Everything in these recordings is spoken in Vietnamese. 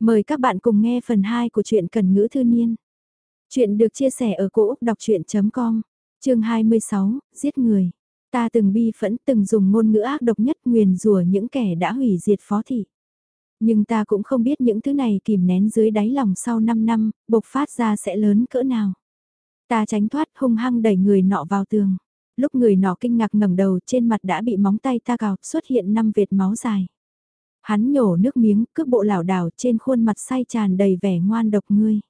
Mời các bạn cùng nghe phần 2 của truyện Cần Ngữ Thư Niên. Chuyện được chia sẻ ở cỗ đọc chuyện.com, chương 26, Giết Người. Ta từng bi phẫn từng dùng ngôn ngữ ác độc nhất nguyền rủa những kẻ đã hủy diệt phó thị. Nhưng ta cũng không biết những thứ này kìm nén dưới đáy lòng sau 5 năm, bộc phát ra sẽ lớn cỡ nào. Ta tránh thoát hung hăng đẩy người nọ vào tường. Lúc người nọ kinh ngạc ngẩng đầu trên mặt đã bị móng tay ta gào xuất hiện năm vệt máu dài. Hắn nhổ nước miếng, cước bộ lảo đảo trên khuôn mặt say tràn đầy vẻ ngoan độc ngươi.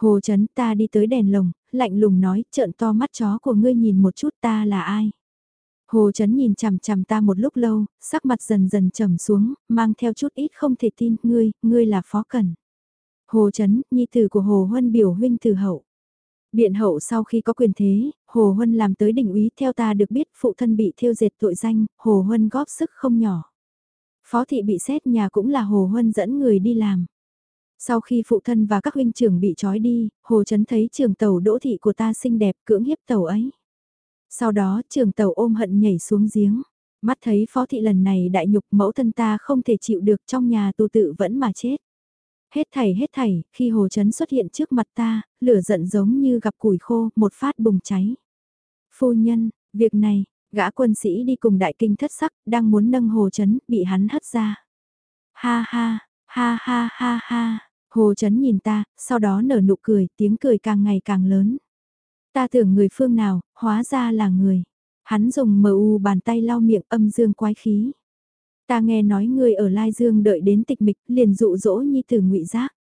Hồ chấn ta đi tới đèn lồng, lạnh lùng nói, trợn to mắt chó của ngươi nhìn một chút ta là ai. Hồ chấn nhìn chằm chằm ta một lúc lâu, sắc mặt dần dần trầm xuống, mang theo chút ít không thể tin, ngươi, ngươi là phó cần. Hồ chấn, nhi tử của Hồ Huân biểu huynh từ hậu. Biện hậu sau khi có quyền thế, Hồ Huân làm tới đỉnh úy theo ta được biết phụ thân bị thiêu dệt tội danh, Hồ Huân góp sức không nhỏ. Phó thị bị xét nhà cũng là Hồ Huân dẫn người đi làm. Sau khi phụ thân và các huynh trưởng bị trói đi, Hồ Trấn thấy trường tàu đỗ thị của ta xinh đẹp cưỡng hiếp tàu ấy. Sau đó trường tàu ôm hận nhảy xuống giếng. Mắt thấy phó thị lần này đại nhục mẫu thân ta không thể chịu được trong nhà tù tự vẫn mà chết. Hết thảy hết thảy, khi Hồ Trấn xuất hiện trước mặt ta, lửa giận giống như gặp củi khô, một phát bùng cháy. Phu nhân, việc này, Gã quân sĩ đi cùng đại kinh thất sắc, đang muốn nâng hồ chấn, bị hắn hất ra. Ha ha, ha ha ha ha, hồ chấn nhìn ta, sau đó nở nụ cười, tiếng cười càng ngày càng lớn. Ta tưởng người phương nào, hóa ra là người. Hắn dùng mờ u bàn tay lau miệng âm dương quái khí. Ta nghe nói người ở Lai Dương đợi đến tịch mịch, liền dụ dỗ nhi tử ngụy giác.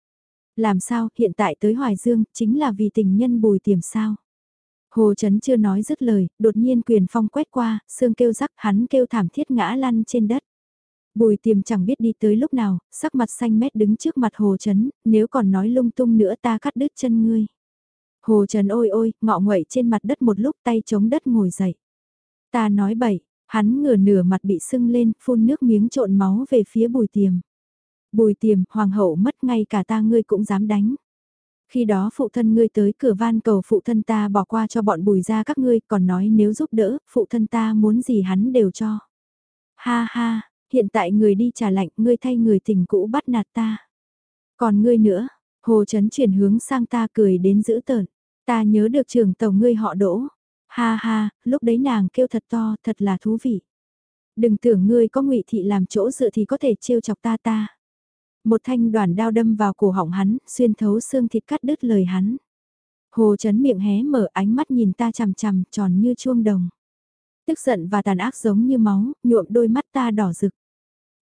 Làm sao, hiện tại tới Hoài Dương, chính là vì tình nhân bùi tiềm sao. Hồ Trấn chưa nói dứt lời, đột nhiên quyền phong quét qua, xương kêu rắc hắn kêu thảm thiết ngã lăn trên đất. Bùi tiềm chẳng biết đi tới lúc nào, sắc mặt xanh mét đứng trước mặt Hồ Trấn, nếu còn nói lung tung nữa ta cắt đứt chân ngươi. Hồ Trấn ôi ôi, ngọ nguậy trên mặt đất một lúc tay chống đất ngồi dậy. Ta nói bậy, hắn ngửa nửa mặt bị sưng lên, phun nước miếng trộn máu về phía bùi tiềm. Bùi tiềm, hoàng hậu mất ngay cả ta ngươi cũng dám đánh. Khi đó phụ thân ngươi tới cửa van cầu phụ thân ta bỏ qua cho bọn bùi ra các ngươi còn nói nếu giúp đỡ, phụ thân ta muốn gì hắn đều cho. Ha ha, hiện tại người đi trả lạnh ngươi thay người tình cũ bắt nạt ta. Còn ngươi nữa, hồ chấn chuyển hướng sang ta cười đến dữ tợn. Ta nhớ được trường tàu ngươi họ đỗ. Ha ha, lúc đấy nàng kêu thật to, thật là thú vị. Đừng tưởng ngươi có ngụy thị làm chỗ dựa thì có thể trêu chọc ta ta. Một thanh đoàn đao đâm vào cổ họng hắn, xuyên thấu xương thịt cắt đứt lời hắn. Hồ chấn miệng hé mở ánh mắt nhìn ta chằm chằm tròn như chuông đồng. Tức giận và tàn ác giống như máu, nhuộm đôi mắt ta đỏ rực.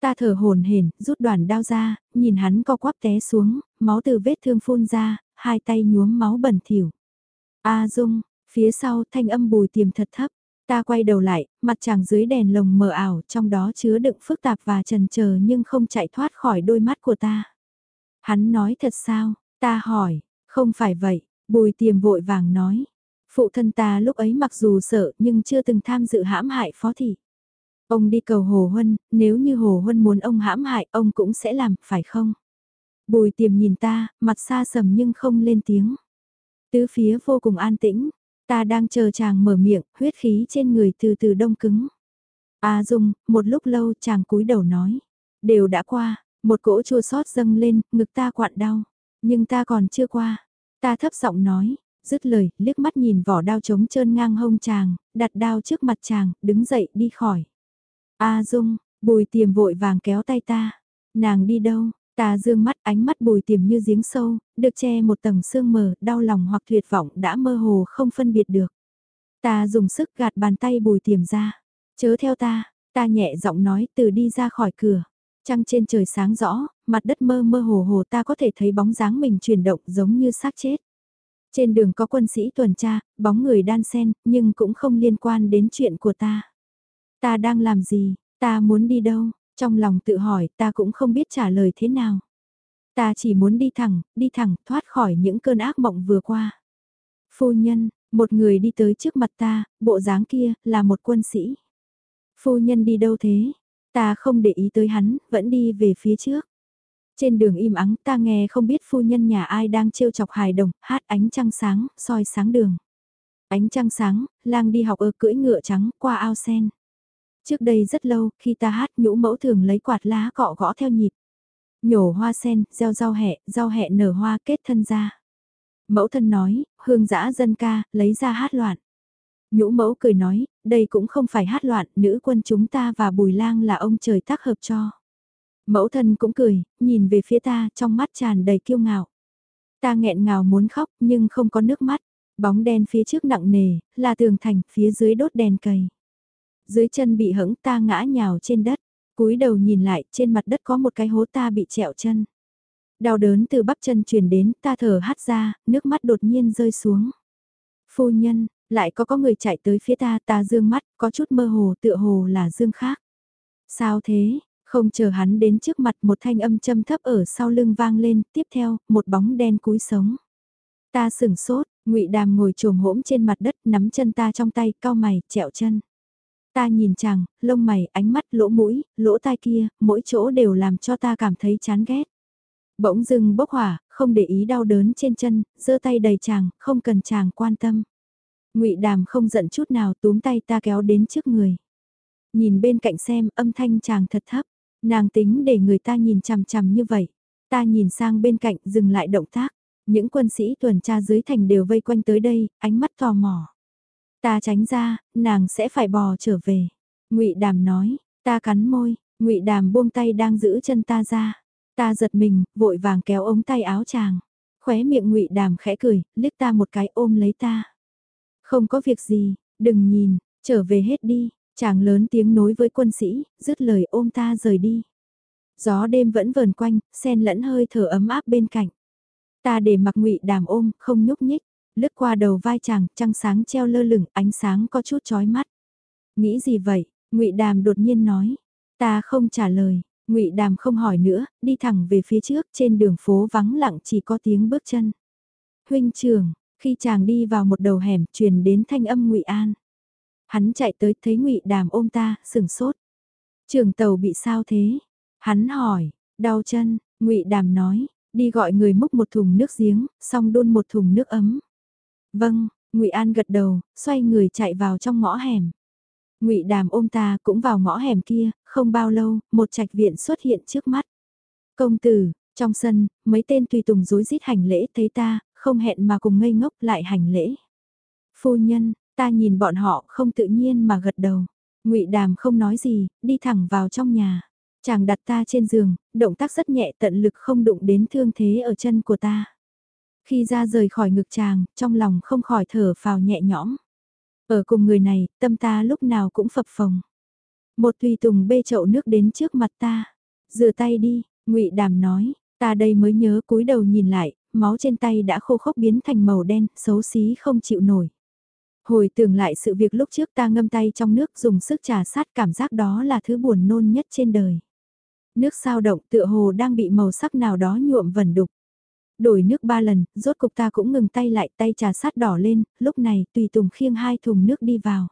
Ta thở hồn hển, rút đoàn đao ra, nhìn hắn co quắp té xuống, máu từ vết thương phun ra, hai tay nhuốm máu bẩn thỉu. A Dung, phía sau thanh âm bùi tiềm thật thấp. Ta quay đầu lại, mặt chàng dưới đèn lồng mờ ảo, trong đó chứa đựng phức tạp và trần chờ nhưng không chạy thoát khỏi đôi mắt của ta. Hắn nói thật sao, ta hỏi, không phải vậy, bùi tiềm vội vàng nói. Phụ thân ta lúc ấy mặc dù sợ nhưng chưa từng tham dự hãm hại phó thị. Ông đi cầu Hồ Huân, nếu như Hồ Huân muốn ông hãm hại ông cũng sẽ làm, phải không? Bùi tiềm nhìn ta, mặt xa sầm nhưng không lên tiếng. Tứ phía vô cùng an tĩnh, Ta đang chờ chàng mở miệng, huyết khí trên người từ từ đông cứng. A Dung, một lúc lâu chàng cúi đầu nói. Đều đã qua, một cỗ chua xót dâng lên, ngực ta quặn đau. Nhưng ta còn chưa qua. Ta thấp giọng nói, dứt lời, liếc mắt nhìn vỏ đao trống trơn ngang hông chàng, đặt đao trước mặt chàng, đứng dậy đi khỏi. A Dung, bùi tiềm vội vàng kéo tay ta. Nàng đi đâu? Ta dương mắt ánh mắt bùi tiềm như giếng sâu, được che một tầng sương mờ, đau lòng hoặc tuyệt vọng đã mơ hồ không phân biệt được. Ta dùng sức gạt bàn tay bùi tiềm ra. Chớ theo ta, ta nhẹ giọng nói từ đi ra khỏi cửa. Trăng trên trời sáng rõ, mặt đất mơ mơ hồ hồ ta có thể thấy bóng dáng mình chuyển động giống như xác chết. Trên đường có quân sĩ tuần tra, bóng người đan sen, nhưng cũng không liên quan đến chuyện của ta. Ta đang làm gì, ta muốn đi đâu, trong lòng tự hỏi ta cũng không biết trả lời thế nào. Ta chỉ muốn đi thẳng, đi thẳng, thoát khỏi những cơn ác mộng vừa qua. Phu nhân, một người đi tới trước mặt ta, bộ dáng kia, là một quân sĩ. Phu nhân đi đâu thế? Ta không để ý tới hắn, vẫn đi về phía trước. Trên đường im ắng ta nghe không biết phu nhân nhà ai đang trêu chọc hài đồng, hát ánh trăng sáng, soi sáng đường. Ánh trăng sáng, lang đi học ở cưỡi ngựa trắng qua ao sen. Trước đây rất lâu, khi ta hát nhũ mẫu thường lấy quạt lá cọ gõ theo nhịp. Nhổ hoa sen, gieo rau hẹ, rau hẹ nở hoa kết thân ra. Mẫu thân nói, hương dã dân ca, lấy ra hát loạn. Nhũ mẫu cười nói, đây cũng không phải hát loạn, nữ quân chúng ta và bùi lang là ông trời tác hợp cho. Mẫu thân cũng cười, nhìn về phía ta trong mắt tràn đầy kiêu ngạo. Ta nghẹn ngào muốn khóc nhưng không có nước mắt. Bóng đen phía trước nặng nề, là tường thành, phía dưới đốt đèn cầy. Dưới chân bị hững ta ngã nhào trên đất, cúi đầu nhìn lại, trên mặt đất có một cái hố ta bị trẹo chân. Đau đớn từ bắp chân truyền đến, ta thở hắt ra, nước mắt đột nhiên rơi xuống. Phu nhân, lại có có người chạy tới phía ta, ta dương mắt, có chút mơ hồ tựa hồ là dương khác. Sao thế, không chờ hắn đến trước mặt một thanh âm châm thấp ở sau lưng vang lên, tiếp theo, một bóng đen cúi sống. Ta sừng sốt, ngụy Đàm ngồi trồm hỗn trên mặt đất, nắm chân ta trong tay, cao mày, trẹo chân. Ta nhìn chàng, lông mày, ánh mắt, lỗ mũi, lỗ tai kia, mỗi chỗ đều làm cho ta cảm thấy chán ghét. Bỗng dưng bốc hỏa, không để ý đau đớn trên chân, giơ tay đầy chàng, không cần chàng quan tâm. ngụy Đàm không giận chút nào túm tay ta kéo đến trước người. Nhìn bên cạnh xem, âm thanh chàng thật thấp. Nàng tính để người ta nhìn chằm chằm như vậy. Ta nhìn sang bên cạnh dừng lại động tác. Những quân sĩ tuần tra dưới thành đều vây quanh tới đây, ánh mắt tò mò. Ta tránh ra, nàng sẽ phải bò trở về. ngụy Đàm nói, ta cắn môi, ngụy Đàm buông tay đang giữ chân ta ra. Ta giật mình, vội vàng kéo ống tay áo chàng. Khóe miệng ngụy Đàm khẽ cười, liếc ta một cái ôm lấy ta. Không có việc gì, đừng nhìn, trở về hết đi, Chàng lớn tiếng nối với quân sĩ, dứt lời ôm ta rời đi. Gió đêm vẫn vờn quanh, sen lẫn hơi thở ấm áp bên cạnh. Ta để mặc ngụy đàm ôm, không nhúc nhích, lướt qua đầu vai chàng, trăng sáng treo lơ lửng, ánh sáng có chút chói mắt. Nghĩ gì vậy? ngụy đàm đột nhiên nói. Ta không trả lời, ngụy đàm không hỏi nữa, đi thẳng về phía trước, trên đường phố vắng lặng chỉ có tiếng bước chân. Huynh trường, khi chàng đi vào một đầu hẻm, truyền đến thanh âm ngụy An. Hắn chạy tới thấy ngụy Đàm ôm ta, sừng sốt. Trường tàu bị sao thế? Hắn hỏi, đau chân, ngụy Đàm nói, đi gọi người múc một thùng nước giếng, xong đun một thùng nước ấm. Vâng, ngụy An gật đầu, xoay người chạy vào trong ngõ hẻm. Ngụy Đàm ôm ta cũng vào ngõ hẻm kia, không bao lâu, một trạch viện xuất hiện trước mắt. Công tử, trong sân, mấy tên tùy tùng rối rít hành lễ thấy ta, không hẹn mà cùng ngây ngốc lại hành lễ. Phu nhân, Ta nhìn bọn họ không tự nhiên mà gật đầu. ngụy Đàm không nói gì, đi thẳng vào trong nhà. Chàng đặt ta trên giường, động tác rất nhẹ tận lực không đụng đến thương thế ở chân của ta. Khi ra rời khỏi ngực chàng, trong lòng không khỏi thở phào nhẹ nhõm. Ở cùng người này, tâm ta lúc nào cũng phập phồng. Một tùy tùng bê chậu nước đến trước mặt ta. Rửa tay đi, ngụy Đàm nói, ta đây mới nhớ cúi đầu nhìn lại, máu trên tay đã khô khốc biến thành màu đen, xấu xí không chịu nổi. Hồi tưởng lại sự việc lúc trước ta ngâm tay trong nước dùng sức trà sát cảm giác đó là thứ buồn nôn nhất trên đời. Nước sao động tựa hồ đang bị màu sắc nào đó nhuộm vẩn đục. Đổi nước ba lần, rốt cục ta cũng ngừng tay lại tay trà sát đỏ lên, lúc này tùy tùng khiêng hai thùng nước đi vào.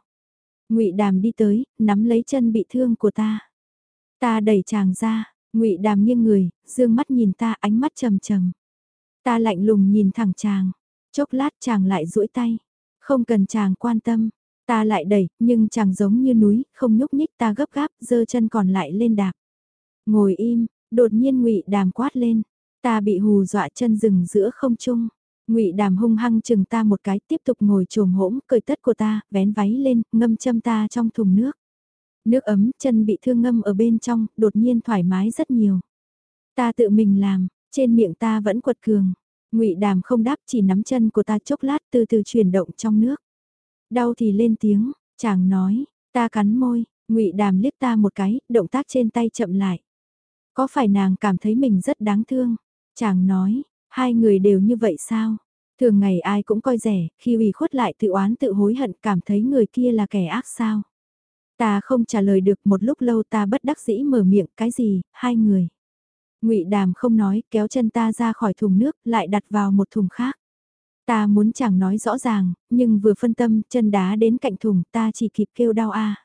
ngụy Đàm đi tới, nắm lấy chân bị thương của ta. Ta đẩy chàng ra, ngụy Đàm nghiêng người, dương mắt nhìn ta ánh mắt trầm trầm. Ta lạnh lùng nhìn thẳng chàng, chốc lát chàng lại duỗi tay. Không cần chàng quan tâm, ta lại đẩy, nhưng chàng giống như núi, không nhúc nhích ta gấp gáp, giơ chân còn lại lên đạp. Ngồi im, đột nhiên ngụy đàm quát lên, ta bị hù dọa chân rừng giữa không trung. Ngụy Đàm hung hăng chừng ta một cái, tiếp tục ngồi trồm hỗn, cởi tất của ta, vén váy lên, ngâm châm ta trong thùng nước. Nước ấm, chân bị thương ngâm ở bên trong, đột nhiên thoải mái rất nhiều. Ta tự mình làm, trên miệng ta vẫn quật cường ngụy Đàm không đáp chỉ nắm chân của ta chốc lát từ từ chuyển động trong nước. Đau thì lên tiếng, chàng nói, ta cắn môi, ngụy Đàm liếc ta một cái, động tác trên tay chậm lại. Có phải nàng cảm thấy mình rất đáng thương? Chàng nói, hai người đều như vậy sao? Thường ngày ai cũng coi rẻ, khi ủy khuất lại tự oán tự hối hận cảm thấy người kia là kẻ ác sao? Ta không trả lời được một lúc lâu ta bất đắc dĩ mở miệng cái gì, hai người ngụy Đàm không nói, kéo chân ta ra khỏi thùng nước, lại đặt vào một thùng khác. Ta muốn chàng nói rõ ràng, nhưng vừa phân tâm, chân đá đến cạnh thùng, ta chỉ kịp kêu đau a.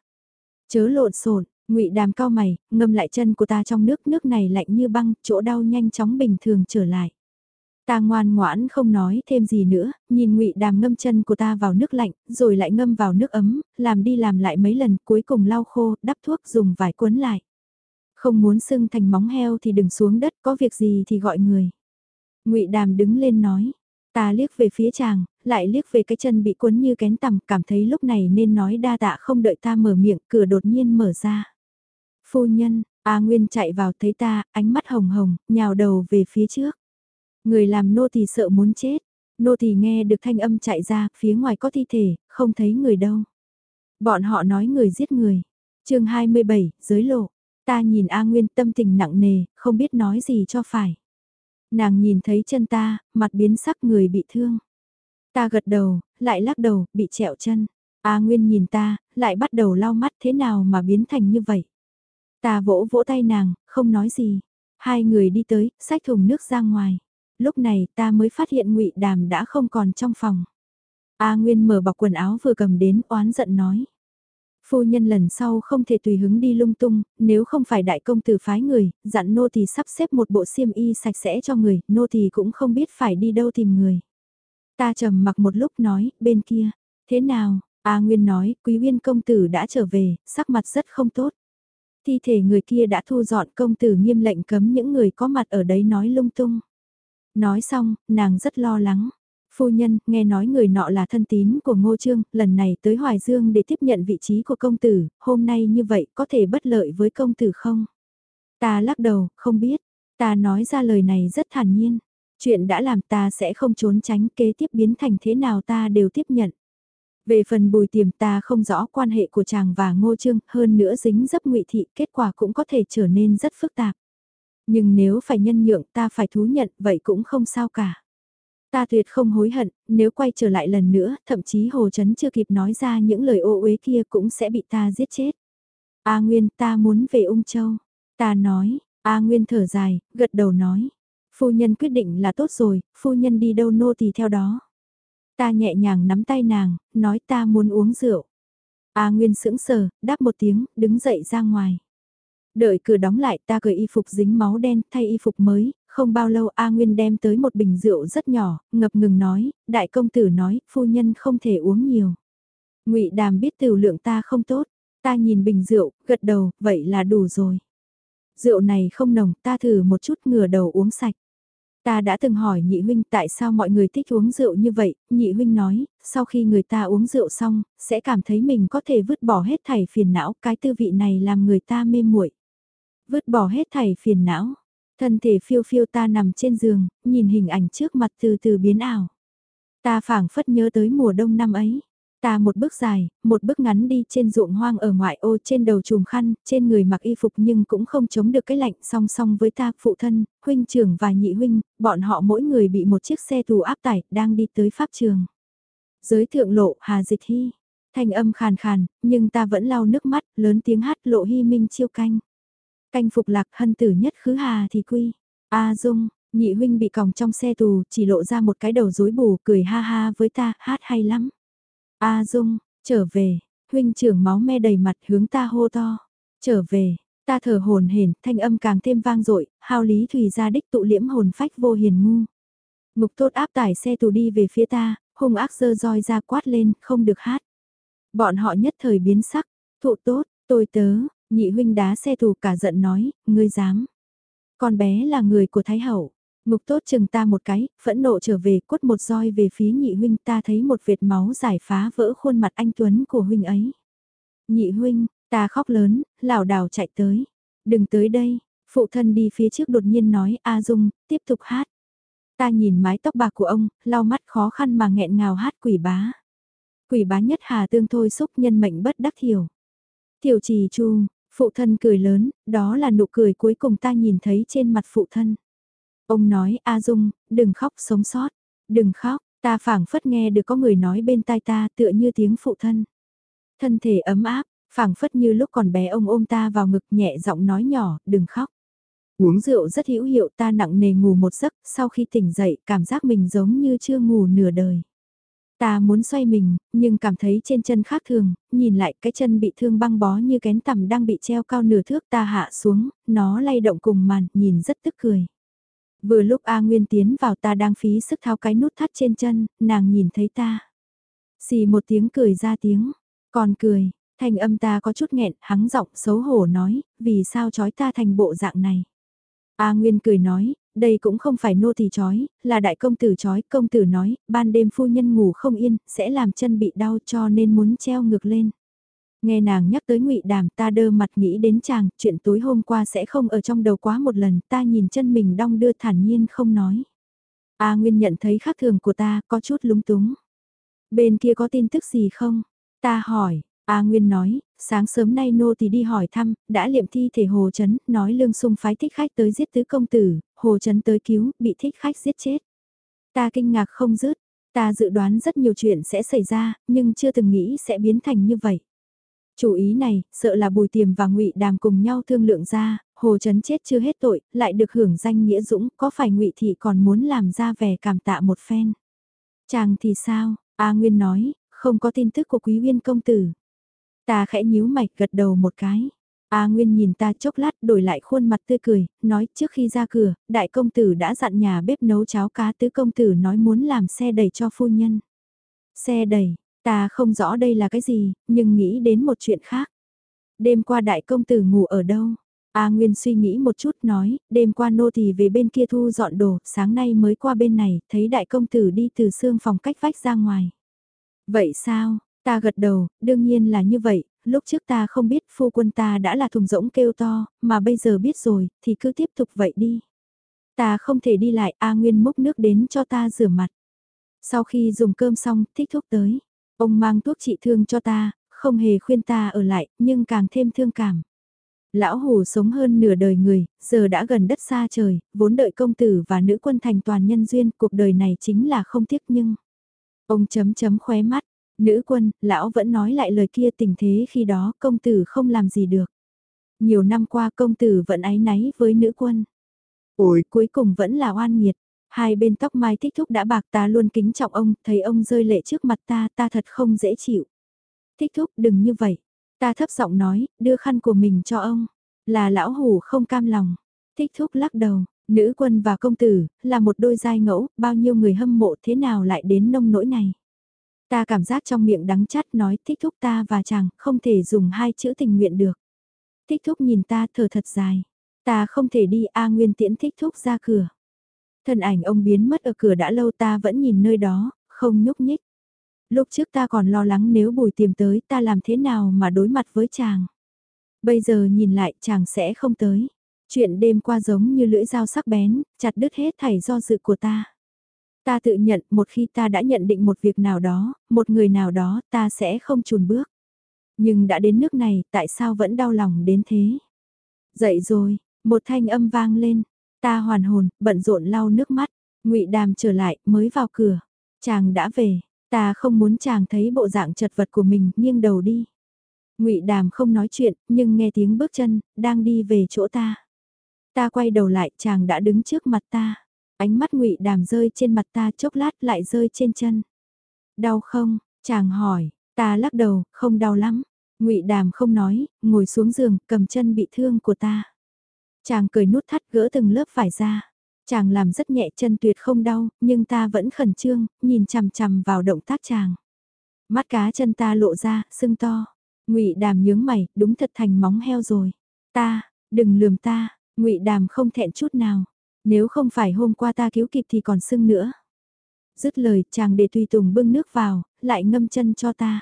Chớ lộn xộn, ngụy Đàm cao mày, ngâm lại chân của ta trong nước, nước này lạnh như băng, chỗ đau nhanh chóng bình thường trở lại. Ta ngoan ngoãn không nói thêm gì nữa, nhìn ngụy Đàm ngâm chân của ta vào nước lạnh, rồi lại ngâm vào nước ấm, làm đi làm lại mấy lần, cuối cùng lau khô, đắp thuốc dùng vải cuốn lại. Không muốn sưng thành móng heo thì đừng xuống đất, có việc gì thì gọi người. ngụy Đàm đứng lên nói, ta liếc về phía chàng, lại liếc về cái chân bị cuốn như kén tằm, cảm thấy lúc này nên nói đa tạ không đợi ta mở miệng, cửa đột nhiên mở ra. Phu nhân, A Nguyên chạy vào thấy ta, ánh mắt hồng hồng, nhào đầu về phía trước. Người làm nô thì sợ muốn chết, nô thì nghe được thanh âm chạy ra, phía ngoài có thi thể, không thấy người đâu. Bọn họ nói người giết người. chương 27, giới lộ. Ta nhìn A Nguyên tâm tình nặng nề, không biết nói gì cho phải. Nàng nhìn thấy chân ta, mặt biến sắc người bị thương. Ta gật đầu, lại lắc đầu, bị trẹo chân. A Nguyên nhìn ta, lại bắt đầu lau mắt thế nào mà biến thành như vậy. Ta vỗ vỗ tay nàng, không nói gì. Hai người đi tới, xách thùng nước ra ngoài. Lúc này ta mới phát hiện ngụy Đàm đã không còn trong phòng. A Nguyên mở bọc quần áo vừa cầm đến oán giận nói. Phu nhân lần sau không thể tùy hứng đi lung tung, nếu không phải đại công tử phái người, dặn nô thì sắp xếp một bộ xiêm y sạch sẽ cho người, nô thì cũng không biết phải đi đâu tìm người. Ta trầm mặc một lúc nói, bên kia, thế nào, A Nguyên nói, quý viên công tử đã trở về, sắc mặt rất không tốt. Thi thể người kia đã thu dọn công tử nghiêm lệnh cấm những người có mặt ở đấy nói lung tung. Nói xong, nàng rất lo lắng. Phu nhân, nghe nói người nọ là thân tín của Ngô Trương, lần này tới Hoài Dương để tiếp nhận vị trí của công tử, hôm nay như vậy có thể bất lợi với công tử không? Ta lắc đầu, không biết. Ta nói ra lời này rất thản nhiên. Chuyện đã làm ta sẽ không trốn tránh kế tiếp biến thành thế nào ta đều tiếp nhận. Về phần bùi tiềm ta không rõ quan hệ của chàng và ngô trương, hơn nữa dính dấp ngụy thị, kết quả cũng có thể trở nên rất phức tạp. Nhưng nếu phải nhân nhượng ta phải thú nhận, vậy cũng không sao cả. Ta tuyệt không hối hận, nếu quay trở lại lần nữa, thậm chí Hồ Chấn chưa kịp nói ra những lời ô uế kia cũng sẽ bị ta giết chết. A Nguyên ta muốn về Ung Châu. Ta nói, A Nguyên thở dài, gật đầu nói. Phu nhân quyết định là tốt rồi, phu nhân đi đâu nô thì theo đó. Ta nhẹ nhàng nắm tay nàng, nói ta muốn uống rượu. A Nguyên sững sờ, đáp một tiếng, đứng dậy ra ngoài. Đợi cửa đóng lại ta cởi y phục dính máu đen thay y phục mới, không bao lâu A Nguyên đem tới một bình rượu rất nhỏ, ngập ngừng nói, đại công tử nói, phu nhân không thể uống nhiều. ngụy Đàm biết tiểu lượng ta không tốt, ta nhìn bình rượu, gật đầu, vậy là đủ rồi. Rượu này không nồng, ta thử một chút ngửa đầu uống sạch. Ta đã từng hỏi nhị huynh tại sao mọi người thích uống rượu như vậy, nhị huynh nói, sau khi người ta uống rượu xong, sẽ cảm thấy mình có thể vứt bỏ hết thảy phiền não, cái tư vị này làm người ta mê muội. Vứt bỏ hết thảy phiền não, thân thể phiêu phiêu ta nằm trên giường, nhìn hình ảnh trước mặt từ từ biến ảo. Ta phảng phất nhớ tới mùa đông năm ấy. Ta một bước dài, một bước ngắn đi trên ruộng hoang ở ngoại ô trên đầu chùm khăn, trên người mặc y phục nhưng cũng không chống được cái lạnh song song với ta, phụ thân, huynh trưởng và nhị huynh, bọn họ mỗi người bị một chiếc xe tù áp tải, đang đi tới pháp trường. Giới thượng lộ, Hà Dịch Hy, thanh âm khàn khàn, nhưng ta vẫn lau nước mắt, lớn tiếng hát lộ hy minh chiêu canh. Canh phục lạc hân tử nhất khứ hà thì quy. A Dung, nhị huynh bị còng trong xe tù, chỉ lộ ra một cái đầu rối bù, cười ha ha với ta, hát hay lắm. A Dung, trở về, huynh trưởng máu me đầy mặt hướng ta hô to. Trở về, ta thở hồn hển, thanh âm càng thêm vang dội, hao lý thủy ra đích tụ liễm hồn phách vô hiền ngu. Ngục tốt áp tải xe tù đi về phía ta, hung ác dơ roi ra quát lên, không được hát. Bọn họ nhất thời biến sắc, thụ tốt, tôi tớ, nhị huynh đá xe tù cả giận nói, ngươi dám. Con bé là người của Thái Hậu, Ngục tốt chừng ta một cái, phẫn nộ trở về quất một roi về phía nhị huynh ta thấy một vệt máu giải phá vỡ khuôn mặt anh Tuấn của huynh ấy. Nhị huynh, ta khóc lớn, lảo đảo chạy tới. Đừng tới đây, phụ thân đi phía trước đột nhiên nói A Dung, tiếp tục hát. Ta nhìn mái tóc bạc của ông, lau mắt khó khăn mà nghẹn ngào hát quỷ bá. Quỷ bá nhất hà tương thôi xúc nhân mệnh bất đắc thiểu. Tiểu trì chu, phụ thân cười lớn, đó là nụ cười cuối cùng ta nhìn thấy trên mặt phụ thân. Ông nói, A Dung, đừng khóc sống sót, đừng khóc, ta phảng phất nghe được có người nói bên tai ta tựa như tiếng phụ thân. Thân thể ấm áp, phảng phất như lúc còn bé ông ôm ta vào ngực nhẹ giọng nói nhỏ, đừng khóc. Uống rượu rất hữu hiệu ta nặng nề ngủ một giấc, sau khi tỉnh dậy cảm giác mình giống như chưa ngủ nửa đời. Ta muốn xoay mình, nhưng cảm thấy trên chân khác thường, nhìn lại cái chân bị thương băng bó như kén tằm đang bị treo cao nửa thước ta hạ xuống, nó lay động cùng màn, nhìn rất tức cười. Vừa lúc A Nguyên tiến vào ta đang phí sức tháo cái nút thắt trên chân, nàng nhìn thấy ta. Xì một tiếng cười ra tiếng, còn cười, Thanh âm ta có chút nghẹn, hắng giọng xấu hổ nói, vì sao chói ta thành bộ dạng này. A Nguyên cười nói, đây cũng không phải nô tỳ chói, là đại công tử chói, công tử nói, ban đêm phu nhân ngủ không yên, sẽ làm chân bị đau cho nên muốn treo ngược lên. Nghe nàng nhắc tới ngụy Đàm, ta đơ mặt nghĩ đến chàng, chuyện tối hôm qua sẽ không ở trong đầu quá một lần, ta nhìn chân mình đong đưa thản nhiên không nói. A Nguyên nhận thấy khác thường của ta, có chút lúng túng. Bên kia có tin tức gì không? Ta hỏi, A Nguyên nói, sáng sớm nay nô thì đi hỏi thăm, đã liệm thi thể Hồ Trấn, nói lương sung phái thích khách tới giết tứ công tử, Hồ Trấn tới cứu, bị thích khách giết chết. Ta kinh ngạc không dứt, ta dự đoán rất nhiều chuyện sẽ xảy ra, nhưng chưa từng nghĩ sẽ biến thành như vậy. Chủ ý này, sợ là bùi tiềm và ngụy đàm cùng nhau thương lượng ra, Hồ Trấn chết chưa hết tội, lại được hưởng danh nghĩa dũng, có phải ngụy thị còn muốn làm ra vẻ cảm tạ một phen. Chàng thì sao, A Nguyên nói, không có tin tức của quý viên công tử. Ta khẽ nhíu mạch gật đầu một cái. A Nguyên nhìn ta chốc lát đổi lại khuôn mặt tươi cười, nói trước khi ra cửa, đại công tử đã dặn nhà bếp nấu cháo cá tứ công tử nói muốn làm xe đẩy cho phu nhân. Xe đẩy, ta không rõ đây là cái gì, nhưng nghĩ đến một chuyện khác. Đêm qua đại công tử ngủ ở đâu? A Nguyên suy nghĩ một chút nói, đêm qua nô thì về bên kia thu dọn đồ, sáng nay mới qua bên này, thấy đại công tử đi từ xương phòng cách vách ra ngoài. Vậy sao, ta gật đầu, đương nhiên là như vậy, lúc trước ta không biết phu quân ta đã là thùng rỗng kêu to, mà bây giờ biết rồi, thì cứ tiếp tục vậy đi. Ta không thể đi lại, A Nguyên múc nước đến cho ta rửa mặt. Sau khi dùng cơm xong, thích thúc tới. Ông mang thuốc trị thương cho ta, không hề khuyên ta ở lại, nhưng càng thêm thương cảm. Lão hủ sống hơn nửa đời người, giờ đã gần đất xa trời, vốn đợi công tử và nữ quân thành toàn nhân duyên, cuộc đời này chính là không tiếc nhưng. Ông chấm chấm khóe mắt, nữ quân, lão vẫn nói lại lời kia tình thế khi đó công tử không làm gì được. Nhiều năm qua công tử vẫn ái náy với nữ quân. Ôi, cuối cùng vẫn là oan nghiệt. Hai bên tóc mai thích thúc đã bạc ta luôn kính trọng ông, thấy ông rơi lệ trước mặt ta, ta thật không dễ chịu. Thích thúc đừng như vậy. Ta thấp giọng nói, đưa khăn của mình cho ông. Là lão hủ không cam lòng. Thích thúc lắc đầu, nữ quân và công tử, là một đôi giai ngẫu, bao nhiêu người hâm mộ thế nào lại đến nông nỗi này. Ta cảm giác trong miệng đắng chát nói thích thúc ta và chàng, không thể dùng hai chữ tình nguyện được. Thích thúc nhìn ta thở thật dài. Ta không thể đi A Nguyên tiễn thích thúc ra cửa. Thân ảnh ông biến mất ở cửa đã lâu ta vẫn nhìn nơi đó, không nhúc nhích. Lúc trước ta còn lo lắng nếu bùi tìm tới ta làm thế nào mà đối mặt với chàng. Bây giờ nhìn lại chàng sẽ không tới. Chuyện đêm qua giống như lưỡi dao sắc bén, chặt đứt hết thảy do dự của ta. Ta tự nhận một khi ta đã nhận định một việc nào đó, một người nào đó ta sẽ không chùn bước. Nhưng đã đến nước này tại sao vẫn đau lòng đến thế? Dậy rồi, một thanh âm vang lên, ta hoàn hồn, bận rộn lau nước mắt, ngụy đàm trở lại mới vào cửa. Chàng đã về, ta không muốn chàng thấy bộ dạng chật vật của mình nghiêng đầu đi. Ngụy Đàm không nói chuyện, nhưng nghe tiếng bước chân, đang đi về chỗ ta. Ta quay đầu lại, chàng đã đứng trước mặt ta. Ánh mắt Ngụy Đàm rơi trên mặt ta chốc lát lại rơi trên chân. Đau không? Chàng hỏi, ta lắc đầu, không đau lắm. Ngụy Đàm không nói, ngồi xuống giường, cầm chân bị thương của ta. Chàng cười nút thắt gỡ từng lớp vải ra. Chàng làm rất nhẹ chân tuyệt không đau, nhưng ta vẫn khẩn trương, nhìn chằm chằm vào động tác chàng. Mắt cá chân ta lộ ra, sưng to. Ngụy Đàm nhướng mày, đúng thật thành móng heo rồi. Ta, đừng lườm ta, Ngụy Đàm không thẹn chút nào. Nếu không phải hôm qua ta cứu kịp thì còn sưng nữa. Dứt lời, chàng để tùy tùng bưng nước vào, lại ngâm chân cho ta.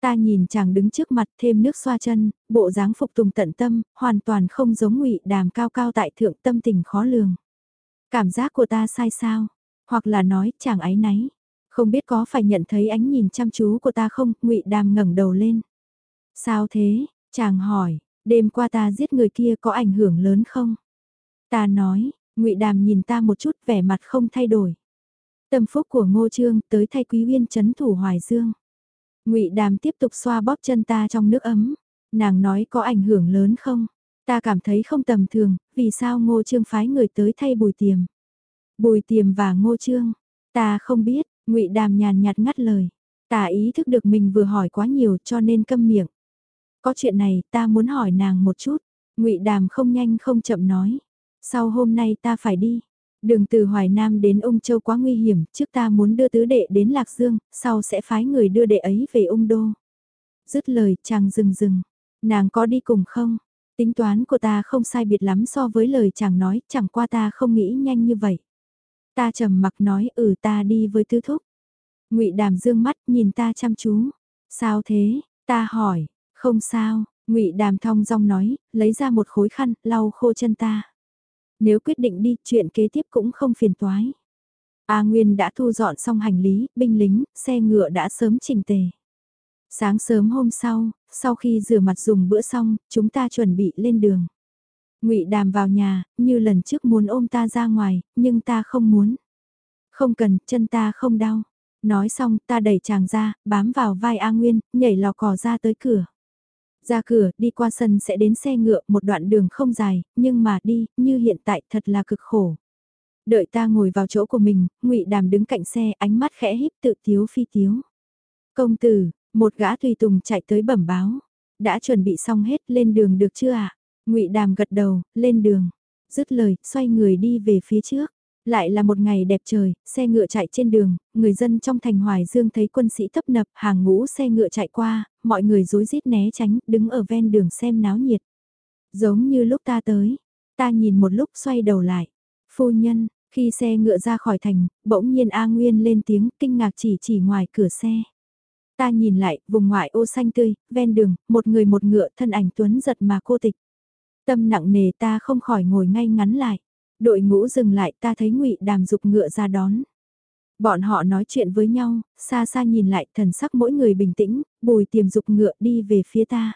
Ta nhìn chàng đứng trước mặt thêm nước xoa chân, bộ dáng phục tùng tận tâm, hoàn toàn không giống ngụy đàm cao cao tại thượng tâm tình khó lường. Cảm giác của ta sai sao? Hoặc là nói chàng ấy náy. Không biết có phải nhận thấy ánh nhìn chăm chú của ta không? ngụy đàm ngẩng đầu lên. Sao thế? Chàng hỏi, đêm qua ta giết người kia có ảnh hưởng lớn không? Ta nói, ngụy Đàm nhìn ta một chút vẻ mặt không thay đổi. Tâm phúc của Ngô Trương tới thay Quý Uyên chấn thủ Hoài Dương. Ngụy Đàm tiếp tục xoa bóp chân ta trong nước ấm. Nàng nói có ảnh hưởng lớn không? Ta cảm thấy không tầm thường, vì sao Ngô Trương phái người tới thay Bùi Tiềm? Bùi Tiềm và Ngô Trương, ta không biết, Ngụy Đàm nhàn nhạt ngắt lời. Ta ý thức được mình vừa hỏi quá nhiều cho nên câm miệng. Có chuyện này ta muốn hỏi nàng một chút. ngụy Đàm không nhanh không chậm nói. Sau hôm nay ta phải đi. Đường từ Hoài Nam đến Ung Châu quá nguy hiểm, trước ta muốn đưa tứ đệ đến Lạc Dương, sau sẽ phái người đưa đệ ấy về Ung Đô. Dứt lời chàng dừng dừng, nàng có đi cùng không? Tính toán của ta không sai biệt lắm so với lời chàng nói, chẳng qua ta không nghĩ nhanh như vậy. Ta trầm mặc nói ừ ta đi với tứ thúc. ngụy Đàm dương mắt nhìn ta chăm chú. Sao thế? Ta hỏi, không sao, ngụy Đàm thong dong nói, lấy ra một khối khăn, lau khô chân ta. Nếu quyết định đi, chuyện kế tiếp cũng không phiền toái. A Nguyên đã thu dọn xong hành lý, binh lính, xe ngựa đã sớm chỉnh tề. Sáng sớm hôm sau, sau khi rửa mặt dùng bữa xong, chúng ta chuẩn bị lên đường. Ngụy Đàm vào nhà, như lần trước muốn ôm ta ra ngoài, nhưng ta không muốn. Không cần, chân ta không đau. Nói xong, ta đẩy chàng ra, bám vào vai A Nguyên, nhảy lò cò ra tới cửa. Ra cửa, đi qua sân sẽ đến xe ngựa, một đoạn đường không dài, nhưng mà đi, như hiện tại thật là cực khổ. Đợi ta ngồi vào chỗ của mình, ngụy Đàm đứng cạnh xe, ánh mắt khẽ híp tự tiếu phi tiếu. Công tử, một gã tùy tùng chạy tới bẩm báo. Đã chuẩn bị xong hết, lên đường được chưa ạ? ngụy Đàm gật đầu, lên đường. Dứt lời, xoay người đi về phía trước. Lại là một ngày đẹp trời, xe ngựa chạy trên đường, người dân trong thành Hoài Dương thấy quân sĩ tấp nập, hàng ngũ xe ngựa chạy qua, mọi người rối rít né tránh, đứng ở ven đường xem náo nhiệt. Giống như lúc ta tới, ta nhìn một lúc xoay đầu lại. Phu nhân, khi xe ngựa ra khỏi thành, bỗng nhiên A Nguyên lên tiếng kinh ngạc chỉ chỉ ngoài cửa xe. Ta nhìn lại, vùng ngoại ô xanh tươi, ven đường, một người một ngựa thân ảnh tuấn giật mà cô tịch. Tâm nặng nề ta không khỏi ngồi ngay ngắn lại. Đội ngũ dừng lại ta thấy ngụy đàm dục ngựa ra đón. Bọn họ nói chuyện với nhau, xa xa nhìn lại thần sắc mỗi người bình tĩnh, bùi tiềm dục ngựa đi về phía ta.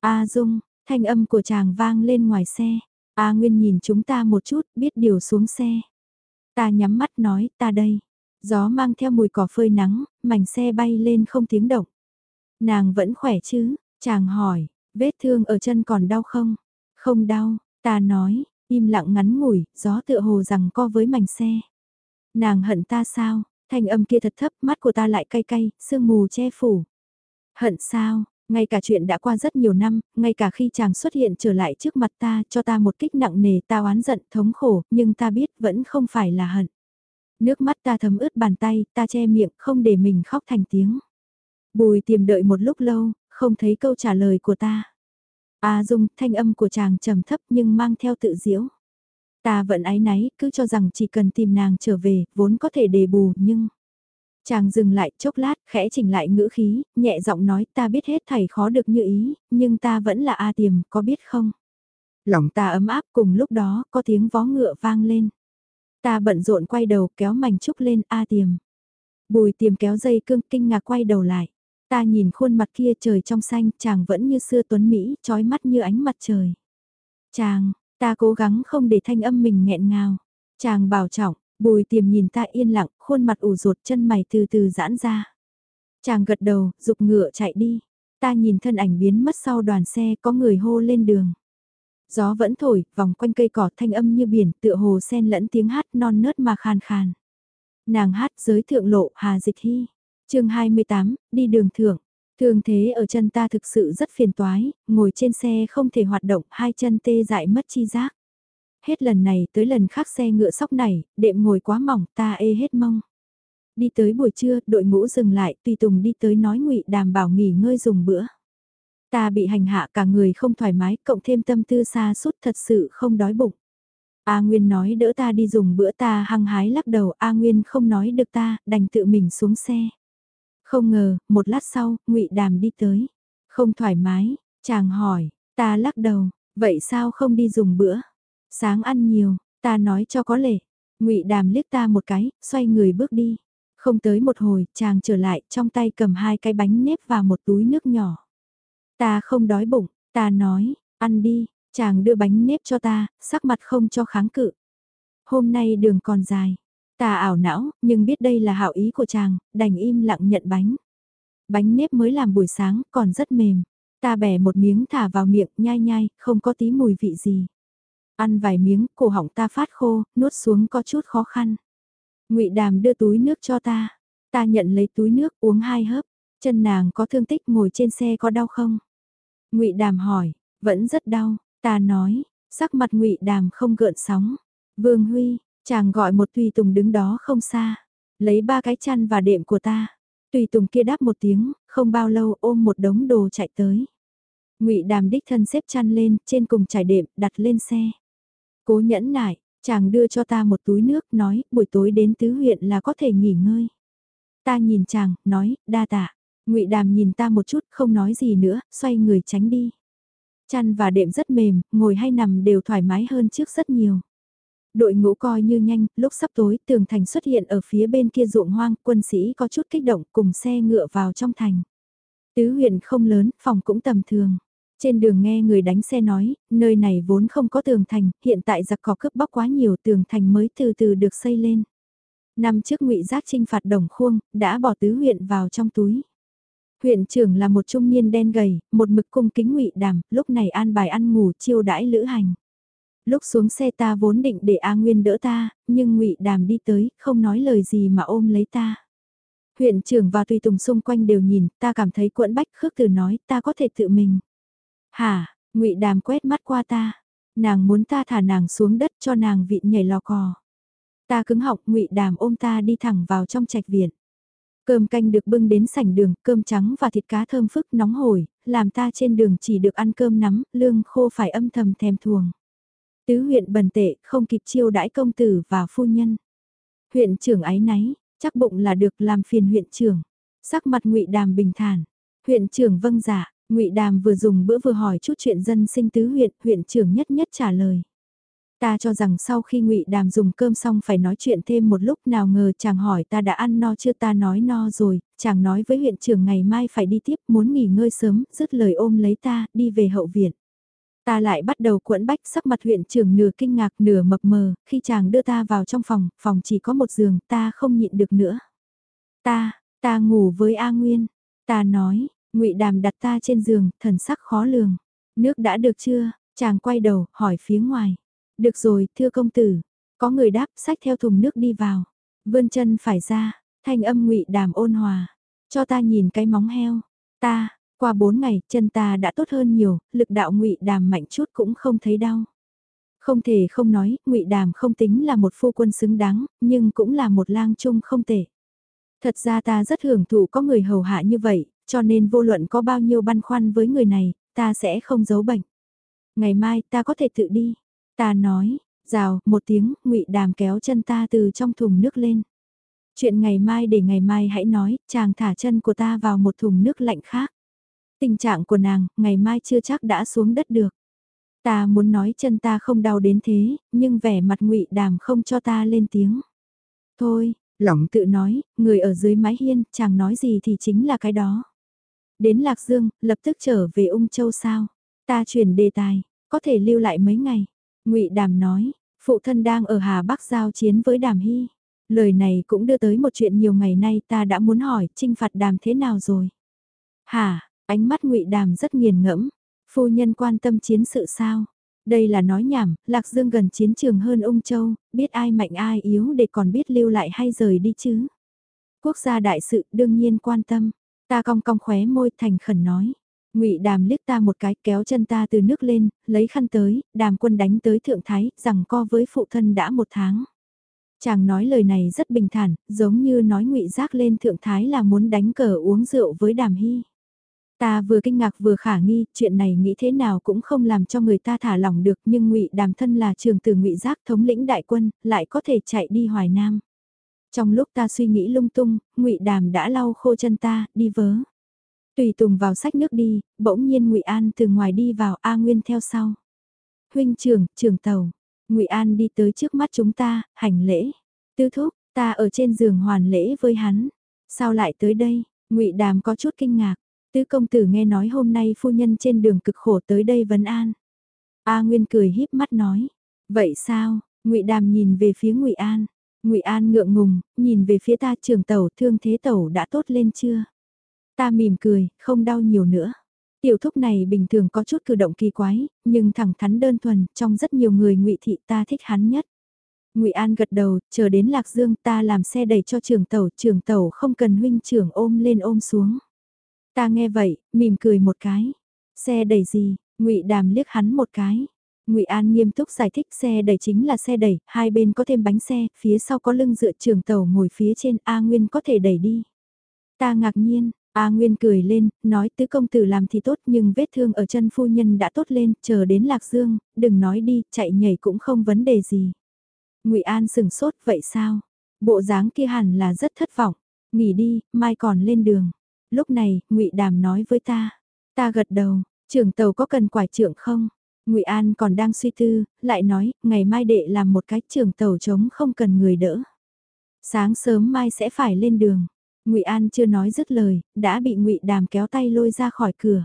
A Dung, thanh âm của chàng vang lên ngoài xe. A Nguyên nhìn chúng ta một chút, biết điều xuống xe. Ta nhắm mắt nói, ta đây. Gió mang theo mùi cỏ phơi nắng, mảnh xe bay lên không tiếng động. Nàng vẫn khỏe chứ, chàng hỏi, vết thương ở chân còn đau không? Không đau, ta nói, im lặng ngắn ngủi, gió tựa hồ rằng co với mảnh xe. Nàng hận ta sao? Thanh âm kia thật thấp, mắt của ta lại cay cay, sương mù che phủ. Hận sao? Ngay cả chuyện đã qua rất nhiều năm, ngay cả khi chàng xuất hiện trở lại trước mặt ta cho ta một kích nặng nề ta oán giận thống khổ, nhưng ta biết vẫn không phải là hận. Nước mắt ta thấm ướt bàn tay, ta che miệng không để mình khóc thành tiếng. Bùi tiềm đợi một lúc lâu, không thấy câu trả lời của ta. A Dung, thanh âm của chàng trầm thấp nhưng mang theo tự diễu. Ta vẫn ái náy, cứ cho rằng chỉ cần tìm nàng trở về, vốn có thể đề bù, nhưng... Chàng dừng lại chốc lát, khẽ chỉnh lại ngữ khí, nhẹ giọng nói ta biết hết thầy khó được như ý, nhưng ta vẫn là A tiềm, có biết không? Lòng ta ấm áp cùng lúc đó, có tiếng vó ngựa vang lên. Ta bận rộn quay đầu kéo mảnh trúc lên A tiềm. Bùi tiềm kéo dây cương kinh ngạc quay đầu lại. Ta nhìn khuôn mặt kia trời trong xanh, chàng vẫn như xưa tuấn Mỹ, trói mắt như ánh mặt trời. Chàng, ta cố gắng không để thanh âm mình nghẹn ngào. Chàng bảo trọng, bùi tiềm nhìn ta yên lặng, khuôn mặt ủ ruột chân mày từ từ giãn ra. Chàng gật đầu, dục ngựa chạy đi. Ta nhìn thân ảnh biến mất sau đoàn xe có người hô lên đường. Gió vẫn thổi, vòng quanh cây cỏ thanh âm như biển, tựa hồ sen lẫn tiếng hát non nớt mà khàn khàn. Nàng hát giới thượng lộ Hà Dịch Hy chương 28, đi đường thưởng. Thường thế ở chân ta thực sự rất phiền toái, ngồi trên xe không thể hoạt động, hai chân tê dại mất chi giác. Hết lần này tới lần khác xe ngựa sóc này, đệm ngồi quá mỏng, ta ê hết mông. Đi tới buổi trưa, đội ngũ dừng lại, tùy tùng đi tới nói ngụy đảm bảo nghỉ ngơi dùng bữa. Ta bị hành hạ cả người không thoải mái, cộng thêm tâm tư xa suốt thật sự không đói bụng. A Nguyên nói đỡ ta đi dùng bữa ta hăng hái lắc đầu, A Nguyên không nói được ta, đành tự mình xuống xe. Không ngờ, một lát sau, ngụy Đàm đi tới. Không thoải mái, chàng hỏi, ta lắc đầu, vậy sao không đi dùng bữa? Sáng ăn nhiều, ta nói cho có lệ. ngụy Đàm liếc ta một cái, xoay người bước đi. Không tới một hồi, chàng trở lại, trong tay cầm hai cái bánh nếp và một túi nước nhỏ. Ta không đói bụng, ta nói, ăn đi, chàng đưa bánh nếp cho ta, sắc mặt không cho kháng cự. Hôm nay đường còn dài, Ta ảo não, nhưng biết đây là hảo ý của chàng, đành im lặng nhận bánh. Bánh nếp mới làm buổi sáng, còn rất mềm. Ta bẻ một miếng thả vào miệng, nhai nhai, không có tí mùi vị gì. Ăn vài miếng, cổ họng ta phát khô, nuốt xuống có chút khó khăn. ngụy Đàm đưa túi nước cho ta. Ta nhận lấy túi nước uống hai hớp. Chân nàng có thương tích ngồi trên xe có đau không? ngụy Đàm hỏi, vẫn rất đau. Ta nói, sắc mặt ngụy Đàm không gợn sóng. Vương Huy, Chàng gọi một tùy tùng đứng đó không xa, lấy ba cái chăn và đệm của ta. Tùy Tùng kia đáp một tiếng, không bao lâu ôm một đống đồ chạy tới. Ngụy Đàm đích thân xếp chăn lên, trên cùng trải đệm, đặt lên xe. Cố nhẫn nại, chàng đưa cho ta một túi nước, nói, buổi tối đến tứ huyện là có thể nghỉ ngơi. Ta nhìn chàng, nói, đa tạ. Ngụy Đàm nhìn ta một chút, không nói gì nữa, xoay người tránh đi. Chăn và đệm rất mềm, ngồi hay nằm đều thoải mái hơn trước rất nhiều. Đội ngũ coi như nhanh, lúc sắp tối tường thành xuất hiện ở phía bên kia ruộng hoang, quân sĩ có chút kích động cùng xe ngựa vào trong thành. Tứ huyện không lớn, phòng cũng tầm thường. Trên đường nghe người đánh xe nói, nơi này vốn không có tường thành, hiện tại giặc cỏ cướp bóc quá nhiều tường thành mới từ từ được xây lên. Năm trước ngụy Giác trinh phạt đồng khuông, đã bỏ tứ huyện vào trong túi. Huyện trưởng là một trung niên đen gầy, một mực cung kính ngụy đàm, lúc này an bài ăn ngủ chiêu đãi lữ hành. Lúc xuống xe ta vốn định để A Nguyên đỡ ta, nhưng ngụy Đàm đi tới, không nói lời gì mà ôm lấy ta. Huyện trưởng và tùy tùng xung quanh đều nhìn, ta cảm thấy cuộn bách khước từ nói, ta có thể tự mình. Hả, ngụy Đàm quét mắt qua ta, nàng muốn ta thả nàng xuống đất cho nàng vịn nhảy lò cò. Ta cứng học ngụy Đàm ôm ta đi thẳng vào trong trạch viện. Cơm canh được bưng đến sảnh đường, cơm trắng và thịt cá thơm phức nóng hổi, làm ta trên đường chỉ được ăn cơm nắm, lương khô phải âm thầm thèm thuồng. Tứ huyện bần tệ, không kịp chiêu đãi công tử và phu nhân. Huyện trưởng ái náy, chắc bụng là được làm phiền huyện trưởng. Sắc mặt ngụy Đàm bình thản. Huyện trưởng vâng giả, dạ, ngụy Đàm vừa dùng bữa vừa hỏi chút chuyện dân sinh tứ huyện, huyện trưởng nhất nhất trả lời. Ta cho rằng sau khi ngụy Đàm dùng cơm xong phải nói chuyện thêm một lúc nào ngờ chàng hỏi ta đã ăn no chưa ta nói no rồi, chàng nói với huyện trưởng ngày mai phải đi tiếp muốn nghỉ ngơi sớm, dứt lời ôm lấy ta, đi về hậu viện. Ta lại bắt đầu cuộn bách sắc mặt huyện trưởng nửa kinh ngạc nửa mập mờ, khi chàng đưa ta vào trong phòng, phòng chỉ có một giường, ta không nhịn được nữa. Ta, ta ngủ với A Nguyên, ta nói, ngụy Đàm đặt ta trên giường, thần sắc khó lường. Nước đã được chưa? Chàng quay đầu, hỏi phía ngoài. Được rồi, thưa công tử. Có người đáp, sách theo thùng nước đi vào. Vươn chân phải ra, thanh âm ngụy Đàm ôn hòa. Cho ta nhìn cái móng heo. Ta, qua 4 ngày, chân ta đã tốt hơn nhiều, lực đạo ngụy đàm mạnh chút cũng không thấy đau. Không thể không nói, ngụy đàm không tính là một phu quân xứng đáng, nhưng cũng là một lang trung không tệ. Thật ra ta rất hưởng thụ có người hầu hạ như vậy, cho nên vô luận có bao nhiêu băn khoăn với người này, ta sẽ không giấu bệnh. Ngày mai ta có thể tự đi. Ta nói, rào, một tiếng, ngụy đàm kéo chân ta từ trong thùng nước lên. Chuyện ngày mai để ngày mai hãy nói, chàng thả chân của ta vào một thùng nước lạnh khác. Tình trạng của nàng, ngày mai chưa chắc đã xuống đất được. Ta muốn nói chân ta không đau đến thế, nhưng vẻ mặt ngụy đàm không cho ta lên tiếng. Thôi, lỏng tự nói, người ở dưới mái hiên, chàng nói gì thì chính là cái đó. Đến Lạc Dương, lập tức trở về ung châu sao. Ta chuyển đề tài, có thể lưu lại mấy ngày. ngụy đàm nói, phụ thân đang ở Hà Bắc giao chiến với đàm hy. Lời này cũng đưa tới một chuyện nhiều ngày nay ta đã muốn hỏi, trinh phạt đàm thế nào rồi? Hả, Ánh mắt ngụy Đàm rất nghiền ngẫm, phu nhân quan tâm chiến sự sao? Đây là nói nhảm, Lạc Dương gần chiến trường hơn ung châu, biết ai mạnh ai yếu để còn biết lưu lại hay rời đi chứ. Quốc gia đại sự đương nhiên quan tâm, ta cong cong khóe môi thành khẩn nói. ngụy Đàm liếc ta một cái kéo chân ta từ nước lên, lấy khăn tới, đàm quân đánh tới Thượng Thái, rằng co với phụ thân đã một tháng. Chàng nói lời này rất bình thản, giống như nói ngụy giác lên Thượng Thái là muốn đánh cờ uống rượu với đàm hy. Ta vừa kinh ngạc vừa khả nghi, chuyện này nghĩ thế nào cũng không làm cho người ta thả lỏng được, nhưng Ngụy Đàm thân là trường tử Ngụy Giác thống lĩnh đại quân, lại có thể chạy đi Hoài Nam. Trong lúc ta suy nghĩ lung tung, Ngụy Đàm đã lau khô chân ta, đi vớ. Tùy Tùng vào sách nước đi, bỗng nhiên Ngụy An từ ngoài đi vào A Nguyên theo sau. Huynh trưởng, trưởng tàu. Ngụy An đi tới trước mắt chúng ta, hành lễ. Tư thúc, ta ở trên giường hoàn lễ với hắn. Sao lại tới đây? Ngụy Đàm có chút kinh ngạc. Tứ công tử nghe nói hôm nay phu nhân trên đường cực khổ tới đây vấn an. A Nguyên cười híp mắt nói, vậy sao? Ngụy Đàm nhìn về phía Ngụy An. Ngụy An ngượng ngùng, nhìn về phía ta trường tẩu thương thế tẩu đã tốt lên chưa? Ta mỉm cười, không đau nhiều nữa. Tiểu thúc này bình thường có chút cử động kỳ quái, nhưng thẳng thắn đơn thuần, trong rất nhiều người Ngụy thị ta thích hắn nhất. Ngụy An gật đầu, chờ đến Lạc Dương ta làm xe đẩy cho trường tẩu, trường tẩu không cần huynh trưởng ôm lên ôm xuống. Ta nghe vậy, mỉm cười một cái. Xe đẩy gì? Ngụy Đàm liếc hắn một cái. Ngụy An nghiêm túc giải thích xe đẩy chính là xe đẩy, hai bên có thêm bánh xe, phía sau có lưng dựa trường tàu ngồi phía trên A Nguyên có thể đẩy đi. Ta ngạc nhiên, A Nguyên cười lên, nói tứ công tử làm thì tốt nhưng vết thương ở chân phu nhân đã tốt lên, chờ đến Lạc Dương, đừng nói đi, chạy nhảy cũng không vấn đề gì. ngụy An sừng sốt, vậy sao? Bộ dáng kia hẳn là rất thất vọng. Nghỉ đi, mai còn lên đường. Lúc này, ngụy Đàm nói với ta. Ta gật đầu, trưởng tàu có cần quải trưởng không? ngụy An còn đang suy tư, lại nói, ngày mai đệ làm một cái trưởng tàu trống không cần người đỡ. Sáng sớm mai sẽ phải lên đường. ngụy An chưa nói dứt lời, đã bị ngụy Đàm kéo tay lôi ra khỏi cửa.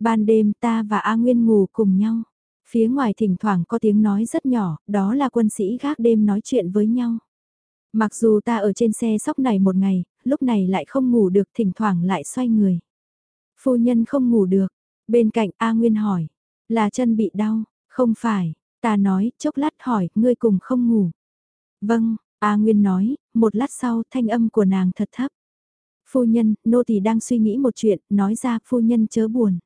Ban đêm ta và A Nguyên ngủ cùng nhau. Phía ngoài thỉnh thoảng có tiếng nói rất nhỏ, đó là quân sĩ gác đêm nói chuyện với nhau. Mặc dù ta ở trên xe sóc này một ngày, lúc này lại không ngủ được thỉnh thoảng lại xoay người. Phu nhân không ngủ được, bên cạnh A Nguyên hỏi, là chân bị đau, không phải, ta nói, chốc lát hỏi, ngươi cùng không ngủ. Vâng, A Nguyên nói, một lát sau thanh âm của nàng thật thấp. Phu nhân, nô tỳ đang suy nghĩ một chuyện, nói ra phu nhân chớ buồn.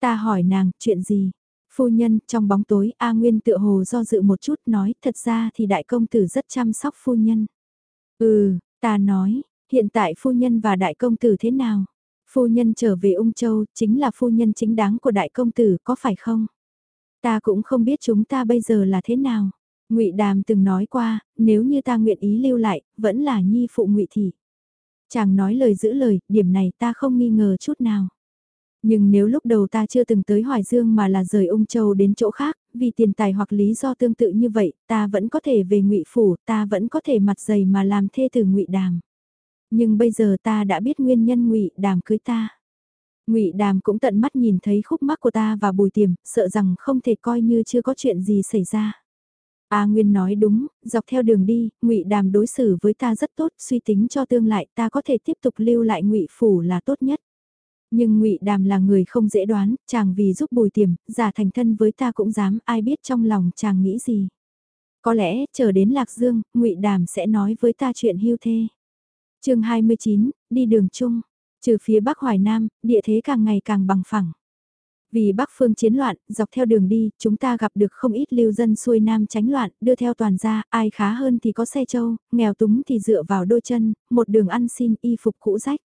Ta hỏi nàng, chuyện gì? Phu nhân, trong bóng tối, A Nguyên tựa hồ do dự một chút nói, thật ra thì đại công tử rất chăm sóc phu nhân. Ừ, ta nói, hiện tại phu nhân và đại công tử thế nào? Phu nhân trở về ung châu, chính là phu nhân chính đáng của đại công tử, có phải không? Ta cũng không biết chúng ta bây giờ là thế nào. Ngụy Đàm từng nói qua, nếu như ta nguyện ý lưu lại, vẫn là nhi phụ Ngụy thị. Chàng nói lời giữ lời, điểm này ta không nghi ngờ chút nào. Nhưng nếu lúc đầu ta chưa từng tới Hoài Dương mà là rời ung châu đến chỗ khác, vì tiền tài hoặc lý do tương tự như vậy, ta vẫn có thể về ngụy phủ, ta vẫn có thể mặt dày mà làm thê từ ngụy đàm. Nhưng bây giờ ta đã biết nguyên nhân ngụy đàm cưới ta. Ngụy Đàm cũng tận mắt nhìn thấy khúc mắc của ta và Bùi Tiềm, sợ rằng không thể coi như chưa có chuyện gì xảy ra. A Nguyên nói đúng, dọc theo đường đi, Ngụy Đàm đối xử với ta rất tốt, suy tính cho tương lại ta có thể tiếp tục lưu lại Ngụy phủ là tốt nhất. Nhưng ngụy Đàm là người không dễ đoán, chàng vì giúp bùi tiềm, giả thành thân với ta cũng dám ai biết trong lòng chàng nghĩ gì. Có lẽ, chờ đến Lạc Dương, ngụy Đàm sẽ nói với ta chuyện hưu thê. chương 29, đi đường chung. Trừ phía Bắc Hoài Nam, địa thế càng ngày càng bằng phẳng. Vì Bắc phương chiến loạn, dọc theo đường đi, chúng ta gặp được không ít lưu dân xuôi Nam tránh loạn, đưa theo toàn gia, ai khá hơn thì có xe châu, nghèo túng thì dựa vào đôi chân, một đường ăn xin y phục cũ rách.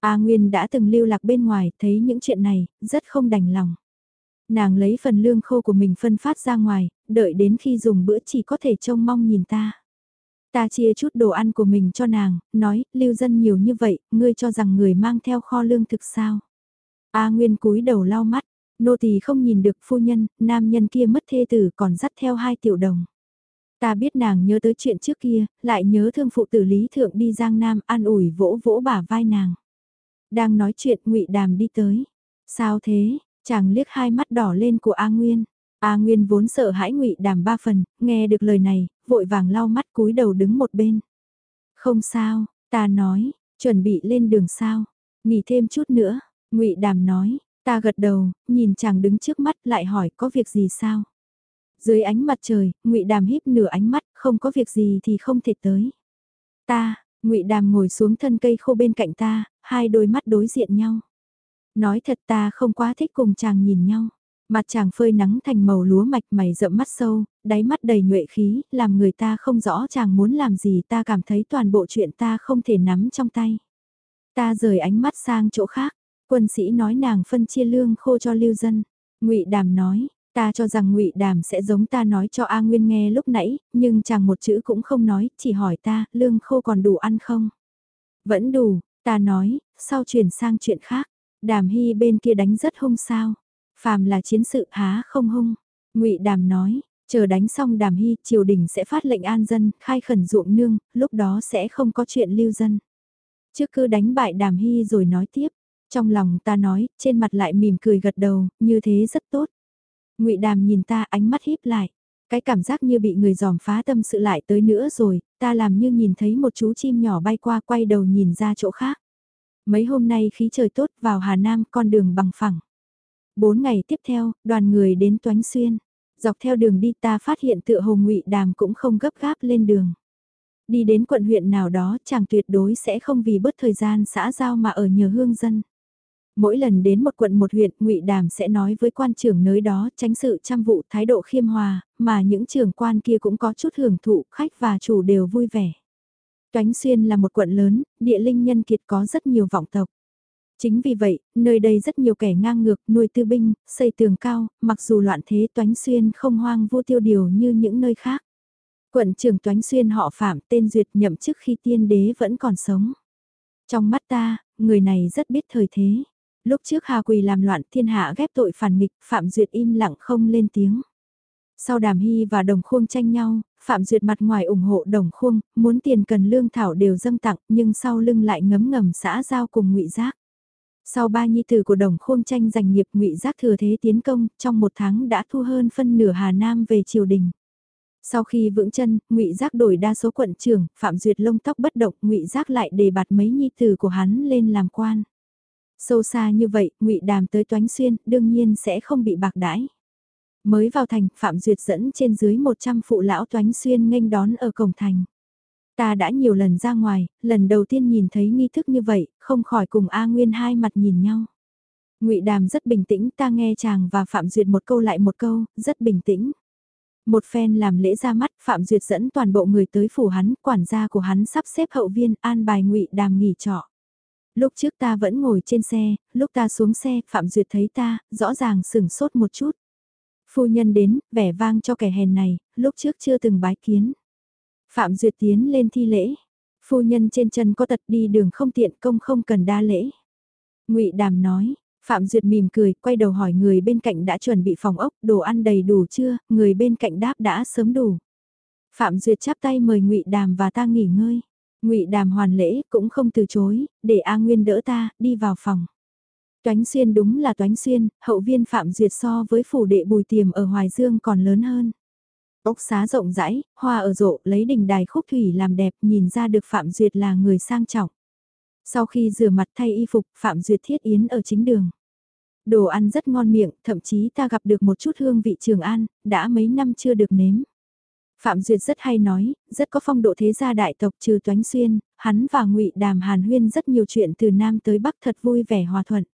A Nguyên đã từng lưu lạc bên ngoài, thấy những chuyện này, rất không đành lòng. Nàng lấy phần lương khô của mình phân phát ra ngoài, đợi đến khi dùng bữa chỉ có thể trông mong nhìn ta. Ta chia chút đồ ăn của mình cho nàng, nói, lưu dân nhiều như vậy, ngươi cho rằng người mang theo kho lương thực sao. A Nguyên cúi đầu lau mắt, nô tỳ không nhìn được phu nhân, nam nhân kia mất thê tử còn dắt theo hai tiểu đồng. Ta biết nàng nhớ tới chuyện trước kia, lại nhớ thương phụ tử Lý Thượng đi Giang Nam an ủi vỗ vỗ bả vai nàng. Đang nói chuyện ngụy Đàm đi tới. Sao thế? Chàng liếc hai mắt đỏ lên của A Nguyên. A Nguyên vốn sợ hãi ngụy Đàm ba phần, nghe được lời này, vội vàng lau mắt cúi đầu đứng một bên. Không sao, ta nói, chuẩn bị lên đường sao? Nghỉ thêm chút nữa, ngụy Đàm nói, ta gật đầu, nhìn chàng đứng trước mắt lại hỏi có việc gì sao? Dưới ánh mặt trời, ngụy Đàm híp nửa ánh mắt, không có việc gì thì không thể tới. Ta, ngụy Đàm ngồi xuống thân cây khô bên cạnh ta, hai đôi mắt đối diện nhau. Nói thật ta không quá thích cùng chàng nhìn nhau. Mặt chàng phơi nắng thành màu lúa mạch mày rậm mắt sâu, đáy mắt đầy nhuệ khí, làm người ta không rõ chàng muốn làm gì ta cảm thấy toàn bộ chuyện ta không thể nắm trong tay. Ta rời ánh mắt sang chỗ khác, quân sĩ nói nàng phân chia lương khô cho lưu dân. ngụy Đàm nói, ta cho rằng ngụy Đàm sẽ giống ta nói cho A Nguyên nghe lúc nãy, nhưng chàng một chữ cũng không nói, chỉ hỏi ta, lương khô còn đủ ăn không? Vẫn đủ, Ta nói, sau chuyển sang chuyện khác, đàm hy bên kia đánh rất hung sao. Phàm là chiến sự há không hung. ngụy đàm nói, chờ đánh xong đàm hy triều đình sẽ phát lệnh an dân, khai khẩn ruộng nương, lúc đó sẽ không có chuyện lưu dân. Trước cứ đánh bại đàm hy rồi nói tiếp. Trong lòng ta nói, trên mặt lại mỉm cười gật đầu, như thế rất tốt ngụy đàm nhìn ta ánh mắt híp lại. Cái cảm giác như bị người dòm phá tâm sự lại tới nữa rồi, ta làm như nhìn thấy một chú chim nhỏ bay qua quay đầu nhìn ra chỗ khác. Mấy hôm nay khí trời tốt vào Hà Nam con đường bằng phẳng. Bốn ngày tiếp theo, đoàn người đến Toánh Xuyên. Dọc theo đường đi ta phát hiện tựa hồ ngụy đàm cũng không gấp gáp lên đường. Đi đến quận huyện nào đó chàng tuyệt đối sẽ không vì bớt thời gian xã giao mà ở nhờ hương dân mỗi lần đến một quận một huyện ngụy đàm sẽ nói với quan trưởng nơi đó tránh sự trăm vụ thái độ khiêm hòa mà những trưởng quan kia cũng có chút hưởng thụ khách và chủ đều vui vẻ Toánh Xuyên là một quận lớn, địa linh nhân kiệt có rất nhiều vọng tộc. Chính vì vậy, nơi đây rất nhiều kẻ ngang ngược, nuôi tư binh, xây tường cao, mặc dù loạn thế Toánh Xuyên không hoang vô tiêu điều như những nơi khác. Quận trưởng Toánh Xuyên họ Phạm tên Duyệt nhậm chức khi tiên đế vẫn còn sống. Trong mắt ta, người này rất biết thời thế. Lúc trước Hà Quỳ làm loạn thiên hạ ghép tội phản nghịch, Phạm Duyệt im lặng không lên tiếng. Sau Đàm Hy và Đồng Khuông tranh nhau, Phạm Duyệt mặt ngoài ủng hộ Đồng Khuông, muốn tiền cần lương thảo đều dâng tặng, nhưng sau lưng lại ngấm ngầm xã giao cùng ngụy Giác. Sau ba nhi tử của Đồng Khuông tranh giành nghiệp ngụy Giác thừa thế tiến công, trong một tháng đã thu hơn phân nửa Hà Nam về triều đình. Sau khi vững chân, ngụy Giác đổi đa số quận trưởng, Phạm Duyệt lông tóc bất động, ngụy Giác lại đề bạt mấy nhi tử của hắn lên làm quan. Sâu xa như vậy, ngụy Đàm tới Toánh Xuyên, đương nhiên sẽ không bị bạc đãi. Mới vào thành, Phạm Duyệt dẫn trên dưới 100 phụ lão Toánh Xuyên nghênh đón ở cổng thành. Ta đã nhiều lần ra ngoài, lần đầu tiên nhìn thấy nghi thức như vậy, không khỏi cùng A Nguyên hai mặt nhìn nhau. Ngụy Đàm rất bình tĩnh, ta nghe chàng và Phạm Duyệt một câu lại một câu, rất bình tĩnh. Một phen làm lễ ra mắt, Phạm Duyệt dẫn toàn bộ người tới phủ hắn, quản gia của hắn sắp xếp hậu viên, an bài Ngụy Đàm nghỉ trọ. Lúc trước ta vẫn ngồi trên xe, lúc ta xuống xe, Phạm Duyệt thấy ta, rõ ràng sửng sốt một chút. Phu nhân đến, vẻ vang cho kẻ hèn này, lúc trước chưa từng bái kiến. Phạm Duyệt tiến lên thi lễ. Phu nhân trên chân có tật đi đường không tiện công không cần đa lễ. ngụy Đàm nói, Phạm Duyệt mỉm cười, quay đầu hỏi người bên cạnh đã chuẩn bị phòng ốc, đồ ăn đầy đủ chưa, người bên cạnh đáp đã sớm đủ. Phạm Duyệt chắp tay mời ngụy Đàm và ta nghỉ ngơi ngụy Đàm hoàn lễ, cũng không từ chối, để A Nguyên đỡ ta, đi vào phòng. Toánh Xuyên đúng là Toánh Xuyên, hậu viên Phạm Duyệt so với phủ đệ bùi tiềm ở Hoài Dương còn lớn hơn. Ốc xá rộng rãi, hoa ở rộ, lấy đình đài khúc thủy làm đẹp, nhìn ra được Phạm Duyệt là người sang trọng. Sau khi rửa mặt thay y phục, Phạm Duyệt thiết yến ở chính đường. Đồ ăn rất ngon miệng, thậm chí ta gặp được một chút hương vị Trường An, đã mấy năm chưa được nếm. Phạm Duyệt rất hay nói, rất có phong độ thế gia đại tộc trừ Toánh Xuyên, hắn và ngụy Đàm Hàn Huyên rất nhiều chuyện từ Nam tới Bắc thật vui vẻ hòa thuận.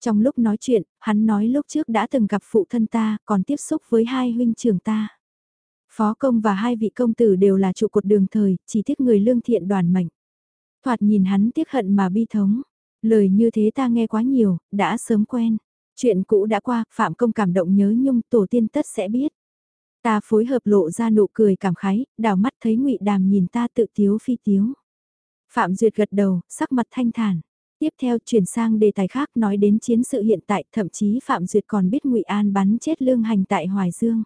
Trong lúc nói chuyện, hắn nói lúc trước đã từng gặp phụ thân ta, còn tiếp xúc với hai huynh trưởng ta. Phó công và hai vị công tử đều là trụ cột đường thời, chỉ tiếc người lương thiện đoàn mệnh. Thoạt nhìn hắn tiếc hận mà bi thống. Lời như thế ta nghe quá nhiều, đã sớm quen. Chuyện cũ đã qua, Phạm Công cảm động nhớ nhung, tổ tiên tất sẽ biết. Ta phối hợp lộ ra nụ cười cảm khái, đào mắt thấy ngụy Đàm nhìn ta tự tiếu phi tiếu. Phạm Duyệt gật đầu, sắc mặt thanh thản. Tiếp theo chuyển sang đề tài khác nói đến chiến sự hiện tại, thậm chí Phạm Duyệt còn biết ngụy An bắn chết lương hành tại Hoài Dương.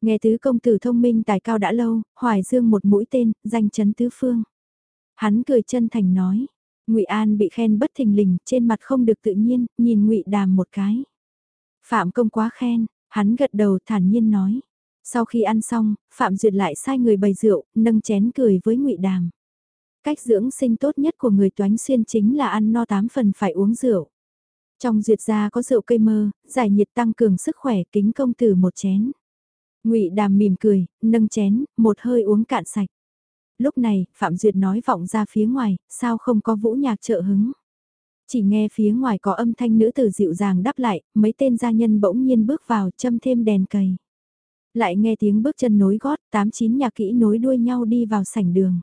Nghe tứ công tử thông minh tài cao đã lâu, Hoài Dương một mũi tên, danh chấn tứ phương. Hắn cười chân thành nói, ngụy An bị khen bất thình lình, trên mặt không được tự nhiên, nhìn ngụy Đàm một cái. Phạm công quá khen, hắn gật đầu thản nhiên nói. Sau khi ăn xong, Phạm Duyệt lại sai người bày rượu, nâng chén cười với ngụy Đàm. Cách dưỡng sinh tốt nhất của người toánh xuyên chính là ăn no tám phần phải uống rượu. Trong duyệt gia có rượu cây mơ, giải nhiệt tăng cường sức khỏe kính công tử một chén. ngụy đàm mỉm cười, nâng chén, một hơi uống cạn sạch. Lúc này, Phạm Duyệt nói vọng ra phía ngoài, sao không có vũ nhạc trợ hứng. Chỉ nghe phía ngoài có âm thanh nữ tử dịu dàng đáp lại, mấy tên gia nhân bỗng nhiên bước vào châm thêm đèn cầy. Lại nghe tiếng bước chân nối gót, tám chín nhạc kỹ nối đuôi nhau đi vào sảnh đường.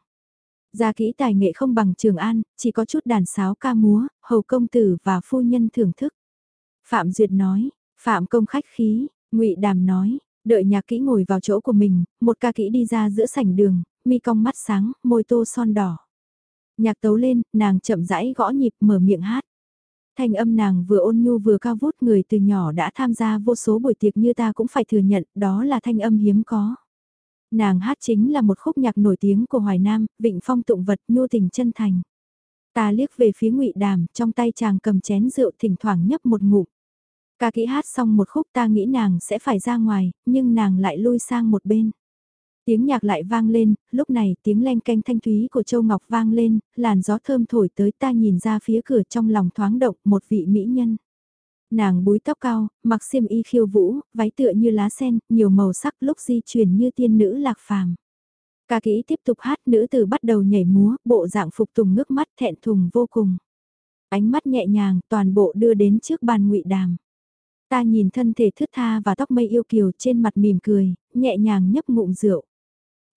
Gia kỹ tài nghệ không bằng Trường An, chỉ có chút đàn sáo ca múa, hầu công tử và phu nhân thưởng thức. Phạm Duyệt nói, Phạm công khách khí, ngụy Đàm nói, đợi nhạc kỹ ngồi vào chỗ của mình, một ca kỹ đi ra giữa sảnh đường, mi cong mắt sáng, môi tô son đỏ. Nhạc tấu lên, nàng chậm rãi gõ nhịp mở miệng hát. Thanh âm nàng vừa ôn nhu vừa cao vút người từ nhỏ đã tham gia vô số buổi tiệc như ta cũng phải thừa nhận, đó là thanh âm hiếm có. Nàng hát chính là một khúc nhạc nổi tiếng của Hoài Nam, Vịnh Phong tụng vật nhu tình chân thành. Ta liếc về phía ngụy Đàm, trong tay chàng cầm chén rượu thỉnh thoảng nhấp một ngụm. Ca kỹ hát xong một khúc ta nghĩ nàng sẽ phải ra ngoài, nhưng nàng lại lui sang một bên. Tiếng nhạc lại vang lên, lúc này tiếng len canh thanh thúy của Châu Ngọc vang lên, làn gió thơm thổi tới ta nhìn ra phía cửa trong lòng thoáng động một vị mỹ nhân. Nàng búi tóc cao, mặc xiêm y khiêu vũ, váy tựa như lá sen, nhiều màu sắc lúc di chuyển như tiên nữ lạc phàm. Ca kỹ tiếp tục hát nữ từ bắt đầu nhảy múa, bộ dạng phục tùng ngước mắt thẹn thùng vô cùng. Ánh mắt nhẹ nhàng, toàn bộ đưa đến trước bàn ngụy đàm. Ta nhìn thân thể thướt tha và tóc mây yêu kiều trên mặt mỉm cười, nhẹ nhàng nhấp ngụm rượu.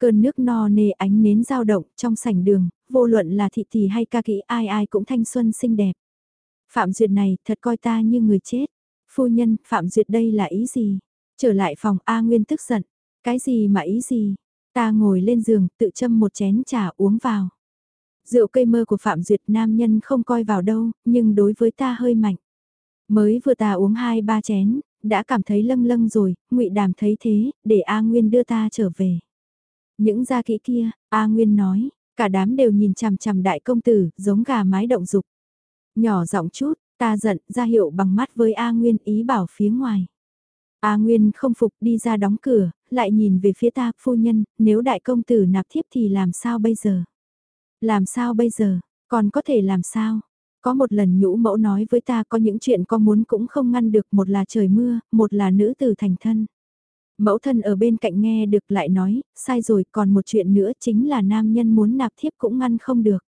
Cơn nước no nề ánh nến dao động trong sảnh đường, vô luận là thị thị hay ca kỹ ai ai cũng thanh xuân xinh đẹp. Phạm Duyệt này thật coi ta như người chết. Phu nhân, Phạm Duyệt đây là ý gì? Trở lại phòng A Nguyên tức giận. Cái gì mà ý gì? Ta ngồi lên giường, tự châm một chén trà uống vào. Rượu cây mơ của Phạm Duyệt nam nhân không coi vào đâu, nhưng đối với ta hơi mạnh. Mới vừa ta uống hai ba chén, đã cảm thấy lâng lâng rồi, ngụy Đàm thấy thế, để A Nguyên đưa ta trở về. Những gia kỹ kia, A Nguyên nói, cả đám đều nhìn chằm chằm đại công tử, giống gà mái động dục. Nhỏ giọng chút, ta giận, ra hiệu bằng mắt với A Nguyên ý bảo phía ngoài. A Nguyên không phục đi ra đóng cửa, lại nhìn về phía ta, phu nhân, nếu đại công tử nạp thiếp thì làm sao bây giờ? Làm sao bây giờ, còn có thể làm sao? Có một lần nhũ mẫu nói với ta có những chuyện con muốn cũng không ngăn được, một là trời mưa, một là nữ tử thành thân. Mẫu thân ở bên cạnh nghe được lại nói, sai rồi còn một chuyện nữa chính là nam nhân muốn nạp thiếp cũng ngăn không được.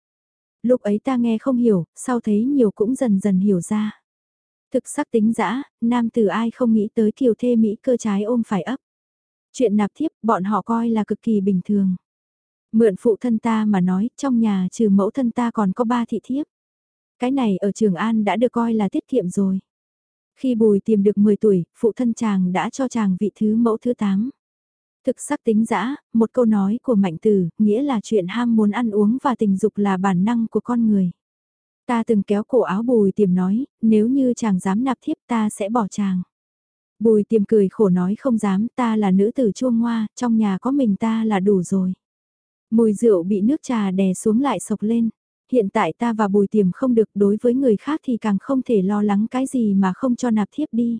Lúc ấy ta nghe không hiểu, sau thấy nhiều cũng dần dần hiểu ra. Thực sắc tính dã, nam tử ai không nghĩ tới kiều thê Mỹ cơ trái ôm phải ấp. Chuyện nạp thiếp bọn họ coi là cực kỳ bình thường. Mượn phụ thân ta mà nói, trong nhà trừ mẫu thân ta còn có ba thị thiếp. Cái này ở Trường An đã được coi là tiết kiệm rồi. Khi Bùi tìm được 10 tuổi, phụ thân chàng đã cho chàng vị thứ mẫu thứ 8. Thực sắc tính dã, một câu nói của mạnh tử, nghĩa là chuyện ham muốn ăn uống và tình dục là bản năng của con người. Ta từng kéo cổ áo bùi tiềm nói, nếu như chàng dám nạp thiếp ta sẽ bỏ chàng. Bùi tiềm cười khổ nói không dám, ta là nữ tử chua ngoa, trong nhà có mình ta là đủ rồi. Mùi rượu bị nước trà đè xuống lại sộc lên. Hiện tại ta và bùi tiềm không được đối với người khác thì càng không thể lo lắng cái gì mà không cho nạp thiếp đi.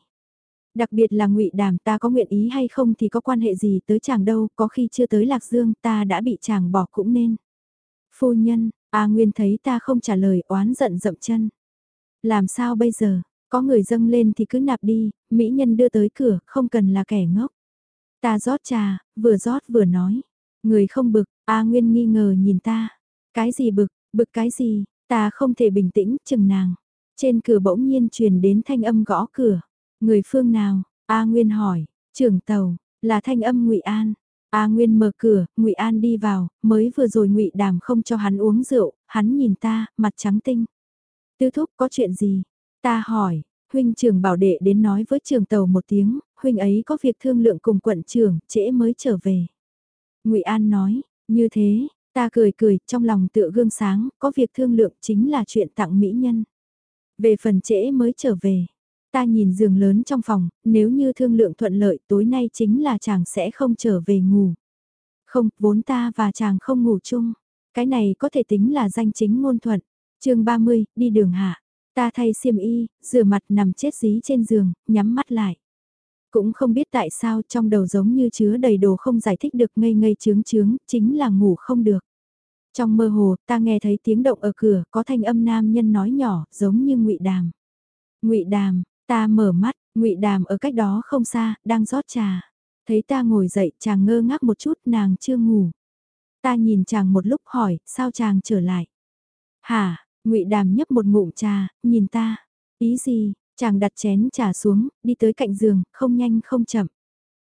Đặc biệt là ngụy Đàm ta có nguyện ý hay không thì có quan hệ gì tới chàng đâu, có khi chưa tới Lạc Dương ta đã bị chàng bỏ cũng nên. Phu nhân, A Nguyên thấy ta không trả lời oán giận dậm chân. Làm sao bây giờ, có người dâng lên thì cứ nạp đi, mỹ nhân đưa tới cửa, không cần là kẻ ngốc. Ta rót trà, vừa rót vừa nói. Người không bực, A Nguyên nghi ngờ nhìn ta. Cái gì bực, bực cái gì, ta không thể bình tĩnh, chừng nàng. Trên cửa bỗng nhiên truyền đến thanh âm gõ cửa. Người phương nào? A Nguyên hỏi, trưởng tàu, là thanh âm ngụy An. A Nguyên mở cửa, Ngụy An đi vào, mới vừa rồi Ngụy Đàm không cho hắn uống rượu, hắn nhìn ta, mặt trắng tinh. Tư thúc có chuyện gì? Ta hỏi, huynh trưởng bảo đệ đến nói với trường tàu một tiếng, huynh ấy có việc thương lượng cùng quận trưởng, trễ mới trở về. Ngụy An nói, như thế, ta cười cười, trong lòng tựa gương sáng, có việc thương lượng chính là chuyện tặng mỹ nhân. Về phần trễ mới trở về, Ta nhìn giường lớn trong phòng, nếu như thương lượng thuận lợi tối nay chính là chàng sẽ không trở về ngủ. Không, vốn ta và chàng không ngủ chung. Cái này có thể tính là danh chính ngôn thuận. chương 30, đi đường hạ. Ta thay xiêm y, rửa mặt nằm chết dí trên giường, nhắm mắt lại. Cũng không biết tại sao trong đầu giống như chứa đầy đồ không giải thích được ngây ngây chướng chướng, chính là ngủ không được. Trong mơ hồ, ta nghe thấy tiếng động ở cửa, có thanh âm nam nhân nói nhỏ, giống như ngụy đàm. ngụy đàm, Ta mở mắt, ngụy Đàm ở cách đó không xa, đang rót trà. Thấy ta ngồi dậy, chàng ngơ ngác một chút, nàng chưa ngủ. Ta nhìn chàng một lúc hỏi, sao chàng trở lại? Hả, ngụy Đàm nhấp một ngụm trà, nhìn ta. Ý gì, chàng đặt chén trà xuống, đi tới cạnh giường, không nhanh không chậm.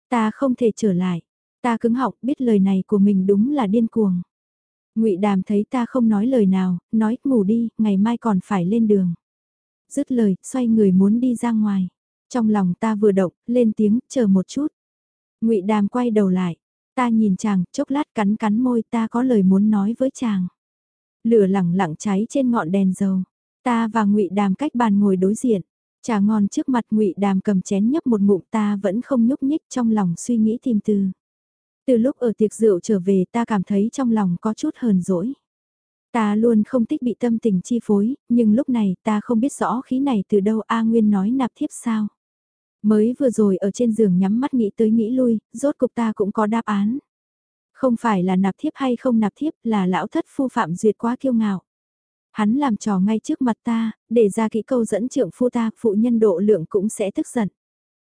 Ta không thể trở lại. Ta cứng họng biết lời này của mình đúng là điên cuồng. Ngụy Đàm thấy ta không nói lời nào, nói ngủ đi, ngày mai còn phải lên đường dứt lời, xoay người muốn đi ra ngoài. Trong lòng ta vừa động, lên tiếng, chờ một chút. ngụy Đàm quay đầu lại. Ta nhìn chàng, chốc lát cắn cắn môi ta có lời muốn nói với chàng. Lửa lẳng lặng cháy trên ngọn đèn dầu. Ta và ngụy Đàm cách bàn ngồi đối diện. Trà ngon trước mặt ngụy Đàm cầm chén nhấp một ngụm ta vẫn không nhúc nhích trong lòng suy nghĩ tìm từ. Từ lúc ở tiệc rượu trở về ta cảm thấy trong lòng có chút hờn dỗi. Ta luôn không thích bị tâm tình chi phối, nhưng lúc này ta không biết rõ khí này từ đâu A Nguyên nói nạp thiếp sao. Mới vừa rồi ở trên giường nhắm mắt nghĩ tới nghĩ lui, rốt cục ta cũng có đáp án. Không phải là nạp thiếp hay không nạp thiếp là lão thất phu phạm duyệt quá kiêu ngạo. Hắn làm trò ngay trước mặt ta, để ra kỹ câu dẫn trưởng phu ta, phụ nhân độ lượng cũng sẽ tức giận.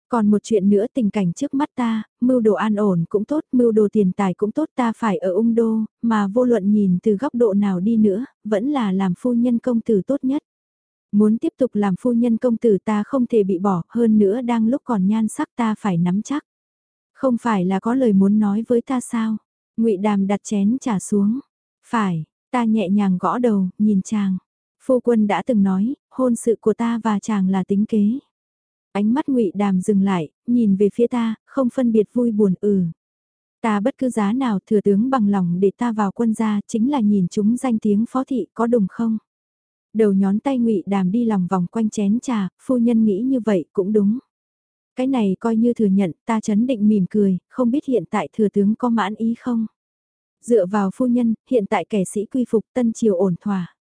Còn một chuyện nữa tình cảnh trước mắt ta, mưu đồ an ổn cũng tốt, mưu đồ tiền tài cũng tốt ta phải ở ung đô, mà vô luận nhìn từ góc độ nào đi nữa, vẫn là làm phu nhân công tử tốt nhất. Muốn tiếp tục làm phu nhân công tử ta không thể bị bỏ, hơn nữa đang lúc còn nhan sắc ta phải nắm chắc. Không phải là có lời muốn nói với ta sao? ngụy Đàm đặt chén trà xuống. Phải, ta nhẹ nhàng gõ đầu, nhìn chàng. Phu quân đã từng nói, hôn sự của ta và chàng là tính kế. Ánh mắt ngụy Đàm dừng lại, nhìn về phía ta, không phân biệt vui buồn ừ. Ta bất cứ giá nào thừa tướng bằng lòng để ta vào quân gia chính là nhìn chúng danh tiếng phó thị có đúng không? Đầu nhón tay ngụy Đàm đi lòng vòng quanh chén trà, phu nhân nghĩ như vậy cũng đúng. Cái này coi như thừa nhận, ta chấn định mỉm cười, không biết hiện tại thừa tướng có mãn ý không? Dựa vào phu nhân, hiện tại kẻ sĩ quy phục tân triều ổn thỏa.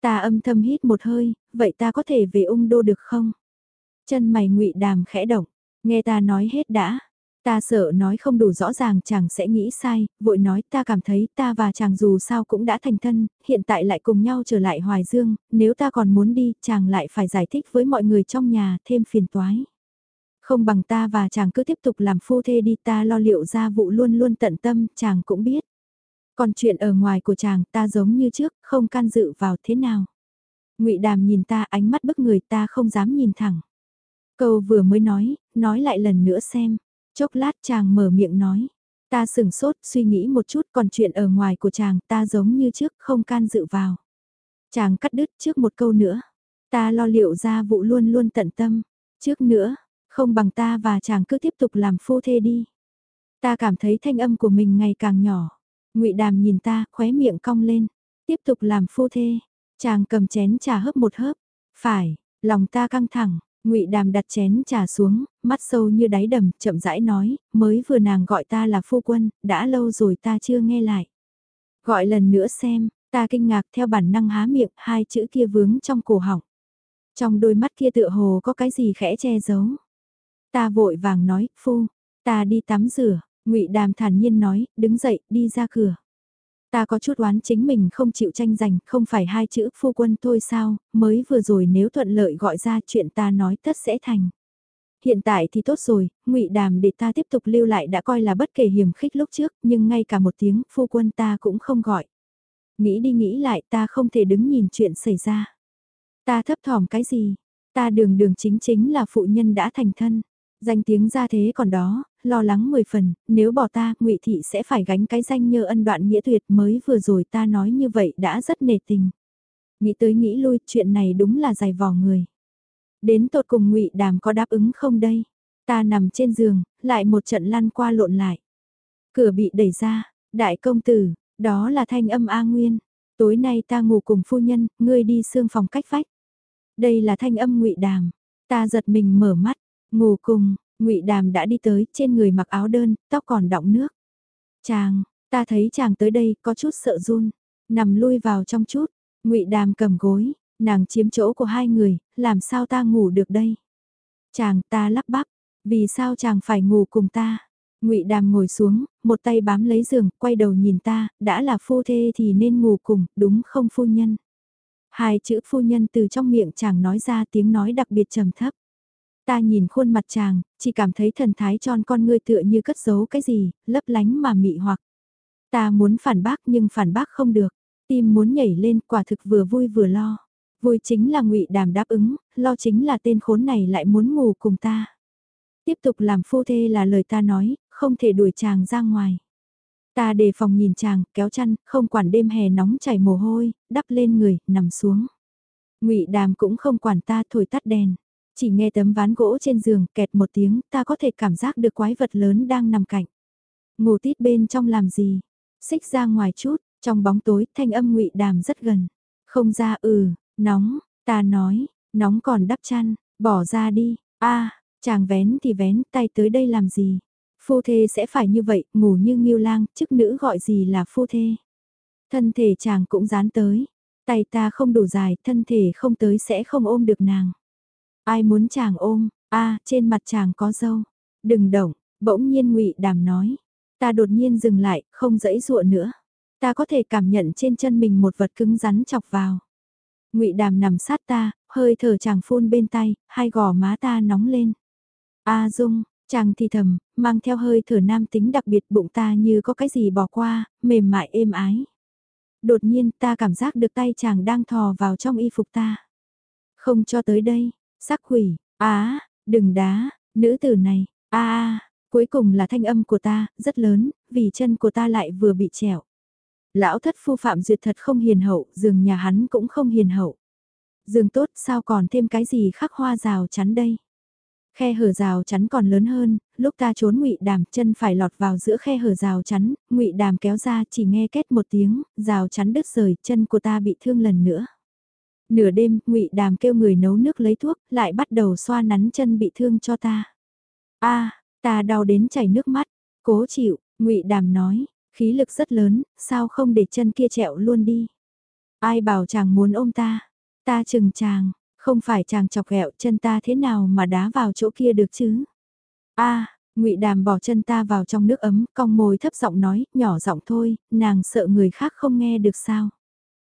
Ta âm thầm hít một hơi, vậy ta có thể về ung đô được không? Chân mày ngụy đàm khẽ động, nghe ta nói hết đã. Ta sợ nói không đủ rõ ràng chàng sẽ nghĩ sai, vội nói ta cảm thấy ta và chàng dù sao cũng đã thành thân, hiện tại lại cùng nhau trở lại Hoài Dương, nếu ta còn muốn đi, chàng lại phải giải thích với mọi người trong nhà thêm phiền toái. Không bằng ta và chàng cứ tiếp tục làm phu thê đi ta lo liệu ra vụ luôn luôn tận tâm, chàng cũng biết. Còn chuyện ở ngoài của chàng ta giống như trước, không can dự vào thế nào. ngụy Đàm nhìn ta ánh mắt bức người ta không dám nhìn thẳng. Câu vừa mới nói, nói lại lần nữa xem. Chốc lát chàng mở miệng nói. Ta sửng sốt suy nghĩ một chút còn chuyện ở ngoài của chàng ta giống như trước không can dự vào. Chàng cắt đứt trước một câu nữa. Ta lo liệu ra vụ luôn luôn tận tâm. Trước nữa, không bằng ta và chàng cứ tiếp tục làm phu thê đi. Ta cảm thấy thanh âm của mình ngày càng nhỏ ngụy Đàm nhìn ta, khóe miệng cong lên. Tiếp tục làm phu thê. Chàng cầm chén trà hớp một hớp. Phải, lòng ta căng thẳng. ngụy Đàm đặt chén trà xuống, mắt sâu như đáy đầm, chậm rãi nói, mới vừa nàng gọi ta là phu quân, đã lâu rồi ta chưa nghe lại. Gọi lần nữa xem, ta kinh ngạc theo bản năng há miệng, hai chữ kia vướng trong cổ họng. Trong đôi mắt kia tựa hồ có cái gì khẽ che giấu. Ta vội vàng nói, phu, ta đi tắm rửa, ngụy Đàm thản nhiên nói, đứng dậy, đi ra cửa. Ta có chút oán chính mình không chịu tranh giành, không phải hai chữ phu quân thôi sao, mới vừa rồi nếu thuận lợi gọi ra chuyện ta nói tất sẽ thành. Hiện tại thì tốt rồi, ngụy Đàm để ta tiếp tục lưu lại đã coi là bất kể hiểm khích lúc trước, nhưng ngay cả một tiếng phu quân ta cũng không gọi. Nghĩ đi nghĩ lại ta không thể đứng nhìn chuyện xảy ra. Ta thấp thỏm cái gì? Ta đường đường chính chính là phụ nhân đã thành thân. Danh tiếng ra thế còn đó, lo lắng mười phần, nếu bỏ ta, ngụy Thị sẽ phải gánh cái danh nhờ ân đoạn nghĩa tuyệt mới vừa rồi ta nói như vậy đã rất nề tình. Nghĩ tới nghĩ lui, chuyện này đúng là dài vò người. Đến tột cùng ngụy Đàm có đáp ứng không đây? Ta nằm trên giường, lại một trận lăn qua lộn lại. Cửa bị đẩy ra, đại công tử, đó là thanh âm A Nguyên. Tối nay ta ngủ cùng phu nhân, ngươi đi xương phòng cách vách. Đây là thanh âm ngụy Đàm. Ta giật mình mở mắt, Ngủ cùng, ngụy Đàm đã đi tới, trên người mặc áo đơn, tóc còn đọng nước. Chàng, ta thấy chàng tới đây, có chút sợ run, nằm lui vào trong chút, ngụy Đàm cầm gối, nàng chiếm chỗ của hai người, làm sao ta ngủ được đây? Chàng ta lắp bắp, vì sao chàng phải ngủ cùng ta? Ngụy Đàm ngồi xuống, một tay bám lấy giường, quay đầu nhìn ta, đã là phu thê thì nên ngủ cùng, đúng không phu nhân? Hai chữ phu nhân từ trong miệng chàng nói ra tiếng nói đặc biệt trầm thấp. Ta nhìn khuôn mặt chàng, chỉ cảm thấy thần thái tròn con ngươi tựa như cất giấu cái gì, lấp lánh mà mị hoặc. Ta muốn phản bác nhưng phản bác không được, tim muốn nhảy lên quả thực vừa vui vừa lo. Vui chính là ngụy đàm đáp ứng, lo chính là tên khốn này lại muốn ngủ cùng ta. Tiếp tục làm phu thê là lời ta nói, không thể đuổi chàng ra ngoài. Ta đề phòng nhìn chàng, kéo chăn, không quản đêm hè nóng chảy mồ hôi, đắp lên người, nằm xuống. Ngụy Đàm cũng không quản ta thổi tắt đèn. Chỉ nghe tấm ván gỗ trên giường kẹt một tiếng ta có thể cảm giác được quái vật lớn đang nằm cạnh. Ngủ tít bên trong làm gì? Xích ra ngoài chút, trong bóng tối thanh âm ngụy đàm rất gần. Không ra ừ, nóng, ta nói, nóng còn đắp chăn, bỏ ra đi, a chàng vén thì vén tay tới đây làm gì? Phu thê sẽ phải như vậy, ngủ như nghiêu lang, chức nữ gọi gì là phu thê. Thân thể chàng cũng dán tới, tay ta không đủ dài, thân thể không tới sẽ không ôm được nàng. Ai muốn chàng ôm, a trên mặt chàng có dâu. Đừng động, bỗng nhiên ngụy Đàm nói. Ta đột nhiên dừng lại, không dẫy dụa nữa. Ta có thể cảm nhận trên chân mình một vật cứng rắn chọc vào. ngụy Đàm nằm sát ta, hơi thở chàng phun bên tay, hai gò má ta nóng lên. A Dung, chàng thì thầm, mang theo hơi thở nam tính đặc biệt bụng ta như có cái gì bỏ qua, mềm mại êm ái. Đột nhiên ta cảm giác được tay chàng đang thò vào trong y phục ta. Không cho tới đây, Sắc quỷ, á, đừng đá, nữ tử này, a Cuối cùng là thanh âm của ta, rất lớn, vì chân của ta lại vừa bị trèo. Lão thất phu Phạm Duyệt thật không hiền hậu, giường nhà hắn cũng không hiền hậu. Giường tốt sao còn thêm cái gì khắc hoa rào chắn đây? Khe hở rào chắn còn lớn hơn, lúc ta trốn ngụy đàm chân phải lọt vào giữa khe hở rào chắn, ngụy đàm kéo ra chỉ nghe kết một tiếng, rào chắn đứt rời, chân của ta bị thương lần nữa. Nửa đêm, ngụy đàm kêu người nấu nước lấy thuốc, lại bắt đầu xoa nắn chân bị thương cho ta. a ta đau đến chảy nước mắt, cố chịu, ngụy đàm nói, khí lực rất lớn, sao không để chân kia trẹo luôn đi. Ai bảo chàng muốn ôm ta, ta chừng chàng, không phải chàng chọc ghẹo chân ta thế nào mà đá vào chỗ kia được chứ. a ngụy Đàm bỏ chân ta vào trong nước ấm, cong môi thấp giọng nói, nhỏ giọng thôi, nàng sợ người khác không nghe được sao.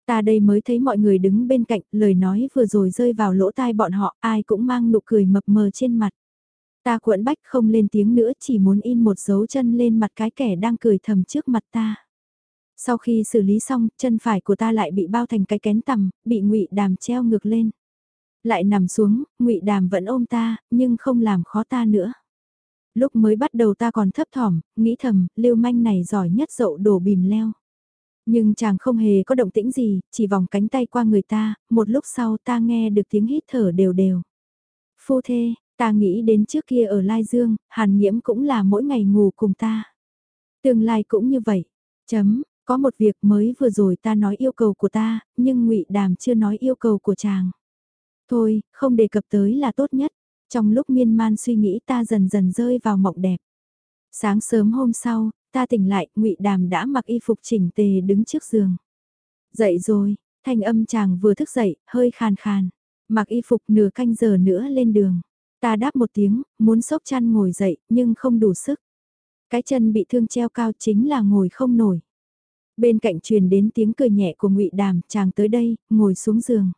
Ta đây mới thấy mọi người đứng bên cạnh, lời nói vừa rồi rơi vào lỗ tai bọn họ, ai cũng mang nụ cười mập mờ trên mặt. Ta cuộn bách không lên tiếng nữa, chỉ muốn in một dấu chân lên mặt cái kẻ đang cười thầm trước mặt ta. Sau khi xử lý xong, chân phải của ta lại bị bao thành cái kén tầm, bị ngụy đàm treo ngược lên. Lại nằm xuống, ngụy đàm vẫn ôm ta, nhưng không làm khó ta nữa. Lúc mới bắt đầu ta còn thấp thỏm, nghĩ thầm, lưu manh này giỏi nhất dậu đổ bìm leo. Nhưng chàng không hề có động tĩnh gì, chỉ vòng cánh tay qua người ta, một lúc sau ta nghe được tiếng hít thở đều đều. Phu thê, ta nghĩ đến trước kia ở Lai Dương, hàn nhiễm cũng là mỗi ngày ngủ cùng ta. Tương lai cũng như vậy. Chấm, có một việc mới vừa rồi ta nói yêu cầu của ta, nhưng ngụy Đàm chưa nói yêu cầu của chàng. Thôi, không đề cập tới là tốt nhất. Trong lúc miên man suy nghĩ ta dần dần rơi vào mộng đẹp. Sáng sớm hôm sau, ta tỉnh lại, ngụy Đàm đã mặc y phục chỉnh tề đứng trước giường. Dậy rồi, thanh âm chàng vừa thức dậy, hơi khàn khàn. Mặc y phục nửa canh giờ nữa lên đường. Ta đáp một tiếng, muốn sốc chăn ngồi dậy, nhưng không đủ sức. Cái chân bị thương treo cao chính là ngồi không nổi. Bên cạnh truyền đến tiếng cười nhẹ của ngụy Đàm, chàng tới đây, ngồi xuống giường.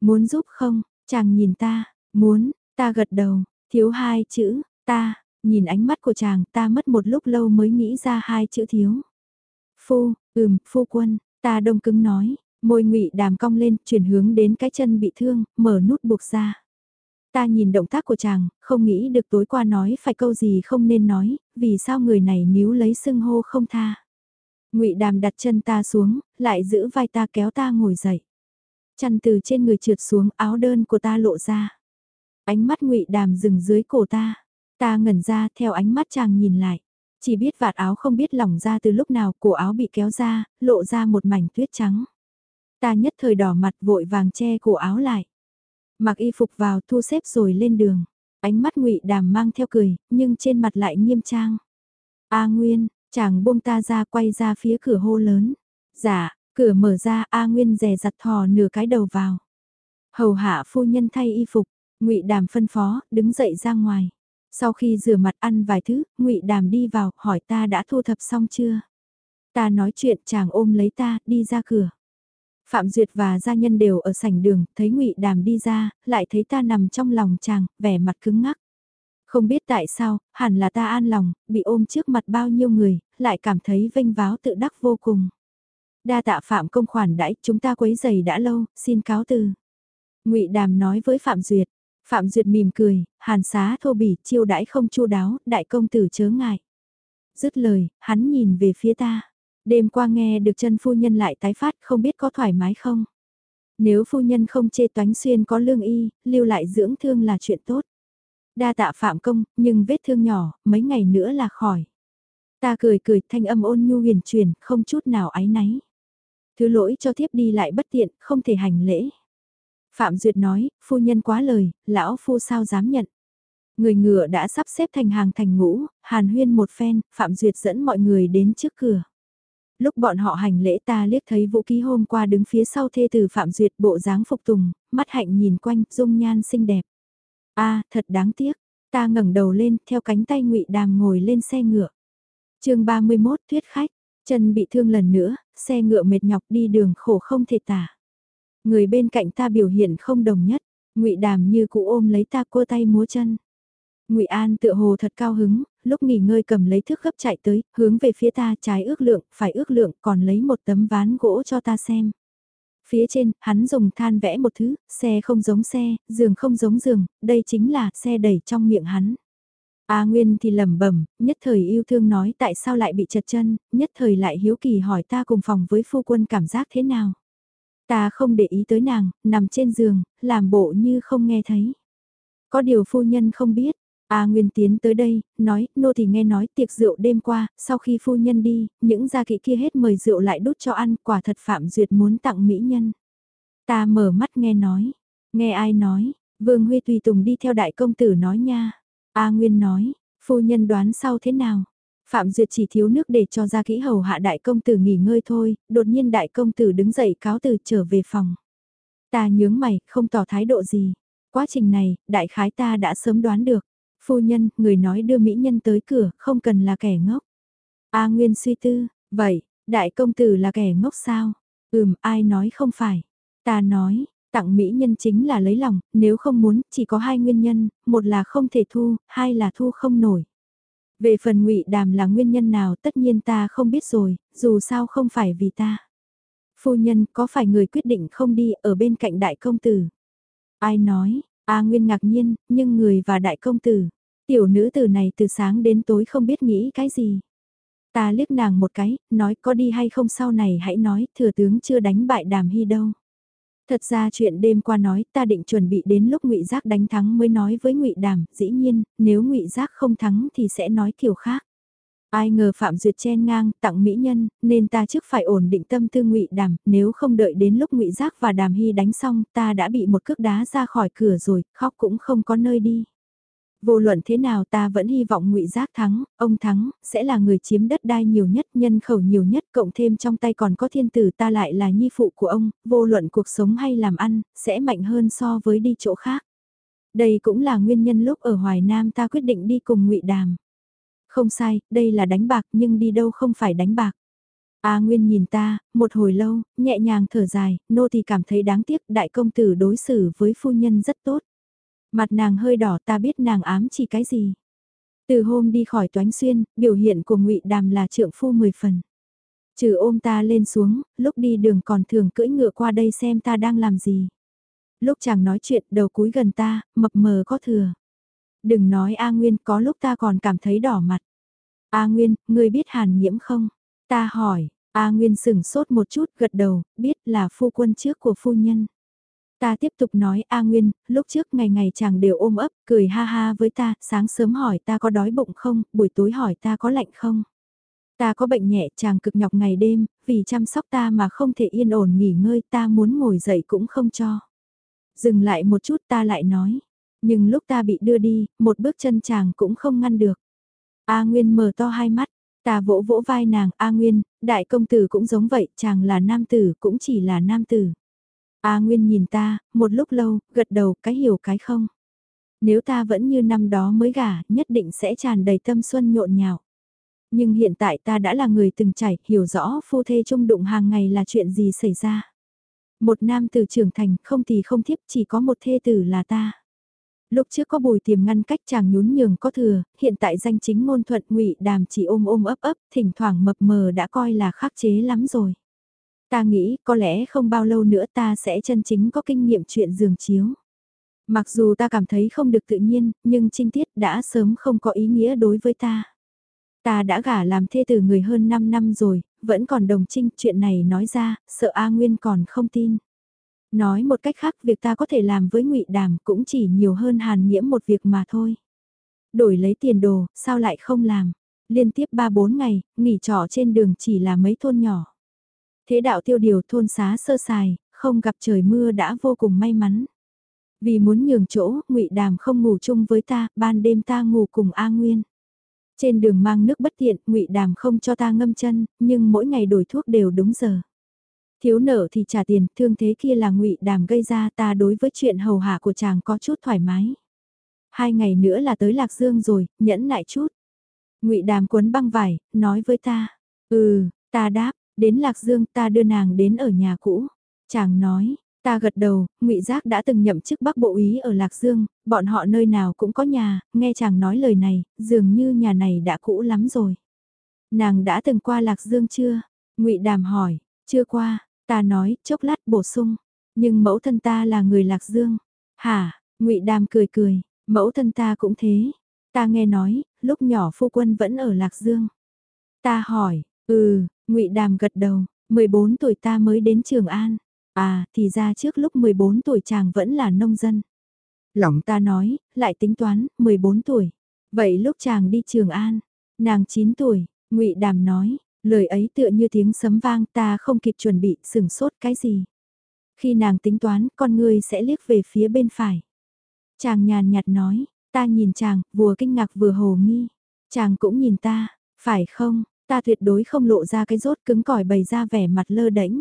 Muốn giúp không? Chàng nhìn ta, muốn, ta gật đầu, thiếu hai chữ, ta, nhìn ánh mắt của chàng ta mất một lúc lâu mới nghĩ ra hai chữ thiếu. Phu, ừm, phu quân, ta đông cứng nói, môi ngụy đàm cong lên, chuyển hướng đến cái chân bị thương, mở nút buộc ra. Ta nhìn động tác của chàng, không nghĩ được tối qua nói phải câu gì không nên nói, vì sao người này níu lấy sưng hô không tha. Ngụy Đàm đặt chân ta xuống, lại giữ vai ta kéo ta ngồi dậy. Chăn từ trên người trượt xuống, áo đơn của ta lộ ra. Ánh mắt Ngụy Đàm dừng dưới cổ ta. Ta ngẩn ra theo ánh mắt chàng nhìn lại. Chỉ biết vạt áo không biết lỏng ra từ lúc nào cổ áo bị kéo ra, lộ ra một mảnh tuyết trắng. Ta nhất thời đỏ mặt vội vàng che cổ áo lại. Mặc y phục vào thu xếp rồi lên đường. Ánh mắt ngụy Đàm mang theo cười, nhưng trên mặt lại nghiêm trang. A Nguyên, chàng buông ta ra quay ra phía cửa hô lớn. Dạ, cửa mở ra A Nguyên rè giặt thò nửa cái đầu vào. Hầu hạ phu nhân thay y phục, ngụy Đàm phân phó, đứng dậy ra ngoài. Sau khi rửa mặt ăn vài thứ, ngụy Đàm đi vào, hỏi ta đã thu thập xong chưa? Ta nói chuyện chàng ôm lấy ta, đi ra cửa. Phạm Duyệt và gia nhân đều ở sảnh đường, thấy ngụy Đàm đi ra, lại thấy ta nằm trong lòng chàng, vẻ mặt cứng ngắc. Không biết tại sao, hẳn là ta an lòng, bị ôm trước mặt bao nhiêu người, lại cảm thấy vênh váo tự đắc vô cùng. Đa tạ Phạm công khoản đãi, chúng ta quấy giày đã lâu, xin cáo từ. ngụy Đàm nói với Phạm Duyệt, Phạm Duyệt mỉm cười, hàn xá thô bỉ, chiêu đãi không chu đáo, đại công tử chớ ngại. Dứt lời, hắn nhìn về phía ta. Đêm qua nghe được chân phu nhân lại tái phát không biết có thoải mái không? Nếu phu nhân không chê toánh xuyên có lương y, lưu lại dưỡng thương là chuyện tốt. Đa tạ phạm công, nhưng vết thương nhỏ, mấy ngày nữa là khỏi. Ta cười cười thanh âm ôn nhu huyền truyền, không chút nào áy náy. Thứ lỗi cho tiếp đi lại bất tiện, không thể hành lễ. Phạm Duyệt nói, phu nhân quá lời, lão phu sao dám nhận. Người ngựa đã sắp xếp thành hàng thành ngũ, hàn huyên một phen, Phạm Duyệt dẫn mọi người đến trước cửa. Lúc bọn họ hành lễ ta liếc thấy vũ ký hôm qua đứng phía sau thê từ Phạm Duyệt bộ dáng phục tùng, mắt hạnh nhìn quanh, dung nhan xinh đẹp. a thật đáng tiếc, ta ngẩng đầu lên, theo cánh tay ngụy Đàm ngồi lên xe ngựa. chương 31 thuyết khách, chân bị thương lần nữa, xe ngựa mệt nhọc đi đường khổ không thể tả. Người bên cạnh ta biểu hiện không đồng nhất, ngụy Đàm như cụ ôm lấy ta cua tay múa chân. Ngụy An tựa hồ thật cao hứng, lúc nghỉ ngơi cầm lấy thước gấp chạy tới, hướng về phía ta trái ước lượng, phải ước lượng, còn lấy một tấm ván gỗ cho ta xem. Phía trên, hắn dùng than vẽ một thứ, xe không giống xe, giường không giống giường, đây chính là xe đẩy trong miệng hắn. A Nguyên thì lẩm bẩm, nhất thời yêu thương nói tại sao lại bị chật chân, nhất thời lại hiếu kỳ hỏi ta cùng phòng với phu quân cảm giác thế nào. Ta không để ý tới nàng, nằm trên giường, làm bộ như không nghe thấy. Có điều phu nhân không biết, A Nguyên tiến tới đây, nói, nô thì nghe nói tiệc rượu đêm qua, sau khi phu nhân đi, những gia kỵ kia hết mời rượu lại đút cho ăn, quả thật Phạm Duyệt muốn tặng mỹ nhân. Ta mở mắt nghe nói, nghe ai nói, Vương Huy Tùy Tùng đi theo đại công tử nói nha. A Nguyên nói, phu nhân đoán sau thế nào? Phạm Duyệt chỉ thiếu nước để cho ra kỹ hầu hạ đại công tử nghỉ ngơi thôi, đột nhiên đại công tử đứng dậy cáo từ trở về phòng. Ta nhướng mày, không tỏ thái độ gì. Quá trình này, đại khái ta đã sớm đoán được. Phu nhân, người nói đưa mỹ nhân tới cửa, không cần là kẻ ngốc. A Nguyên suy tư, vậy, đại công tử là kẻ ngốc sao? Ừm, ai nói không phải. Ta nói, tặng mỹ nhân chính là lấy lòng, nếu không muốn, chỉ có hai nguyên nhân, một là không thể thu, hai là thu không nổi. Về phần ngụy đàm là nguyên nhân nào tất nhiên ta không biết rồi, dù sao không phải vì ta. Phu nhân có phải người quyết định không đi ở bên cạnh đại công tử? Ai nói, A Nguyên ngạc nhiên, nhưng người và đại công tử, tiểu nữ tử này từ sáng đến tối không biết nghĩ cái gì. Ta liếc nàng một cái, nói có đi hay không sau này hãy nói, thừa tướng chưa đánh bại đàm hy đâu. Thật ra chuyện đêm qua nói ta định chuẩn bị đến lúc ngụy Giác đánh thắng mới nói với ngụy Đàm, dĩ nhiên, nếu ngụy Giác không thắng thì sẽ nói kiểu khác. Ai ngờ Phạm Duyệt chen ngang, tặng mỹ nhân, nên ta trước phải ổn định tâm tư ngụy Đàm, nếu không đợi đến lúc ngụy Giác và Đàm Hy đánh xong, ta đã bị một cước đá ra khỏi cửa rồi, khóc cũng không có nơi đi. Vô luận thế nào ta vẫn hy vọng ngụy Giác thắng, ông thắng, sẽ là người chiếm đất đai nhiều nhất, nhân khẩu nhiều nhất, cộng thêm trong tay còn có thiên tử ta lại là nhi phụ của ông, vô luận cuộc sống hay làm ăn, sẽ mạnh hơn so với đi chỗ khác. Đây cũng là nguyên nhân lúc ở Hoài Nam ta quyết định đi cùng ngụy Đàm. Không sai, đây là đánh bạc nhưng đi đâu không phải đánh bạc. A Nguyên nhìn ta, một hồi lâu, nhẹ nhàng thở dài, nô thì cảm thấy đáng tiếc đại công tử đối xử với phu nhân rất tốt. Mặt nàng hơi đỏ ta biết nàng ám chỉ cái gì. Từ hôm đi khỏi toánh xuyên, biểu hiện của ngụy Đàm là trượng phu mười phần. Trừ ôm ta lên xuống, lúc đi đường còn thường cưỡi ngựa qua đây xem ta đang làm gì. Lúc chàng nói chuyện đầu cúi gần ta, mập mờ có thừa. Đừng nói A Nguyên có lúc ta còn cảm thấy đỏ mặt. A Nguyên, ngươi biết hàn nhiễm không? Ta hỏi, A Nguyên sửng sốt một chút gật đầu, biết là phu quân trước của phu nhân. Ta tiếp tục nói A Nguyên, lúc trước ngày ngày chàng đều ôm ấp, cười ha ha với ta, sáng sớm hỏi ta có đói bụng không, buổi tối hỏi ta có lạnh không. Ta có bệnh nhẹ chàng cực nhọc ngày đêm, vì chăm sóc ta mà không thể yên ổn nghỉ ngơi ta muốn ngồi dậy cũng không cho. Dừng lại một chút ta lại nói, nhưng lúc ta bị đưa đi, một bước chân chàng cũng không ngăn được. A Nguyên mở to hai mắt, ta vỗ vỗ vai nàng, A Nguyên, đại công tử cũng giống vậy, chàng là nam tử, cũng chỉ là nam tử. A Nguyên nhìn ta, một lúc lâu, gật đầu, cái hiểu cái không. Nếu ta vẫn như năm đó mới gả, nhất định sẽ tràn đầy tâm xuân nhộn nhạo. Nhưng hiện tại ta đã là người từng trải, hiểu rõ phu thê chung đụng hàng ngày là chuyện gì xảy ra. Một nam tử trưởng thành, không thì không thiếp, chỉ có một thê tử là ta. Lúc trước có bùi tiềm ngăn cách chàng nhún nhường có thừa, hiện tại danh chính ngôn thuận ngụy đàm chỉ ôm ôm ấp ấp, thỉnh thoảng mập mờ đã coi là khắc chế lắm rồi. Ta nghĩ có lẽ không bao lâu nữa ta sẽ chân chính có kinh nghiệm chuyện giường chiếu. Mặc dù ta cảm thấy không được tự nhiên, nhưng trinh tiết đã sớm không có ý nghĩa đối với ta. Ta đã gả làm thê từ người hơn 5 năm rồi, vẫn còn đồng trinh chuyện này nói ra, sợ A Nguyên còn không tin. Nói một cách khác việc ta có thể làm với ngụy Đàm cũng chỉ nhiều hơn hàn nhiễm một việc mà thôi. Đổi lấy tiền đồ, sao lại không làm? Liên tiếp 3-4 ngày, nghỉ trọ trên đường chỉ là mấy thôn nhỏ. Thế đạo tiêu điều thôn xá sơ sài, không gặp trời mưa đã vô cùng may mắn. Vì muốn nhường chỗ, ngụy Đàm không ngủ chung với ta, ban đêm ta ngủ cùng A Nguyên. Trên đường mang nước bất tiện, ngụy Đàm không cho ta ngâm chân, nhưng mỗi ngày đổi thuốc đều đúng giờ. Thiếu nợ thì trả tiền, thương thế kia là ngụy Đàm gây ra ta đối với chuyện hầu hạ của chàng có chút thoải mái. Hai ngày nữa là tới Lạc Dương rồi, nhẫn lại chút. ngụy Đàm cuốn băng vải, nói với ta. Ừ, ta đáp, Đến Lạc Dương ta đưa nàng đến ở nhà cũ. Chàng nói, ta gật đầu, ngụy Giác đã từng nhậm chức bắc bộ úy ở Lạc Dương, bọn họ nơi nào cũng có nhà, nghe chàng nói lời này, dường như nhà này đã cũ lắm rồi. Nàng đã từng qua Lạc Dương chưa? ngụy Đàm hỏi, chưa qua, ta nói, chốc lát bổ sung, nhưng mẫu thân ta là người Lạc Dương. Hả, ngụy Đàm cười cười, mẫu thân ta cũng thế. Ta nghe nói, lúc nhỏ phu quân vẫn ở Lạc Dương. Ta hỏi, ừ, ngụy Đàm gật đầu, 14 tuổi ta mới đến Trường An. À, thì ra trước lúc 14 tuổi chàng vẫn là nông dân. Lòng ta nói, lại tính toán, 14 tuổi. Vậy lúc chàng đi Trường An, nàng 9 tuổi, ngụy Đàm nói, lời ấy tựa như tiếng sấm vang ta không kịp chuẩn bị sừng sốt cái gì. Khi nàng tính toán, con người sẽ liếc về phía bên phải. Chàng nhàn nhạt nói, ta nhìn chàng, vừa kinh ngạc vừa hồ nghi. Chàng cũng nhìn ta, phải không, ta tuyệt đối không lộ ra cái rốt cứng cỏi bày ra vẻ mặt lơ đễnh.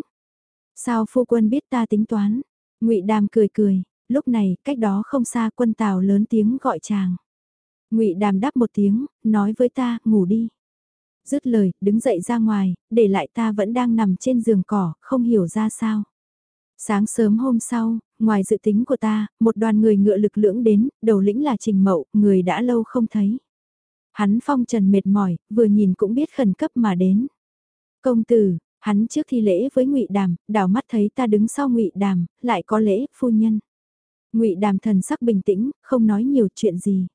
Sao phu quân biết ta tính toán? Ngụy Đàm cười cười, lúc này, cách đó không xa quân tào lớn tiếng gọi chàng. Ngụy Đàm đáp một tiếng, nói với ta, ngủ đi. Dứt lời, đứng dậy ra ngoài, để lại ta vẫn đang nằm trên giường cỏ, không hiểu ra sao. Sáng sớm hôm sau, ngoài dự tính của ta, một đoàn người ngựa lực lưỡng đến, đầu lĩnh là Trình Mậu, người đã lâu không thấy. Hắn phong trần mệt mỏi, vừa nhìn cũng biết khẩn cấp mà đến. Công tử, hắn trước thi lễ với ngụy Đàm, đảo mắt thấy ta đứng sau ngụy Đàm, lại có lễ, phu nhân. ngụy Đàm thần sắc bình tĩnh, không nói nhiều chuyện gì.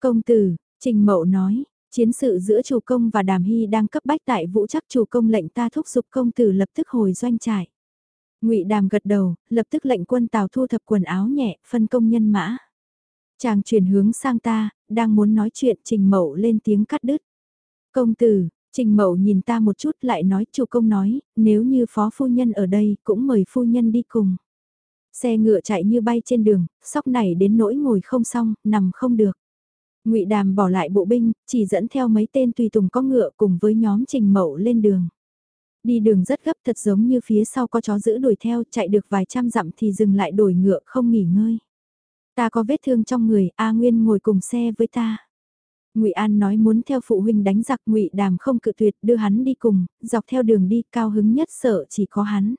Công tử, Trình Mậu nói, chiến sự giữa chủ công và Đàm Hy đang cấp bách tại vũ chắc chủ công lệnh ta thúc giục công tử lập tức hồi doanh trại. Ngụy Đàm gật đầu, lập tức lệnh quân Tào thu thập quần áo nhẹ, phân công nhân mã. Chàng chuyển hướng sang ta, đang muốn nói chuyện Trình Mậu lên tiếng cắt đứt. Công tử, Trình Mậu nhìn ta một chút lại nói chủ công nói, nếu như phó phu nhân ở đây cũng mời phu nhân đi cùng. Xe ngựa chạy như bay trên đường, sóc này đến nỗi ngồi không xong, nằm không được. Ngụy Đàm bỏ lại bộ binh, chỉ dẫn theo mấy tên tùy tùng có ngựa cùng với nhóm Trình Mậu lên đường. Đi đường rất gấp thật giống như phía sau có chó giữ đuổi theo chạy được vài trăm dặm thì dừng lại đổi ngựa không nghỉ ngơi. Ta có vết thương trong người, A Nguyên ngồi cùng xe với ta. Ngụy An nói muốn theo phụ huynh đánh giặc Ngụy Đàm không cự tuyệt đưa hắn đi cùng, dọc theo đường đi cao hứng nhất sợ chỉ có hắn.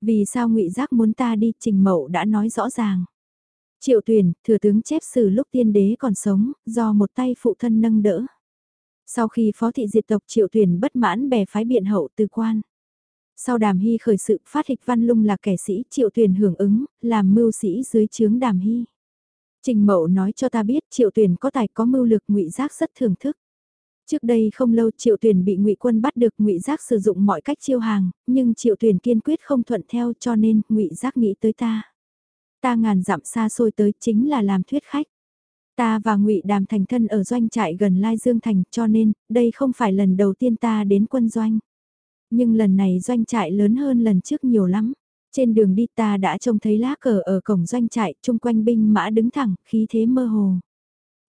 Vì sao Ngụy Giác muốn ta đi, Trình Mậu đã nói rõ ràng. Triệu Tuyền, thừa tướng chép sử lúc tiên đế còn sống, do một tay phụ thân nâng đỡ. Sau khi phó thị diệt tộc triệu tuyển bất mãn bè phái biện hậu từ quan. Sau đàm hy khởi sự phát hịch văn lung là kẻ sĩ triệu tuyển hưởng ứng, làm mưu sĩ dưới chướng đàm hy. Trình mậu nói cho ta biết triệu Tuyền có tài có mưu lực ngụy giác rất thưởng thức. Trước đây không lâu Triệu Tuyền bị Ngụy Quân bắt được Ngụy Giác sử dụng mọi cách chiêu hàng, nhưng Triệu Tuyền kiên quyết không thuận theo cho nên Ngụy Giác nghĩ tới ta. Ta ngàn dặm xa xôi tới chính là làm thuyết khách. Ta và ngụy Đàm thành thân ở doanh trại gần Lai Dương Thành cho nên, đây không phải lần đầu tiên ta đến quân doanh. Nhưng lần này doanh trại lớn hơn lần trước nhiều lắm. Trên đường đi ta đã trông thấy lá cờ ở cổng doanh trại, chung quanh binh mã đứng thẳng, khí thế mơ hồ.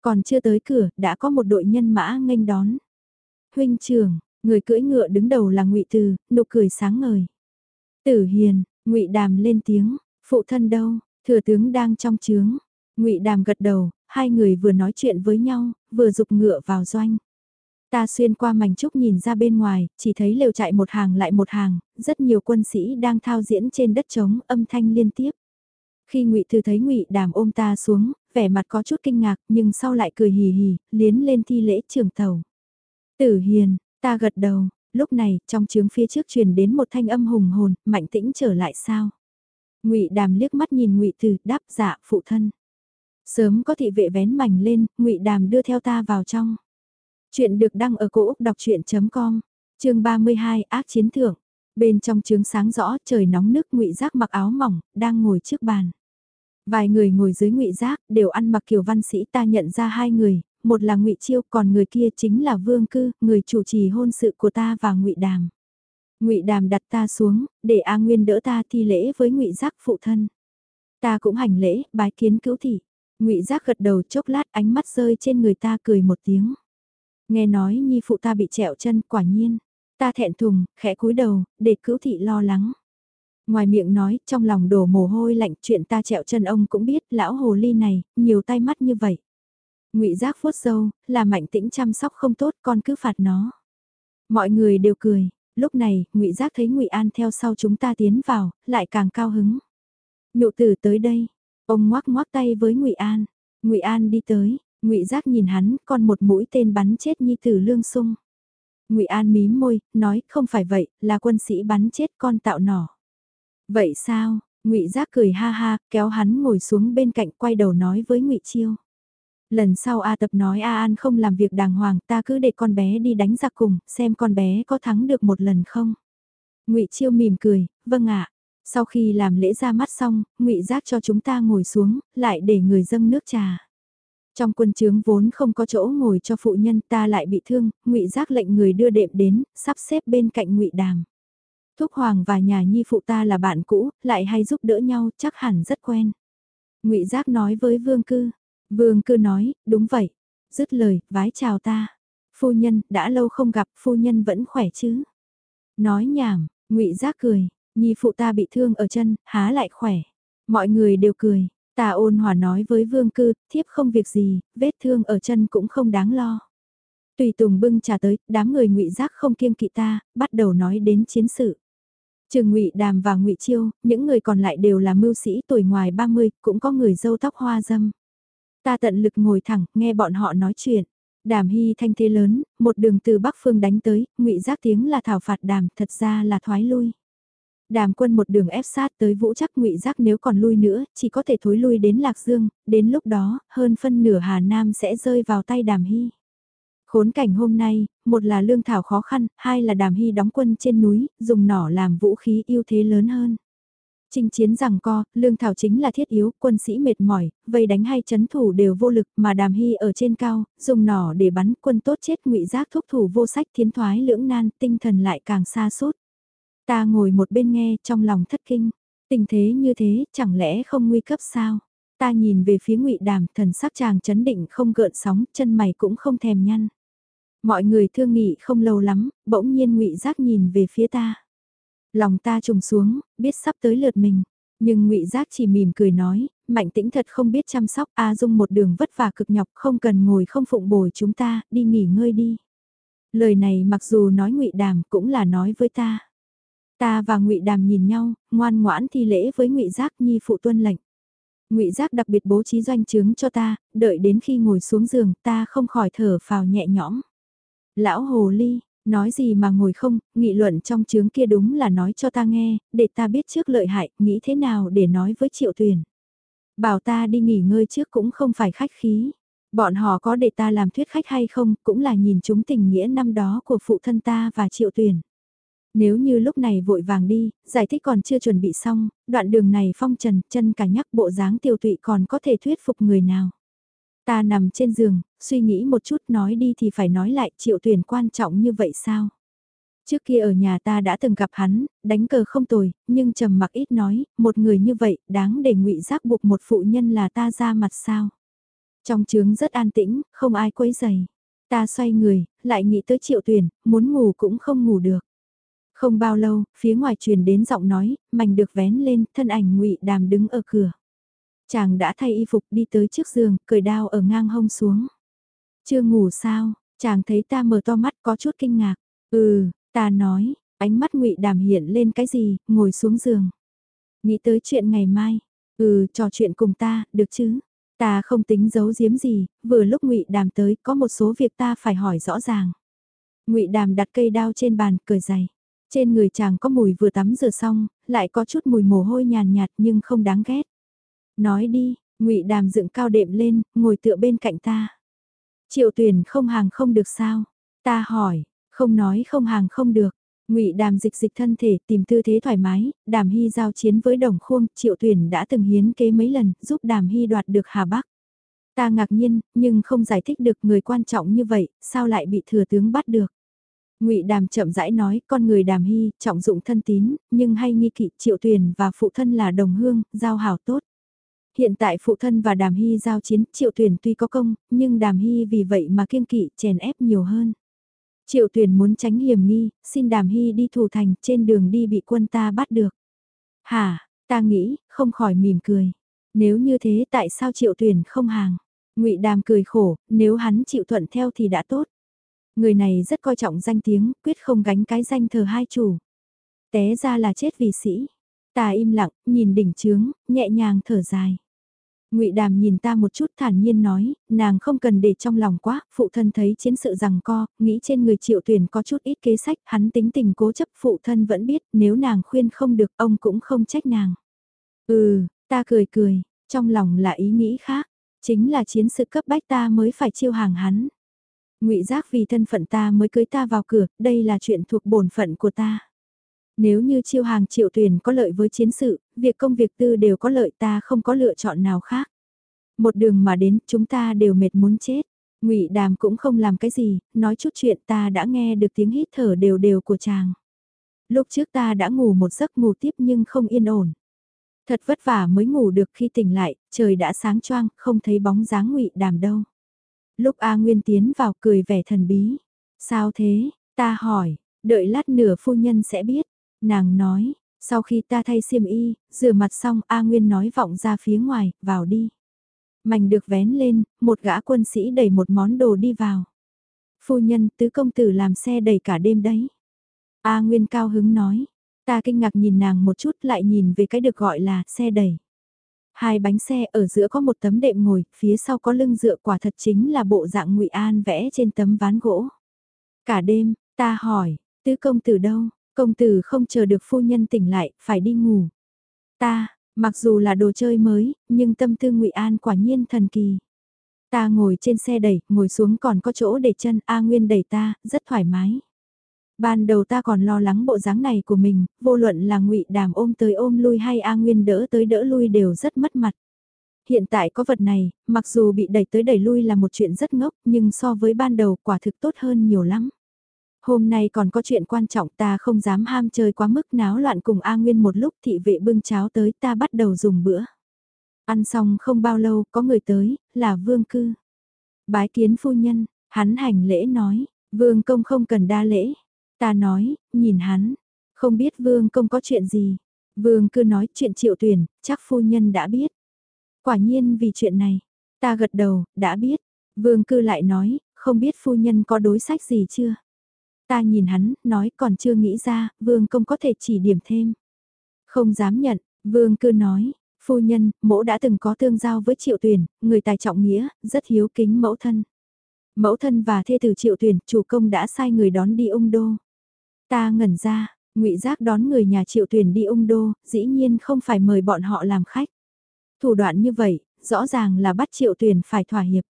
Còn chưa tới cửa, đã có một đội nhân mã nghênh đón. Huynh trưởng, người cưỡi ngựa đứng đầu là ngụy Từ, nụ cười sáng ngời. Tử Hiền, ngụy Đàm lên tiếng, phụ thân đâu, thừa tướng đang trong trướng. Ngụy Đàm gật đầu, hai người vừa nói chuyện với nhau, vừa dục ngựa vào doanh. Ta xuyên qua mảnh trúc nhìn ra bên ngoài, chỉ thấy lều chạy một hàng lại một hàng, rất nhiều quân sĩ đang thao diễn trên đất trống, âm thanh liên tiếp. Khi Ngụy Thư thấy Ngụy Đàm ôm ta xuống, vẻ mặt có chút kinh ngạc, nhưng sau lại cười hì hì, liến lên thi lễ trưởng tàu. Tử Hiền, ta gật đầu, lúc này, trong trướng phía trước truyền đến một thanh âm hùng hồn, mạnh tĩnh trở lại sao? Ngụy Đàm liếc mắt nhìn Ngụy Từ, đáp dạ phụ thân. Sớm có thị vệ vén mảnh lên, ngụy Đàm đưa theo ta vào trong. Chuyện được đăng ở cổ Úc đọc chuyện.com, chương 32 ác chiến thưởng. Bên trong trướng sáng rõ trời nóng nước ngụy Giác mặc áo mỏng, đang ngồi trước bàn. Vài người ngồi dưới ngụy Giác đều ăn mặc kiểu văn sĩ ta nhận ra hai người, một là ngụy Chiêu còn người kia chính là Vương Cư, người chủ trì hôn sự của ta và ngụy Đàm. Ngụy Đàm đặt ta xuống, để A Nguyên đỡ ta thi lễ với ngụy Giác phụ thân. Ta cũng hành lễ, bái kiến cứu thị. Ngụy Giác gật đầu chốc lát ánh mắt rơi trên người ta cười một tiếng. Nghe nói nhi phụ ta bị trẹo chân quả nhiên. Ta thẹn thùng, khẽ cúi đầu, để cứu thị lo lắng. Ngoài miệng nói, trong lòng đổ mồ hôi lạnh chuyện ta trẹo chân ông cũng biết lão hồ ly này, nhiều tay mắt như vậy. Ngụy Giác vuốt sâu, là mạnh tĩnh chăm sóc không tốt con cứ phạt nó. Mọi người đều cười, lúc này, Ngụy Giác thấy Ngụy An theo sau chúng ta tiến vào, lại càng cao hứng. Nhụ tử tới đây, Ông ngoác ngoác tay với Ngụy An. Ngụy An đi tới, Ngụy Giác nhìn hắn, con một mũi tên bắn chết nhi tử Lương Sung. Ngụy An mím môi, nói, không phải vậy, là quân sĩ bắn chết con tạo nỏ. Vậy sao? Ngụy Giác cười ha ha, kéo hắn ngồi xuống bên cạnh quay đầu nói với Ngụy Chiêu. Lần sau A Tập nói A An không làm việc đàng hoàng ta cứ để con bé đi đánh giặc cùng, xem con bé có thắng được một lần không. ngụy Chiêu mỉm cười, vâng ạ. Sau khi làm lễ ra mắt xong, ngụy Giác cho chúng ta ngồi xuống, lại để người dâng nước trà. Trong quân trướng vốn không có chỗ ngồi cho phụ nhân ta lại bị thương, ngụy Giác lệnh người đưa đệm đến, sắp xếp bên cạnh ngụy Đàm. Thúc Hoàng và nhà nhi phụ ta là bạn cũ, lại hay giúp đỡ nhau, chắc hẳn rất quen. Ngụy Giác nói với Vương Cư, Vương cư nói, đúng vậy. Dứt lời, vái chào ta. Phu nhân, đã lâu không gặp, phu nhân vẫn khỏe chứ. Nói nhảm, ngụy giác cười, nhi phụ ta bị thương ở chân, há lại khỏe. Mọi người đều cười, ta ôn hòa nói với vương cư, thiếp không việc gì, vết thương ở chân cũng không đáng lo. Tùy Tùng bưng trà tới, đám người ngụy giác không kiêng kỵ ta, bắt đầu nói đến chiến sự. Trường Ngụy Đàm và Ngụy Chiêu, những người còn lại đều là mưu sĩ tuổi ngoài 30, cũng có người dâu tóc hoa dâm. Ta tận lực ngồi thẳng, nghe bọn họ nói chuyện. Đàm hy thanh thế lớn, một đường từ bắc phương đánh tới, ngụy giác tiếng là thảo phạt đàm, thật ra là thoái lui. Đàm quân một đường ép sát tới vũ chắc ngụy giác nếu còn lui nữa, chỉ có thể thối lui đến Lạc Dương, đến lúc đó, hơn phân nửa Hà Nam sẽ rơi vào tay đàm hy. Khốn cảnh hôm nay, một là lương thảo khó khăn, hai là đàm hy đóng quân trên núi, dùng nỏ làm vũ khí ưu thế lớn hơn. Trình chiến rằng co, lương thảo chính là thiết yếu, quân sĩ mệt mỏi, vây đánh hay chấn thủ đều vô lực mà đàm hy ở trên cao, dùng nỏ để bắn quân tốt chết ngụy giác thúc thủ vô sách thiến thoái lưỡng nan, tinh thần lại càng xa suốt. Ta ngồi một bên nghe trong lòng thất kinh, tình thế như thế chẳng lẽ không nguy cấp sao? Ta nhìn về phía ngụy đàm thần sắc chàng chấn định không gợn sóng, chân mày cũng không thèm nhăn. Mọi người thương nghị không lâu lắm, bỗng nhiên ngụy giác nhìn về phía ta. Lòng ta trùng xuống, biết sắp tới lượt mình. Nhưng ngụy Giác chỉ mỉm cười nói, Mạnh Tĩnh thật không biết chăm sóc, A Dung một đường vất vả cực nhọc, không cần ngồi không phụng bồi chúng ta, đi nghỉ ngơi đi. Lời này mặc dù nói ngụy Đàm cũng là nói với ta. Ta và ngụy Đàm nhìn nhau, ngoan ngoãn thi lễ với ngụy Giác nhi phụ tuân lệnh. Ngụy Giác đặc biệt bố trí doanh trướng cho ta, đợi đến khi ngồi xuống giường, ta không khỏi thở phào nhẹ nhõm. Lão hồ ly, Nói gì mà ngồi không, nghị luận trong trướng kia đúng là nói cho ta nghe, để ta biết trước lợi hại, nghĩ thế nào để nói với triệu tuyền Bảo ta đi nghỉ ngơi trước cũng không phải khách khí. Bọn họ có để ta làm thuyết khách hay không, cũng là nhìn chúng tình nghĩa năm đó của phụ thân ta và triệu tuyền. Nếu như lúc này vội vàng đi, giải thích còn chưa chuẩn bị xong, đoạn đường này phong trần, chân cả nhắc bộ dáng tiêu tụy còn có thể thuyết phục người nào. Ta nằm trên giường, suy nghĩ một chút nói đi thì phải nói lại triệu tuyển quan trọng như vậy sao? Trước kia ở nhà ta đã từng gặp hắn, đánh cờ không tồi, nhưng trầm mặc ít nói, một người như vậy, đáng để ngụy giác buộc một phụ nhân là ta ra mặt sao? Trong trướng rất an tĩnh, không ai quấy dày. Ta xoay người, lại nghĩ tới triệu tuyển, muốn ngủ cũng không ngủ được. Không bao lâu, phía ngoài truyền đến giọng nói, mảnh được vén lên, thân ảnh ngụy đàm đứng ở cửa. Chàng đã thay y phục đi tới trước giường, cởi đao ở ngang hông xuống. Chưa ngủ sao, chàng thấy ta mở to mắt có chút kinh ngạc. Ừ, ta nói, ánh mắt ngụy đàm hiện lên cái gì, ngồi xuống giường. Nghĩ tới chuyện ngày mai. Ừ, trò chuyện cùng ta, được chứ? Ta không tính giấu giếm gì, vừa lúc ngụy đàm tới có một số việc ta phải hỏi rõ ràng. ngụy đàm đặt cây đao trên bàn, cười dày. Trên người chàng có mùi vừa tắm rửa xong, lại có chút mùi mồ hôi nhàn nhạt nhưng không đáng ghét. Nói đi, ngụy Đàm dựng cao đệm lên, ngồi tựa bên cạnh ta. Triệu Tuyền không hàng không được sao? Ta hỏi, không nói không hàng không được. Ngụy Đàm dịch dịch thân thể, tìm tư thế thoải mái, Đàm Hy giao chiến với Đồng Khuông, Triệu Tuyền đã từng hiến kế mấy lần, giúp Đàm Hy đoạt được Hà Bắc. Ta ngạc nhiên, nhưng không giải thích được người quan trọng như vậy, sao lại bị thừa tướng bắt được. Ngụy Đàm chậm rãi nói, con người Đàm Hy, trọng dụng thân tín, nhưng hay nghi kỵ Triệu Tuyền và phụ thân là đồng hương, giao hảo tốt. Hiện tại phụ thân và Đàm Hy giao chiến, Triệu Tuyền tuy có công, nhưng Đàm Hy vì vậy mà kiêng kỵ chèn ép nhiều hơn. Triệu Tuyền muốn tránh hiểm nghi, xin Đàm Hy đi thủ thành, trên đường đi bị quân ta bắt được. Hả, ta nghĩ, không khỏi mỉm cười. Nếu như thế tại sao Triệu Tuyền không hàng? Ngụy Đàm cười khổ, nếu hắn chịu thuận theo thì đã tốt. Người này rất coi trọng danh tiếng, quyết không gánh cái danh thờ hai chủ. Té ra là chết vì sĩ. Ta im lặng, nhìn đỉnh trướng, nhẹ nhàng thở dài. Ngụy Đàm nhìn ta một chút thản nhiên nói, nàng không cần để trong lòng quá, phụ thân thấy chiến sự rằng co, nghĩ trên người triệu tuyển có chút ít kế sách, hắn tính tình cố chấp phụ thân vẫn biết, nếu nàng khuyên không được ông cũng không trách nàng. Ừ, ta cười cười, trong lòng là ý nghĩ khác, Chính là chiến sự cấp bách ta mới phải chiêu hàng hắn. Ngụy Giác vì thân phận ta mới cưới ta vào cửa, đây là chuyện thuộc bổn phận của ta. Nếu như chiêu hàng triệu tuyển có lợi với chiến sự, việc công việc tư đều có lợi ta không có lựa chọn nào khác. Một đường mà đến chúng ta đều mệt muốn chết. ngụy Đàm cũng không làm cái gì, nói chút chuyện ta đã nghe được tiếng hít thở đều đều của chàng. Lúc trước ta đã ngủ một giấc ngủ tiếp nhưng không yên ổn. Thật vất vả mới ngủ được khi tỉnh lại, trời đã sáng choang, không thấy bóng dáng ngụy Đàm đâu. Lúc A Nguyên tiến vào cười vẻ thần bí. Sao thế, ta hỏi, đợi lát nửa phu nhân sẽ biết. Nàng nói, sau khi ta thay xiêm y, rửa mặt xong A Nguyên nói vọng ra phía ngoài, vào đi. Mảnh được vén lên, một gã quân sĩ đẩy một món đồ đi vào. Phu nhân, tứ công tử làm xe đẩy cả đêm đấy. A Nguyên cao hứng nói, ta kinh ngạc nhìn nàng một chút lại nhìn về cái được gọi là xe đẩy. Hai bánh xe ở giữa có một tấm đệm ngồi, phía sau có lưng dựa quả thật chính là bộ dạng ngụy An vẽ trên tấm ván gỗ. Cả đêm, ta hỏi, tứ công tử đâu, công tử không chờ được phu nhân tỉnh lại, phải đi ngủ. Ta, mặc dù là đồ chơi mới, nhưng tâm tư ngụy An quả nhiên thần kỳ. Ta ngồi trên xe đẩy, ngồi xuống còn có chỗ để chân, A Nguyên đẩy ta, rất thoải mái. Ban đầu ta còn lo lắng bộ dáng này của mình, vô luận là ngụy Đàm ôm tới ôm lui hay A Nguyên đỡ tới đỡ lui đều rất mất mặt. Hiện tại có vật này, mặc dù bị đẩy tới đẩy lui là một chuyện rất ngốc, nhưng so với ban đầu quả thực tốt hơn nhiều lắm. Hôm nay còn có chuyện quan trọng ta không dám ham chơi quá mức náo loạn cùng A Nguyên một lúc thị vệ bưng cháo tới ta bắt đầu dùng bữa. Ăn xong không bao lâu có người tới, là Vương Cư. Bái kiến phu nhân, hắn hành lễ nói, Vương Công không cần đa lễ. Ta nói, nhìn hắn, không biết Vương Công có chuyện gì. Vương Cư nói chuyện triệu tuyển, chắc phu nhân đã biết. Quả nhiên vì chuyện này, ta gật đầu, đã biết. Vương Cư lại nói, không biết phu nhân có đối sách gì chưa. Ta nhìn hắn, nói còn chưa nghĩ ra, vương công có thể chỉ điểm thêm. Không dám nhận, vương cư nói, phu nhân, mẫu đã từng có tương giao với triệu tuyển, người tài trọng nghĩa, rất hiếu kính mẫu thân. Mẫu thân và thê tử triệu tuyển, chủ công đã sai người đón đi ung đô. Ta ngẩn ra, ngụy Giác đón người nhà triệu tuyển đi ung đô, dĩ nhiên không phải mời bọn họ làm khách. Thủ đoạn như vậy, rõ ràng là bắt triệu tuyển phải thỏa hiệp.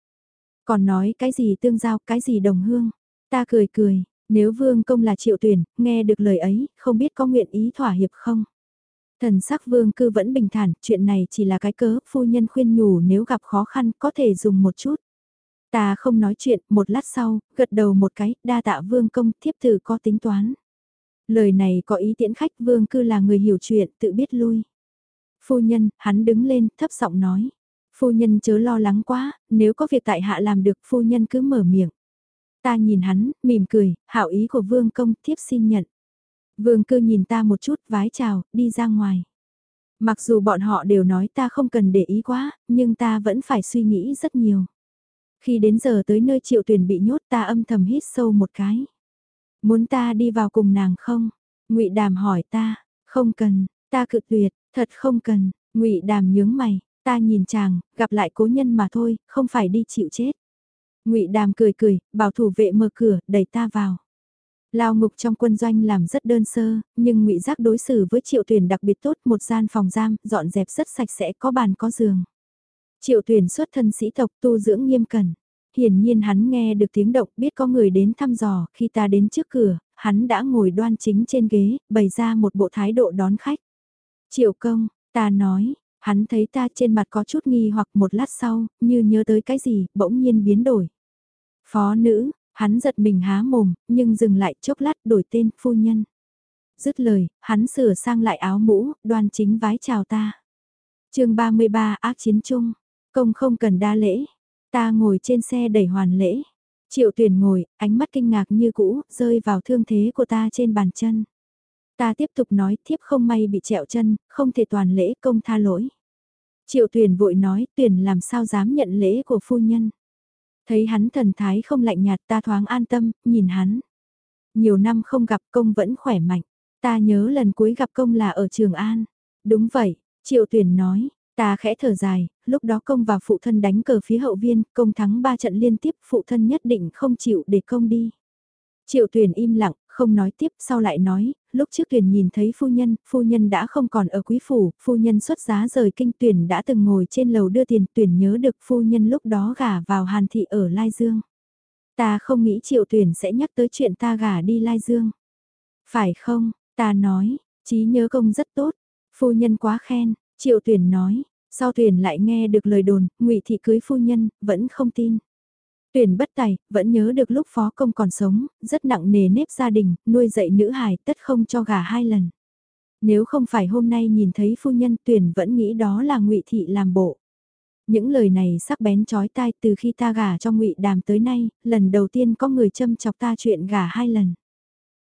Còn nói cái gì tương giao, cái gì đồng hương. Ta cười cười, nếu vương công là triệu tuyển, nghe được lời ấy, không biết có nguyện ý thỏa hiệp không? Thần sắc vương cư vẫn bình thản, chuyện này chỉ là cái cớ, phu nhân khuyên nhủ nếu gặp khó khăn có thể dùng một chút. Ta không nói chuyện, một lát sau, gật đầu một cái, đa tạ vương công, thiếp thử có tính toán. Lời này có ý tiễn khách vương cư là người hiểu chuyện, tự biết lui. Phu nhân, hắn đứng lên, thấp giọng nói. Phu nhân chớ lo lắng quá, nếu có việc tại hạ làm được, phu nhân cứ mở miệng. Ta nhìn hắn, mỉm cười, hảo ý của vương công thiếp xin nhận. Vương cư nhìn ta một chút vái chào, đi ra ngoài. Mặc dù bọn họ đều nói ta không cần để ý quá, nhưng ta vẫn phải suy nghĩ rất nhiều. Khi đến giờ tới nơi triệu tuyển bị nhốt ta âm thầm hít sâu một cái. Muốn ta đi vào cùng nàng không? ngụy Đàm hỏi ta, không cần, ta cự tuyệt, thật không cần, ngụy Đàm nhướng mày, ta nhìn chàng, gặp lại cố nhân mà thôi, không phải đi chịu chết. Ngụy Đàm cười cười, bảo thủ vệ mở cửa, đẩy ta vào. Lao ngục trong quân doanh làm rất đơn sơ, nhưng Ngụy Giác đối xử với Triệu Tuyển đặc biệt tốt, một gian phòng giam, dọn dẹp rất sạch sẽ, có bàn có giường. Triệu Tuyển xuất thân sĩ tộc tu dưỡng nghiêm cẩn. Hiển nhiên hắn nghe được tiếng động, biết có người đến thăm dò, khi ta đến trước cửa, hắn đã ngồi đoan chính trên ghế, bày ra một bộ thái độ đón khách. Triệu công, ta nói, Hắn thấy ta trên mặt có chút nghi hoặc một lát sau, như nhớ tới cái gì, bỗng nhiên biến đổi. Phó nữ, hắn giật mình há mồm, nhưng dừng lại chốc lát đổi tên phu nhân. Dứt lời, hắn sửa sang lại áo mũ, đoan chính vái chào ta. chương 33 ác chiến chung, công không cần đa lễ. Ta ngồi trên xe đẩy hoàn lễ. Triệu tuyển ngồi, ánh mắt kinh ngạc như cũ, rơi vào thương thế của ta trên bàn chân. Ta tiếp tục nói thiếp không may bị trẹo chân, không thể toàn lễ công tha lỗi. Triệu tuyển vội nói tuyển làm sao dám nhận lễ của phu nhân. Thấy hắn thần thái không lạnh nhạt ta thoáng an tâm, nhìn hắn. Nhiều năm không gặp công vẫn khỏe mạnh. Ta nhớ lần cuối gặp công là ở Trường An. Đúng vậy, triệu tuyển nói, ta khẽ thở dài, lúc đó công và phụ thân đánh cờ phía hậu viên, công thắng ba trận liên tiếp, phụ thân nhất định không chịu để công đi. Triệu tuyển im lặng, không nói tiếp sau lại nói, lúc trước tuyển nhìn thấy phu nhân, phu nhân đã không còn ở quý phủ, phu nhân xuất giá rời kinh tuyển đã từng ngồi trên lầu đưa tiền tuyển nhớ được phu nhân lúc đó gả vào Hàn Thị ở Lai Dương. Ta không nghĩ triệu tuyển sẽ nhắc tới chuyện ta gả đi Lai Dương. Phải không, ta nói, trí nhớ công rất tốt, phu nhân quá khen, triệu tuyển nói, sau tuyển lại nghe được lời đồn, ngụy Thị cưới phu nhân, vẫn không tin. Tuyển bất tài, vẫn nhớ được lúc phó công còn sống, rất nặng nề nếp gia đình, nuôi dạy nữ hài tất không cho gả hai lần. Nếu không phải hôm nay nhìn thấy phu nhân tuyển vẫn nghĩ đó là ngụy thị làm bộ. Những lời này sắc bén chói tai từ khi ta gả cho ngụy đàm tới nay, lần đầu tiên có người châm chọc ta chuyện gả hai lần.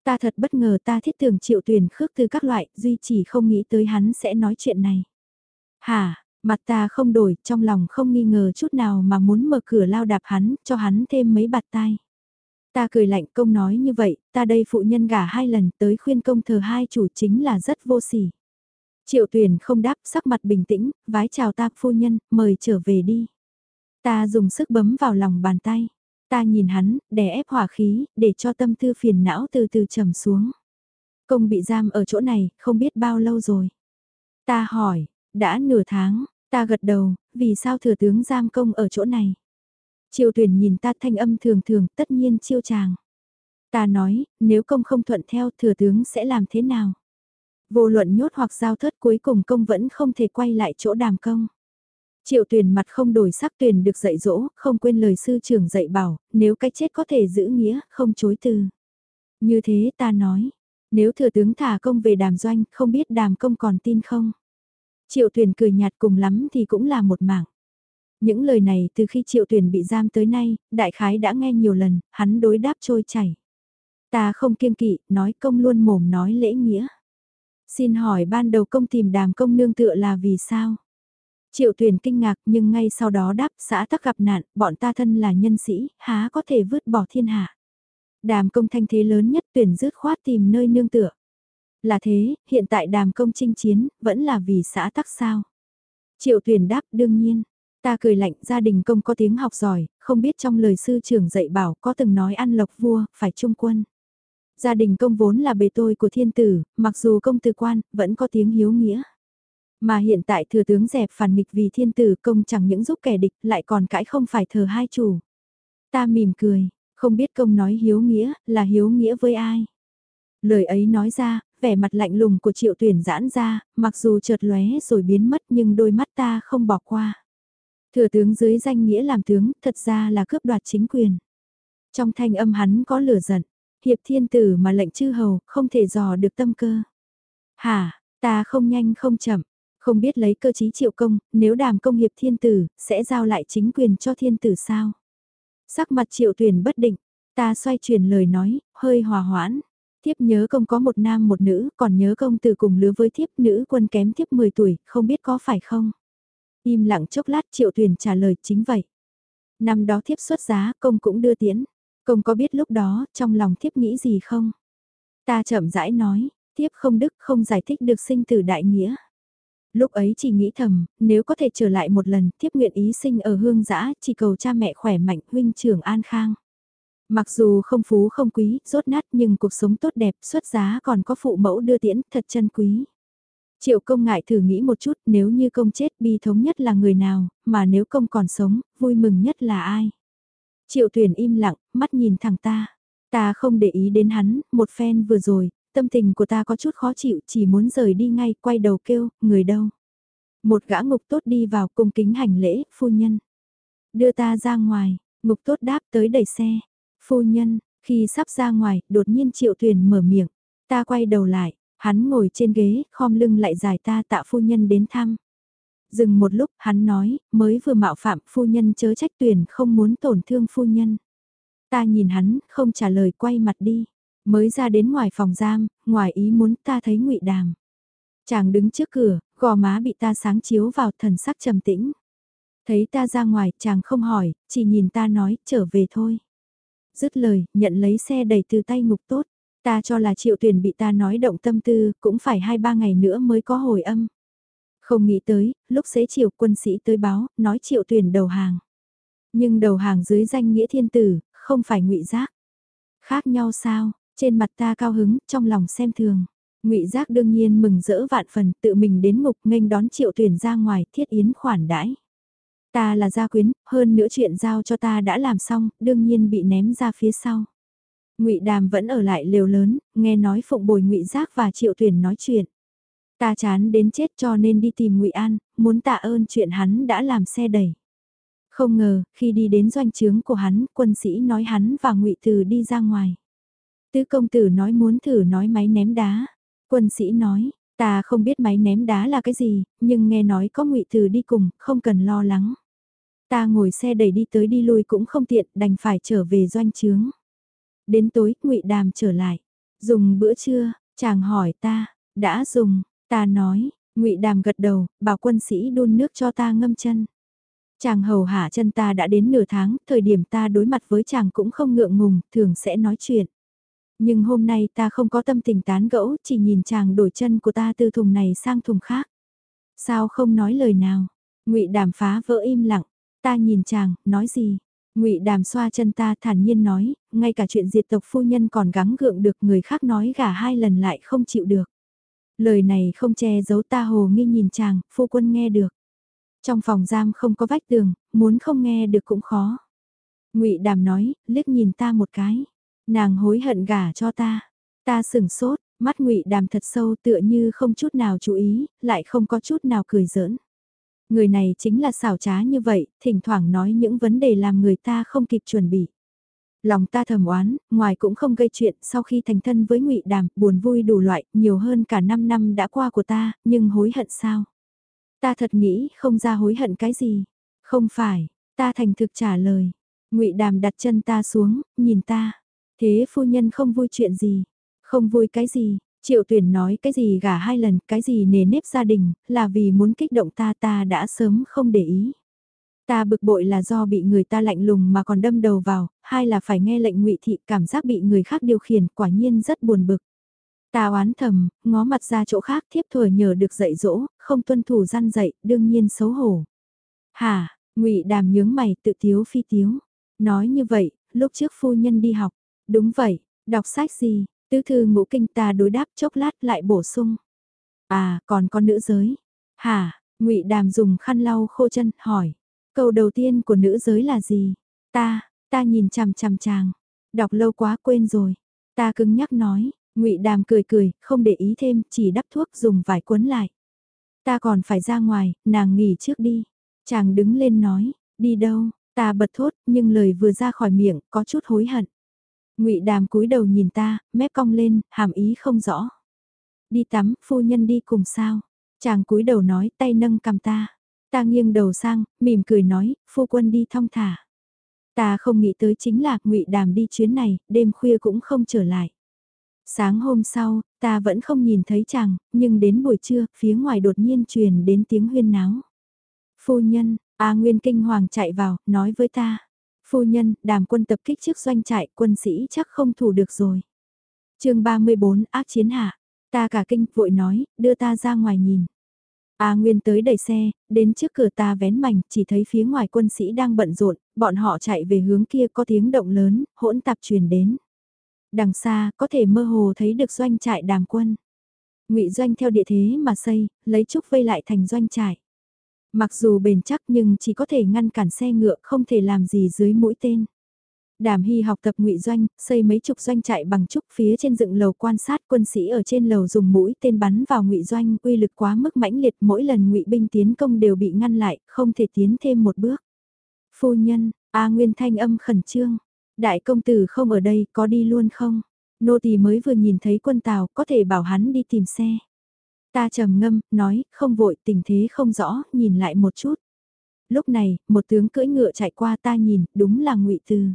Ta thật bất ngờ ta thiết tưởng triệu tuyển khước từ các loại, duy chỉ không nghĩ tới hắn sẽ nói chuyện này. Hả, Mặt ta không đổi, trong lòng không nghi ngờ chút nào mà muốn mở cửa lao đạp hắn, cho hắn thêm mấy bạt tai. Ta cười lạnh công nói như vậy, ta đây phụ nhân gả hai lần tới khuyên công thờ hai chủ chính là rất vô sỉ. Triệu tuyển không đáp sắc mặt bình tĩnh, vái chào ta phu nhân, mời trở về đi. Ta dùng sức bấm vào lòng bàn tay. Ta nhìn hắn, đè ép hỏa khí, để cho tâm tư phiền não từ từ trầm xuống. Công bị giam ở chỗ này, không biết bao lâu rồi. Ta hỏi, đã nửa tháng, Ta gật đầu, vì sao thừa tướng giam công ở chỗ này? Triều tuyển nhìn ta thanh âm thường thường, tất nhiên chiêu chàng. Ta nói, nếu công không thuận theo thừa tướng sẽ làm thế nào? Vô luận nhốt hoặc giao thất cuối cùng công vẫn không thể quay lại chỗ đàm công. Triệu tuyển mặt không đổi sắc tuyển được dạy dỗ, không quên lời sư trưởng dạy bảo, nếu cái chết có thể giữ nghĩa, không chối từ. Như thế ta nói, nếu thừa tướng thả công về đàm doanh, không biết đàm công còn tin không? Triệu tuyển cười nhạt cùng lắm thì cũng là một mảng. Những lời này từ khi triệu tuyển bị giam tới nay, đại khái đã nghe nhiều lần, hắn đối đáp trôi chảy. Ta không kiêng kỵ, nói công luôn mồm nói lễ nghĩa. Xin hỏi ban đầu công tìm đàm công nương tựa là vì sao? Triệu tuyển kinh ngạc nhưng ngay sau đó đáp xã tắc gặp nạn, bọn ta thân là nhân sĩ, há có thể vứt bỏ thiên hạ. Đàm công thanh thế lớn nhất tuyển dứt khoát tìm nơi nương tựa. Là thế, hiện tại đàm công chinh chiến, vẫn là vì xã tắc sao. Triệu tuyển đáp đương nhiên. Ta cười lạnh gia đình công có tiếng học giỏi, không biết trong lời sư trưởng dạy bảo có từng nói ăn lộc vua, phải trung quân. Gia đình công vốn là bề tôi của thiên tử, mặc dù công tử quan, vẫn có tiếng hiếu nghĩa. Mà hiện tại thừa tướng dẹp phản nghịch vì thiên tử công chẳng những giúp kẻ địch lại còn cãi không phải thờ hai chủ. Ta mỉm cười, không biết công nói hiếu nghĩa, là hiếu nghĩa với ai. Lời ấy nói ra, vẻ mặt lạnh lùng của triệu tuyển giãn ra, mặc dù chợt lóe rồi biến mất nhưng đôi mắt ta không bỏ qua. Thừa tướng dưới danh nghĩa làm tướng, thật ra là cướp đoạt chính quyền. Trong thanh âm hắn có lửa giận, hiệp thiên tử mà lệnh chư hầu, không thể dò được tâm cơ. Hả, ta không nhanh không chậm, không biết lấy cơ chí triệu công, nếu đàm công hiệp thiên tử, sẽ giao lại chính quyền cho thiên tử sao? Sắc mặt triệu tuyển bất định, ta xoay chuyển lời nói, hơi hòa hoãn. Thiếp nhớ công có một nam một nữ, còn nhớ công từ cùng lứa với thiếp nữ quân kém thiếp 10 tuổi, không biết có phải không? Im lặng chốc lát triệu tuyển trả lời chính vậy. Năm đó thiếp xuất giá, công cũng đưa tiễn. Công có biết lúc đó, trong lòng thiếp nghĩ gì không? Ta chậm rãi nói, thiếp không đức không giải thích được sinh tử đại nghĩa. Lúc ấy chỉ nghĩ thầm, nếu có thể trở lại một lần, thiếp nguyện ý sinh ở hương giã, chỉ cầu cha mẹ khỏe mạnh, huynh trưởng an khang. Mặc dù không phú không quý, rốt nát nhưng cuộc sống tốt đẹp, xuất giá còn có phụ mẫu đưa tiễn, thật chân quý. Triệu công ngại thử nghĩ một chút nếu như công chết bi thống nhất là người nào, mà nếu công còn sống, vui mừng nhất là ai. Triệu tuyển im lặng, mắt nhìn thẳng ta. Ta không để ý đến hắn, một phen vừa rồi, tâm tình của ta có chút khó chịu, chỉ muốn rời đi ngay, quay đầu kêu, người đâu. Một gã ngục tốt đi vào cung kính hành lễ, phu nhân. Đưa ta ra ngoài, ngục tốt đáp tới đẩy xe. Phu nhân, khi sắp ra ngoài, đột nhiên triệu thuyền mở miệng. Ta quay đầu lại, hắn ngồi trên ghế, khom lưng lại dài ta tạ phu nhân đến thăm. Dừng một lúc, hắn nói, mới vừa mạo phạm phu nhân chớ trách tuyển không muốn tổn thương phu nhân. Ta nhìn hắn, không trả lời quay mặt đi. Mới ra đến ngoài phòng giam, ngoài ý muốn ta thấy ngụy đàm. Chàng đứng trước cửa, gò má bị ta sáng chiếu vào thần sắc trầm tĩnh. Thấy ta ra ngoài, chàng không hỏi, chỉ nhìn ta nói, trở về thôi dứt lời, nhận lấy xe đẩy từ tay ngục tốt. Ta cho là triệu tuyển bị ta nói động tâm tư, cũng phải hai ba ngày nữa mới có hồi âm. Không nghĩ tới, lúc xế chiều quân sĩ tới báo, nói triệu tuyển đầu hàng. Nhưng đầu hàng dưới danh nghĩa thiên tử, không phải ngụy giác. Khác nhau sao, Trên mặt ta cao hứng, trong lòng xem thường. Ngụy Giác đương nhiên mừng rỡ vạn phần, tự mình đến ngục nghênh đón Triệu Tuyển ra ngoài, thiết yến khoản đãi. Ta là gia quyến, hơn nữa chuyện giao cho ta đã làm xong, đương nhiên bị ném ra phía sau. Ngụy Đàm vẫn ở lại lều lớn, nghe nói phụng bồi Ngụy Giác và Triệu Tuyển nói chuyện. Ta chán đến chết cho nên đi tìm Ngụy An, muốn tạ ơn chuyện hắn đã làm xe đẩy. Không ngờ, khi đi đến doanh trướng của hắn, quân sĩ nói hắn và Ngụy Từ đi ra ngoài. Tứ công tử nói muốn thử nói máy ném đá. Quân sĩ nói, ta không biết máy ném đá là cái gì, nhưng nghe nói có Ngụy Từ đi cùng, không cần lo lắng. Ta ngồi xe đẩy đi tới đi lui cũng không tiện, đành phải trở về doanh trướng. Đến tối, ngụy Đàm trở lại. Dùng bữa trưa, chàng hỏi ta, đã dùng, ta nói, ngụy Đàm gật đầu, bảo quân sĩ đun nước cho ta ngâm chân. Chàng hầu hạ chân ta đã đến nửa tháng, thời điểm ta đối mặt với chàng cũng không ngượng ngùng, thường sẽ nói chuyện. Nhưng hôm nay ta không có tâm tình tán gẫu, chỉ nhìn chàng đổi chân của ta từ thùng này sang thùng khác. Sao không nói lời nào? Ngụy Đàm phá vỡ im lặng, Ta nhìn chàng, nói gì? ngụy Đàm xoa chân ta thản nhiên nói, ngay cả chuyện diệt tộc phu nhân còn gắng gượng được người khác nói gả hai lần lại không chịu được. Lời này không che giấu ta hồ nghi nhìn chàng, phu quân nghe được. Trong phòng giam không có vách tường, muốn không nghe được cũng khó. ngụy Đàm nói, liếc nhìn ta một cái. Nàng hối hận gả cho ta. Ta sừng sốt, mắt ngụy Đàm thật sâu tựa như không chút nào chú ý, lại không có chút nào cười giỡn. Người này chính là xảo trá như vậy, thỉnh thoảng nói những vấn đề làm người ta không kịp chuẩn bị. Lòng ta thầm oán, ngoài cũng không gây chuyện, sau khi thành thân với ngụy Đàm, buồn vui đủ loại, nhiều hơn cả 5 năm đã qua của ta, nhưng hối hận sao? Ta thật nghĩ không ra hối hận cái gì. Không phải, ta thành thực trả lời. ngụy Đàm đặt chân ta xuống, nhìn ta. Thế phu nhân không vui chuyện gì? Không vui cái gì? Triệu tuyển nói cái gì gả hai lần, cái gì nề nếp gia đình, là vì muốn kích động ta ta đã sớm không để ý. Ta bực bội là do bị người ta lạnh lùng mà còn đâm đầu vào, hai là phải nghe lệnh ngụy thị cảm giác bị người khác điều khiển quả nhiên rất buồn bực. Ta oán thầm, ngó mặt ra chỗ khác thiếp thừa nhờ được dạy dỗ, không tuân thủ gian dạy, đương nhiên xấu hổ. Hà, ngụy đàm nhướng mày tự tiếu phi tiếu. Nói như vậy, lúc trước phu nhân đi học. Đúng vậy, đọc sách gì, Tứ thư ngũ kinh ta đối đáp chốc lát lại bổ sung. À, còn con nữ giới. Hả, ngụy Đàm dùng khăn lau khô chân, hỏi. Câu đầu tiên của nữ giới là gì? Ta, ta nhìn chằm chằm chàng. Đọc lâu quá quên rồi. Ta cứng nhắc nói, ngụy Đàm cười cười, không để ý thêm, chỉ đắp thuốc dùng vải cuốn lại. Ta còn phải ra ngoài, nàng nghỉ trước đi. Chàng đứng lên nói, đi đâu, ta bật thốt, nhưng lời vừa ra khỏi miệng, có chút hối hận ngụy Đàm cúi đầu nhìn ta, mép cong lên, hàm ý không rõ. Đi tắm, phu nhân đi cùng sao? Chàng cúi đầu nói, tay nâng cầm ta. Ta nghiêng đầu sang, mỉm cười nói, phu quân đi thong thả. Ta không nghĩ tới chính là ngụy Đàm đi chuyến này, đêm khuya cũng không trở lại. Sáng hôm sau, ta vẫn không nhìn thấy chàng, nhưng đến buổi trưa, phía ngoài đột nhiên truyền đến tiếng huyên náo. Phu nhân, A Nguyên kinh hoàng chạy vào, nói với ta. Phu nhân, đàm quân tập kích trước doanh trại, quân sĩ chắc không thủ được rồi. chương 34, ác chiến hạ. Ta cả kinh, vội nói, đưa ta ra ngoài nhìn. A Nguyên tới đẩy xe, đến trước cửa ta vén mảnh, chỉ thấy phía ngoài quân sĩ đang bận rộn, bọn họ chạy về hướng kia có tiếng động lớn, hỗn tạp truyền đến. Đằng xa, có thể mơ hồ thấy được doanh trại đàm quân. ngụy doanh theo địa thế mà xây, lấy trúc vây lại thành doanh trại. Mặc dù bền chắc nhưng chỉ có thể ngăn cản xe ngựa không thể làm gì dưới mũi tên. Đàm Hy học tập ngụy doanh, xây mấy chục doanh trại bằng trúc phía trên dựng lầu quan sát quân sĩ ở trên lầu dùng mũi tên bắn vào ngụy doanh, uy lực quá mức mãnh liệt, mỗi lần ngụy binh tiến công đều bị ngăn lại, không thể tiến thêm một bước. Phu nhân, A Nguyên thanh âm khẩn trương, đại công tử không ở đây, có đi luôn không? Nô tỳ mới vừa nhìn thấy quân tàu, có thể bảo hắn đi tìm xe. Ta trầm ngâm, nói, không vội, tình thế không rõ, nhìn lại một chút. Lúc này, một tướng cưỡi ngựa chạy qua ta nhìn, đúng là ngụy Tư.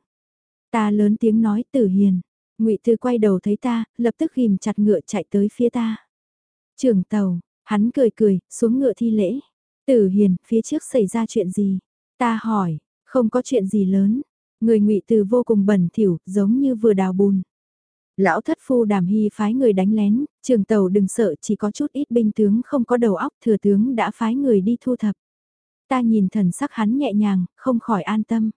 Ta lớn tiếng nói, tử hiền. ngụy Tư quay đầu thấy ta, lập tức ghim chặt ngựa chạy tới phía ta. Trưởng tàu, hắn cười cười, xuống ngựa thi lễ. Tử hiền, phía trước xảy ra chuyện gì? Ta hỏi, không có chuyện gì lớn. Người ngụy Từ vô cùng bẩn thỉu, giống như vừa đào bùn. Lão thất phu đàm hy phái người đánh lén, trường tàu đừng sợ chỉ có chút ít binh tướng không có đầu óc thừa tướng đã phái người đi thu thập. Ta nhìn thần sắc hắn nhẹ nhàng, không khỏi an tâm.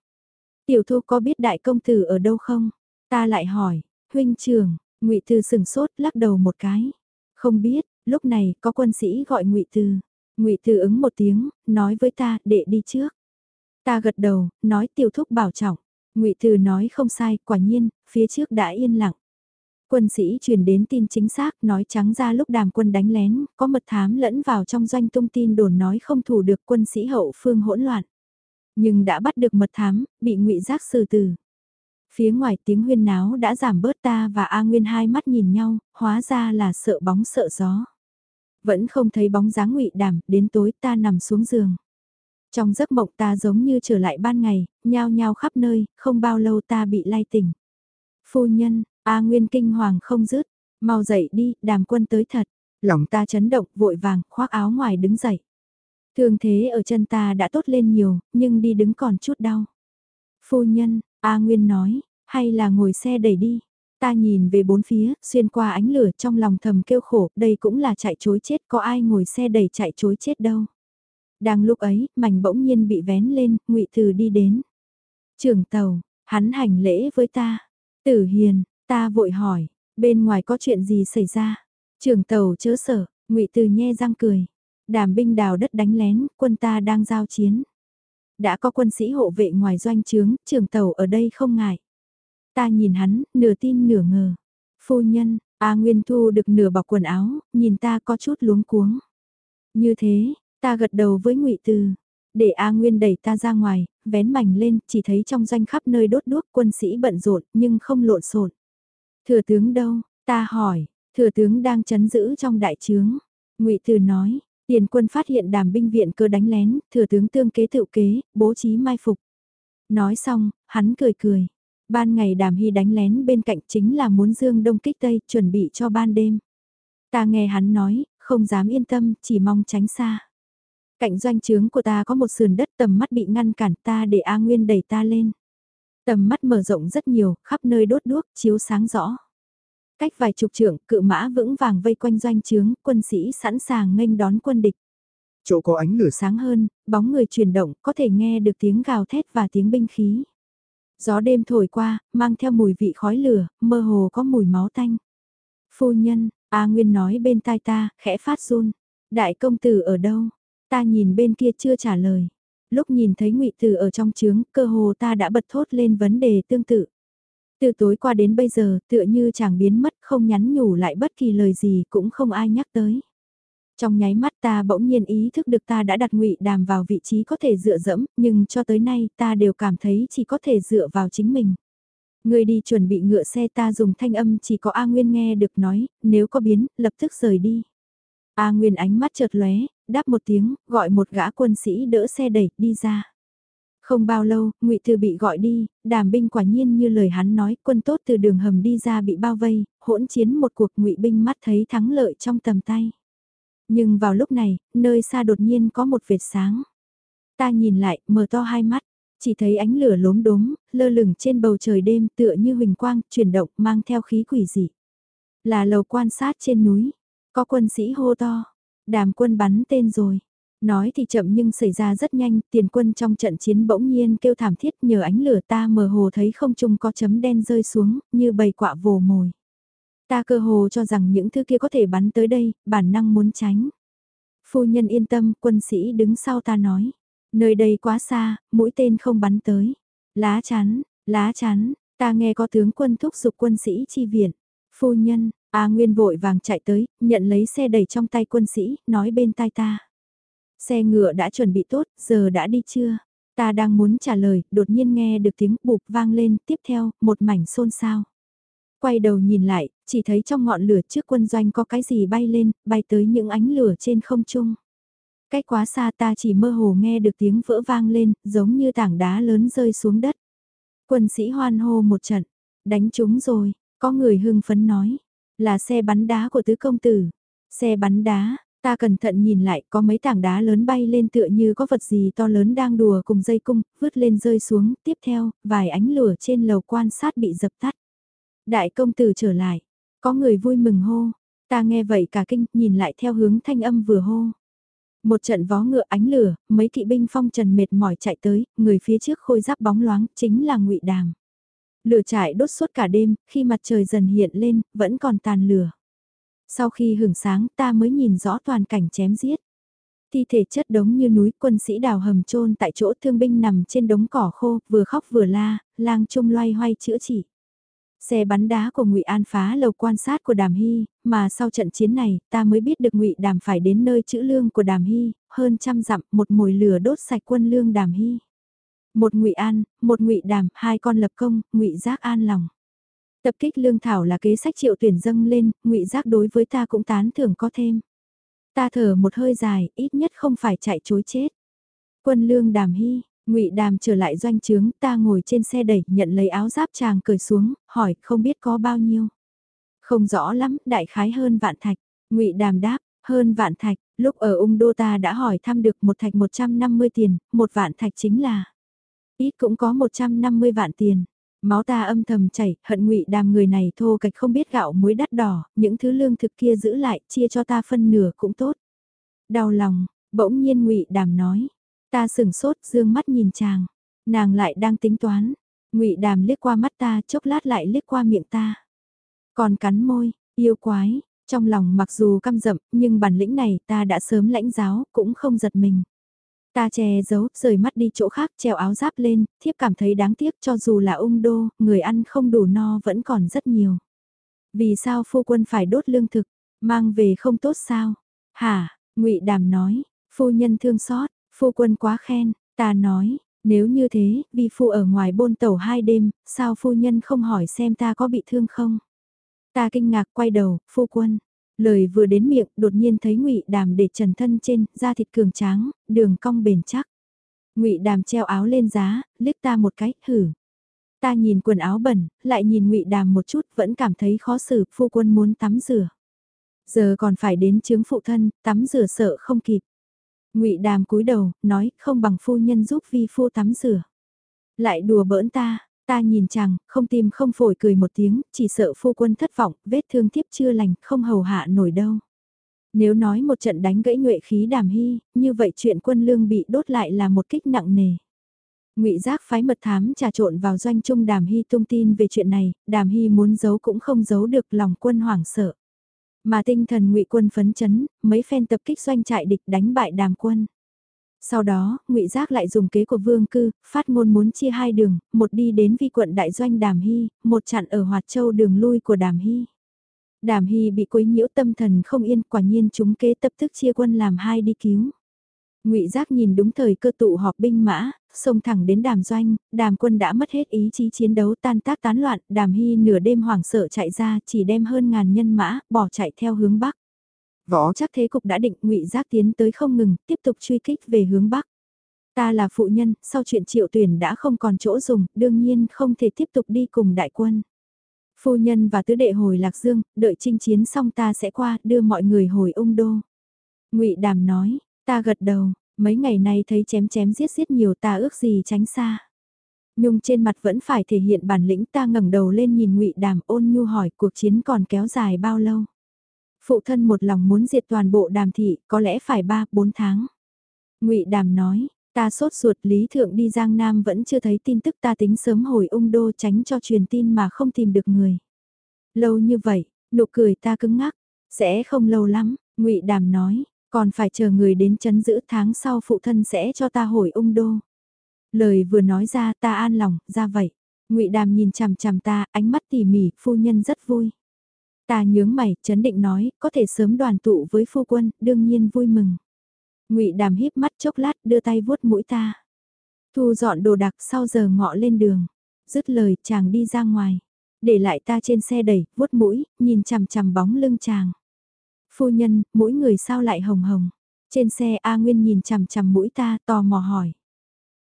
Tiểu thu có biết đại công tử ở đâu không? Ta lại hỏi, huynh trường, Ngụy Từ sừng sốt, lắc đầu một cái. Không biết, lúc này có quân sĩ gọi Ngụy Từ. Ngụy Từ ứng một tiếng, nói với ta, đệ đi trước. Ta gật đầu, nói tiểu thúc bảo trọng. Ngụy Từ nói không sai, quả nhiên, phía trước đã yên lặng. Quân sĩ truyền đến tin chính xác, nói trắng ra lúc đàm quân đánh lén, có mật thám lẫn vào trong doanh tung tin đồn nói không thủ được quân sĩ hậu phương hỗn loạn. Nhưng đã bắt được mật thám, bị ngụy giác xử tử. Phía ngoài tiếng huyên náo đã giảm bớt ta và A Nguyên hai mắt nhìn nhau, hóa ra là sợ bóng sợ gió. Vẫn không thấy bóng dáng ngụy đàm, đến tối ta nằm xuống giường. Trong giấc mộng ta giống như trở lại ban ngày, nhao nhao khắp nơi, không bao lâu ta bị lay tỉnh. Phu nhân, A Nguyên kinh hoàng không dứt, mau dậy đi, đàm quân tới thật. Lòng ta chấn động, vội vàng, khoác áo ngoài đứng dậy. Thương thế ở chân ta đã tốt lên nhiều, nhưng đi đứng còn chút đau. Phu nhân, A Nguyên nói, hay là ngồi xe đẩy đi. Ta nhìn về bốn phía, xuyên qua ánh lửa trong lòng thầm kêu khổ, đây cũng là chạy chối chết, có ai ngồi xe đẩy chạy chối chết đâu. Đang lúc ấy, mảnh bỗng nhiên bị vén lên, ngụy Từ đi đến. Trưởng tàu, hắn hành lễ với ta. Tử Hiền, ta vội hỏi, bên ngoài có chuyện gì xảy ra? Trưởng tàu chớ sợ, ngụy Từ nhe răng cười. Đàm binh đào đất đánh lén, quân ta đang giao chiến. Đã có quân sĩ hộ vệ ngoài doanh trướng, trưởng tàu ở đây không ngại. Ta nhìn hắn, nửa tin nửa ngờ. Phu nhân, A Nguyên Thu được nửa bọc quần áo, nhìn ta có chút luống cuống. Như thế, ta gật đầu với ngụy Từ. Để A Nguyên đẩy ta ra ngoài, vén mảnh lên, chỉ thấy trong doanh khắp nơi đốt đuốc quân sĩ bận rộn nhưng không lộn xộn. Thừa tướng đâu? Ta hỏi, thừa tướng đang chấn giữ trong đại trướng. Ngụy Từ nói, Tiền quân phát hiện đàm binh viện cơ đánh lén, thừa tướng tương kế tự kế, bố trí mai phục. Nói xong, hắn cười cười. Ban ngày đàm hy đánh lén bên cạnh chính là muốn dương đông kích tây, chuẩn bị cho ban đêm. Ta nghe hắn nói, không dám yên tâm, chỉ mong tránh xa. Cạnh doanh trướng của ta có một sườn đất tầm mắt bị ngăn cản ta để A Nguyên đẩy ta lên. Tầm mắt mở rộng rất nhiều, khắp nơi đốt đuốc, chiếu sáng rõ. Cách vài chục trưởng, cự mã vững vàng vây quanh doanh trướng, quân sĩ sẵn sàng nghênh đón quân địch. Chỗ có ánh lửa sáng hơn, bóng người chuyển động, có thể nghe được tiếng gào thét và tiếng binh khí. Gió đêm thổi qua, mang theo mùi vị khói lửa, mơ hồ có mùi máu tanh. Phu nhân, A Nguyên nói bên tai ta, khẽ phát run. Đại công tử ở đâu? Ta nhìn bên kia chưa trả lời. Lúc nhìn thấy ngụy Tử ở trong trướng, cơ hồ ta đã bật thốt lên vấn đề tương tự. Từ tối qua đến bây giờ, tựa như chàng biến mất không nhắn nhủ lại bất kỳ lời gì cũng không ai nhắc tới. Trong nháy mắt ta bỗng nhiên ý thức được ta đã đặt ngụy đàm vào vị trí có thể dựa dẫm, nhưng cho tới nay ta đều cảm thấy chỉ có thể dựa vào chính mình. Người đi chuẩn bị ngựa xe ta dùng thanh âm chỉ có A Nguyên nghe được nói, nếu có biến, lập tức rời đi. A Nguyên ánh mắt chợt lóe, đáp một tiếng, gọi một gã quân sĩ đỡ xe đẩy, đi ra. Không bao lâu, ngụy Thư bị gọi đi, đàm binh quả nhiên như lời hắn nói, quân tốt từ đường hầm đi ra bị bao vây, hỗn chiến một cuộc ngụy binh mắt thấy thắng lợi trong tầm tay. Nhưng vào lúc này, nơi xa đột nhiên có một vệt sáng. Ta nhìn lại, mở to hai mắt, chỉ thấy ánh lửa lốm đốm, lơ lửng trên bầu trời đêm tựa như huỳnh quang, chuyển động mang theo khí quỷ dị. Là lầu quan sát trên núi, có quân sĩ hô to, đàm quân bắn tên rồi. Nói thì chậm nhưng xảy ra rất nhanh, tiền quân trong trận chiến bỗng nhiên kêu thảm thiết nhờ ánh lửa ta mờ hồ thấy không trung có chấm đen rơi xuống, như bầy quạ vồ mồi. Ta cơ hồ cho rằng những thứ kia có thể bắn tới đây, bản năng muốn tránh. Phu nhân yên tâm, quân sĩ đứng sau ta nói. Nơi đây quá xa, mũi tên không bắn tới. Lá chắn, lá chắn, ta nghe có tướng quân thúc giục quân sĩ chi viện. Phu nhân, A Nguyên vội vàng chạy tới, nhận lấy xe đẩy trong tay quân sĩ, nói bên tai ta. Xe ngựa đã chuẩn bị tốt, giờ đã đi chưa? Ta đang muốn trả lời, đột nhiên nghe được tiếng bụp vang lên, tiếp theo, một mảnh xôn xao. Quay đầu nhìn lại, chỉ thấy trong ngọn lửa trước quân doanh có cái gì bay lên, bay tới những ánh lửa trên không trung. Cách quá xa ta chỉ mơ hồ nghe được tiếng vỡ vang lên, giống như tảng đá lớn rơi xuống đất. Quân sĩ hoan hô một trận, đánh chúng rồi, có người hưng phấn nói, là xe bắn đá của tứ công tử. Xe bắn đá, Ta cẩn thận nhìn lại có mấy tảng đá lớn bay lên tựa như có vật gì to lớn đang đùa cùng dây cung, vứt lên rơi xuống, tiếp theo, vài ánh lửa trên lầu quan sát bị dập tắt. Đại công tử trở lại, có người vui mừng hô, ta nghe vậy cả kinh, nhìn lại theo hướng thanh âm vừa hô. Một trận vó ngựa ánh lửa, mấy kỵ binh phong trần mệt mỏi chạy tới, người phía trước khôi giáp bóng loáng, chính là ngụy Đàm. Lửa trại đốt suốt cả đêm, khi mặt trời dần hiện lên, vẫn còn tàn lửa. Sau khi hưởng sáng ta mới nhìn rõ toàn cảnh chém giết. Thi thể chất đống như núi quân sĩ đào hầm chôn tại chỗ thương binh nằm trên đống cỏ khô, vừa khóc vừa la, lang trung loay hoay chữa trị. Xe bắn đá của Ngụy An phá lầu quan sát của Đàm Hy, mà sau trận chiến này, ta mới biết được Ngụy Đàm phải đến nơi chữ lương của Đàm Hy, hơn trăm dặm, một mồi lửa đốt sạch quân lương Đàm Hy. Một Ngụy An, một Ngụy Đàm, hai con lập công, Ngụy Giác an lòng. Tập kích lương thảo là kế sách triệu tuyển dâng lên, Ngụy Giác đối với ta cũng tán thưởng có thêm. Ta thở một hơi dài, ít nhất không phải chạy chối chết. Quân lương Đàm Hy, ngụy Đàm trở lại doanh trướng, ta ngồi trên xe đẩy, nhận lấy áo giáp chàng cởi xuống, hỏi không biết có bao nhiêu. Không rõ lắm, đại khái hơn vạn thạch. ngụy Đàm đáp, hơn vạn thạch, lúc ở ung đô ta đã hỏi thăm được một thạch 150 tiền, một vạn thạch chính là. Ít cũng có 150 vạn tiền. Máu ta âm thầm chảy, hận ngụy đàm người này thô cạch không biết gạo muối đắt đỏ, những thứ lương thực kia giữ lại, chia cho ta phân nửa cũng tốt. Đau lòng, bỗng nhiên ngụy đàm nói, Ta sừng sốt dương mắt nhìn chàng. Nàng lại đang tính toán. ngụy đàm liếc qua mắt ta chốc lát lại liếc qua miệng ta. Còn cắn môi, yêu quái. Trong lòng mặc dù căm rậm nhưng bản lĩnh này ta đã sớm lãnh giáo cũng không giật mình. Ta che giấu, rời mắt đi chỗ khác, treo áo giáp lên, thiếp cảm thấy đáng tiếc cho dù là ung đô, người ăn không đủ no vẫn còn rất nhiều. Vì sao phu quân phải đốt lương thực, mang về không tốt sao? Hả, ngụy Đàm nói, phu nhân thương xót, Phu quân quá khen, ta nói, nếu như thế, vì phu ở ngoài bôn tàu hai đêm, sao phu nhân không hỏi xem ta có bị thương không? Ta kinh ngạc quay đầu, phu quân. Lời vừa đến miệng, đột nhiên thấy ngụy Đàm để trần thân trên, da thịt cường tráng, đường cong bền chắc. Ngụy Đàm treo áo lên giá, liếc ta một cái, hử. Ta nhìn quần áo bẩn, lại nhìn ngụy Đàm một chút, vẫn cảm thấy khó xử, phu quân muốn tắm rửa. Giờ còn phải đến chứng phụ thân, tắm rửa sợ không kịp ngụy Đàm cúi đầu, nói, không bằng phu nhân giúp vi phu tắm rửa. Lại đùa bỡn ta, ta nhìn chàng, không tim không phổi cười một tiếng, chỉ sợ phu quân thất vọng, vết thương tiếp chưa lành, không hầu hạ nổi đâu. Nếu nói một trận đánh gãy nhuệ khí đàm hy, như vậy chuyện quân lương bị đốt lại là một kích nặng nề. Ngụy Giác phái mật thám trà trộn vào doanh trung Đàm Hy tung tin về chuyện này, Đàm Hy muốn giấu cũng không giấu được lòng quân hoảng sợ. Mà tinh thần ngụy quân phấn chấn, mấy phen tập kích doanh trại địch đánh bại đàm quân. Sau đó, ngụy Giác lại dùng kế của vương cư, phát ngôn muốn chia hai đường, một đi đến vi quận đại doanh Đàm Hy, một chặn ở Hoạt Châu đường lui của Đàm Hy. Đàm Hy bị quấy nhiễu tâm thần không yên, quả nhiên chúng kế tập tức chia quân làm hai đi cứu. Ngụy Giác nhìn đúng thời cơ tụ họp binh mã, xông thẳng đến đàm doanh, đàm quân đã mất hết ý chí chiến đấu tan tác tán loạn, đàm hy nửa đêm hoảng sợ chạy ra chỉ đem hơn ngàn nhân mã, bỏ chạy theo hướng bắc. Võ chắc thế cục đã định ngụy Giác tiến tới không ngừng, tiếp tục truy kích về hướng bắc. Ta là phụ nhân, sau chuyện triệu tuyển đã không còn chỗ dùng, đương nhiên không thể tiếp tục đi cùng đại quân. Phu nhân và tứ đệ hồi Lạc Dương, đợi chinh chiến xong ta sẽ qua, đưa mọi người hồi ung đô. ngụy Đàm nói, Ta gật đầu, mấy ngày nay thấy chém chém giết giết nhiều ta ước gì tránh xa. Nhung trên mặt vẫn phải thể hiện bản lĩnh ta ngẩng đầu lên nhìn ngụy Đàm ôn nhu hỏi cuộc chiến còn kéo dài bao lâu. Phụ thân một lòng muốn diệt toàn bộ đàm thị, có lẽ phải 3-4 tháng. ngụy Đàm nói, ta sốt ruột Lý Thượng đi Giang Nam vẫn chưa thấy tin tức ta tính sớm hồi ung đô tránh cho truyền tin mà không tìm được người. Lâu như vậy, nụ cười ta cứng ngắc, sẽ không lâu lắm, ngụy Đàm nói, còn phải chờ người đến chấn giữ tháng sau phụ thân sẽ cho ta hồi ung đô. Lời vừa nói ra ta an lòng, ra vậy. ngụy Đàm nhìn chằm chằm ta, ánh mắt tỉ mỉ, phu nhân rất vui. Ta nhướng mày, chấn định nói, có thể sớm đoàn tụ với phu quân, đương nhiên vui mừng. ngụy Đàm híp mắt chốc lát, đưa tay vuốt mũi ta. Thu dọn đồ đạc sau giờ ngọ lên đường. Dứt lời, chàng đi ra ngoài. Để lại ta trên xe đẩy, vuốt mũi, nhìn chằm chằm bóng lưng chàng. Phu nhân, mỗi người sao lại hồng hồng. Trên xe A Nguyên nhìn chằm chằm mũi ta tò mò hỏi.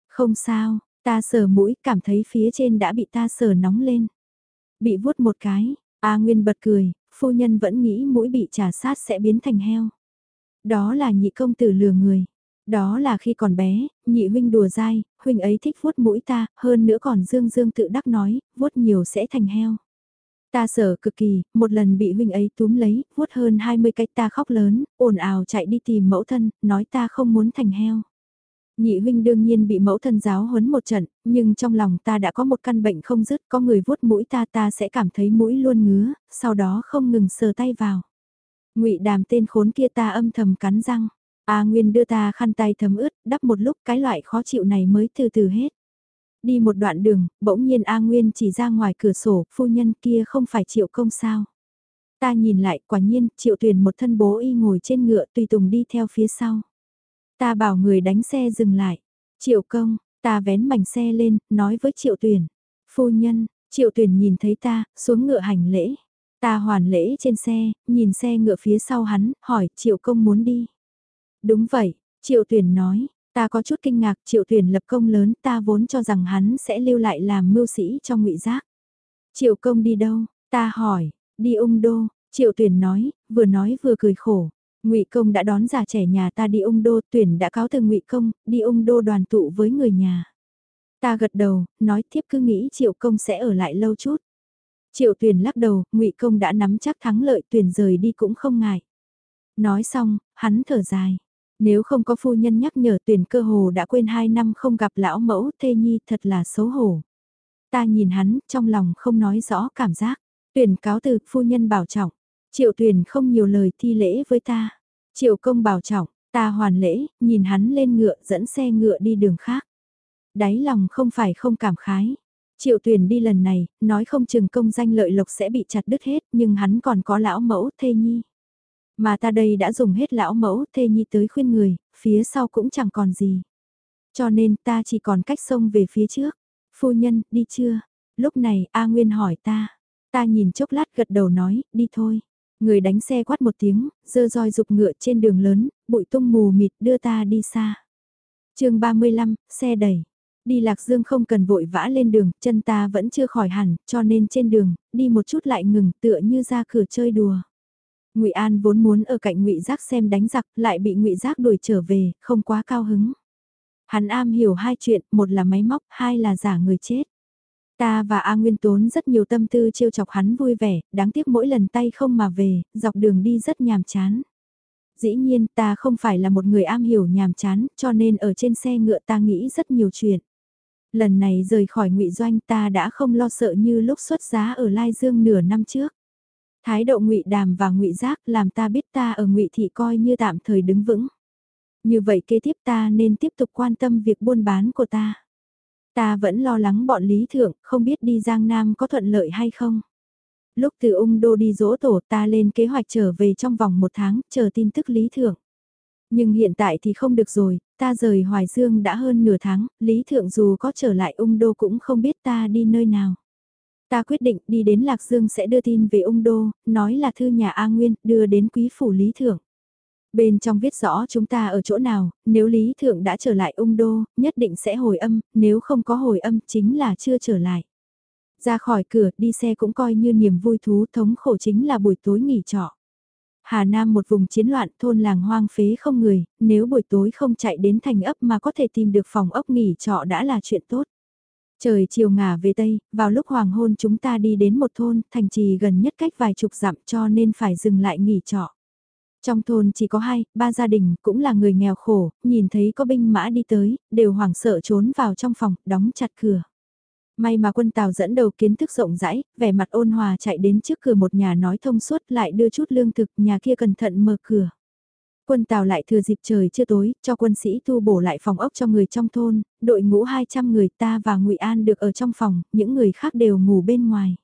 Không sao, ta sờ mũi cảm thấy phía trên đã bị ta sờ nóng lên. Bị vuốt một cái, A Nguyên bật cười, phu nhân vẫn nghĩ mũi bị trả sát sẽ biến thành heo. Đó là nhị công tử lừa người. Đó là khi còn bé, nhị huynh đùa dai, huynh ấy thích vuốt mũi ta, hơn nữa còn dương dương tự đắc nói, vuốt nhiều sẽ thành heo. Ta sợ cực kỳ, một lần bị huynh ấy túm lấy, vuốt hơn 20 cách ta khóc lớn, ồn ào chạy đi tìm mẫu thân, nói ta không muốn thành heo. Nhị huynh đương nhiên bị mẫu thân giáo huấn một trận, nhưng trong lòng ta đã có một căn bệnh không dứt, có người vuốt mũi ta ta sẽ cảm thấy mũi luôn ngứa, sau đó không ngừng sờ tay vào. Ngụy Đàm tên khốn kia ta âm thầm cắn răng. A Nguyên đưa ta khăn tay thấm ướt, đắp một lúc cái loại khó chịu này mới từ từ hết. Đi một đoạn đường, bỗng nhiên A Nguyên chỉ ra ngoài cửa sổ, phu nhân kia không phải triệu công sao. Ta nhìn lại, quả nhiên, triệu tuyển một thân bố y ngồi trên ngựa tùy tùng đi theo phía sau. Ta bảo người đánh xe dừng lại. Triệu công, ta vén mảnh xe lên, nói với triệu tuyển. Phu nhân, triệu tuyển nhìn thấy ta, xuống ngựa hành lễ. Ta hoàn lễ trên xe, nhìn xe ngựa phía sau hắn, hỏi triệu công muốn đi. Đúng vậy, triệu tuyển nói, ta có chút kinh ngạc triệu tuyển lập công lớn ta vốn cho rằng hắn sẽ lưu lại làm mưu sĩ trong ngụy giác. Triệu công đi đâu, ta hỏi, đi ung đô, triệu tuyển nói, vừa nói vừa cười khổ. Ngụy Công đã đón già trẻ nhà ta đi ung đô, tuyển đã cáo từ Ngụy Công, đi ung đô đoàn tụ với người nhà. Ta gật đầu, nói tiếp cứ nghĩ Triệu Công sẽ ở lại lâu chút. Triệu Tuyển lắc đầu, Ngụy Công đã nắm chắc thắng lợi, Tuyển rời đi cũng không ngại. Nói xong, hắn thở dài. Nếu không có phu nhân nhắc nhở Tuyển cơ hồ đã quên hai năm không gặp lão mẫu thê nhi thật là xấu hổ. Ta nhìn hắn, trong lòng không nói rõ cảm giác. Tuyển cáo từ, phu nhân bảo trọng. Triệu tuyển không nhiều lời thi lễ với ta. Triệu công bảo trọng, ta hoàn lễ, nhìn hắn lên ngựa dẫn xe ngựa đi đường khác. Đáy lòng không phải không cảm khái. Triệu tuyển đi lần này, nói không chừng công danh lợi lộc sẽ bị chặt đứt hết, nhưng hắn còn có lão mẫu thê nhi. Mà ta đây đã dùng hết lão mẫu thê nhi tới khuyên người, phía sau cũng chẳng còn gì. Cho nên ta chỉ còn cách sông về phía trước. Phu nhân, đi chưa? Lúc này A Nguyên hỏi ta. Ta nhìn chốc lát gật đầu nói, đi thôi. Người đánh xe quát một tiếng, dơ roi dục ngựa trên đường lớn, bụi tung mù mịt đưa ta đi xa. chương 35, xe đẩy. Đi Lạc Dương không cần vội vã lên đường, chân ta vẫn chưa khỏi hẳn, cho nên trên đường, đi một chút lại ngừng tựa như ra cửa chơi đùa. ngụy An vốn muốn ở cạnh ngụy Giác xem đánh giặc, lại bị ngụy Giác đuổi trở về, không quá cao hứng. Hắn am hiểu hai chuyện, một là máy móc, hai là giả người chết. Ta và A Nguyên tốn rất nhiều tâm tư trêu chọc hắn vui vẻ, đáng tiếc mỗi lần tay không mà về, dọc đường đi rất nhàm chán. Dĩ nhiên ta không phải là một người am hiểu nhàm chán, cho nên ở trên xe ngựa ta nghĩ rất nhiều chuyện. Lần này rời khỏi ngụy Doanh ta đã không lo sợ như lúc xuất giá ở Lai Dương nửa năm trước. Thái độ ngụy Đàm và ngụy Giác làm ta biết ta ở ngụy Thị coi như tạm thời đứng vững. Như vậy kế tiếp ta nên tiếp tục quan tâm việc buôn bán của ta. Ta vẫn lo lắng bọn Lý Thượng, không biết đi Giang Nam có thuận lợi hay không. Lúc từ ung đô đi dỗ tổ ta lên kế hoạch trở về trong vòng một tháng, chờ tin tức Lý Thượng. Nhưng hiện tại thì không được rồi, ta rời Hoài Dương đã hơn nửa tháng, Lý Thượng dù có trở lại ung đô cũng không biết ta đi nơi nào. Ta quyết định đi đến Lạc Dương sẽ đưa tin về ung đô, nói là thư nhà A Nguyên, đưa đến quý phủ Lý Thượng. Bên trong viết rõ chúng ta ở chỗ nào, nếu Lý Thượng đã trở lại ung đô, nhất định sẽ hồi âm, nếu không có hồi âm chính là chưa trở lại. Ra khỏi cửa, đi xe cũng coi như niềm vui thú thống khổ chính là buổi tối nghỉ trọ. Hà Nam một vùng chiến loạn thôn làng hoang phế không người, nếu buổi tối không chạy đến thành ấp mà có thể tìm được phòng ốc nghỉ trọ đã là chuyện tốt. Trời chiều ngả về Tây, vào lúc hoàng hôn chúng ta đi đến một thôn, thành trì gần nhất cách vài chục dặm cho nên phải dừng lại nghỉ trọ. Trong thôn chỉ có hai, ba gia đình, cũng là người nghèo khổ, nhìn thấy có binh mã đi tới, đều hoảng sợ trốn vào trong phòng, đóng chặt cửa. May mà quân tàu dẫn đầu kiến thức rộng rãi, vẻ mặt ôn hòa chạy đến trước cửa một nhà nói thông suốt lại đưa chút lương thực, nhà kia cẩn thận mở cửa. Quân tàu lại thừa dịp trời chưa tối, cho quân sĩ tu bổ lại phòng ốc cho người trong thôn, đội ngũ 200 người ta và ngụy An được ở trong phòng, những người khác đều ngủ bên ngoài.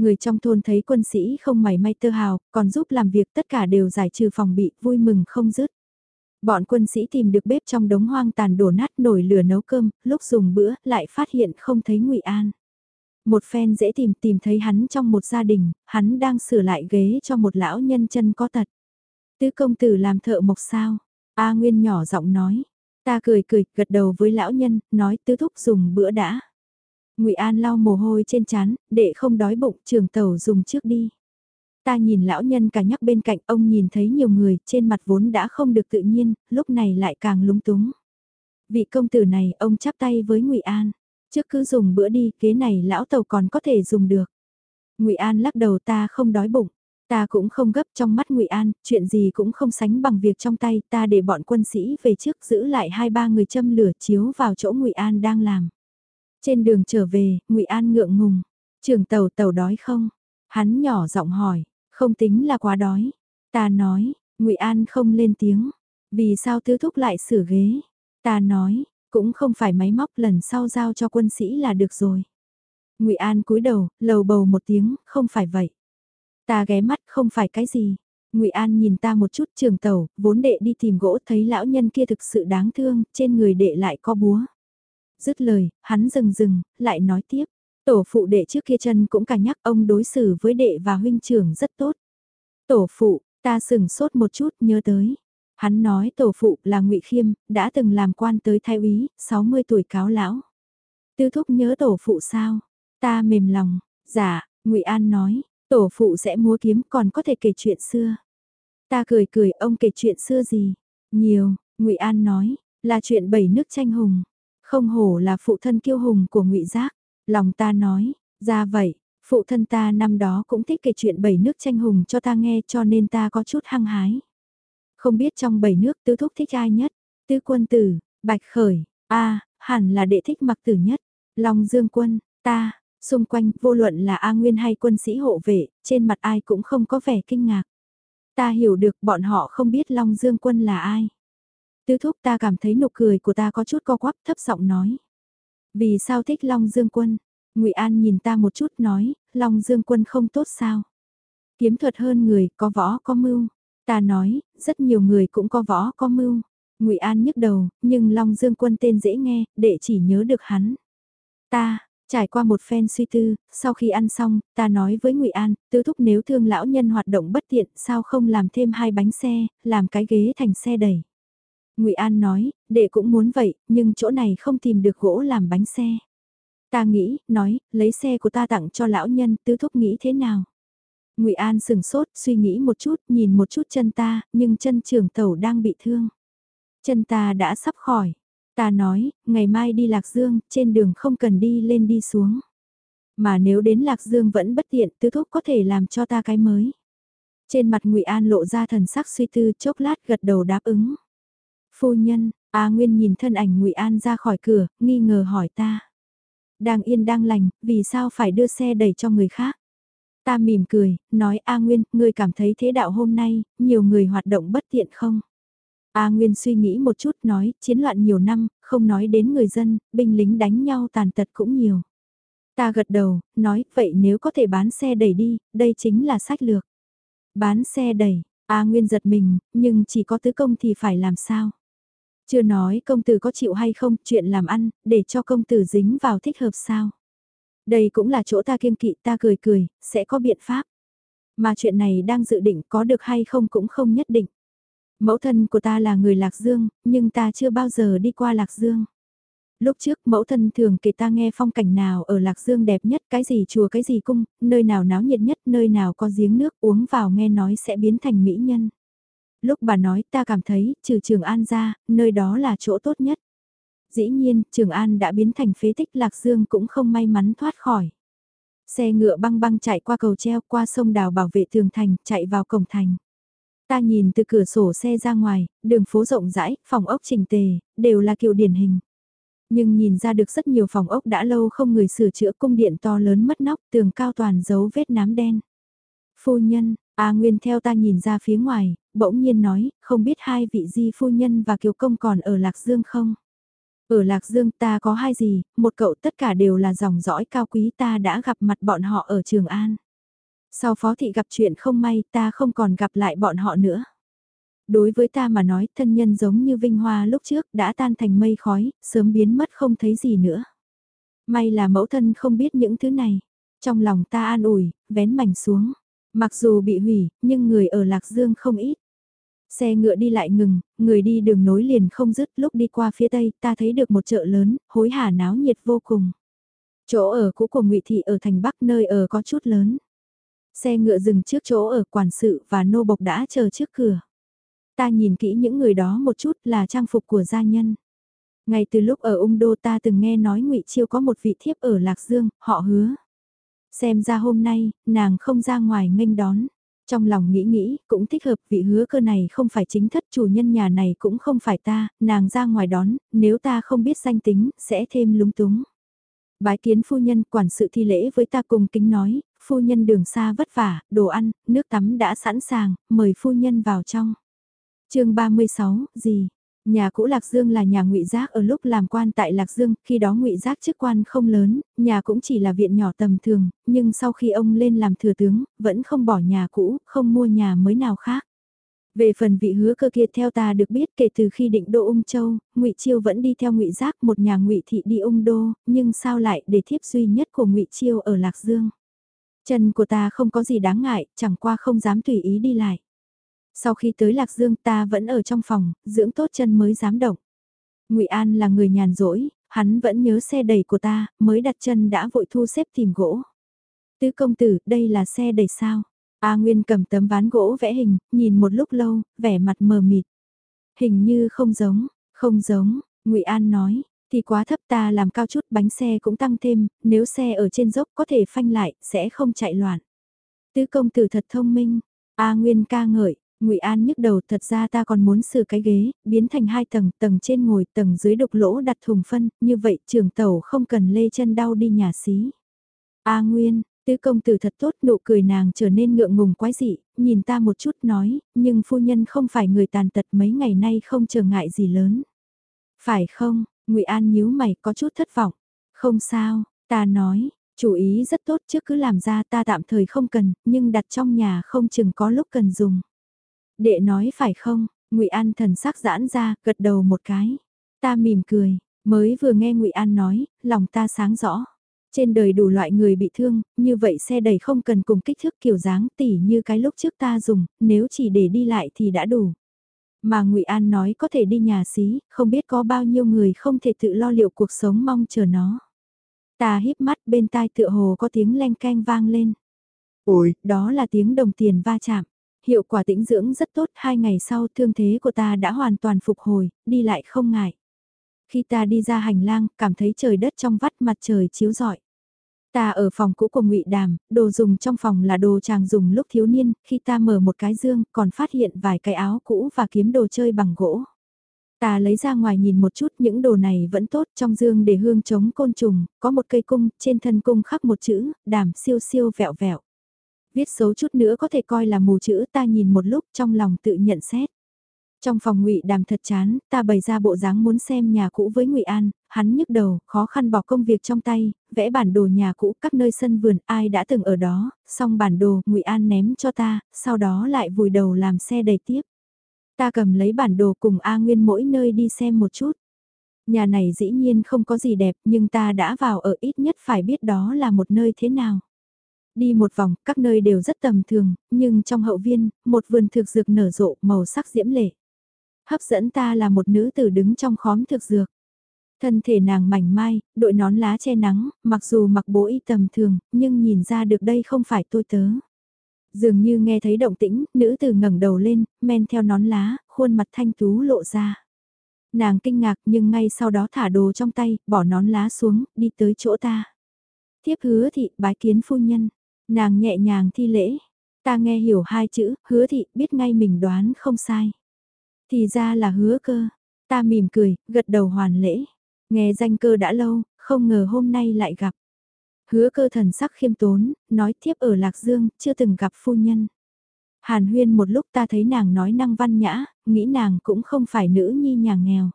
Người trong thôn thấy quân sĩ không mảy may tơ hào, còn giúp làm việc tất cả đều giải trừ phòng bị, vui mừng không dứt. Bọn quân sĩ tìm được bếp trong đống hoang tàn đổ nát nổi lửa nấu cơm, lúc dùng bữa lại phát hiện không thấy ngụy An. Một phen dễ tìm tìm thấy hắn trong một gia đình, hắn đang sửa lại ghế cho một lão nhân chân có tật. Tứ công tử làm thợ mộc sao? A Nguyên nhỏ giọng nói. Ta cười cười, gật đầu với lão nhân, nói tứ thúc dùng bữa đã. Ngụy An lau mồ hôi trên trán, để không đói bụng, trường tàu dùng trước đi. Ta nhìn lão nhân cả nhắc bên cạnh ông nhìn thấy nhiều người trên mặt vốn đã không được tự nhiên, lúc này lại càng lúng túng. Vị công tử này ông chắp tay với ngụy An, trước cứ dùng bữa đi, kế này lão tàu còn có thể dùng được. ngụy An lắc đầu ta không đói bụng, Ta cũng không gấp trong mắt Ngụy An, chuyện gì cũng không sánh bằng việc trong tay, ta để bọn quân sĩ về trước giữ lại hai ba người châm lửa chiếu vào chỗ Ngụy An đang làm. Trên đường trở về, Ngụy An ngượng ngùng, "Trường tàu tàu đói không?" Hắn nhỏ giọng hỏi, "Không tính là quá đói." Ta nói, Ngụy An không lên tiếng, "Vì sao tứ thúc lại sửa ghế?" Ta nói, "Cũng không phải máy móc lần sau giao cho quân sĩ là được rồi." Ngụy An cúi đầu, lầu bầu một tiếng, "Không phải vậy." Ta ghé mắt không phải cái gì. Ngụy An nhìn ta một chút trường tàu, vốn đệ đi tìm gỗ thấy lão nhân kia thực sự đáng thương, trên người đệ lại có búa. Dứt lời, hắn dừng dừng, lại nói tiếp. Tổ phụ đệ trước kia chân cũng cả nhắc ông đối xử với đệ và huynh trưởng rất tốt. Tổ phụ, ta sừng sốt một chút nhớ tới. Hắn nói tổ phụ là ngụy Khiêm, đã từng làm quan tới thái úy, 60 tuổi cáo lão. Tư thúc nhớ tổ phụ sao? Ta mềm lòng, dạ, ngụy An nói, Tổ phụ sẽ múa kiếm còn có thể kể chuyện xưa. Ta cười cười ông kể chuyện xưa gì? Nhiều, ngụy An nói, là chuyện bảy nước tranh hùng. Không hổ là phụ thân kiêu hùng của ngụy Giác. Lòng ta nói, ra vậy, phụ thân ta năm đó cũng thích kể chuyện bảy nước tranh hùng cho ta nghe cho nên ta có chút hăng hái. Không biết trong bảy nước tứ thúc thích ai nhất? Tư quân tử, bạch khởi, a hẳn là đệ thích mặc tử nhất. Long dương quân, ta, Xung quanh, vô luận là A Nguyên hay quân sĩ hộ vệ, trên mặt ai cũng không có vẻ kinh ngạc. Ta hiểu được bọn họ không biết Long Dương Quân là ai. Tứ thúc ta cảm thấy nụ cười của ta có chút co quắp thấp giọng nói. Vì sao thích Long Dương Quân? ngụy An nhìn ta một chút nói, Long Dương Quân không tốt sao? Kiếm thuật hơn người, có võ có mưu. Ta nói, rất nhiều người cũng có võ có mưu. ngụy An nhức đầu, nhưng Long Dương Quân tên dễ nghe, để chỉ nhớ được hắn. Ta, Trải qua một phen suy tư, sau khi ăn xong, ta nói với Ngụy An, tứ thúc nếu thương lão nhân hoạt động bất tiện, sao không làm thêm hai bánh xe, làm cái ghế thành xe đẩy. Ngụy An nói, đệ cũng muốn vậy, nhưng chỗ này không tìm được gỗ làm bánh xe. Ta nghĩ, nói, lấy xe của ta tặng cho lão nhân, tứ thúc nghĩ thế nào? Ngụy An sừng sốt, suy nghĩ một chút, nhìn một chút chân ta, nhưng chân trưởng tàu đang bị thương. Chân ta đã sắp khỏi. Ta nói, ngày mai đi Lạc Dương, trên đường không cần đi lên đi xuống. Mà nếu đến Lạc Dương vẫn bất tiện, tứ thúc có thể làm cho ta cái mới. Trên mặt ngụy An lộ ra thần sắc suy tư chốc lát gật đầu đáp ứng. Phu nhân, A Nguyên nhìn thân ảnh ngụy An ra khỏi cửa, nghi ngờ hỏi ta. Đang yên đang lành, vì sao phải đưa xe đẩy cho người khác? Ta mỉm cười, nói A Nguyên, ngươi cảm thấy thế đạo hôm nay, nhiều người hoạt động bất tiện không? A Nguyên suy nghĩ một chút nói, chiến loạn nhiều năm, không nói đến người dân, binh lính đánh nhau tàn tật cũng nhiều. Ta gật đầu, nói, vậy nếu có thể bán xe đẩy đi, đây chính là sách lược. Bán xe đẩy, A Nguyên giật mình, nhưng chỉ có tứ công thì phải làm sao? Chưa nói công tử có chịu hay không, chuyện làm ăn, để cho công tử dính vào thích hợp sao? Đây cũng là chỗ ta kiêng kỵ, ta cười cười, sẽ có biện pháp. Mà chuyện này đang dự định có được hay không cũng không nhất định. Mẫu thân của ta là người Lạc Dương, nhưng ta chưa bao giờ đi qua Lạc Dương. Lúc trước mẫu thân thường kể ta nghe phong cảnh nào ở Lạc Dương đẹp nhất, cái gì chùa cái gì cung, nơi nào náo nhiệt nhất, nơi nào có giếng nước uống vào nghe nói sẽ biến thành mỹ nhân. Lúc bà nói ta cảm thấy, trừ Trường An ra, nơi đó là chỗ tốt nhất. Dĩ nhiên, Trường An đã biến thành phế tích Lạc Dương cũng không may mắn thoát khỏi. Xe ngựa băng băng chạy qua cầu treo qua sông đào bảo vệ tường thành, chạy vào cổng thành. Ta nhìn từ cửa sổ xe ra ngoài, đường phố rộng rãi, phòng ốc trình tề, đều là kiểu điển hình. Nhưng nhìn ra được rất nhiều phòng ốc đã lâu không người sửa chữa cung điện to lớn mất nóc, tường cao toàn dấu vết nám đen. Phu nhân, A Nguyên theo ta nhìn ra phía ngoài, bỗng nhiên nói, không biết hai vị di phu nhân và kiều công còn ở Lạc Dương không? Ở Lạc Dương ta có hai gì, một cậu tất cả đều là dòng dõi cao quý ta đã gặp mặt bọn họ ở Trường An. Sau phó thị gặp chuyện không may ta không còn gặp lại bọn họ nữa. Đối với ta mà nói thân nhân giống như vinh hoa lúc trước đã tan thành mây khói, sớm biến mất không thấy gì nữa. May là mẫu thân không biết những thứ này. Trong lòng ta an ủi, vén mảnh xuống. Mặc dù bị hủy, nhưng người ở Lạc Dương không ít. Xe ngựa đi lại ngừng, người đi đường nối liền không dứt lúc đi qua phía tây ta thấy được một chợ lớn, hối hả náo nhiệt vô cùng. Chỗ ở cũ của ngụy Thị ở thành Bắc nơi ở có chút lớn. Xe ngựa dừng trước chỗ ở quản sự và nô bộc đã chờ trước cửa. Ta nhìn kỹ những người đó một chút là trang phục của gia nhân. Ngay từ lúc ở ung đô ta từng nghe nói ngụy Chiêu có một vị thiếp ở Lạc Dương, họ hứa. Xem ra hôm nay, nàng không ra ngoài nghênh đón. Trong lòng nghĩ nghĩ, cũng thích hợp vị hứa cơ này không phải chính thất chủ nhân nhà này cũng không phải ta, nàng ra ngoài đón, nếu ta không biết danh tính, sẽ thêm lúng túng. Bái kiến phu nhân quản sự thi lễ với ta cùng kính nói, phu nhân đường xa vất vả, đồ ăn, nước tắm đã sẵn sàng, mời phu nhân vào trong. chương 36, gì? Nhà cũ Lạc Dương là nhà ngụy Giác ở lúc làm quan tại Lạc Dương, khi đó ngụy Giác chức quan không lớn, nhà cũng chỉ là viện nhỏ tầm thường, nhưng sau khi ông lên làm thừa tướng, vẫn không bỏ nhà cũ, không mua nhà mới nào khác. Về phần vị hứa cơ kia theo ta được biết kể từ khi định đô ung châu, ngụy Chiêu vẫn đi theo ngụy Giác một nhà ngụy thị đi ung đô, nhưng sao lại để thiếp duy nhất của ngụy Chiêu ở Lạc Dương. Chân của ta không có gì đáng ngại, chẳng qua không dám tùy ý đi lại. Sau khi tới Lạc Dương ta vẫn ở trong phòng, dưỡng tốt chân mới dám động. ngụy An là người nhàn rỗi, hắn vẫn nhớ xe đẩy của ta, mới đặt chân đã vội thu xếp tìm gỗ. Tứ công tử, đây là xe đẩy sao? A Nguyên cầm tấm ván gỗ vẽ hình, nhìn một lúc lâu, vẻ mặt mờ mịt. Hình như không giống, không giống, ngụy An nói, thì quá thấp ta làm cao chút bánh xe cũng tăng thêm, nếu xe ở trên dốc có thể phanh lại, sẽ không chạy loạn. Tứ công tử thật thông minh, A Nguyên ca ngợi, Ngụy An nhức đầu thật ra ta còn muốn sửa cái ghế, biến thành hai tầng, tầng trên ngồi, tầng dưới đục lỗ đặt thùng phân, như vậy trường tàu không cần lê chân đau đi nhà xí. A Nguyên, tứ công tử thật tốt, nụ cười nàng trở nên ngượng ngùng quái dị, nhìn ta một chút nói, nhưng phu nhân không phải người tàn tật mấy ngày nay không trở ngại gì lớn. Phải không, Ngụy An nhíu mày có chút thất vọng. Không sao, ta nói, chủ ý rất tốt trước cứ làm ra ta tạm thời không cần, nhưng đặt trong nhà không chừng có lúc cần dùng. Đệ nói phải không, ngụy An thần sắc giãn ra, gật đầu một cái. Ta mỉm cười, mới vừa nghe ngụy An nói, lòng ta sáng rõ. Trên đời đủ loại người bị thương, như vậy xe đẩy không cần cùng kích thước kiểu dáng tỉ như cái lúc trước ta dùng, nếu chỉ để đi lại thì đã đủ. Mà ngụy An nói có thể đi nhà xí, không biết có bao nhiêu người không thể tự lo liệu cuộc sống mong chờ nó. Ta híp mắt bên tai tựa hồ có tiếng len canh vang lên. Ôi, đó là tiếng đồng tiền va chạm. Hiệu quả tĩnh dưỡng rất tốt, hai ngày sau thương thế của ta đã hoàn toàn phục hồi, đi lại không ngại. Khi ta đi ra hành lang, cảm thấy trời đất trong vắt mặt trời chiếu rọi. Ta ở phòng cũ của ngụy Đàm, đồ dùng trong phòng là đồ chàng dùng lúc thiếu niên, khi ta mở một cái dương, còn phát hiện vài cái áo cũ và kiếm đồ chơi bằng gỗ. Ta lấy ra ngoài nhìn một chút những đồ này vẫn tốt trong dương để hương chống côn trùng, có một cây cung, trên thân cung khắc một chữ, đàm siêu siêu vẹo vẹo. Viết xấu chút nữa có thể coi là mù chữ ta nhìn một lúc trong lòng tự nhận xét. Trong phòng ngụy đàm thật chán, ta bày ra bộ dáng muốn xem nhà cũ với ngụy An, hắn nhức đầu, khó khăn bỏ công việc trong tay, vẽ bản đồ nhà cũ các nơi sân vườn ai đã từng ở đó, xong bản đồ ngụy An ném cho ta, sau đó lại vùi đầu làm xe đầy tiếp. Ta cầm lấy bản đồ cùng A Nguyên mỗi nơi đi xem một chút. Nhà này dĩ nhiên không có gì đẹp nhưng ta đã vào ở ít nhất phải biết đó là một nơi thế nào. Đi một vòng, các nơi đều rất tầm thường, nhưng trong hậu viên, một vườn thực dược nở rộ màu sắc diễm lệ. Hấp dẫn ta là một nữ tử đứng trong khóm thực dược. Thân thể nàng mảnh mai, đội nón lá che nắng, mặc dù mặc bố y tầm thường, nhưng nhìn ra được đây không phải tôi tớ. Dường như nghe thấy động tĩnh, nữ tử ngẩng đầu lên, men theo nón lá, khuôn mặt thanh tú lộ ra. Nàng kinh ngạc nhưng ngay sau đó thả đồ trong tay, bỏ nón lá xuống, đi tới chỗ ta. Tiếp hứa thị, bái kiến phu nhân. Nàng nhẹ nhàng thi lễ. Ta nghe hiểu hai chữ, hứa thị, biết ngay mình đoán không sai. Thì ra là hứa cơ. Ta mỉm cười, gật đầu hoàn lễ. Nghe danh cơ đã lâu, không ngờ hôm nay lại gặp. Hứa cơ thần sắc khiêm tốn, nói tiếp ở Lạc Dương, chưa từng gặp phu nhân. Hàn huyên một lúc ta thấy nàng nói năng văn nhã, nghĩ nàng cũng không phải nữ nhi nhà nghèo.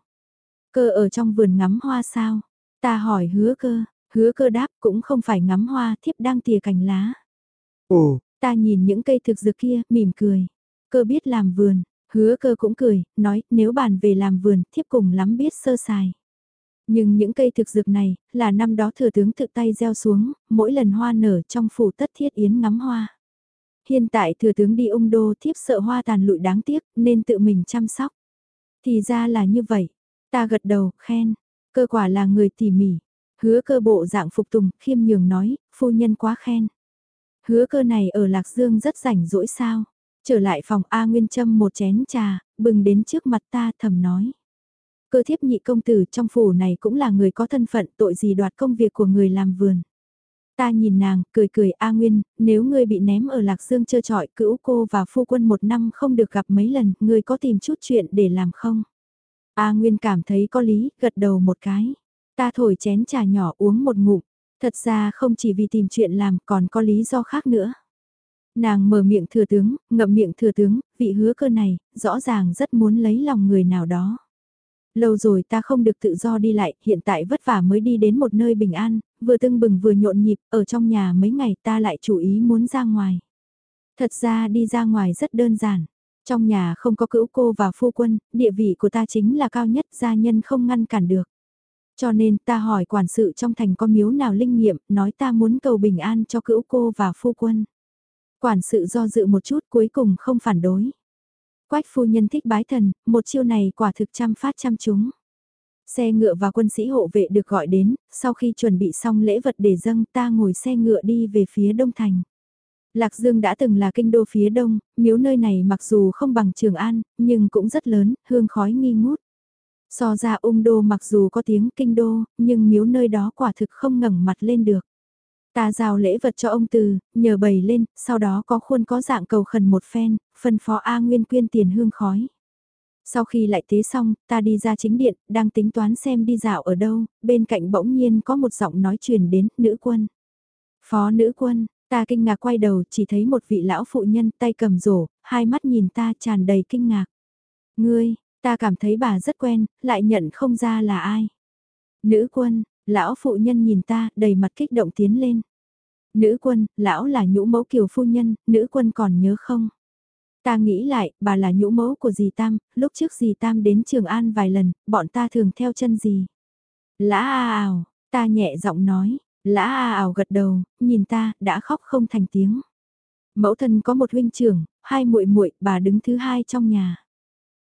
Cơ ở trong vườn ngắm hoa sao? Ta hỏi hứa cơ, hứa cơ đáp cũng không phải ngắm hoa thiếp đang tìa cành lá. Ồ, ta nhìn những cây thực dược kia, mỉm cười. Cơ biết làm vườn, hứa cơ cũng cười, nói nếu bàn về làm vườn thiếp cùng lắm biết sơ sài. Nhưng những cây thực dược này, là năm đó thừa tướng tự tay gieo xuống, mỗi lần hoa nở trong phủ tất thiết yến ngắm hoa. Hiện tại thừa tướng đi ung đô thiếp sợ hoa tàn lụi đáng tiếc, nên tự mình chăm sóc. Thì ra là như vậy. Ta gật đầu, khen. Cơ quả là người tỉ mỉ. Hứa cơ bộ dạng phục tùng, khiêm nhường nói, phu nhân quá khen. Hứa cơ này ở Lạc Dương rất rảnh rỗi sao. Trở lại phòng A Nguyên Trâm một chén trà, bừng đến trước mặt ta thầm nói. Cơ thiếp nhị công tử trong phủ này cũng là người có thân phận tội gì đoạt công việc của người làm vườn. Ta nhìn nàng, cười cười A Nguyên, nếu ngươi bị ném ở Lạc Dương trơ trọi cữu cô và phu quân một năm không được gặp mấy lần, ngươi có tìm chút chuyện để làm không? A Nguyên cảm thấy có lý, gật đầu một cái. Ta thổi chén trà nhỏ uống một ngụm, thật ra không chỉ vì tìm chuyện làm còn có lý do khác nữa. Nàng mở miệng thừa tướng, ngậm miệng thừa tướng, vị hứa cơ này, rõ ràng rất muốn lấy lòng người nào đó. Lâu rồi ta không được tự do đi lại, hiện tại vất vả mới đi đến một nơi bình an, vừa tưng bừng vừa nhộn nhịp, ở trong nhà mấy ngày ta lại chủ ý muốn ra ngoài. Thật ra đi ra ngoài rất đơn giản. Trong nhà không có cữu cô và phu quân, địa vị của ta chính là cao nhất gia nhân không ngăn cản được. Cho nên ta hỏi quản sự trong thành có miếu nào linh nghiệm, nói ta muốn cầu bình an cho cữu cô và phu quân. Quản sự do dự một chút cuối cùng không phản đối. Quách phu nhân thích bái thần, một chiêu này quả thực chăm phát chăm chúng. Xe ngựa và quân sĩ hộ vệ được gọi đến, sau khi chuẩn bị xong lễ vật để dâng ta ngồi xe ngựa đi về phía đông thành. Lạc Dương đã từng là kinh đô phía đông, miếu nơi này mặc dù không bằng Trường An, nhưng cũng rất lớn, hương khói nghi ngút. So ra ung đô mặc dù có tiếng kinh đô, nhưng miếu nơi đó quả thực không ngẩng mặt lên được. Ta giao lễ vật cho ông Từ, nhờ bày lên, sau đó có khuôn có dạng cầu khẩn một phen, phân phó A Nguyên quyên tiền hương khói. Sau khi lại tế xong, ta đi ra chính điện, đang tính toán xem đi dạo ở đâu, bên cạnh bỗng nhiên có một giọng nói truyền đến, nữ quân. Phó nữ quân, ta kinh ngạc quay đầu chỉ thấy một vị lão phụ nhân tay cầm rổ, hai mắt nhìn ta tràn đầy kinh ngạc. Ngươi, ta cảm thấy bà rất quen, lại nhận không ra là ai. Nữ quân, lão phụ nhân nhìn ta, đầy mặt kích động tiến lên. Nữ quân, lão là nhũ mẫu kiều phu nhân, nữ quân còn nhớ không? Ta nghĩ lại, bà là nhũ mẫu của dì Tam, lúc trước dì Tam đến Trường An vài lần, bọn ta thường theo chân dì. Lã a ảo, ta nhẹ giọng nói, lã a ảo gật đầu, nhìn ta, đã khóc không thành tiếng. Mẫu thân có một huynh trưởng, hai muội muội, bà đứng thứ hai trong nhà.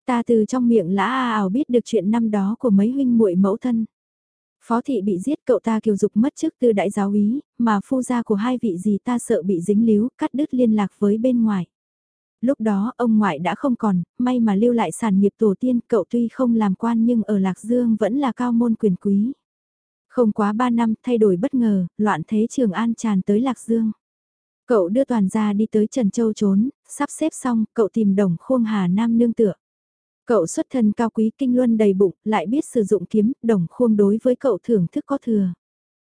Ta từ trong miệng lã a ảo biết được chuyện năm đó của mấy huynh muội mẫu thân. Phó thị bị giết cậu ta kiều dục mất chức tư đại giáo úy, mà phu gia của hai vị gì ta sợ bị dính líu, cắt đứt liên lạc với bên ngoài. Lúc đó ông ngoại đã không còn, may mà lưu lại sản nghiệp tổ tiên, cậu tuy không làm quan nhưng ở Lạc Dương vẫn là cao môn quyền quý. Không quá 3 năm thay đổi bất ngờ, loạn thế Trường An tràn tới Lạc Dương. Cậu đưa toàn gia đi tới Trần Châu trốn, sắp xếp xong, cậu tìm đồng khuông Hà Nam nương tựa. Cậu xuất thân cao quý kinh luân đầy bụng, lại biết sử dụng kiếm, đồng khuông đối với cậu thưởng thức có thừa.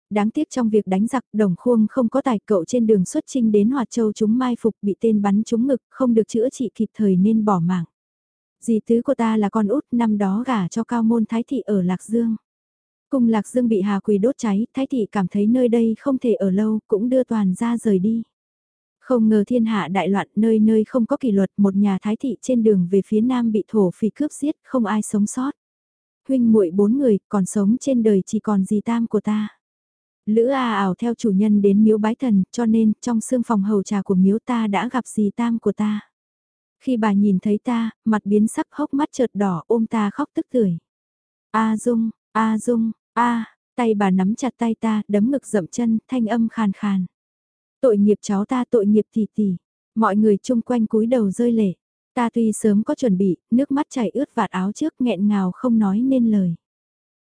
Đáng tiếc trong việc đánh giặc, đồng khuông không có tài cậu trên đường xuất trinh đến Hoạt Châu chúng mai phục bị tên bắn trúng ngực, không được chữa trị kịp thời nên bỏ mạng. Dì tứ của ta là con út, năm đó gả cho cao môn Thái Thị ở Lạc Dương. Cùng Lạc Dương bị Hà Quỳ đốt cháy, Thái Thị cảm thấy nơi đây không thể ở lâu, cũng đưa toàn ra rời đi. Không ngờ thiên hạ đại loạn nơi nơi không có kỷ luật một nhà thái thị trên đường về phía nam bị thổ phỉ cướp giết không ai sống sót. Huynh muội bốn người còn sống trên đời chỉ còn gì tam của ta. Lữ A ảo theo chủ nhân đến miếu bái thần cho nên trong xương phòng hầu trà của miếu ta đã gặp dì tam của ta. Khi bà nhìn thấy ta, mặt biến sắc hốc mắt chợt đỏ ôm ta khóc tức tưởi. A Dung, A Dung, A, tay bà nắm chặt tay ta, đấm ngực dậm chân, thanh âm khàn khàn. Tội nghiệp cháu ta tội nghiệp tỷ tỷ. Mọi người chung quanh cúi đầu rơi lệ. Ta tuy sớm có chuẩn bị, nước mắt chảy ướt vạt áo trước nghẹn ngào không nói nên lời.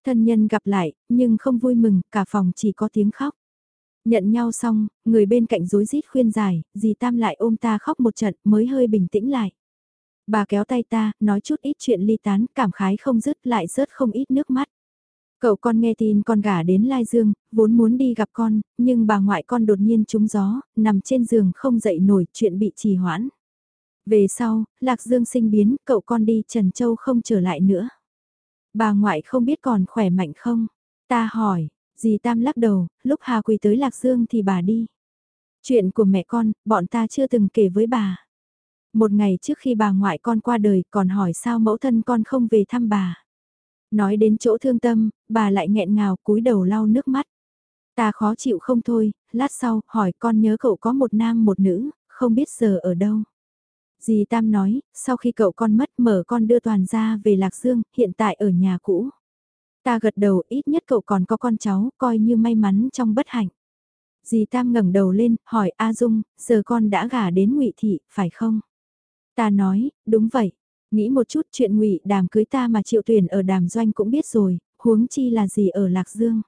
Thân nhân gặp lại, nhưng không vui mừng, cả phòng chỉ có tiếng khóc. Nhận nhau xong, người bên cạnh rối rít khuyên giải, dì Tam lại ôm ta khóc một trận mới hơi bình tĩnh lại. Bà kéo tay ta, nói chút ít chuyện ly tán, cảm khái không dứt lại rớt không ít nước mắt. Cậu con nghe tin con gả đến Lai Dương, vốn muốn đi gặp con, nhưng bà ngoại con đột nhiên trúng gió, nằm trên giường không dậy nổi, chuyện bị trì hoãn. Về sau, Lạc Dương sinh biến, cậu con đi Trần Châu không trở lại nữa. Bà ngoại không biết còn khỏe mạnh không? Ta hỏi, dì Tam lắc đầu, lúc Hà Quỳ tới Lạc Dương thì bà đi. Chuyện của mẹ con, bọn ta chưa từng kể với bà. Một ngày trước khi bà ngoại con qua đời còn hỏi sao mẫu thân con không về thăm bà. Nói đến chỗ thương tâm, bà lại nghẹn ngào cúi đầu lau nước mắt. Ta khó chịu không thôi, lát sau, hỏi con nhớ cậu có một nam một nữ, không biết giờ ở đâu. Dì Tam nói, sau khi cậu con mất mở con đưa toàn ra về Lạc Dương, hiện tại ở nhà cũ. Ta gật đầu ít nhất cậu còn có con cháu, coi như may mắn trong bất hạnh. Dì Tam ngẩng đầu lên, hỏi A Dung, giờ con đã gả đến ngụy Thị, phải không? Ta nói, đúng vậy. Nghĩ một chút chuyện ngụy đàm cưới ta mà triệu tuyển ở đàm doanh cũng biết rồi, huống chi là gì ở Lạc Dương.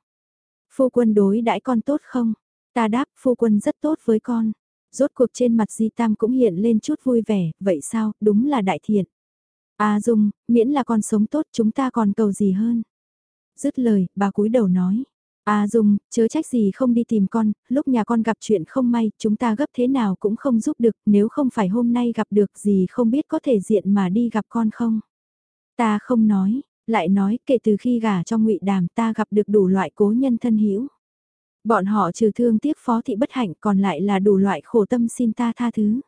Phu quân đối đãi con tốt không? Ta đáp phu quân rất tốt với con. Rốt cuộc trên mặt Di Tam cũng hiện lên chút vui vẻ, vậy sao, đúng là đại thiện. A Dung, miễn là con sống tốt chúng ta còn cầu gì hơn. Dứt lời, bà cúi đầu nói. A Dung, chớ trách gì không đi tìm con, lúc nhà con gặp chuyện không may, chúng ta gấp thế nào cũng không giúp được, nếu không phải hôm nay gặp được gì không biết có thể diện mà đi gặp con không. Ta không nói, lại nói kể từ khi gả cho ngụy đàm ta gặp được đủ loại cố nhân thân hữu Bọn họ trừ thương tiếc phó thị bất hạnh còn lại là đủ loại khổ tâm xin ta tha thứ.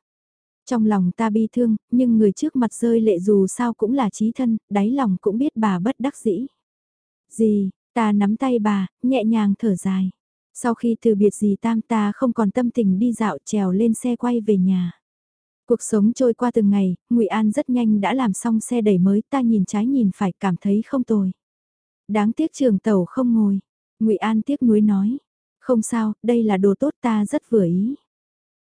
Trong lòng ta bi thương, nhưng người trước mặt rơi lệ dù sao cũng là trí thân, đáy lòng cũng biết bà bất đắc dĩ. Gì, ta nắm tay bà, nhẹ nhàng thở dài. Sau khi từ biệt gì tam ta không còn tâm tình đi dạo trèo lên xe quay về nhà. Cuộc sống trôi qua từng ngày, ngụy An rất nhanh đã làm xong xe đẩy mới ta nhìn trái nhìn phải cảm thấy không tồi. Đáng tiếc trường tàu không ngồi. ngụy An tiếc nuối nói. Không sao, đây là đồ tốt ta rất vừa ý.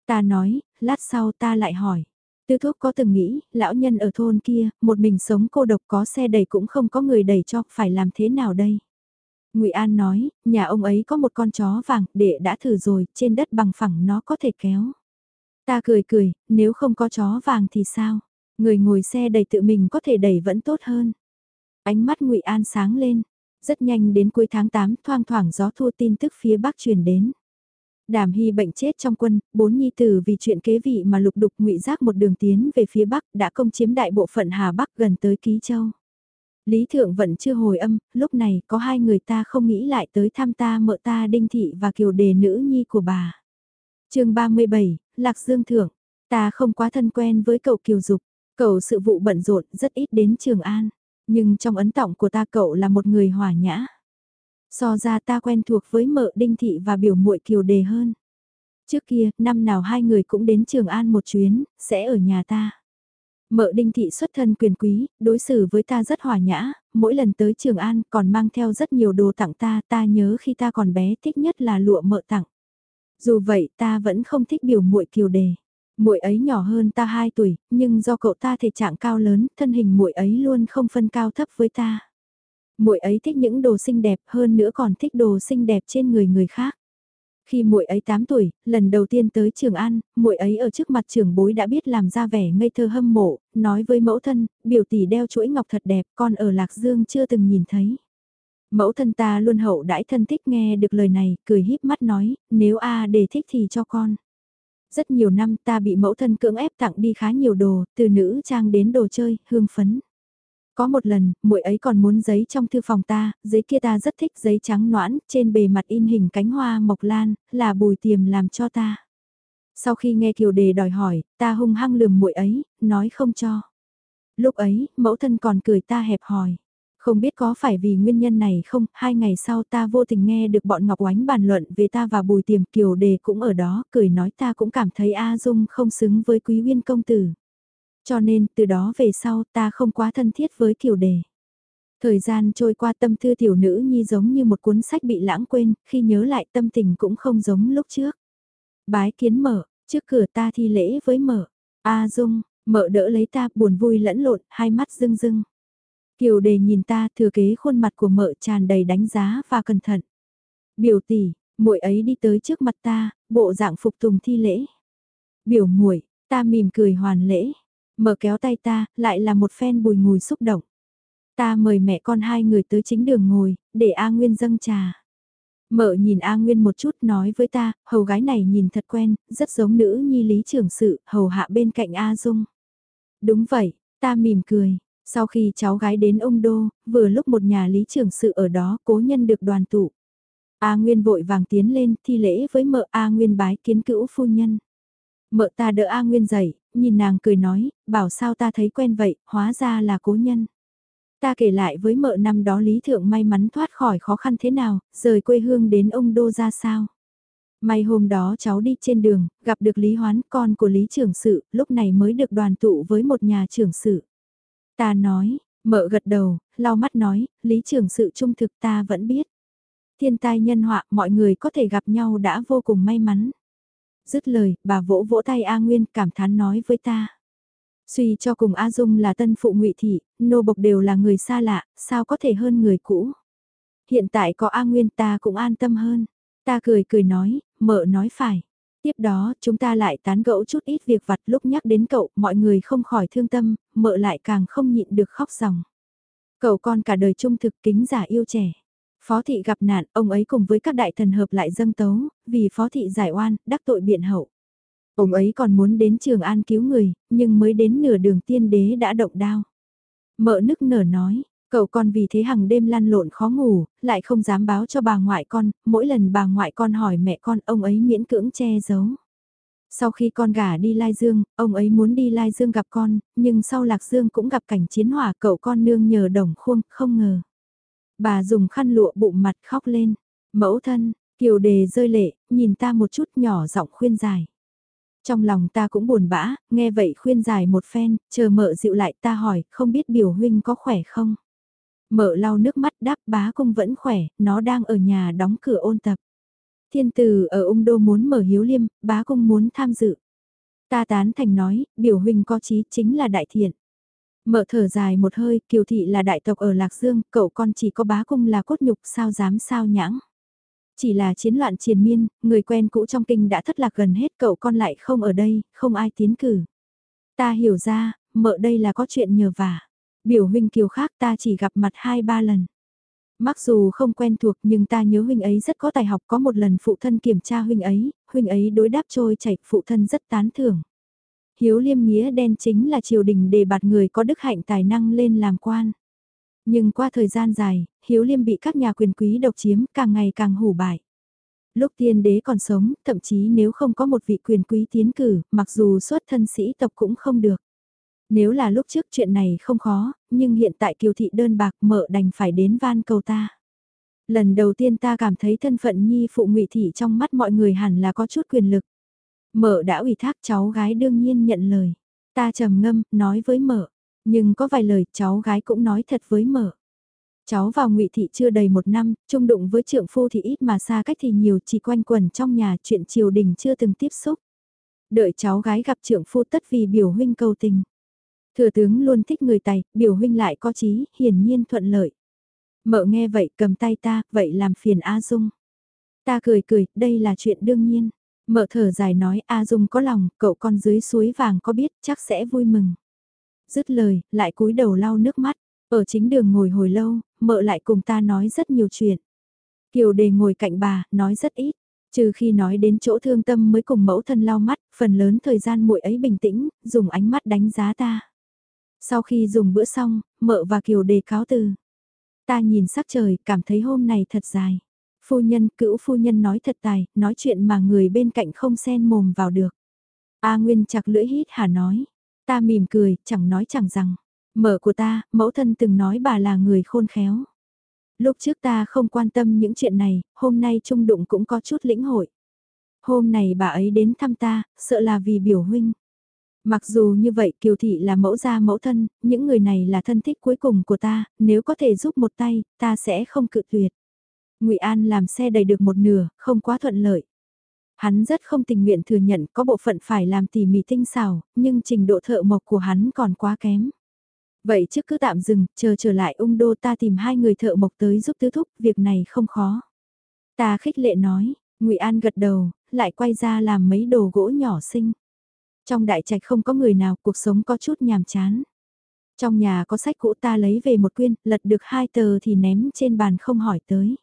Ta nói, lát sau ta lại hỏi. Tư thuốc có từng nghĩ, lão nhân ở thôn kia, một mình sống cô độc có xe đẩy cũng không có người đẩy cho, phải làm thế nào đây? Ngụy An nói, nhà ông ấy có một con chó vàng, đệ đã thử rồi, trên đất bằng phẳng nó có thể kéo. Ta cười cười, nếu không có chó vàng thì sao? Người ngồi xe đẩy tự mình có thể đẩy vẫn tốt hơn. Ánh mắt ngụy An sáng lên, rất nhanh đến cuối tháng 8 thoang thoảng gió thua tin tức phía Bắc truyền đến. Đàm Hy bệnh chết trong quân, bốn nhi tử vì chuyện kế vị mà lục đục ngụy giác một đường tiến về phía Bắc đã công chiếm đại bộ phận Hà Bắc gần tới Ký Châu. Lý Thượng vẫn chưa hồi âm, lúc này có hai người ta không nghĩ lại tới thăm ta mợ ta Đinh Thị và kiều đề nữ nhi của bà. chương 37, Lạc Dương Thượng, ta không quá thân quen với cậu Kiều Dục, cậu sự vụ bận rộn rất ít đến Trường An. Nhưng trong ấn tượng của ta cậu là một người hòa nhã. So ra ta quen thuộc với mợ Đinh Thị và biểu muội Kiều Đề hơn. Trước kia, năm nào hai người cũng đến Trường An một chuyến, sẽ ở nhà ta. Mợ Đinh Thị xuất thân quyền quý, đối xử với ta rất hòa nhã, mỗi lần tới Trường An còn mang theo rất nhiều đồ tặng ta, ta nhớ khi ta còn bé thích nhất là lụa mợ tặng. Dù vậy ta vẫn không thích biểu muội Kiều Đề muội ấy nhỏ hơn ta 2 tuổi, nhưng do cậu ta thể trạng cao lớn, thân hình muội ấy luôn không phân cao thấp với ta. Muội ấy thích những đồ xinh đẹp hơn nữa còn thích đồ xinh đẹp trên người người khác. Khi muội ấy 8 tuổi, lần đầu tiên tới Trường An, muội ấy ở trước mặt trưởng bối đã biết làm ra vẻ ngây thơ hâm mộ, nói với mẫu thân, biểu tỷ đeo chuỗi ngọc thật đẹp, con ở Lạc Dương chưa từng nhìn thấy. Mẫu thân ta luôn hậu đãi thân thích nghe được lời này, cười híp mắt nói, nếu a đề thích thì cho con. Rất nhiều năm ta bị mẫu thân cưỡng ép tặng đi khá nhiều đồ, từ nữ trang đến đồ chơi, hương phấn. Có một lần, muội ấy còn muốn giấy trong thư phòng ta, giấy kia ta rất thích giấy trắng noãn, trên bề mặt in hình cánh hoa mộc lan, là bùi tiềm làm cho ta. Sau khi nghe Kiều Đề đòi hỏi, ta hung hăng lườm muội ấy, nói không cho. Lúc ấy, mẫu thân còn cười ta hẹp hòi. Không biết có phải vì nguyên nhân này không, hai ngày sau ta vô tình nghe được bọn Ngọc Oánh bàn luận về ta và Bùi Tiềm Kiều Đề cũng ở đó, cười nói ta cũng cảm thấy A Dung không xứng với Quý Uyên công tử. Cho nên, từ đó về sau ta không quá thân thiết với tiểu Đề. Thời gian trôi qua tâm thư tiểu nữ nhi giống như một cuốn sách bị lãng quên, khi nhớ lại tâm tình cũng không giống lúc trước. Bái kiến mở, trước cửa ta thi lễ với mở. A Dung, mở đỡ lấy ta buồn vui lẫn lộn, hai mắt rưng rưng. Kiều đề nhìn ta thừa kế khuôn mặt của mợ tràn đầy đánh giá và cẩn thận. Biểu tỷ, muội ấy đi tới trước mặt ta, bộ dạng phục tùng thi lễ. Biểu muội, ta mỉm cười hoàn lễ. Mở kéo tay ta, lại là một phen bùi ngùi xúc động. Ta mời mẹ con hai người tới chính đường ngồi, để A Nguyên dâng trà. Mợ nhìn A Nguyên một chút nói với ta, hầu gái này nhìn thật quen, rất giống nữ nhi lý trưởng sự, hầu hạ bên cạnh A Dung. Đúng vậy, ta mỉm cười, sau khi cháu gái đến ông Đô, vừa lúc một nhà lý trưởng sự ở đó cố nhân được đoàn tụ. A Nguyên vội vàng tiến lên thi lễ với mợ A Nguyên bái kiến cữu phu nhân. Mợ ta đỡ A Nguyên dậy, nhìn nàng cười nói, bảo sao ta thấy quen vậy, hóa ra là cố nhân. Ta kể lại với mợ năm đó Lý Thượng may mắn thoát khỏi khó khăn thế nào, rời quê hương đến ông Đô ra sao. May hôm đó cháu đi trên đường, gặp được Lý Hoán, con của Lý trưởng sự, lúc này mới được đoàn tụ với một nhà trưởng sự. Ta nói, mợ gật đầu, lau mắt nói, lý trưởng sự trung thực ta vẫn biết. Thiên tai nhân họa, mọi người có thể gặp nhau đã vô cùng may mắn. Dứt lời, bà vỗ vỗ tay A Nguyên cảm thán nói với ta. Suy cho cùng A Dung là tân phụ ngụy thị, nô bộc đều là người xa lạ, sao có thể hơn người cũ. Hiện tại có A Nguyên ta cũng an tâm hơn. Ta cười cười nói, mợ nói phải. Tiếp đó, chúng ta lại tán gẫu chút ít việc vặt lúc nhắc đến cậu, mọi người không khỏi thương tâm, mợ lại càng không nhịn được khóc ròng. Cậu con cả đời trung thực kính giả yêu trẻ. Phó thị gặp nạn, ông ấy cùng với các đại thần hợp lại dâng tấu, vì phó thị giải oan, đắc tội biện hậu. Ông ấy còn muốn đến Trường An cứu người, nhưng mới đến nửa đường tiên đế đã động đao. Mợ nức nở nói, cậu con vì thế hàng đêm lăn lộn khó ngủ, lại không dám báo cho bà ngoại con, mỗi lần bà ngoại con hỏi mẹ con ông ấy miễn cưỡng che giấu. Sau khi con gả đi Lai Dương, ông ấy muốn đi Lai Dương gặp con, nhưng sau Lạc Dương cũng gặp cảnh chiến hỏa cậu con nương nhờ đồng khuông, không ngờ. Bà dùng khăn lụa bụng mặt khóc lên. Mẫu thân, kiều đề rơi lệ, nhìn ta một chút nhỏ giọng khuyên dài. Trong lòng ta cũng buồn bã, nghe vậy khuyên dài một phen, chờ mợ dịu lại ta hỏi, không biết biểu huynh có khỏe không? Mợ lau nước mắt đáp bá cung vẫn khỏe, nó đang ở nhà đóng cửa ôn tập. Thiên tử ở ung đô muốn mở hiếu liêm, bá cung muốn tham dự. Ta tán thành nói, biểu huynh có chí chính là đại thiện. Mở thở dài một hơi, kiều thị là đại tộc ở Lạc Dương, cậu con chỉ có bá cung là cốt nhục sao dám sao nhãng. Chỉ là chiến loạn triền miên, người quen cũ trong kinh đã thất lạc gần hết cậu con lại không ở đây, không ai tiến cử. Ta hiểu ra, mợ đây là có chuyện nhờ vả. Biểu huynh kiều khác ta chỉ gặp mặt hai ba lần. Mặc dù không quen thuộc nhưng ta nhớ huynh ấy rất có tài học có một lần phụ thân kiểm tra huynh ấy, huynh ấy đối đáp trôi chảy phụ thân rất tán thưởng. Hiếu liêm nghĩa đen chính là triều đình đề bạt người có đức hạnh tài năng lên làm quan. Nhưng qua thời gian dài, Hiếu Liêm bị các nhà quyền quý độc chiếm càng ngày càng hủ bại. Lúc tiên đế còn sống, thậm chí nếu không có một vị quyền quý tiến cử, mặc dù xuất thân sĩ tộc cũng không được. Nếu là lúc trước chuyện này không khó, nhưng hiện tại kiều thị đơn bạc mợ đành phải đến van cầu ta. Lần đầu tiên ta cảm thấy thân phận nhi phụ ngụy thị trong mắt mọi người hẳn là có chút quyền lực. Mợ đã ủy thác cháu gái đương nhiên nhận lời. Ta trầm ngâm, nói với mợ. Nhưng có vài lời cháu gái cũng nói thật với mợ. Cháu vào ngụy thị chưa đầy một năm, chung đụng với trượng phu thì ít mà xa cách thì nhiều chỉ quanh quẩn trong nhà chuyện triều đình chưa từng tiếp xúc. Đợi cháu gái gặp trượng phu tất vì biểu huynh cầu tình. Thừa tướng luôn thích người tài, biểu huynh lại có trí hiển nhiên thuận lợi. Mợ nghe vậy cầm tay ta, vậy làm phiền A Dung. Ta cười cười, đây là chuyện đương nhiên. Mợ thở dài nói A Dung có lòng, cậu con dưới suối vàng có biết chắc sẽ vui mừng. Dứt lời, lại cúi đầu lau nước mắt. Ở chính đường ngồi hồi lâu, mợ lại cùng ta nói rất nhiều chuyện. Kiều đề ngồi cạnh bà, nói rất ít. Trừ khi nói đến chỗ thương tâm mới cùng mẫu thân lau mắt, phần lớn thời gian muội ấy bình tĩnh, dùng ánh mắt đánh giá ta. Sau khi dùng bữa xong, mợ và Kiều đề cáo từ. Ta nhìn sắc trời, cảm thấy hôm này thật dài. Phu nhân, cữu phu nhân nói thật tài, nói chuyện mà người bên cạnh không xen mồm vào được. A Nguyên chặt lưỡi hít hà nói. Ta mỉm cười, chẳng nói chẳng rằng. Mở của ta, mẫu thân từng nói bà là người khôn khéo. Lúc trước ta không quan tâm những chuyện này, hôm nay trung đụng cũng có chút lĩnh hội. Hôm này bà ấy đến thăm ta, sợ là vì biểu huynh. Mặc dù như vậy Kiều Thị là mẫu gia mẫu thân, những người này là thân thích cuối cùng của ta, nếu có thể giúp một tay, ta sẽ không cự tuyệt ngụy An làm xe đầy được một nửa, không quá thuận lợi. Hắn rất không tình nguyện thừa nhận có bộ phận phải làm tỉ mỉ tinh xảo, nhưng trình độ thợ mộc của hắn còn quá kém. Vậy trước cứ tạm dừng, chờ trở lại ung đô ta tìm hai người thợ mộc tới giúp tứ thúc, việc này không khó. Ta khích lệ nói, ngụy An gật đầu, lại quay ra làm mấy đồ gỗ nhỏ xinh. Trong đại trạch không có người nào, cuộc sống có chút nhàm chán. Trong nhà có sách cũ ta lấy về một quyên, lật được hai tờ thì ném trên bàn không hỏi tới.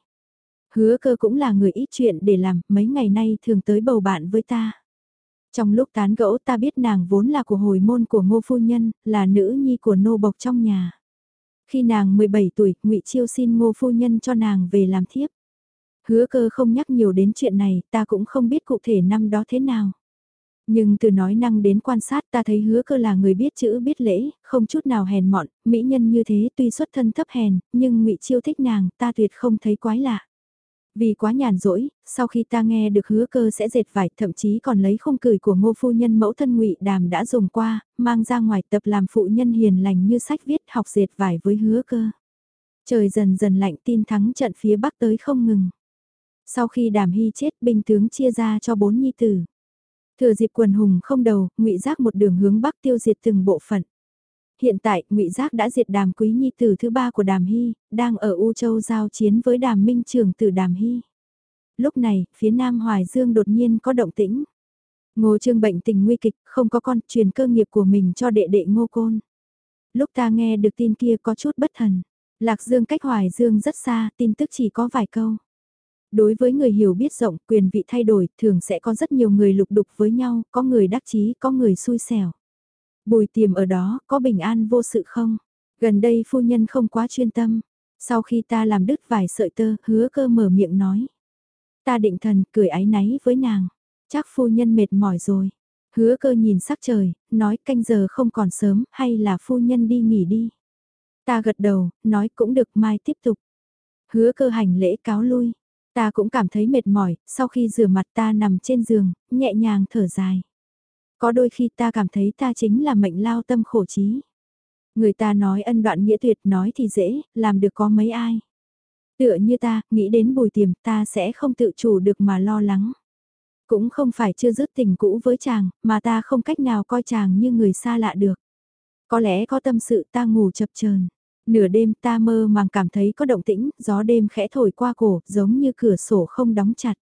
Hứa cơ cũng là người ít chuyện để làm, mấy ngày nay thường tới bầu bạn với ta. Trong lúc tán gẫu ta biết nàng vốn là của hồi môn của ngô phu nhân, là nữ nhi của nô bộc trong nhà. Khi nàng 17 tuổi, ngụy Chiêu xin ngô phu nhân cho nàng về làm thiếp. Hứa cơ không nhắc nhiều đến chuyện này, ta cũng không biết cụ thể năm đó thế nào. Nhưng từ nói năng đến quan sát ta thấy hứa cơ là người biết chữ biết lễ, không chút nào hèn mọn, mỹ nhân như thế tuy xuất thân thấp hèn, nhưng ngụy Chiêu thích nàng, ta tuyệt không thấy quái lạ. Vì quá nhàn rỗi, sau khi ta nghe được hứa cơ sẽ dệt vải thậm chí còn lấy không cười của ngô phu nhân mẫu thân ngụy đàm đã dùng qua, mang ra ngoài tập làm phụ nhân hiền lành như sách viết học dệt vải với hứa cơ. Trời dần dần lạnh tin thắng trận phía bắc tới không ngừng. Sau khi đàm hy chết binh tướng chia ra cho bốn nhi tử. Thừa dịp quần hùng không đầu, ngụy giác một đường hướng bắc tiêu diệt từng bộ phận. Hiện tại, ngụy Giác đã diệt đàm quý nhi tử thứ ba của đàm hy, đang ở U Châu giao chiến với đàm minh trường tử đàm hy. Lúc này, phía Nam Hoài Dương đột nhiên có động tĩnh. Ngô Trương bệnh tình nguy kịch, không có con, truyền cơ nghiệp của mình cho đệ đệ Ngô Côn. Lúc ta nghe được tin kia có chút bất thần. Lạc Dương cách Hoài Dương rất xa, tin tức chỉ có vài câu. Đối với người hiểu biết rộng, quyền vị thay đổi, thường sẽ có rất nhiều người lục đục với nhau, có người đắc chí, có người xui xẻo. Bùi tiềm ở đó, có bình an vô sự không? Gần đây phu nhân không quá chuyên tâm. Sau khi ta làm đứt vài sợi tơ, hứa cơ mở miệng nói. Ta định thần, cười ái náy với nàng. Chắc phu nhân mệt mỏi rồi. Hứa cơ nhìn sắc trời, nói canh giờ không còn sớm, hay là phu nhân đi nghỉ đi. Ta gật đầu, nói cũng được mai tiếp tục. Hứa cơ hành lễ cáo lui. Ta cũng cảm thấy mệt mỏi, sau khi rửa mặt ta nằm trên giường, nhẹ nhàng thở dài. Có đôi khi ta cảm thấy ta chính là mệnh lao tâm khổ trí. Người ta nói ân đoạn nghĩa tuyệt nói thì dễ, làm được có mấy ai. Tựa như ta, nghĩ đến bùi tiềm ta sẽ không tự chủ được mà lo lắng. Cũng không phải chưa dứt tình cũ với chàng, mà ta không cách nào coi chàng như người xa lạ được. Có lẽ có tâm sự ta ngủ chập chờn Nửa đêm ta mơ màng cảm thấy có động tĩnh, gió đêm khẽ thổi qua cổ, giống như cửa sổ không đóng chặt.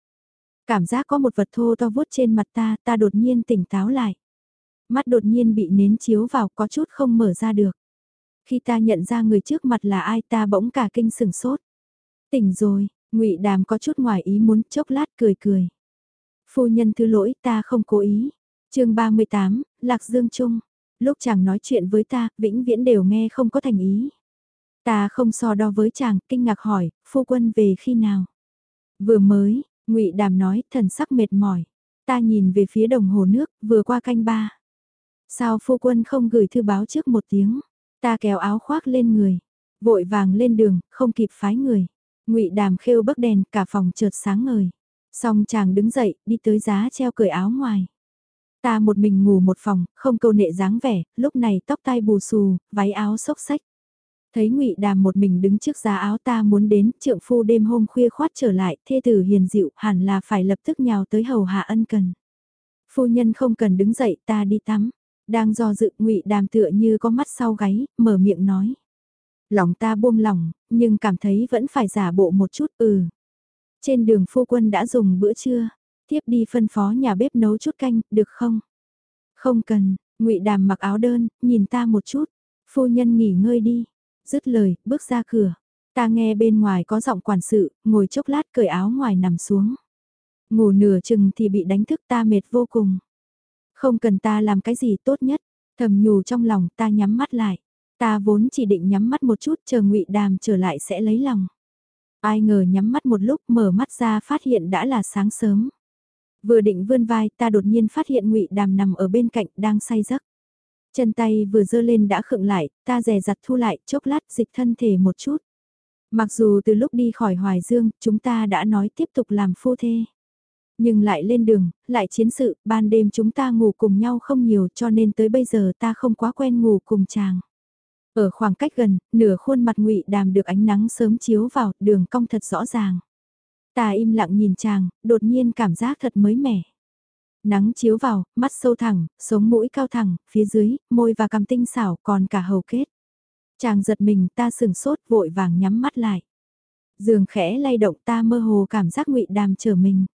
Cảm giác có một vật thô to vuốt trên mặt ta, ta đột nhiên tỉnh táo lại. Mắt đột nhiên bị nến chiếu vào có chút không mở ra được. Khi ta nhận ra người trước mặt là ai ta bỗng cả kinh sừng sốt. Tỉnh rồi, ngụy Đàm có chút ngoài ý muốn chốc lát cười cười. Phu nhân thứ lỗi ta không cố ý. chương 38, Lạc Dương Trung. Lúc chàng nói chuyện với ta, vĩnh viễn đều nghe không có thành ý. Ta không so đo với chàng, kinh ngạc hỏi, phu quân về khi nào? Vừa mới, ngụy Đàm nói, thần sắc mệt mỏi. Ta nhìn về phía đồng hồ nước, vừa qua canh ba. Sao phu quân không gửi thư báo trước một tiếng? Ta kéo áo khoác lên người, vội vàng lên đường, không kịp phái người. Ngụy Đàm khêu bấc đèn, cả phòng chợt sáng ngời. Xong chàng đứng dậy, đi tới giá treo cởi áo ngoài. Ta một mình ngủ một phòng, không câu nệ dáng vẻ, lúc này tóc tai bù xù, váy áo xốc xách. Thấy ngụy Đàm một mình đứng trước giá áo ta muốn đến, trượng phu đêm hôm khuya khoát trở lại, thê tử hiền dịu, hẳn là phải lập tức nhào tới hầu hạ ân cần. Phu nhân không cần đứng dậy, ta đi tắm. Đang do dự ngụy Đàm tựa như có mắt sau gáy, mở miệng nói. Lòng ta buông lòng, nhưng cảm thấy vẫn phải giả bộ một chút, ừ. Trên đường phu quân đã dùng bữa trưa, tiếp đi phân phó nhà bếp nấu chút canh, được không? Không cần, ngụy Đàm mặc áo đơn, nhìn ta một chút. Phu nhân nghỉ ngơi đi, Dứt lời, bước ra cửa. Ta nghe bên ngoài có giọng quản sự, ngồi chốc lát cởi áo ngoài nằm xuống. Ngủ nửa chừng thì bị đánh thức ta mệt vô cùng. Không cần ta làm cái gì tốt nhất, thầm nhủ trong lòng ta nhắm mắt lại. Ta vốn chỉ định nhắm mắt một chút chờ ngụy đàm trở lại sẽ lấy lòng. Ai ngờ nhắm mắt một lúc mở mắt ra phát hiện đã là sáng sớm. Vừa định vươn vai ta đột nhiên phát hiện ngụy đàm nằm ở bên cạnh đang say giấc. Chân tay vừa dơ lên đã khựng lại, ta rè giặt thu lại, chốc lát dịch thân thể một chút. Mặc dù từ lúc đi khỏi Hoài Dương, chúng ta đã nói tiếp tục làm phu thê. Nhưng lại lên đường, lại chiến sự, ban đêm chúng ta ngủ cùng nhau không nhiều cho nên tới bây giờ ta không quá quen ngủ cùng chàng. Ở khoảng cách gần, nửa khuôn mặt ngụy đàm được ánh nắng sớm chiếu vào, đường cong thật rõ ràng. Ta im lặng nhìn chàng, đột nhiên cảm giác thật mới mẻ. Nắng chiếu vào, mắt sâu thẳng, sống mũi cao thẳng, phía dưới, môi và cằm tinh xảo còn cả hầu kết. Chàng giật mình ta sừng sốt vội vàng nhắm mắt lại. Dường khẽ lay động ta mơ hồ cảm giác ngụy đàm trở mình.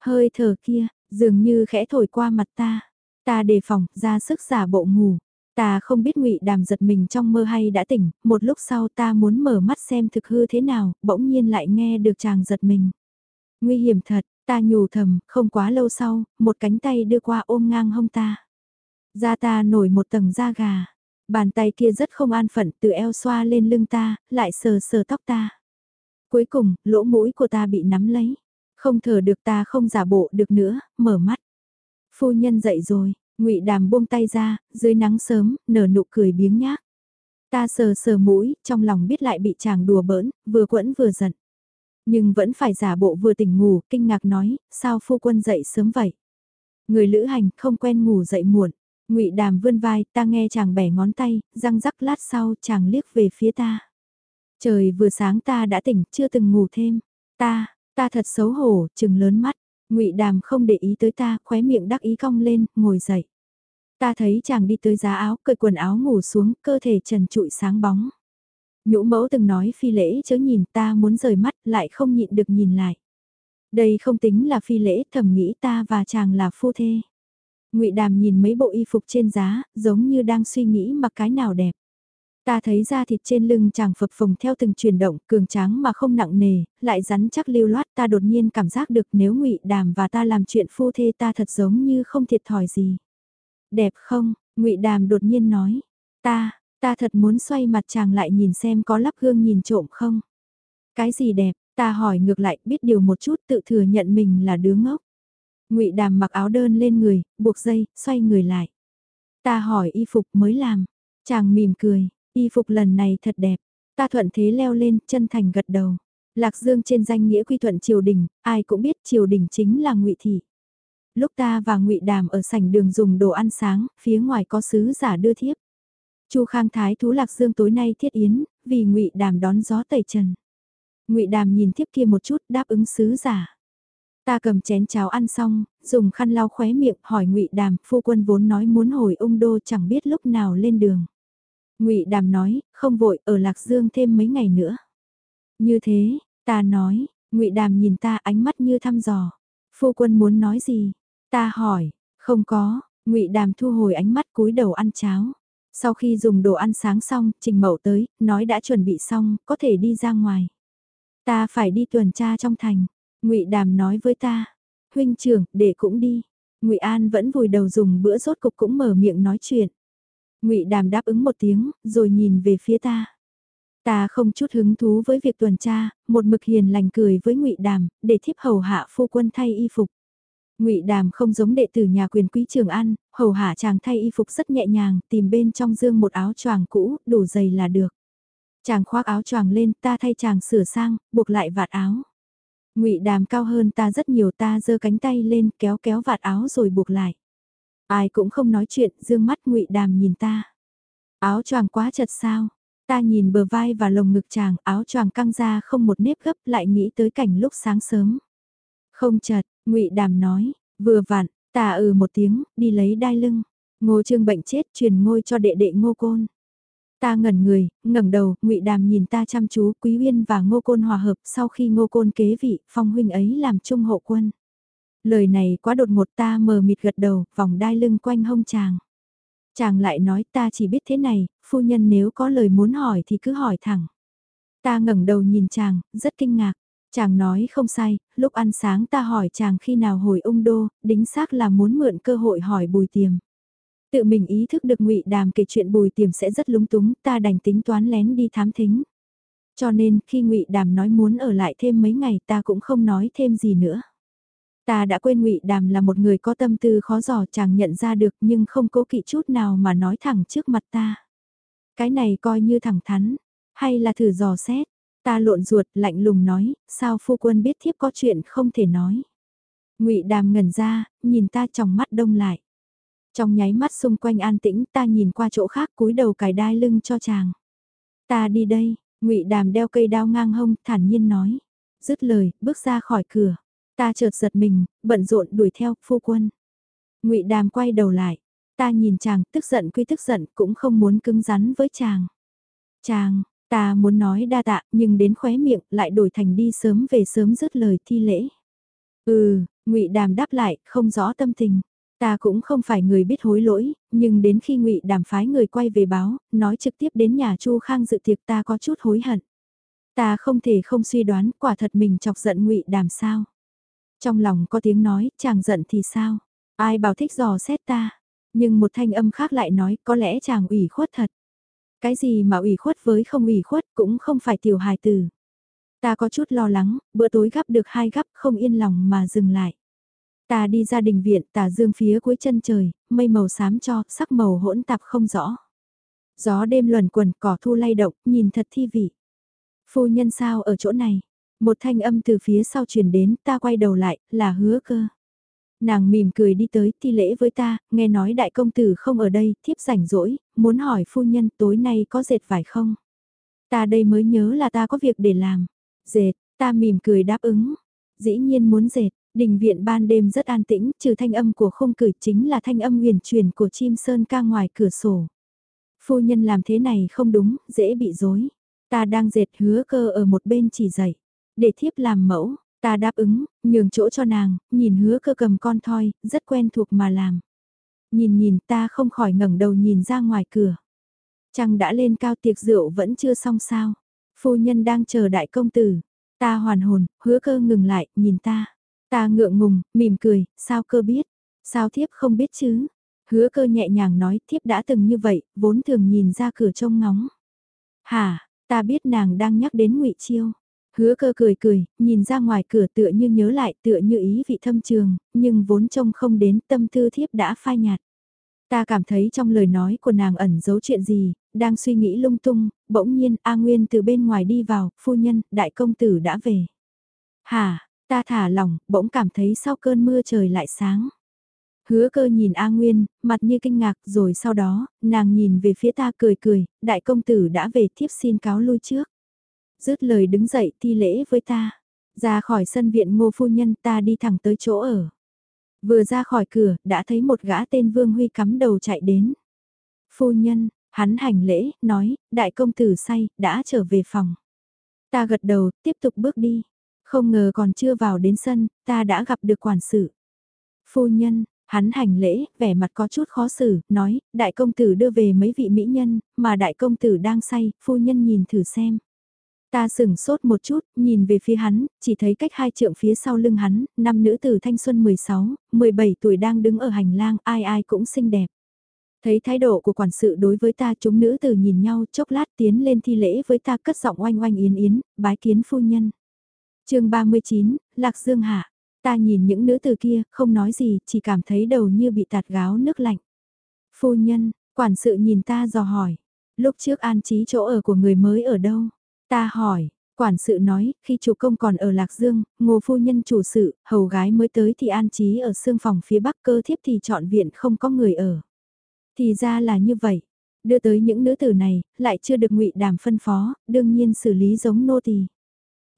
Hơi thở kia, dường như khẽ thổi qua mặt ta. Ta đề phòng, ra sức giả bộ ngủ. Ta không biết ngụy đàm giật mình trong mơ hay đã tỉnh, một lúc sau ta muốn mở mắt xem thực hư thế nào, bỗng nhiên lại nghe được chàng giật mình. Nguy hiểm thật, Ta nhủ thầm, không quá lâu sau, một cánh tay đưa qua ôm ngang hông ta. Da ta nổi một tầng da gà. Bàn tay kia rất không an phận từ eo xoa lên lưng ta, lại sờ sờ tóc ta. Cuối cùng, lỗ mũi của ta bị nắm lấy. Không thở được ta không giả bộ được nữa, mở mắt. Phu nhân dậy rồi, ngụy đàm buông tay ra, dưới nắng sớm, nở nụ cười biếng nhác. Ta sờ sờ mũi, trong lòng biết lại bị chàng đùa bỡn, vừa quẫn vừa giận. Nhưng vẫn phải giả bộ vừa tỉnh ngủ, kinh ngạc nói, sao phu quân dậy sớm vậy? Người lữ hành không quen ngủ dậy muộn. ngụy đàm vươn vai, ta nghe chàng bẻ ngón tay, răng rắc lát sau chàng liếc về phía ta. Trời vừa sáng ta đã tỉnh, chưa từng ngủ thêm. Ta, ta thật xấu hổ, chừng lớn mắt. ngụy đàm không để ý tới ta, khóe miệng đắc ý cong lên, ngồi dậy. Ta thấy chàng đi tới giá áo, cởi quần áo ngủ xuống, cơ thể trần trụi sáng bóng. Nhũ mẫu từng nói phi lễ chớ nhìn ta muốn rời mắt lại không nhịn được nhìn lại. Đây không tính là phi lễ, thầm nghĩ ta và chàng là phu thê. Ngụy Đàm nhìn mấy bộ y phục trên giá, giống như đang suy nghĩ mặc cái nào đẹp. Ta thấy da thịt trên lưng chàng phập phồng theo từng chuyển động, cường tráng mà không nặng nề, lại rắn chắc lưu loát ta đột nhiên cảm giác được nếu ngụy Đàm và ta làm chuyện phu thê ta thật giống như không thiệt thòi gì. Đẹp không? ngụy Đàm đột nhiên nói. Ta, ta thật muốn xoay mặt chàng lại nhìn xem có lắp gương nhìn trộm không? Cái gì đẹp? Ta hỏi ngược lại, biết điều một chút tự thừa nhận mình là đứa ngốc. ngụy Đàm mặc áo đơn lên người, buộc dây, xoay người lại. Ta hỏi y phục mới làm. Chàng mỉm cười, y phục lần này thật đẹp. Ta thuận thế leo lên, chân thành gật đầu. Lạc Dương trên danh nghĩa quy thuận triều đình, ai cũng biết triều đình chính là ngụy Thị lúc ta và ngụy Đàm ở sảnh đường dùng đồ ăn sáng, phía ngoài có sứ giả đưa thiếp. Chu Khang Thái thú Lạc Dương tối nay thiết yến, vì ngụy Đàm đón gió tẩy trần. ngụy Đàm nhìn thiếp kia một chút, đáp ứng sứ giả. Ta cầm chén cháo ăn xong, dùng khăn lau khóe miệng, hỏi ngụy Đàm, phu quân vốn nói muốn hồi ung đô chẳng biết lúc nào lên đường. ngụy Đàm nói, không vội, ở Lạc Dương thêm mấy ngày nữa. Như thế, ta nói, ngụy Đàm nhìn ta ánh mắt như thăm dò. Phu quân muốn nói gì? Ta hỏi, không có, ngụy Đàm thu hồi ánh mắt cúi đầu ăn cháo. Sau khi dùng đồ ăn sáng xong, Trình Mậu tới, nói đã chuẩn bị xong, có thể đi ra ngoài. Ta phải đi tuần tra trong thành. Ngụy Đàm nói với ta, huynh trưởng, để cũng đi. Ngụy An vẫn vùi đầu dùng bữa rốt cục cũng mở miệng nói chuyện. Ngụy Đàm đáp ứng một tiếng, rồi nhìn về phía ta. Ta không chút hứng thú với việc tuần tra, một mực hiền lành cười với Ngụy Đàm, để thiếp hầu hạ phu quân thay y phục. Ngụy Đàm không giống đệ tử nhà quyền quý Trường An, hầu hạ chàng thay y phục rất nhẹ nhàng, tìm bên trong dương một áo choàng cũ, đủ dày là được. Chàng khoác áo choàng lên, ta thay chàng sửa sang, buộc lại vạt áo. Ngụy Đàm cao hơn ta rất nhiều, ta giơ cánh tay lên, kéo kéo vạt áo rồi buộc lại. Ai cũng không nói chuyện, dương mắt Ngụy Đàm nhìn ta. Áo choàng quá chật sao? Ta nhìn bờ vai và lồng ngực chàng, áo choàng căng ra không một nếp gấp, lại nghĩ tới cảnh lúc sáng sớm. Không chật, ngụy Đàm nói, vừa vặn, ta ừ một tiếng, đi lấy đai lưng. Ngô Trương bệnh chết truyền ngôi cho đệ đệ Ngô Côn. Ta ngẩn người, ngẩng đầu, Ngụy Đàm nhìn ta chăm chú, Quý Uyên và Ngô Côn hòa hợp, sau khi Ngô Côn kế vị, phong huynh ấy làm trung hộ quân. Lời này quá đột ngột ta mờ mịt gật đầu, vòng đai lưng quanh hông chàng. Chàng lại nói ta chỉ biết thế này, phu nhân nếu có lời muốn hỏi thì cứ hỏi thẳng. Ta ngẩng đầu nhìn chàng, rất kinh ngạc. Chàng nói không sai, lúc ăn sáng ta hỏi chàng khi nào hồi ung đô, đính xác là muốn mượn cơ hội hỏi bùi tiềm. Tự mình ý thức được ngụy đàm kể chuyện bùi tiềm sẽ rất lúng túng, ta đành tính toán lén đi thám thính. Cho nên khi ngụy đàm nói muốn ở lại thêm mấy ngày ta cũng không nói thêm gì nữa. Ta đã quên ngụy Đàm là một người có tâm tư khó dò chàng nhận ra được nhưng không cố kỵ chút nào mà nói thẳng trước mặt ta. Cái này coi như thẳng thắn, hay là thử dò xét, Ta lộn ruột lạnh lùng nói, sao phu quân biết thiếp có chuyện không thể nói. ngụy đàm ngẩn ra, nhìn ta trong mắt đông lại. Trong nháy mắt xung quanh an tĩnh ta nhìn qua chỗ khác cúi đầu cài đai lưng cho chàng. Ta đi đây, ngụy đàm đeo cây đao ngang hông, thản nhiên nói. Dứt lời, bước ra khỏi cửa. Ta chợt giật mình, bận rộn đuổi theo, phu quân. ngụy đàm quay đầu lại. Ta nhìn chàng, tức giận quy tức giận, cũng không muốn cứng rắn với chàng. Chàng, Ta muốn nói đa tạ, nhưng đến khóe miệng lại đổi thành đi sớm về sớm dứt lời thi lễ. Ừ, ngụy Đàm đáp lại, không rõ tâm tình. Ta cũng không phải người biết hối lỗi, nhưng đến khi ngụy Đàm phái người quay về báo, nói trực tiếp đến nhà Chu Khang dự tiệc ta có chút hối hận. Ta không thể không suy đoán quả thật mình chọc giận ngụy Đàm sao. Trong lòng có tiếng nói, chàng giận thì sao? Ai bảo thích dò xét ta? Nhưng một thanh âm khác lại nói có lẽ chàng ủy khuất thật. Cái gì mà ủy khuất với không ủy khuất cũng không phải tiểu hài tử. Ta có chút lo lắng, bữa tối gắp được hai gắp không yên lòng mà dừng lại. Ta đi ra đình viện tà dương phía cuối chân trời, mây màu xám cho, sắc màu hỗn tạp không rõ. Gió đêm luẩn quẩn cỏ thu lay động, nhìn thật thi vị. Phu nhân sao ở chỗ này? Một thanh âm từ phía sau truyền đến, ta quay đầu lại, là hứa cơ. Nàng mỉm cười đi tới thi lễ với ta, nghe nói đại công tử không ở đây, thiếp rảnh rỗi, muốn hỏi phu nhân tối nay có dệt vải không? Ta đây mới nhớ là ta có việc để làm. Dệt, ta mỉm cười đáp ứng. Dĩ nhiên muốn dệt, đình viện ban đêm rất an tĩnh, trừ thanh âm của khung cử chính là thanh âm huyền truyền của chim sơn ca ngoài cửa sổ. Phu nhân làm thế này không đúng, dễ bị dối. Ta đang dệt hứa cơ ở một bên chỉ dạy. Để thiếp làm mẫu, Ta đáp ứng, nhường chỗ cho nàng, nhìn hứa cơ cầm con thoi, rất quen thuộc mà làm. Nhìn nhìn ta không khỏi ngẩng đầu nhìn ra ngoài cửa. Trăng đã lên cao tiệc rượu vẫn chưa xong sao. Phu nhân đang chờ đại công tử. Ta hoàn hồn, hứa cơ ngừng lại, nhìn ta. Ta ngượng ngùng, mỉm cười, sao cơ biết? Sao thiếp không biết chứ? Hứa cơ nhẹ nhàng nói thiếp đã từng như vậy, vốn thường nhìn ra cửa trông ngóng. Hả, ta biết nàng đang nhắc đến ngụy Chiêu. Hứa cơ cười cười, nhìn ra ngoài cửa tựa như nhớ lại tựa như ý vị thâm trường, nhưng vốn trông không đến tâm tư thiếp đã phai nhạt. Ta cảm thấy trong lời nói của nàng ẩn giấu chuyện gì, đang suy nghĩ lung tung, bỗng nhiên A Nguyên từ bên ngoài đi vào, phu nhân, đại công tử đã về. Hà, ta thả lỏng, bỗng cảm thấy sau cơn mưa trời lại sáng. Hứa cơ nhìn A Nguyên, mặt như kinh ngạc rồi sau đó, nàng nhìn về phía ta cười cười, đại công tử đã về thiếp xin cáo lui trước. Dứt lời đứng dậy thi lễ với ta. Ra khỏi sân viện ngô phu nhân ta đi thẳng tới chỗ ở. Vừa ra khỏi cửa, đã thấy một gã tên Vương Huy cắm đầu chạy đến. Phu nhân, hắn hành lễ, nói, đại công tử say, đã trở về phòng. Ta gật đầu, tiếp tục bước đi. Không ngờ còn chưa vào đến sân, ta đã gặp được quản sự. Phu nhân, hắn hành lễ, vẻ mặt có chút khó xử, nói, đại công tử đưa về mấy vị mỹ nhân, mà đại công tử đang say, phu nhân nhìn thử xem. Ta sửng sốt một chút, nhìn về phía hắn, chỉ thấy cách hai trượng phía sau lưng hắn, năm nữ tử thanh xuân 16, 17 tuổi đang đứng ở hành lang, ai ai cũng xinh đẹp. Thấy thái độ của quản sự đối với ta chúng nữ tử nhìn nhau chốc lát tiến lên thi lễ với ta cất giọng oanh oanh yến yến, bái kiến phu nhân. chương 39, Lạc Dương Hạ. Ta nhìn những nữ tử kia, không nói gì, chỉ cảm thấy đầu như bị tạt gáo nước lạnh. Phu nhân, quản sự nhìn ta dò hỏi. Lúc trước an trí chỗ ở của người mới ở đâu? Ta hỏi, quản sự nói, khi chủ công còn ở Lạc Dương, ngô phu nhân chủ sự, hầu gái mới tới thì an trí ở xương phòng phía bắc cơ thiếp thì chọn viện không có người ở. Thì ra là như vậy. Đưa tới những nữ tử này, lại chưa được ngụy đàm phân phó, đương nhiên xử lý giống nô tỳ.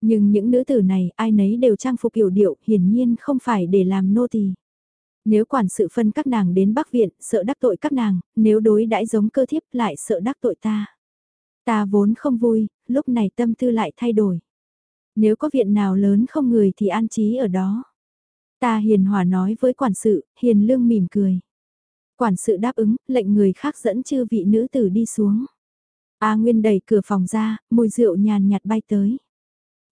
Nhưng những nữ tử này, ai nấy đều trang phục hiểu điệu, hiển nhiên không phải để làm nô tỳ. Nếu quản sự phân các nàng đến Bắc Viện, sợ đắc tội các nàng, nếu đối đãi giống cơ thiếp lại sợ đắc tội ta. Ta vốn không vui, lúc này tâm tư lại thay đổi. Nếu có viện nào lớn không người thì an trí ở đó. Ta hiền hòa nói với quản sự, hiền lương mỉm cười. Quản sự đáp ứng, lệnh người khác dẫn chư vị nữ tử đi xuống. A Nguyên đẩy cửa phòng ra, mùi rượu nhàn nhạt bay tới.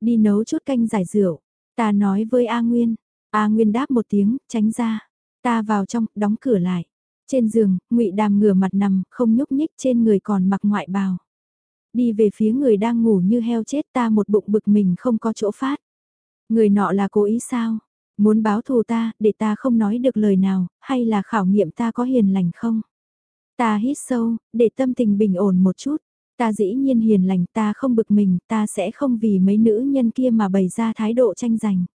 Đi nấu chút canh giải rượu. Ta nói với A Nguyên. A Nguyên đáp một tiếng, tránh ra. Ta vào trong, đóng cửa lại. Trên giường, ngụy Đàm ngửa mặt nằm, không nhúc nhích trên người còn mặc ngoại bào. Đi về phía người đang ngủ như heo chết ta một bụng bực mình không có chỗ phát. Người nọ là cố ý sao? Muốn báo thù ta, để ta không nói được lời nào, hay là khảo nghiệm ta có hiền lành không? Ta hít sâu, để tâm tình bình ổn một chút. Ta dĩ nhiên hiền lành ta không bực mình, ta sẽ không vì mấy nữ nhân kia mà bày ra thái độ tranh giành.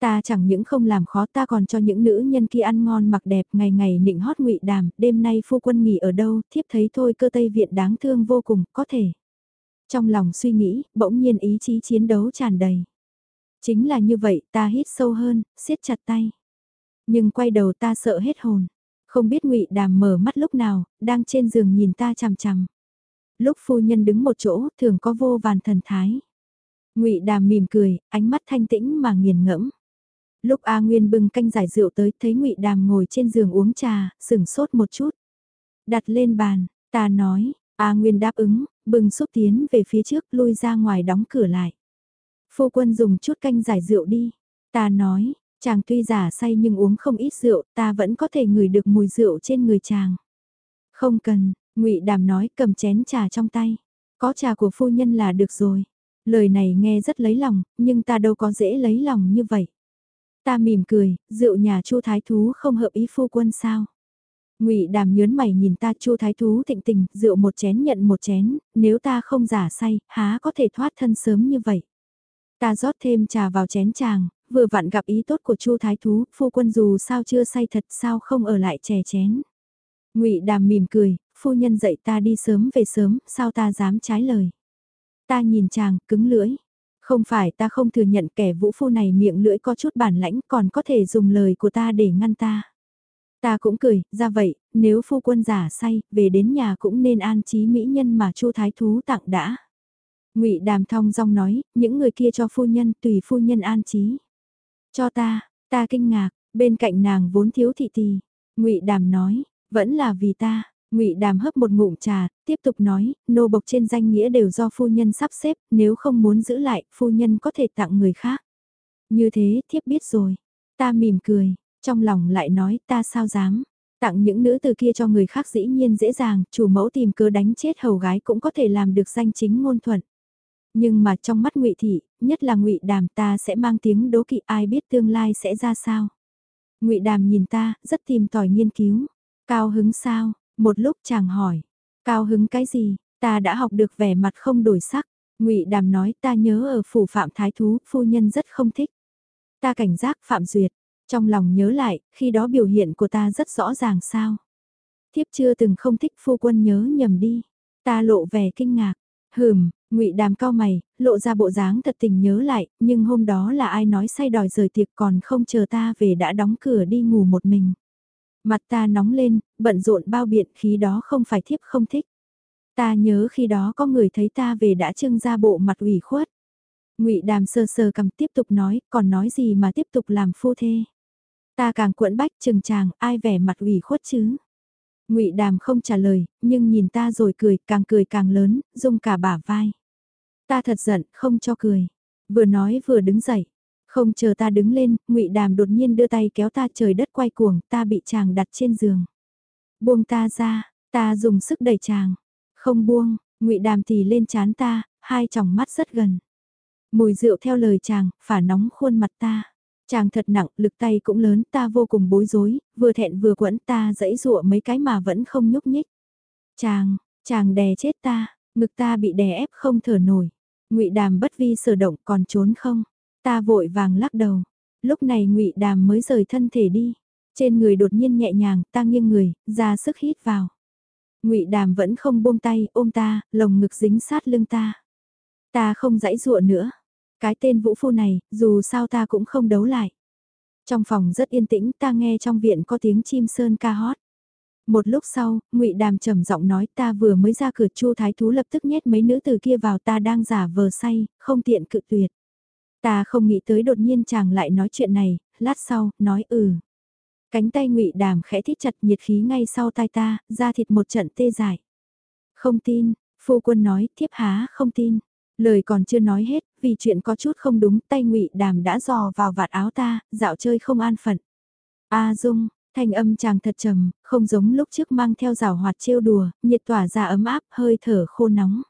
Ta chẳng những không làm khó ta còn cho những nữ nhân kia ăn ngon mặc đẹp ngày ngày nịnh hót ngụy đàm, đêm nay phu quân nghỉ ở đâu, thiếp thấy thôi cơ Tây Viện đáng thương vô cùng, có thể. Trong lòng suy nghĩ, bỗng nhiên ý chí chiến đấu tràn đầy. Chính là như vậy, ta hít sâu hơn, siết chặt tay. Nhưng quay đầu ta sợ hết hồn. Không biết ngụy Đàm mở mắt lúc nào, đang trên giường nhìn ta chằm chằm. Lúc phu nhân đứng một chỗ, thường có vô vàn thần thái. ngụy Đàm mỉm cười, ánh mắt thanh tĩnh mà nghiền ngẫm. Lúc A Nguyên bưng canh giải rượu tới, thấy ngụy Đàm ngồi trên giường uống trà, sừng sốt một chút. Đặt lên bàn, ta nói, A Nguyên đáp ứng, bừng xúc tiến về phía trước lui ra ngoài đóng cửa lại. Phu quân dùng chút canh giải rượu đi. Ta nói, chàng tuy giả say nhưng uống không ít rượu, ta vẫn có thể ngửi được mùi rượu trên người chàng. Không cần, ngụy Đàm nói cầm chén trà trong tay. Có trà của phu nhân là được rồi. Lời này nghe rất lấy lòng, nhưng ta đâu có dễ lấy lòng như vậy. Ta mỉm cười, rượu nhà chu thái thú không hợp ý phu quân sao. Ngụy Đàm nhớn mày nhìn ta Chu Thái Thú thịnh tình, rượu một chén nhận một chén, nếu ta không giả say, há có thể thoát thân sớm như vậy. Ta rót thêm trà vào chén chàng, vừa vặn gặp ý tốt của Chu Thái Thú, phu quân dù sao chưa say thật sao không ở lại chè chén. Ngụy Đàm mỉm cười, phu nhân dạy ta đi sớm về sớm, sao ta dám trái lời. Ta nhìn chàng, cứng lưỡi. Không phải ta không thừa nhận kẻ vũ phu này miệng lưỡi có chút bản lãnh còn có thể dùng lời của ta để ngăn ta. Ta cũng cười, ra vậy, nếu phu quân giả say, về đến nhà cũng nên an trí mỹ nhân mà chu thái thú tặng đã. ngụy Đàm thong dong nói, những người kia cho phu nhân, tùy phu nhân an trí. Cho ta, ta kinh ngạc, bên cạnh nàng vốn thiếu thị tì. ngụy Đàm nói, vẫn là vì ta. Ngụy Đàm hấp một ngụm trà, tiếp tục nói, nô bộc trên danh nghĩa đều do phu nhân sắp xếp, nếu không muốn giữ lại, phu nhân có thể tặng người khác. Như thế, thiếp biết rồi. Ta mỉm cười, trong lòng lại nói, ta sao dám. Tặng những nữ từ kia cho người khác dĩ nhiên dễ dàng, chủ mẫu tìm cớ đánh chết hầu gái cũng có thể làm được danh chính ngôn thuận. Nhưng mà trong mắt ngụy Thị, nhất là ngụy Đàm ta sẽ mang tiếng đố kỵ ai biết tương lai sẽ ra sao. ngụy Đàm nhìn ta, rất tìm tòi nghiên cứu. Cao hứng sao, một lúc chàng hỏi. Cao hứng cái gì, ta đã học được vẻ mặt không đổi sắc. ngụy Đàm nói ta nhớ ở phủ phạm thái thú, phu nhân rất không thích. Ta cảnh giác phạm duyệt, trong lòng nhớ lại, khi đó biểu hiện của ta rất rõ ràng sao. Thiếp chưa từng không thích phu quân nhớ nhầm đi. Ta lộ vẻ kinh ngạc. Hừm, ngụy đàm cao mày, lộ ra bộ dáng thật tình nhớ lại, nhưng hôm đó là ai nói say đòi rời tiệc còn không chờ ta về đã đóng cửa đi ngủ một mình. Mặt ta nóng lên, bận rộn bao biện khí đó không phải thiếp không thích. Ta nhớ khi đó có người thấy ta về đã trưng ra bộ mặt ủy khuất. ngụy đàm sơ sơ cầm tiếp tục nói, còn nói gì mà tiếp tục làm phu thê. Ta càng quẫn bách chừng chàng, ai vẻ mặt ủy khuất chứ. ngụy Đàm không trả lời, nhưng nhìn ta rồi cười, càng cười càng lớn, rung cả bả vai. Ta thật giận, không cho cười. Vừa nói vừa đứng dậy. Không chờ ta đứng lên, ngụy Đàm đột nhiên đưa tay kéo ta trời đất quay cuồng, ta bị chàng đặt trên giường. Buông ta ra, ta dùng sức đẩy chàng. Không buông, ngụy Đàm thì lên chán ta, hai tròng mắt rất gần. Mùi rượu theo lời chàng, phả nóng khuôn mặt ta. Chàng thật nặng, lực tay cũng lớn, ta vô cùng bối rối, vừa thẹn vừa quẫn ta dẫy dụa mấy cái mà vẫn không nhúc nhích. Chàng, chàng đè chết ta, ngực ta bị đè ép không thở nổi. ngụy Đàm bất vi sở động còn trốn không? Ta vội vàng lắc đầu. Lúc này ngụy Đàm mới rời thân thể đi. Trên người đột nhiên nhẹ nhàng, ta nghiêng người, ra sức hít vào. ngụy Đàm vẫn không buông tay, ôm ta, lồng ngực dính sát lưng ta. Ta không dãy dụa nữa. Cái tên vũ phu này, dù sao ta cũng không đấu lại. Trong phòng rất yên tĩnh, ta nghe trong viện có tiếng chim sơn ca hót. Một lúc sau, ngụy Đàm trầm giọng nói ta vừa mới ra cửa chu thái thú lập tức nhét mấy nữ từ kia vào ta đang giả vờ say, không tiện cự tuyệt. Ta không nghĩ tới đột nhiên chàng lại nói chuyện này, lát sau, nói ừ. Cánh tay ngụy Đàm khẽ thít chặt nhiệt khí ngay sau tai ta, ra thịt một trận tê dại. Không tin, phu quân nói, thiếp há không tin. Lời còn chưa nói hết, vì chuyện có chút không đúng, tay ngụy Đàm đã dò vào vạt áo ta, dạo chơi không an phận. A Dung, thanh âm chàng thật trầm, không giống lúc trước mang theo rào hoạt trêu đùa, nhiệt tỏa ra ấm áp, hơi thở khô nóng.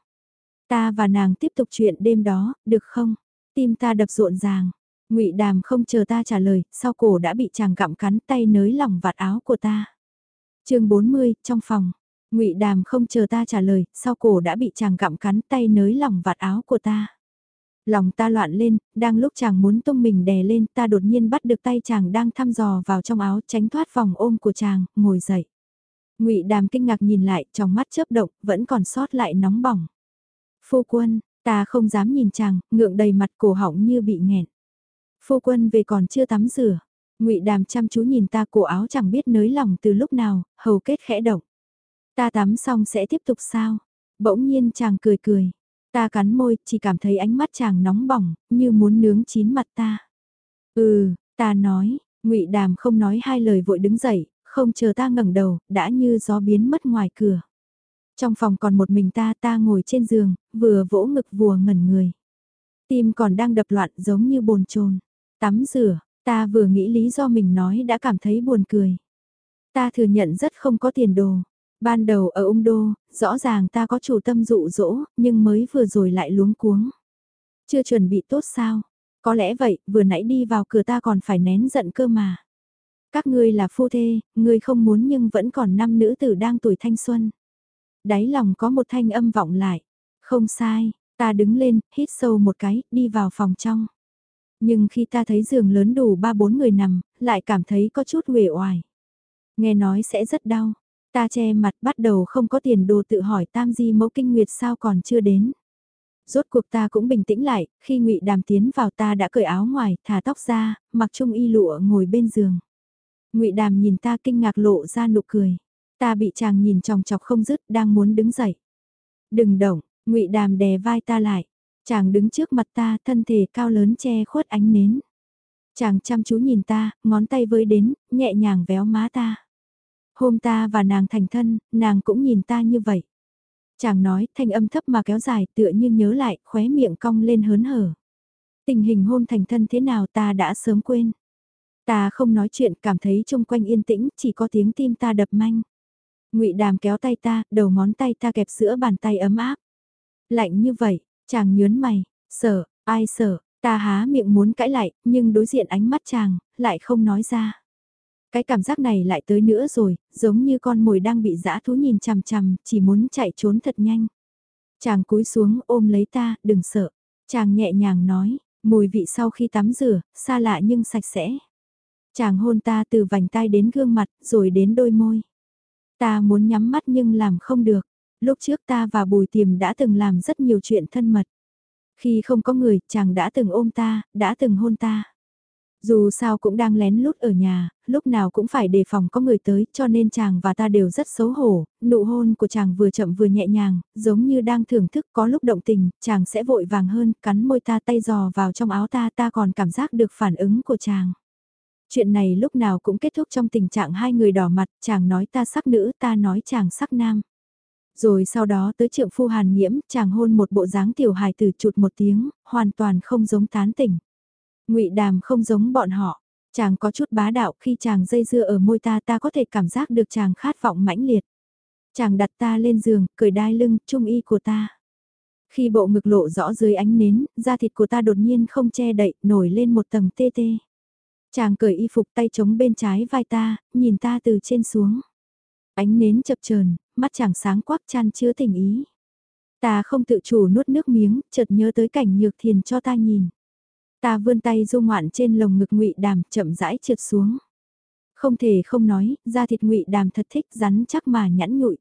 Ta và nàng tiếp tục chuyện đêm đó, được không? Tim ta đập rộn ràng. Ngụy Đàm không chờ ta trả lời, sau cổ đã bị chàng gặm cắn tay nới lỏng vạt áo của ta. Chương 40, trong phòng. Ngụy Đàm không chờ ta trả lời, sau cổ đã bị chàng gặm cắn tay nới lỏng vạt áo của ta. Lòng ta loạn lên, đang lúc chàng muốn tung mình đè lên, ta đột nhiên bắt được tay chàng đang thăm dò vào trong áo, tránh thoát vòng ôm của chàng, ngồi dậy. Ngụy Đàm kinh ngạc nhìn lại, trong mắt chớp động, vẫn còn sót lại nóng bỏng. Phu quân, ta không dám nhìn chàng, ngượng đầy mặt cổ họng như bị nghẹn. Phu quân về còn chưa tắm rửa. Ngụy Đàm chăm chú nhìn ta cổ áo chẳng biết nới lỏng từ lúc nào, hầu kết khẽ động. Ta tắm xong sẽ tiếp tục sao? Bỗng nhiên chàng cười cười. Ta cắn môi, chỉ cảm thấy ánh mắt chàng nóng bỏng, như muốn nướng chín mặt ta. Ừ, ta nói, ngụy Đàm không nói hai lời vội đứng dậy, không chờ ta ngẩng đầu, đã như gió biến mất ngoài cửa. Trong phòng còn một mình ta ta ngồi trên giường, vừa vỗ ngực vừa ngẩn người. Tim còn đang đập loạn giống như bồn chồn. Tắm rửa, ta vừa nghĩ lý do mình nói đã cảm thấy buồn cười. Ta thừa nhận rất không có tiền đồ. Ban đầu ở ung đô, rõ ràng ta có chủ tâm dụ dỗ, nhưng mới vừa rồi lại luống cuống. Chưa chuẩn bị tốt sao? Có lẽ vậy, vừa nãy đi vào cửa ta còn phải nén giận cơ mà. Các ngươi là phu thê, ngươi không muốn nhưng vẫn còn năm nữ tử đang tuổi thanh xuân. Đáy lòng có một thanh âm vọng lại. Không sai, ta đứng lên, hít sâu một cái, đi vào phòng trong. Nhưng khi ta thấy giường lớn đủ ba bốn người nằm, lại cảm thấy có chút uể oải. Nghe nói sẽ rất đau, Ta che mặt bắt đầu không có tiền đồ tự hỏi tam di mẫu kinh nguyệt sao còn chưa đến. Rốt cuộc ta cũng bình tĩnh lại, khi ngụy Đàm tiến vào ta đã cởi áo ngoài, thả tóc ra, mặc trung y lụa ngồi bên giường. ngụy Đàm nhìn ta kinh ngạc lộ ra nụ cười. Ta bị chàng nhìn tròng chọc không dứt, đang muốn đứng dậy. Đừng động, ngụy Đàm đè vai ta lại. Chàng đứng trước mặt ta, thân thể cao lớn che khuất ánh nến. Chàng chăm chú nhìn ta, ngón tay với đến, nhẹ nhàng véo má ta. Hôm ta và nàng thành thân, nàng cũng nhìn ta như vậy. Chàng nói, thanh âm thấp mà kéo dài tựa như nhớ lại, khóe miệng cong lên hớn hở. Tình hình hôm thành thân thế nào ta đã sớm quên. Ta không nói chuyện, cảm thấy chung quanh yên tĩnh, chỉ có tiếng tim ta đập manh. Ngụy Đàm kéo tay ta, đầu ngón tay ta kẹp giữa bàn tay ấm áp. Lạnh như vậy, chàng nhớn mày, sợ, ai sợ, ta há miệng muốn cãi lại, nhưng đối diện ánh mắt chàng, lại không nói ra. Cái cảm giác này lại tới nữa rồi, giống như con mồi đang bị dã thú nhìn chằm chằm, chỉ muốn chạy trốn thật nhanh. Chàng cúi xuống ôm lấy ta, đừng sợ. Chàng nhẹ nhàng nói, mùi vị sau khi tắm rửa, xa lạ nhưng sạch sẽ. Chàng hôn ta từ vành tai đến gương mặt, rồi đến đôi môi. Ta muốn nhắm mắt nhưng làm không được. Lúc trước ta và Bùi Tiềm đã từng làm rất nhiều chuyện thân mật. Khi không có người, chàng đã từng ôm ta, đã từng hôn ta. Dù sao cũng đang lén lút ở nhà, lúc nào cũng phải đề phòng có người tới cho nên chàng và ta đều rất xấu hổ, nụ hôn của chàng vừa chậm vừa nhẹ nhàng, giống như đang thưởng thức có lúc động tình, chàng sẽ vội vàng hơn, cắn môi ta tay giò vào trong áo ta ta còn cảm giác được phản ứng của chàng. Chuyện này lúc nào cũng kết thúc trong tình trạng hai người đỏ mặt, chàng nói ta sắc nữ, ta nói chàng sắc nam. Rồi sau đó tới trượng phu hàn nhiễm, chàng hôn một bộ dáng tiểu hài tử chụt một tiếng, hoàn toàn không giống tán tỉnh ngụy đàm không giống bọn họ, chàng có chút bá đạo khi chàng dây dưa ở môi ta ta có thể cảm giác được chàng khát vọng mãnh liệt. Chàng đặt ta lên giường, cởi đai lưng, trung y của ta. Khi bộ ngực lộ rõ dưới ánh nến, da thịt của ta đột nhiên không che đậy, nổi lên một tầng tê tê. Chàng cởi y phục tay chống bên trái vai ta, nhìn ta từ trên xuống. Ánh nến chập chờn, mắt chàng sáng quắc chan chứa tình ý. Ta không tự chủ nuốt nước miếng, chợt nhớ tới cảnh nhược thiền cho ta nhìn. Ta vươn tay du ngoạn trên lồng ngực ngụy đàm chậm rãi trượt xuống. Không thể không nói, da thịt ngụy đàm thật thích rắn chắc mà nhẵn nhụi.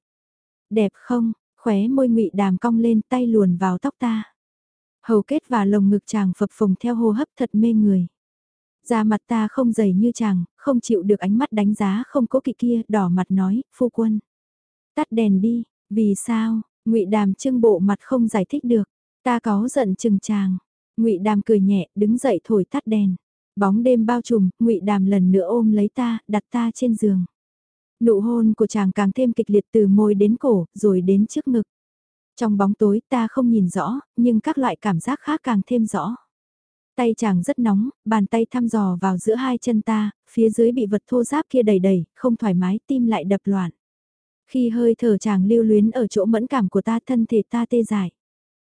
Đẹp không, khóe môi ngụy đàm cong lên tay luồn vào tóc ta. Hầu kết và lồng ngực chàng phập phồng theo hô hấp thật mê người. Da mặt ta không dày như chàng, không chịu được ánh mắt đánh giá không cố kỵ kia, đỏ mặt nói, phu quân. Tắt đèn đi, vì sao, ngụy Đàm trưng bộ mặt không giải thích được, ta có giận chừng chàng ngụy Đàm cười nhẹ, đứng dậy thổi tắt đèn. Bóng đêm bao trùm, ngụy Đàm lần nữa ôm lấy ta, đặt ta trên giường. Nụ hôn của chàng càng thêm kịch liệt từ môi đến cổ, rồi đến trước ngực. Trong bóng tối ta không nhìn rõ, nhưng các loại cảm giác khác càng thêm rõ. Tay chàng rất nóng, bàn tay thăm dò vào giữa hai chân ta, phía dưới bị vật thô giáp kia đầy đầy, không thoải mái, tim lại đập loạn. Khi hơi thở chàng lưu luyến ở chỗ mẫn cảm của ta thân thể ta tê dại.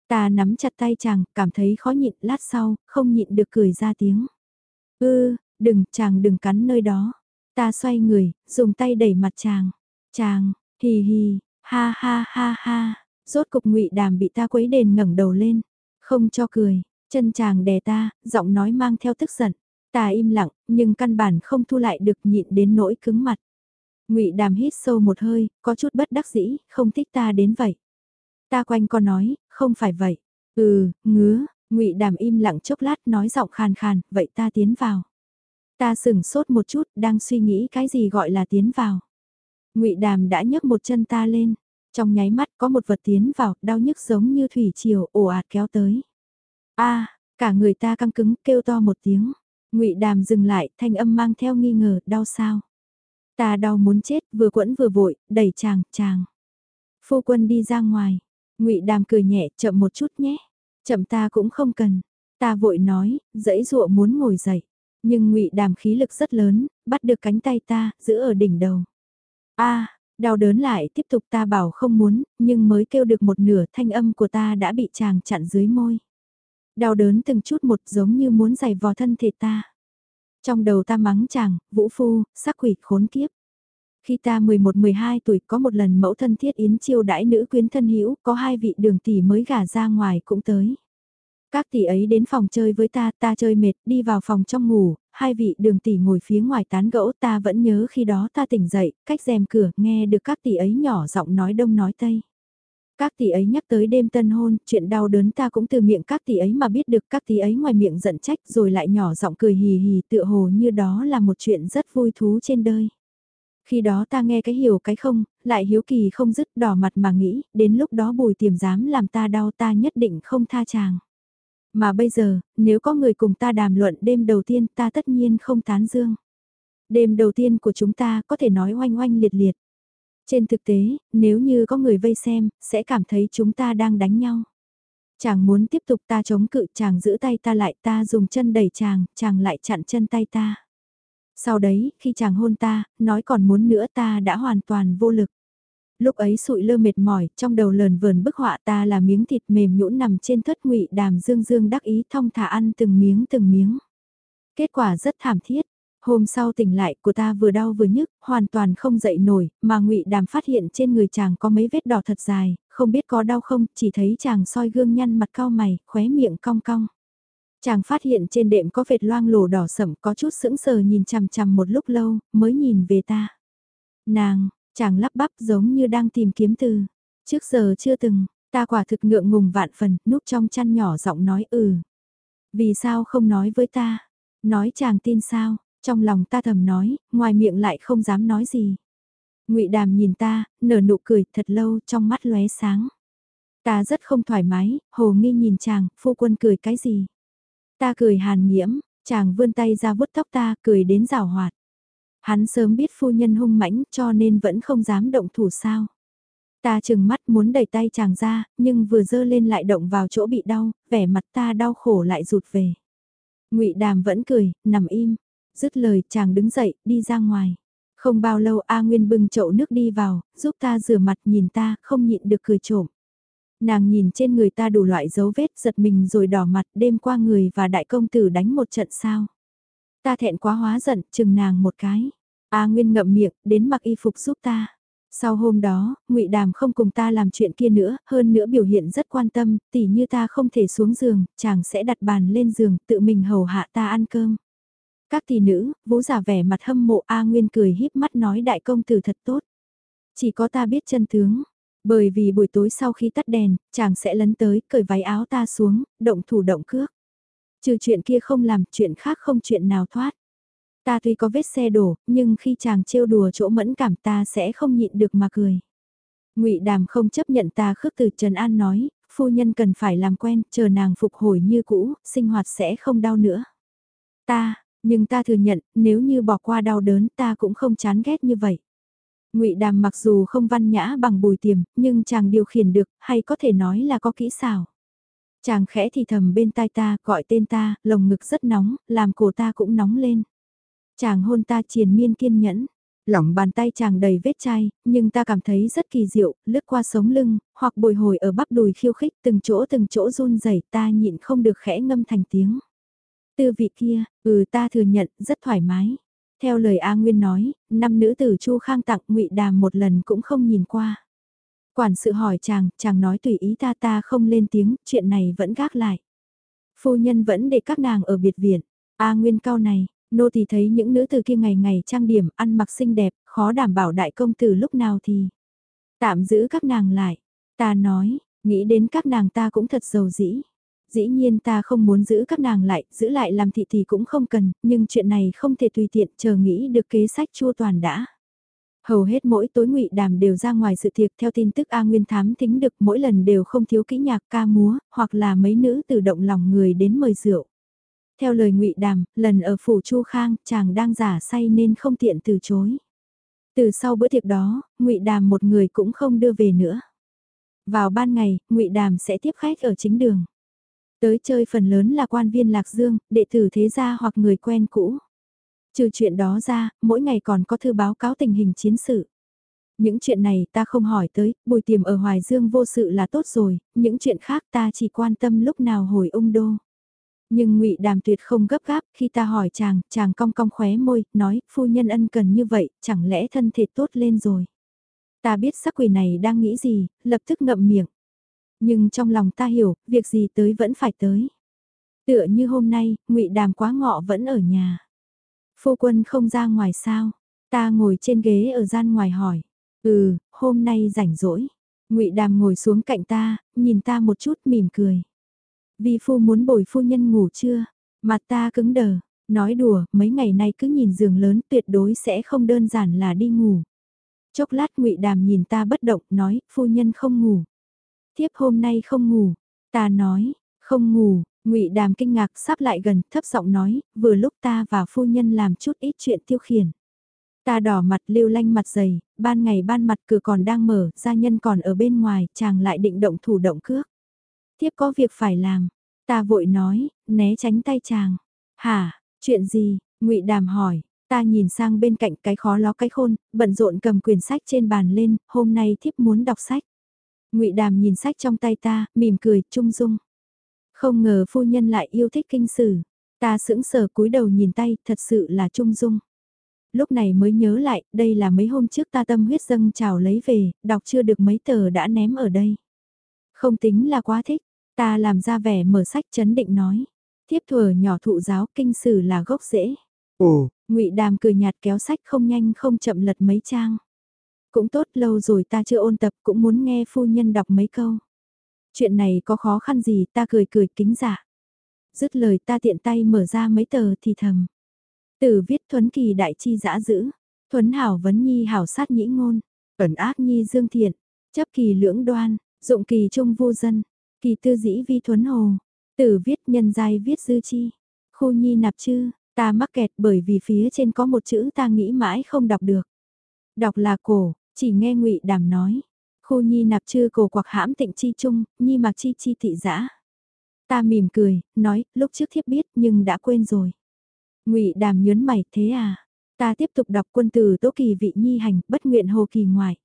Ta nắm chặt tay chàng, cảm thấy khó nhịn, lát sau, không nhịn được cười ra tiếng. Ư, đừng, chàng đừng cắn nơi đó. Ta xoay người, dùng tay đẩy mặt chàng. Chàng, hì hì, ha ha ha ha. Rốt cục ngụy đàm bị ta quấy đền ngẩng đầu lên. Không cho cười, Chân chàng đè ta, giọng nói mang theo tức giận. Ta im lặng, nhưng căn bản không thu lại được nhịn đến nỗi cứng mặt. Ngụy Đàm hít sâu một hơi, có chút bất đắc dĩ, không thích ta đến vậy. Ta quanh co nói, không phải vậy. Ừ, ngứa, Ngụy Đàm im lặng chốc lát nói giọng khàn khàn, vậy ta tiến vào. Ta sừng sốt một chút, đang suy nghĩ cái gì gọi là tiến vào. Ngụy Đàm đã nhấc một chân ta lên, trong nháy mắt có một vật tiến vào, đau nhức giống như thủy triều ồ ạt kéo tới a cả người ta căng cứng kêu to một tiếng. ngụy Đàm dừng lại, thanh âm mang theo nghi ngờ, đau sao? Ta đau muốn chết, vừa quẫn vừa vội, đẩy chàng, chàng. Phu quân đi ra ngoài ngụy Đàm cười nhẹ, chậm một chút nhé. Chậm ta cũng không cần. Ta vội nói, dãy dụa muốn ngồi dậy. Nhưng ngụy Đàm khí lực rất lớn, bắt được cánh tay ta, giữ ở đỉnh đầu. a đau đớn lại tiếp tục ta bảo không muốn, nhưng mới kêu được một nửa thanh âm của ta đã bị chàng chặn dưới môi. Đau đớn từng chút một giống như muốn giày vò thân thể ta. Trong đầu ta mắng chàng, vũ phu, sắc quỷ khốn kiếp. Khi ta 11-12 tuổi có một lần mẫu thân thiết yến chiêu đãi nữ quyến thân hữu có hai vị đường tỷ mới gả ra ngoài cũng tới. Các tỷ ấy đến phòng chơi với ta, ta chơi mệt, đi vào phòng trong ngủ, hai vị đường tỷ ngồi phía ngoài tán gẫu ta vẫn nhớ khi đó ta tỉnh dậy, cách rèm cửa, nghe được các tỷ ấy nhỏ giọng nói đông nói tây. Các tỷ ấy nhắc tới đêm tân hôn, chuyện đau đớn ta cũng từ miệng các tỷ ấy mà biết được các tỷ ấy ngoài miệng giận trách rồi lại nhỏ giọng cười hì hì tựa hồ như đó là một chuyện rất vui thú trên đời. Khi đó ta nghe cái hiểu cái không, lại hiếu kỳ không dứt đỏ mặt mà nghĩ, đến lúc đó bùi tiềm dám làm ta đau ta nhất định không tha chàng. Mà bây giờ, nếu có người cùng ta đàm luận đêm đầu tiên ta tất nhiên không tán dương. Đêm đầu tiên của chúng ta có thể nói oanh oanh liệt liệt. Trên thực tế, nếu như có người vây xem, sẽ cảm thấy chúng ta đang đánh nhau. Chàng muốn tiếp tục ta chống cự chàng giữ tay ta lại ta dùng chân đẩy chàng, chàng lại chặn chân tay ta. Sau đấy, khi chàng hôn ta, nói còn muốn nữa ta đã hoàn toàn vô lực. Lúc ấy sụi lơ mệt mỏi, trong đầu lờn vờn bức họa ta là miếng thịt mềm nhũn nằm trên thất ngụy đàm dương dương đắc ý thong thả ăn từng miếng từng miếng. Kết quả rất thảm thiết, Hôm sau tỉnh lại của ta vừa đau vừa nhức, hoàn toàn không dậy nổi, mà ngụy Đàm phát hiện trên người chàng có mấy vết đỏ thật dài, không biết có đau không, chỉ thấy chàng soi gương nhăn mặt cao mày, khóe miệng cong cong. Chàng phát hiện trên đệm có vệt loang lổ đỏ sẫm có chút sững sờ nhìn chằm chằm một lúc lâu, mới nhìn về ta. Nàng, chàng lắp bắp giống như đang tìm kiếm từ. Trước giờ chưa từng, ta quả thực ngượng ngùng vạn phần, núp trong chăn nhỏ giọng nói ừ. Vì sao không nói với ta? Nói chàng tin sao? Trong lòng ta thầm nói, ngoài miệng lại không dám nói gì. ngụy Đàm nhìn ta, nở nụ cười thật lâu trong mắt lóe sáng. Ta rất không thoải mái, hồ nghi nhìn chàng, phu quân cười cái gì? Ta cười hàn nhiễm, chàng vươn tay ra vuốt tóc ta, cười đến rào hoạt. Hắn sớm biết phu nhân hung mãnh cho nên vẫn không dám động thủ sao. Ta chừng mắt muốn đẩy tay chàng ra, nhưng vừa dơ lên lại động vào chỗ bị đau, vẻ mặt ta đau khổ lại rụt về. ngụy Đàm vẫn cười, nằm im, Dứt lời chàng đứng dậy, đi ra ngoài. Không bao lâu A Nguyên bưng chậu nước đi vào, giúp ta rửa mặt nhìn ta, không nhịn được cười trộm. Nàng nhìn trên người ta đủ loại dấu vết giật mình rồi đỏ mặt đêm qua người và đại công tử đánh một trận sao. Ta thẹn quá hóa giận, chừng nàng một cái. A Nguyên ngậm miệng, đến mặc y phục giúp ta. Sau hôm đó, ngụy Đàm không cùng ta làm chuyện kia nữa, hơn nữa biểu hiện rất quan tâm, tỉ như ta không thể xuống giường, chàng sẽ đặt bàn lên giường, tự mình hầu hạ ta ăn cơm. Các tỷ nữ, vũ giả vẻ mặt hâm mộ A Nguyên cười híp mắt nói đại công tử thật tốt. Chỉ có ta biết chân tướng. Bởi vì buổi tối sau khi tắt đèn, chàng sẽ lấn tới, cởi váy áo ta xuống, động thủ động cước. Trừ chuyện kia không làm, chuyện khác không chuyện nào thoát. Ta tuy có vết xe đổ, nhưng khi chàng trêu đùa chỗ mẫn cảm ta sẽ không nhịn được mà cười. ngụy Đàm không chấp nhận ta khước từ Trần An nói, phu nhân cần phải làm quen, chờ nàng phục hồi như cũ, sinh hoạt sẽ không đau nữa. Ta, nhưng ta thừa nhận, nếu như bỏ qua đau đớn ta cũng không chán ghét như vậy ngụy Đàm mặc dù không văn nhã bằng bùi tiềm, nhưng chàng điều khiển được, hay có thể nói là có kỹ xảo. Chàng khẽ thì thầm bên tai ta, gọi tên ta, lồng ngực rất nóng, làm cổ ta cũng nóng lên. Chàng hôn ta triền miên kiên nhẫn, lỏng bàn tay chàng đầy vết chai, nhưng ta cảm thấy rất kỳ diệu, lướt qua sống lưng, hoặc bồi hồi ở bắp đùi khiêu khích từng chỗ từng chỗ run rẩy ta nhịn không được khẽ ngâm thành tiếng. Tư vị kia, ừ ta thừa nhận, rất thoải mái. Theo lời A Nguyên nói, năm nữ tử Chu Khang tặng ngụy Đàm một lần cũng không nhìn qua. Quản sự hỏi chàng, chàng nói tùy ý ta ta không lên tiếng, chuyện này vẫn gác lại. Phu nhân vẫn để các nàng ở biệt viện. A Nguyên cao này, nô thì thấy những nữ tử kia ngày ngày trang điểm, ăn mặc xinh đẹp, khó đảm bảo đại công tử lúc nào thì. Tạm giữ các nàng lại. Ta nói, nghĩ đến các nàng ta cũng thật giàu dĩ. Dĩ nhiên ta không muốn giữ các nàng lại, giữ lại làm thị thì cũng không cần, nhưng chuyện này không thể tùy tiện chờ nghĩ được kế sách chua toàn đã. Hầu hết mỗi tối ngụy đàm đều ra ngoài sự tiệc theo tin tức A Nguyên thám thính được mỗi lần đều không thiếu kỹ nhạc ca múa, hoặc là mấy nữ tự động lòng người đến mời rượu. Theo lời ngụy đàm, lần ở phủ Chu Khang, chàng đang giả say nên không tiện từ chối. Từ sau bữa tiệc đó, ngụy đàm một người cũng không đưa về nữa. Vào ban ngày, ngụy đàm sẽ tiếp khách ở chính đường. Tới chơi phần lớn là quan viên Lạc Dương, đệ tử thế gia hoặc người quen cũ. Trừ chuyện đó ra, mỗi ngày còn có thư báo cáo tình hình chiến sự. Những chuyện này ta không hỏi tới, bùi tiềm ở Hoài Dương vô sự là tốt rồi, những chuyện khác ta chỉ quan tâm lúc nào hồi ung đô. Nhưng ngụy Đàm tuyệt không gấp gáp, khi ta hỏi chàng, chàng cong cong khóe môi, nói, phu nhân ân cần như vậy, chẳng lẽ thân thể tốt lên rồi. Ta biết sắc quỷ này đang nghĩ gì, lập tức ngậm miệng. Nhưng trong lòng ta hiểu, việc gì tới vẫn phải tới. Tựa như hôm nay, ngụy Đàm quá ngọ vẫn ở nhà. Phu quân không ra ngoài sao? Ta ngồi trên ghế ở gian ngoài hỏi. Ừ, hôm nay rảnh rỗi. ngụy Đàm ngồi xuống cạnh ta, nhìn ta một chút mỉm cười. Vì phu muốn bồi phu nhân ngủ chưa? Mặt ta cứng đờ, nói đùa, mấy ngày nay cứ nhìn giường lớn tuyệt đối sẽ không đơn giản là đi ngủ. Chốc lát ngụy Đàm nhìn ta bất động, nói, phu nhân không ngủ. Thiếp hôm nay không ngủ. Ta nói, không ngủ, Ngụy Đàm kinh ngạc sắp lại gần, thấp giọng nói, vừa lúc ta và phu nhân làm chút ít chuyện tiêu khiển. Ta đỏ mặt lưu lanh mặt dày, ban ngày ban mặt cửa còn đang mở, gia nhân còn ở bên ngoài, chàng lại định động thủ động cước. Tiếp có việc phải làm, ta vội nói, né tránh tay chàng. Hả, chuyện gì, ngụy Đàm hỏi, ta nhìn sang bên cạnh cái khó ló cái khôn, bận rộn cầm quyển sách trên bàn lên, hôm nay thiếp muốn đọc sách ngụy Đàm nhìn sách trong tay ta, mỉm cười, trung dung. Không ngờ phu nhân lại yêu thích kinh sử. Ta sững sờ cúi đầu nhìn tay, thật sự là trung dung. Lúc này mới nhớ lại, đây là mấy hôm trước ta tâm huyết dâng trào lấy về, đọc chưa được mấy tờ đã ném ở đây. Không tính là quá thích, ta làm ra vẻ mở sách chấn định nói. Tiếp thừa nhỏ thụ giáo kinh sử là gốc rễ. Ồ, ngụy Đàm cười nhạt kéo sách không nhanh không chậm lật mấy trang. Cũng tốt, lâu rồi ta chưa ôn tập, cũng muốn nghe phu nhân đọc mấy câu. Chuyện này có khó khăn gì, ta cười cười kính giả. Dứt lời ta tiện tay mở ra mấy tờ thì thầm. Từ viết thuấn kỳ đại chi giã dữ. Thuấn hảo vấn nhi hảo sát nhĩ ngôn. Ẩn ác nhi dương thiện. Chấp kỳ lưỡng đoan. Dụng kỳ trung vô dân. Kỳ tư dĩ vi thuấn hồ. Từ viết nhân giai viết dư chi. Khu nhi nạp chư. Ta mắc kẹt bởi vì phía trên có một chữ ta nghĩ mãi không đọc được. Đọc là cổ, chỉ nghe ngụy Đàm nói. Khu nhi nạp chư cổ quặc hãm tịnh chi chung, nhi mặc chi chi thị dã Ta mỉm cười, nói, lúc trước thiếp biết nhưng đã quên rồi. ngụy đàm nhớn mày, thế à? Ta tiếp tục đọc quân từ tố kỳ vị nhi hành, bất nguyện hồ kỳ ngoại.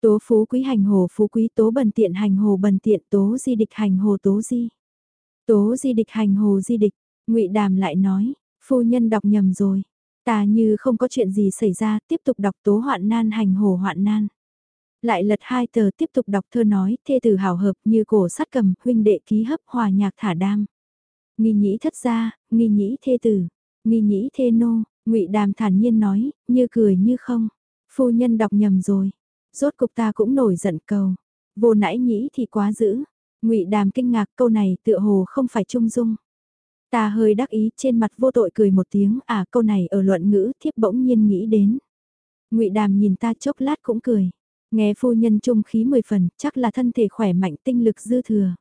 Tố phú quý hành hồ phú quý tố bần tiện hành hồ bần tiện tố di địch hành hồ tố di. Tố di địch hành hồ di địch, ngụy đàm lại nói, phu nhân đọc nhầm rồi. Ta như không có chuyện gì xảy ra, tiếp tục đọc tố hoạn nan hành hồ hoạn nan. Lại lật hai tờ tiếp tục đọc thơ nói, thê tử hảo hợp như cổ sắt cầm, huynh đệ ký hấp hòa nhạc thả đam. Nghi nhĩ thất gia, nghi nhĩ thê tử, nghi nhĩ thê nô, ngụy đàm thản nhiên nói, như cười như không. Phu nhân đọc nhầm rồi. Rốt cục ta cũng nổi giận cầu. Vô nãy nhĩ thì quá dữ. ngụy đàm kinh ngạc câu này tựa hồ không phải trung dung. Ta hơi đắc ý trên mặt vô tội cười một tiếng à câu này ở luận ngữ thiếp bỗng nhiên nghĩ đến. ngụy đàm nhìn ta chốc lát cũng cười. Nghe phu nhân trung khí mười phần, chắc là thân thể khỏe mạnh tinh lực dư thừa.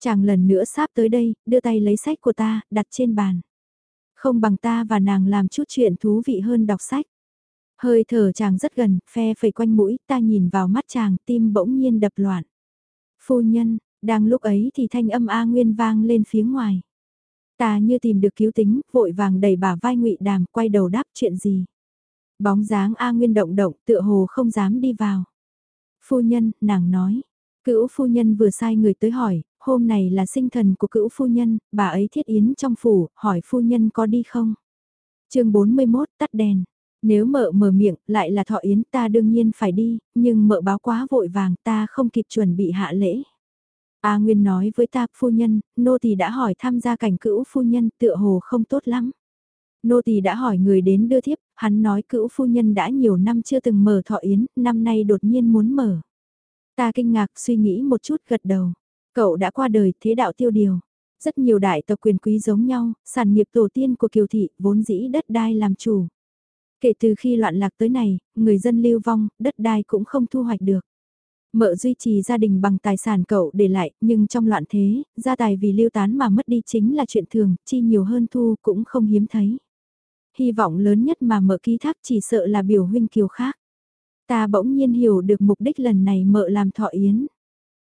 Chàng lần nữa sáp tới đây, đưa tay lấy sách của ta, đặt trên bàn. Không bằng ta và nàng làm chút chuyện thú vị hơn đọc sách. Hơi thở chàng rất gần, phe phẩy quanh mũi, ta nhìn vào mắt chàng, tim bỗng nhiên đập loạn. Phu nhân, đang lúc ấy thì thanh âm A Nguyên vang lên phía ngoài. Ta như tìm được cứu tính, vội vàng đẩy bà vai ngụy đàm, quay đầu đáp chuyện gì. Bóng dáng A Nguyên động động, tựa hồ không dám đi vào. Phu nhân, nàng nói. Cữu phu nhân vừa sai người tới hỏi, hôm này là sinh thần của cữu phu nhân, bà ấy thiết yến trong phủ, hỏi phu nhân có đi không? chương 41 tắt đèn. Nếu mợ mở miệng, lại là thọ yến ta đương nhiên phải đi, nhưng mợ báo quá vội vàng ta không kịp chuẩn bị hạ lễ. A Nguyên nói với ta, phu nhân, nô tỳ đã hỏi tham gia cảnh cữu phu nhân tựa hồ không tốt lắm. Nô tỳ đã hỏi người đến đưa thiếp, hắn nói cữu phu nhân đã nhiều năm chưa từng mở thọ yến, năm nay đột nhiên muốn mở. Ta kinh ngạc suy nghĩ một chút gật đầu. Cậu đã qua đời thế đạo tiêu điều. Rất nhiều đại tộc quyền quý giống nhau, sản nghiệp tổ tiên của kiều thị vốn dĩ đất đai làm chủ. Kể từ khi loạn lạc tới này, người dân lưu vong, đất đai cũng không thu hoạch được. Mợ duy trì gia đình bằng tài sản cậu để lại, nhưng trong loạn thế, gia tài vì lưu tán mà mất đi chính là chuyện thường, chi nhiều hơn thu cũng không hiếm thấy hy vọng lớn nhất mà mợ ký thác chỉ sợ là biểu huynh kiều khác. Ta bỗng nhiên hiểu được mục đích lần này mợ làm thọ yến.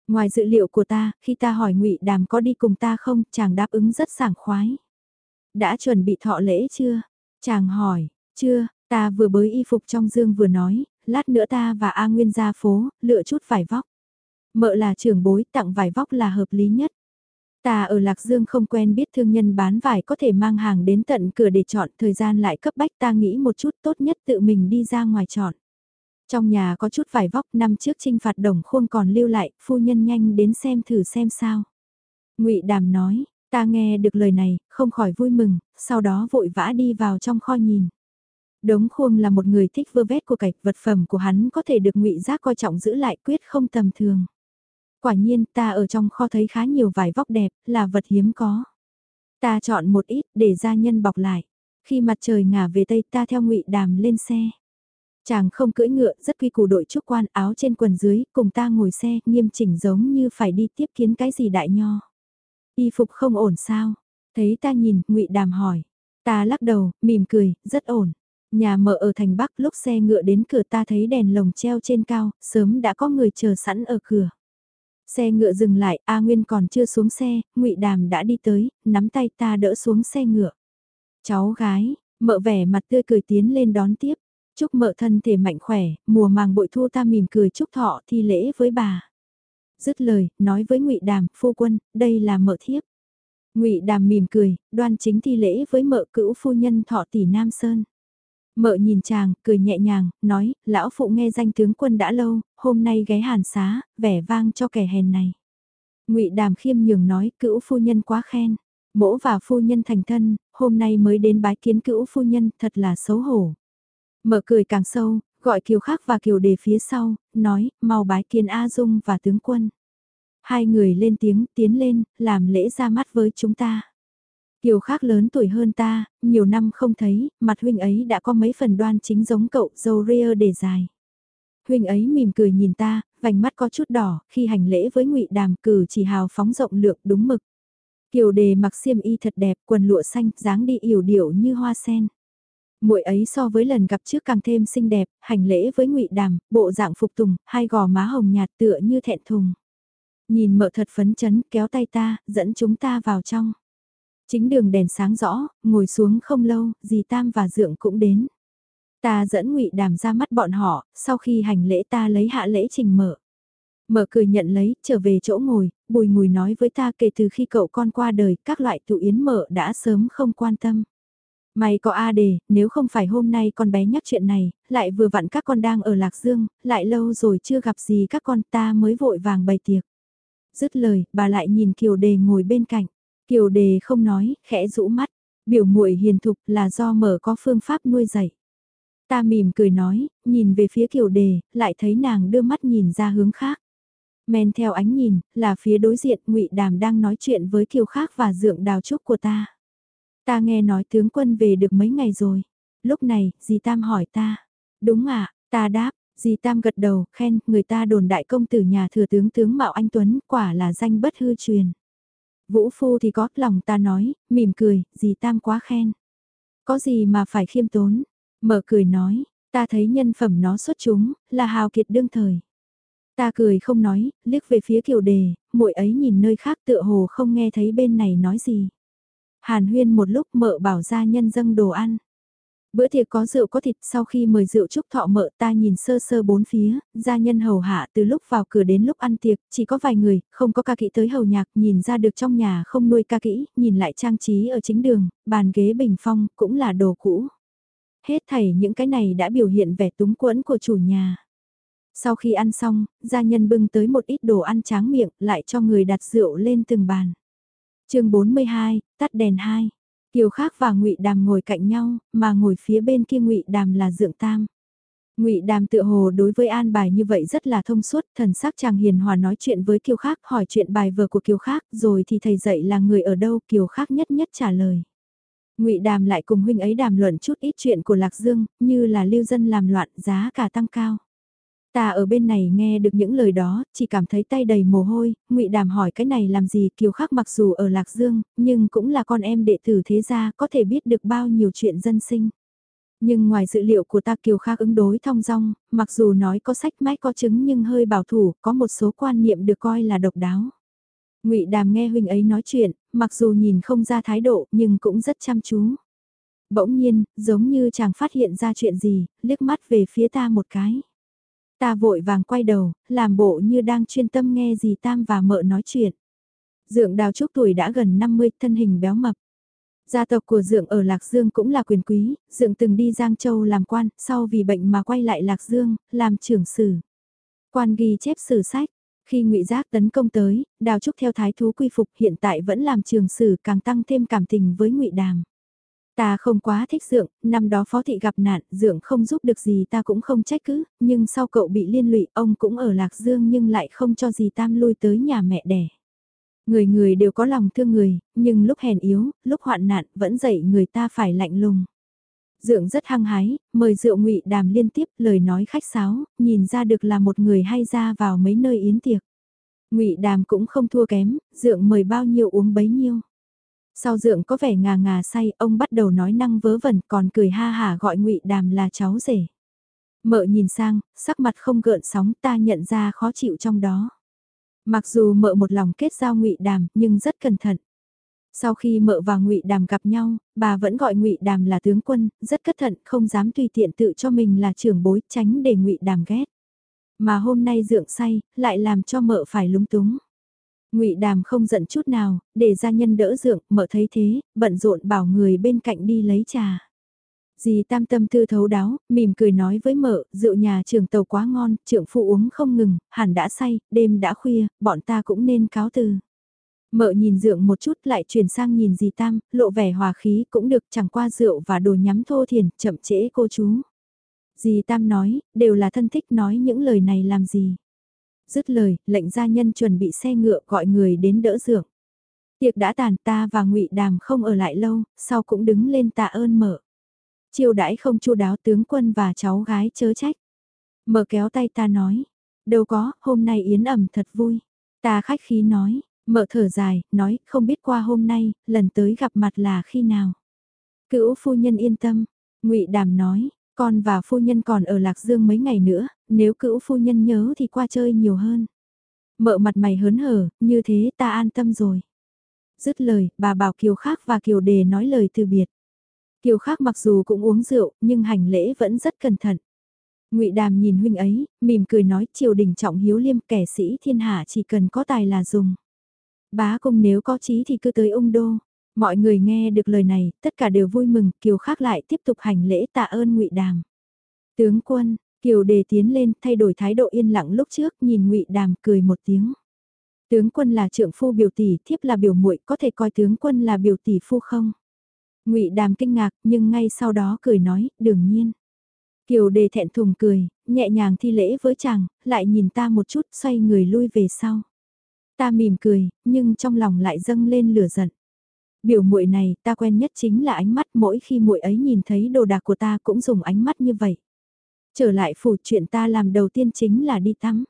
Ngoài dự liệu của ta, khi ta hỏi ngụy Đàm có đi cùng ta không, chàng đáp ứng rất sảng khoái. Đã chuẩn bị thọ lễ chưa? Chàng hỏi, chưa, ta vừa bới y phục trong dương vừa nói, lát nữa ta và A Nguyên ra phố, lựa chút vải vóc. Mợ là trưởng bối tặng vải vóc là hợp lý nhất. Ta ở Lạc Dương không quen biết thương nhân bán vải có thể mang hàng đến tận cửa để chọn thời gian lại cấp bách ta nghĩ một chút tốt nhất tự mình đi ra ngoài chọn. Trong nhà có chút vải vóc năm trước trinh phạt đồng khuôn còn lưu lại, phu nhân nhanh đến xem thử xem sao. ngụy Đàm nói, ta nghe được lời này, không khỏi vui mừng, sau đó vội vã đi vào trong kho nhìn. Đống khuông là một người thích vơ vét của cải, vật phẩm của hắn có thể được ngụy giác coi trọng giữ lại quyết không tầm thường. Quả nhiên ta ở trong kho thấy khá nhiều vải vóc đẹp, là vật hiếm có. Ta chọn một ít để gia nhân bọc lại. Khi mặt trời ngả về tây ta theo ngụy đàm lên xe. Chàng không cưỡi ngựa, rất quy củ đội trúc quan áo trên quần dưới, cùng ta ngồi xe, nghiêm chỉnh giống như phải đi tiếp kiến cái gì đại nho. Y phục không ổn sao? Thấy ta nhìn, ngụy Đàm hỏi. Ta lắc đầu, mỉm cười, rất ổn. Nhà mở ở thành Bắc lúc xe ngựa đến cửa ta thấy đèn lồng treo trên cao, sớm đã có người chờ sẵn ở cửa. Xe ngựa dừng lại, A Nguyên còn chưa xuống xe, ngụy Đàm đã đi tới, nắm tay ta đỡ xuống xe ngựa. Cháu gái, mợ vẻ mặt tươi cười tiến lên đón tiếp. Chúc mợ thân thể mạnh khỏe, mùa màng bội thu ta mỉm cười chúc thọ thi lễ với bà. Dứt lời, nói với ngụy Đàm, phu quân, đây là mợ thiếp. ngụy Đàm mỉm cười, đoan chính thi lễ với mợ cữu phu nhân thọ tỷ Nam Sơn. Mợ nhìn chàng, cười nhẹ nhàng, nói, lão phụ nghe danh tướng quân đã lâu, hôm nay ghé hàn xá, vẻ vang cho kẻ hèn này. ngụy Đàm khiêm nhường nói, cữu phu nhân quá khen. Mỗ và phu nhân thành thân, hôm nay mới đến bái kiến cữu phu nhân, thật là xấu hổ. mợ cười càng sâu, gọi Kiều Khác và Kiều Đề phía sau, nói, mau bái kiến A Dung và tướng quân. Hai người lên tiếng, tiến lên, làm lễ ra mắt với chúng ta. Kiều Khác lớn tuổi hơn ta, nhiều năm không thấy, mặt huynh ấy đã có mấy phần đoan chính giống cậu, dâu ria để dài. Huynh ấy mỉm cười nhìn ta, vành mắt có chút đỏ, khi hành lễ với ngụy Đàm cử chỉ hào phóng rộng lượng đúng mực. Kiều Đề mặc xiêm y thật đẹp, quần lụa xanh, dáng đi yểu điệu như hoa sen muội ấy so với lần gặp trước càng thêm xinh đẹp, hành lễ với ngụy Đàm, bộ dạng phục tùng, hai gò má hồng nhạt tựa như thẹn thùng. Nhìn mợ thật phấn chấn, kéo tay ta, dẫn chúng ta vào trong. Chính đường đèn sáng rõ, ngồi xuống không lâu, dì Tam và Dượng cũng đến. Ta dẫn ngụy Đàm ra mắt bọn họ, sau khi hành lễ ta lấy hạ lễ trình mở. Mở cười nhận lấy, trở về chỗ ngồi, bùi ngùi nói với ta kể từ khi cậu con qua đời, các loại tụ yến mở đã sớm không quan tâm. May có A đề, nếu không phải hôm nay con bé nhắc chuyện này, lại vừa vặn các con đang ở Lạc Dương, lại lâu rồi chưa gặp gì các con ta mới vội vàng bày tiệc. Dứt lời, bà lại nhìn Kiều Đề ngồi bên cạnh. Kiều Đề không nói, khẽ rũ mắt. Biểu muội hiền thục là do mở có phương pháp nuôi dạy. Ta mỉm cười nói, nhìn về phía Kiều Đề, lại thấy nàng đưa mắt nhìn ra hướng khác. Men theo ánh nhìn, là phía đối diện ngụy Đàm đang nói chuyện với Kiều Khác và dượng đào trúc của ta. Ta nghe nói tướng quân về được mấy ngày rồi. Lúc này, dì Tam hỏi ta. Đúng à ta đáp, dì Tam gật đầu, khen, người ta đồn đại công tử nhà thừa tướng tướng Mạo Anh Tuấn, quả là danh bất hư truyền. Vũ Phu thì có, lòng ta nói, mỉm cười, dì Tam quá khen. Có gì mà phải khiêm tốn? Mở cười nói, ta thấy nhân phẩm nó xuất chúng, là hào kiệt đương thời. Ta cười không nói, liếc về phía kiều đề, muội ấy nhìn nơi khác tựa hồ không nghe thấy bên này nói gì. Hàn huyên một lúc mợ bảo ra nhân dâng đồ ăn. Bữa tiệc có rượu có thịt sau khi mời rượu chúc thọ mợ ta nhìn sơ sơ bốn phía, gia nhân hầu hạ từ lúc vào cửa đến lúc ăn tiệc, chỉ có vài người, không có ca kỹ tới hầu nhạc, nhìn ra được trong nhà không nuôi ca kỹ, nhìn lại trang trí ở chính đường, bàn ghế bình phong, cũng là đồ cũ. Hết thảy những cái này đã biểu hiện vẻ túng quẫn của chủ nhà. Sau khi ăn xong, gia nhân bưng tới một ít đồ ăn tráng miệng, lại cho người đặt rượu lên từng bàn chương 42, tắt đèn 2. Kiều Khác và Ngụy Đàm ngồi cạnh nhau, mà ngồi phía bên kia Ngụy Đàm là Dượng Tam. Ngụy Đàm tựa hồ đối với an bài như vậy rất là thông suốt, thần sắc chàng hiền hòa nói chuyện với Kiều Khác, hỏi chuyện bài vở của Kiều Khác, rồi thì thầy dạy là người ở đâu, Kiều Khác nhất nhất trả lời. Ngụy Đàm lại cùng huynh ấy đàm luận chút ít chuyện của Lạc Dương, như là lưu dân làm loạn, giá cả tăng cao. Ta ở bên này nghe được những lời đó, chỉ cảm thấy tay đầy mồ hôi, ngụy Đàm hỏi cái này làm gì Kiều Khắc mặc dù ở Lạc Dương, nhưng cũng là con em đệ tử thế gia có thể biết được bao nhiêu chuyện dân sinh. Nhưng ngoài dự liệu của ta Kiều Khắc ứng đối thong dong, mặc dù nói có sách mách có chứng nhưng hơi bảo thủ, có một số quan niệm được coi là độc đáo. Ngụy Đàm nghe huynh ấy nói chuyện, mặc dù nhìn không ra thái độ nhưng cũng rất chăm chú. Bỗng nhiên, giống như chàng phát hiện ra chuyện gì, liếc mắt về phía ta một cái. Ta vội vàng quay đầu, làm bộ như đang chuyên tâm nghe gì Tam và mợ nói chuyện. Dượng đào trúc tuổi đã gần 50, thân hình béo mập. Gia tộc của Dượng ở Lạc Dương cũng là quyền quý, Dượng từng đi Giang Châu làm quan, sau vì bệnh mà quay lại Lạc Dương, làm trưởng sử. Quan ghi chép sử sách, khi ngụy Giác tấn công tới, Đào Trúc theo thái thú quy phục hiện tại vẫn làm trường sử càng tăng thêm cảm tình với ngụy Đàm. Ta không quá thích dượng, năm đó phó thị gặp nạn, dượng không giúp được gì ta cũng không trách cứ, nhưng sau cậu bị liên lụy, ông cũng ở Lạc Dương nhưng lại không cho gì tam lui tới nhà mẹ đẻ. Người người đều có lòng thương người, nhưng lúc hèn yếu, lúc hoạn nạn, vẫn dạy người ta phải lạnh lùng. Dượng rất hăng hái, mời rượu ngụy đàm liên tiếp lời nói khách sáo, nhìn ra được là một người hay ra vào mấy nơi yến tiệc. ngụy Đàm cũng không thua kém, dượng mời bao nhiêu uống bấy nhiêu. Sau dượng có vẻ ngà ngà say, ông bắt đầu nói năng vớ vẩn còn cười ha hả gọi ngụy Đàm là cháu rể. Mợ nhìn sang, sắc mặt không gợn sóng ta nhận ra khó chịu trong đó. Mặc dù mợ một lòng kết giao ngụy Đàm nhưng rất cẩn thận. Sau khi mợ và ngụy Đàm gặp nhau, bà vẫn gọi ngụy Đàm là tướng quân, rất cẩn thận, không dám tùy tiện tự cho mình là trưởng bối, tránh để ngụy Đàm ghét. Mà hôm nay dượng say, lại làm cho mợ phải lúng túng. Ngụy Đàm không giận chút nào, để gia nhân đỡ dượng, mợ thấy thế, bận rộn bảo người bên cạnh đi lấy trà. Dì tam tâm tư thấu đáo, mỉm cười nói với mợ, rượu nhà trường tàu quá ngon, trưởng phụ uống không ngừng, hẳn đã say, đêm đã khuya, bọn ta cũng nên cáo từ. Mợ nhìn dượng một chút lại chuyển sang nhìn dì tam, lộ vẻ hòa khí cũng được chẳng qua rượu và đồ nhắm thô thiền, chậm trễ cô chú. Dì tam nói, đều là thân thích nói những lời này làm gì. Dứt lời, lệnh gia nhân chuẩn bị xe ngựa gọi người đến đỡ dượng. Tiệc đã tàn ta và ngụy Đàm không ở lại lâu, sau cũng đứng lên tạ ơn mở. Chiêu đãi không chu đáo tướng quân và cháu gái chớ trách. mở kéo tay ta nói, đâu có, hôm nay yến ẩm thật vui. Ta khách khí nói, mở thở dài, nói, không biết qua hôm nay, lần tới gặp mặt là khi nào. Cữu phu nhân yên tâm, ngụy Đàm nói, con và phu nhân còn ở Lạc Dương mấy ngày nữa, nếu cữu phu nhân nhớ thì qua chơi nhiều hơn. Mợ mặt mày hớn hở, như thế ta an tâm rồi. Dứt lời, bà bảo Kiều Khác và Kiều Đề nói lời từ biệt. Kiều Khác mặc dù cũng uống rượu, nhưng hành lễ vẫn rất cẩn thận. Ngụy Đàm nhìn huynh ấy, mỉm cười nói triều đình trọng hiếu liêm kẻ sĩ thiên hạ chỉ cần có tài là dùng. Bá cung nếu có trí thì cứ tới ung đô. Mọi người nghe được lời này, tất cả đều vui mừng, Kiều Khác lại tiếp tục hành lễ tạ ơn Ngụy Đàm. Tướng quân, Kiều Đề tiến lên, thay đổi thái độ yên lặng lúc trước, nhìn Ngụy Đàm cười một tiếng. Tướng quân là trượng phu biểu tỷ, thiếp là biểu muội, có thể coi tướng quân là biểu tỷ phu không? Ngụy Đàm kinh ngạc, nhưng ngay sau đó cười nói, đương nhiên. Kiều Đề thẹn thùng cười, nhẹ nhàng thi lễ với chàng, lại nhìn ta một chút, xoay người lui về sau. Ta mỉm cười, nhưng trong lòng lại dâng lên lửa giận. Biểu muội này, ta quen nhất chính là ánh mắt mỗi khi muội ấy nhìn thấy đồ đạc của ta cũng dùng ánh mắt như vậy. Trở lại phủ chuyện ta làm đầu tiên chính là đi tắm.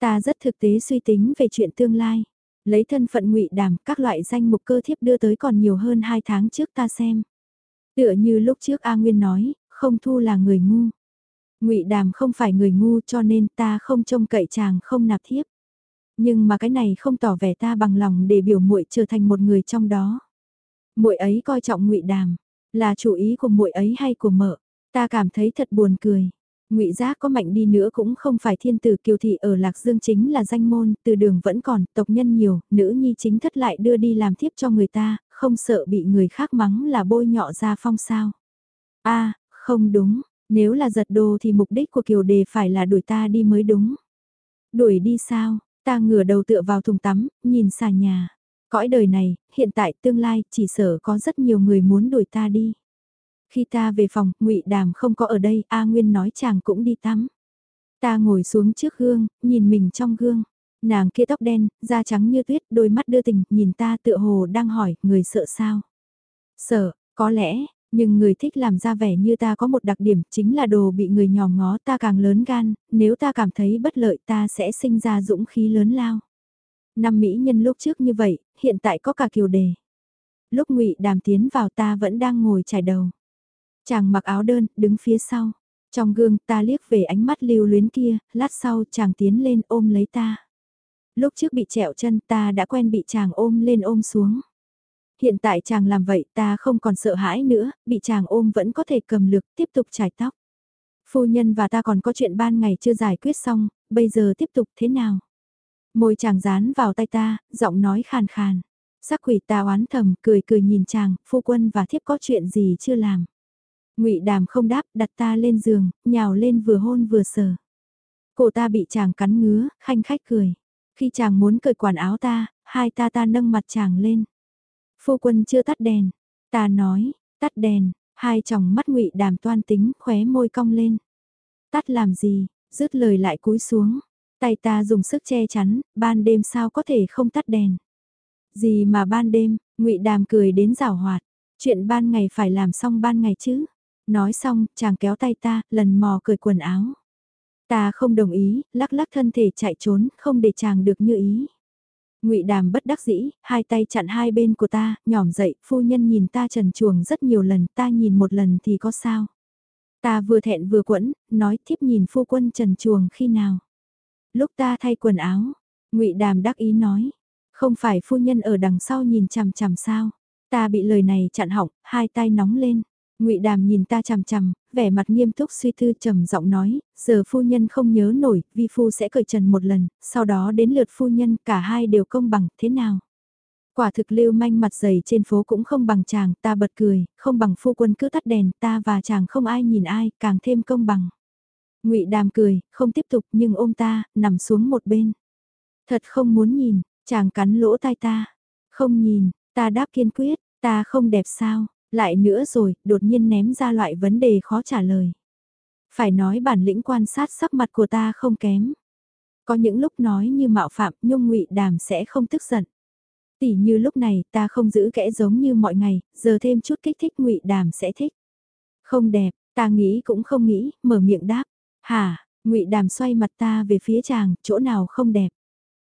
Ta rất thực tế suy tính về chuyện tương lai. Lấy thân phận ngụy đàm các loại danh mục cơ thiếp đưa tới còn nhiều hơn hai tháng trước ta xem. Tựa như lúc trước A Nguyên nói, không thu là người ngu. ngụy đàm không phải người ngu cho nên ta không trông cậy chàng không nạp thiếp. Nhưng mà cái này không tỏ vẻ ta bằng lòng để biểu muội trở thành một người trong đó muội ấy coi trọng ngụy đàm, là chủ ý của muội ấy hay của mợ, ta cảm thấy thật buồn cười. Ngụy Giác có mạnh đi nữa cũng không phải thiên tử kiều thị ở Lạc Dương chính là danh môn, từ đường vẫn còn, tộc nhân nhiều, nữ nhi chính thất lại đưa đi làm thiếp cho người ta, không sợ bị người khác mắng là bôi nhọ ra phong sao. a không đúng, nếu là giật đồ thì mục đích của kiều đề phải là đuổi ta đi mới đúng. Đuổi đi sao, ta ngửa đầu tựa vào thùng tắm, nhìn xà nhà. Cõi đời này, hiện tại tương lai, chỉ sợ có rất nhiều người muốn đuổi ta đi. Khi ta về phòng, ngụy Đàm không có ở đây, A Nguyên nói chàng cũng đi tắm. Ta ngồi xuống trước gương, nhìn mình trong gương. Nàng kia tóc đen, da trắng như tuyết, đôi mắt đưa tình, nhìn ta tựa hồ đang hỏi, người sợ sao? Sợ, có lẽ, nhưng người thích làm ra vẻ như ta có một đặc điểm chính là đồ bị người nhòm ngó ta càng lớn gan, nếu ta cảm thấy bất lợi ta sẽ sinh ra dũng khí lớn lao. Năm mỹ nhân lúc trước như vậy, hiện tại có cả kiều đề. Lúc ngụy đàm tiến vào ta vẫn đang ngồi trải đầu. Chàng mặc áo đơn, đứng phía sau. Trong gương ta liếc về ánh mắt lưu luyến kia, lát sau chàng tiến lên ôm lấy ta. Lúc trước bị trẹo chân ta đã quen bị chàng ôm lên ôm xuống. Hiện tại chàng làm vậy ta không còn sợ hãi nữa, bị chàng ôm vẫn có thể cầm lực tiếp tục trải tóc. Phu nhân và ta còn có chuyện ban ngày chưa giải quyết xong, bây giờ tiếp tục thế nào? Môi chàng dán vào tay ta, giọng nói khàn khàn. Sắc quỷ ta oán thầm, cười cười nhìn chàng, phu quân và thiếp có chuyện gì chưa làm. ngụy đàm không đáp, đặt ta lên giường, nhào lên vừa hôn vừa sờ. Cổ ta bị chàng cắn ngứa, khanh khách cười. Khi chàng muốn cởi quần áo ta, hai ta ta nâng mặt chàng lên. Phu quân chưa tắt đèn. Ta nói, tắt đèn, hai tròng mắt ngụy đàm toan tính, khóe môi cong lên. Tắt làm gì, dứt lời lại cúi xuống. Tay ta dùng sức che chắn, ban đêm sao có thể không tắt đèn. Gì mà ban đêm, ngụy Đàm cười đến rảo hoạt. Chuyện ban ngày phải làm xong ban ngày chứ. Nói xong, chàng kéo tay ta, lần mò cởi quần áo. Ta không đồng ý, lắc lắc thân thể chạy trốn, không để chàng được như ý. Ngụy Đàm bất đắc dĩ, hai tay chặn hai bên của ta, nhỏm dậy, phu nhân nhìn ta trần chuồng rất nhiều lần, ta nhìn một lần thì có sao. Ta vừa thẹn vừa quẫn, nói tiếp nhìn phu quân trần chuồng khi nào. Lúc ta thay quần áo, Ngụy Đàm đắc ý nói, không phải phu nhân ở đằng sau nhìn chằm chằm sao. Ta bị lời này chặn họng, hai tay nóng lên. Ngụy Đàm nhìn ta chằm chằm, vẻ mặt nghiêm túc suy tư trầm giọng nói, giờ phu nhân không nhớ nổi, vi phu sẽ cởi trần một lần, sau đó đến lượt phu nhân, cả hai đều công bằng, thế nào? Quả thực lưu manh mặt dày trên phố cũng không bằng chàng, ta bật cười, không bằng phu quân cứ tắt đèn, ta và chàng không ai nhìn ai, càng thêm công bằng. Ngụy Đàm cười, không tiếp tục nhưng ôm ta, nằm xuống một bên. Thật không muốn nhìn, chàng cắn lỗ tai ta. Không nhìn, ta đáp kiên quyết, ta không đẹp sao, lại nữa rồi, đột nhiên ném ra loại vấn đề khó trả lời. Phải nói bản lĩnh quan sát sắc mặt của ta không kém. Có những lúc nói như mạo phạm nhung ngụy đàm sẽ không tức giận. Tỉ như lúc này ta không giữ kẽ giống như mọi ngày, giờ thêm chút kích thích ngụy đàm sẽ thích. Không đẹp, ta nghĩ cũng không nghĩ, mở miệng đáp. Hả, ngụy đàm xoay mặt ta về phía chàng, chỗ nào không đẹp.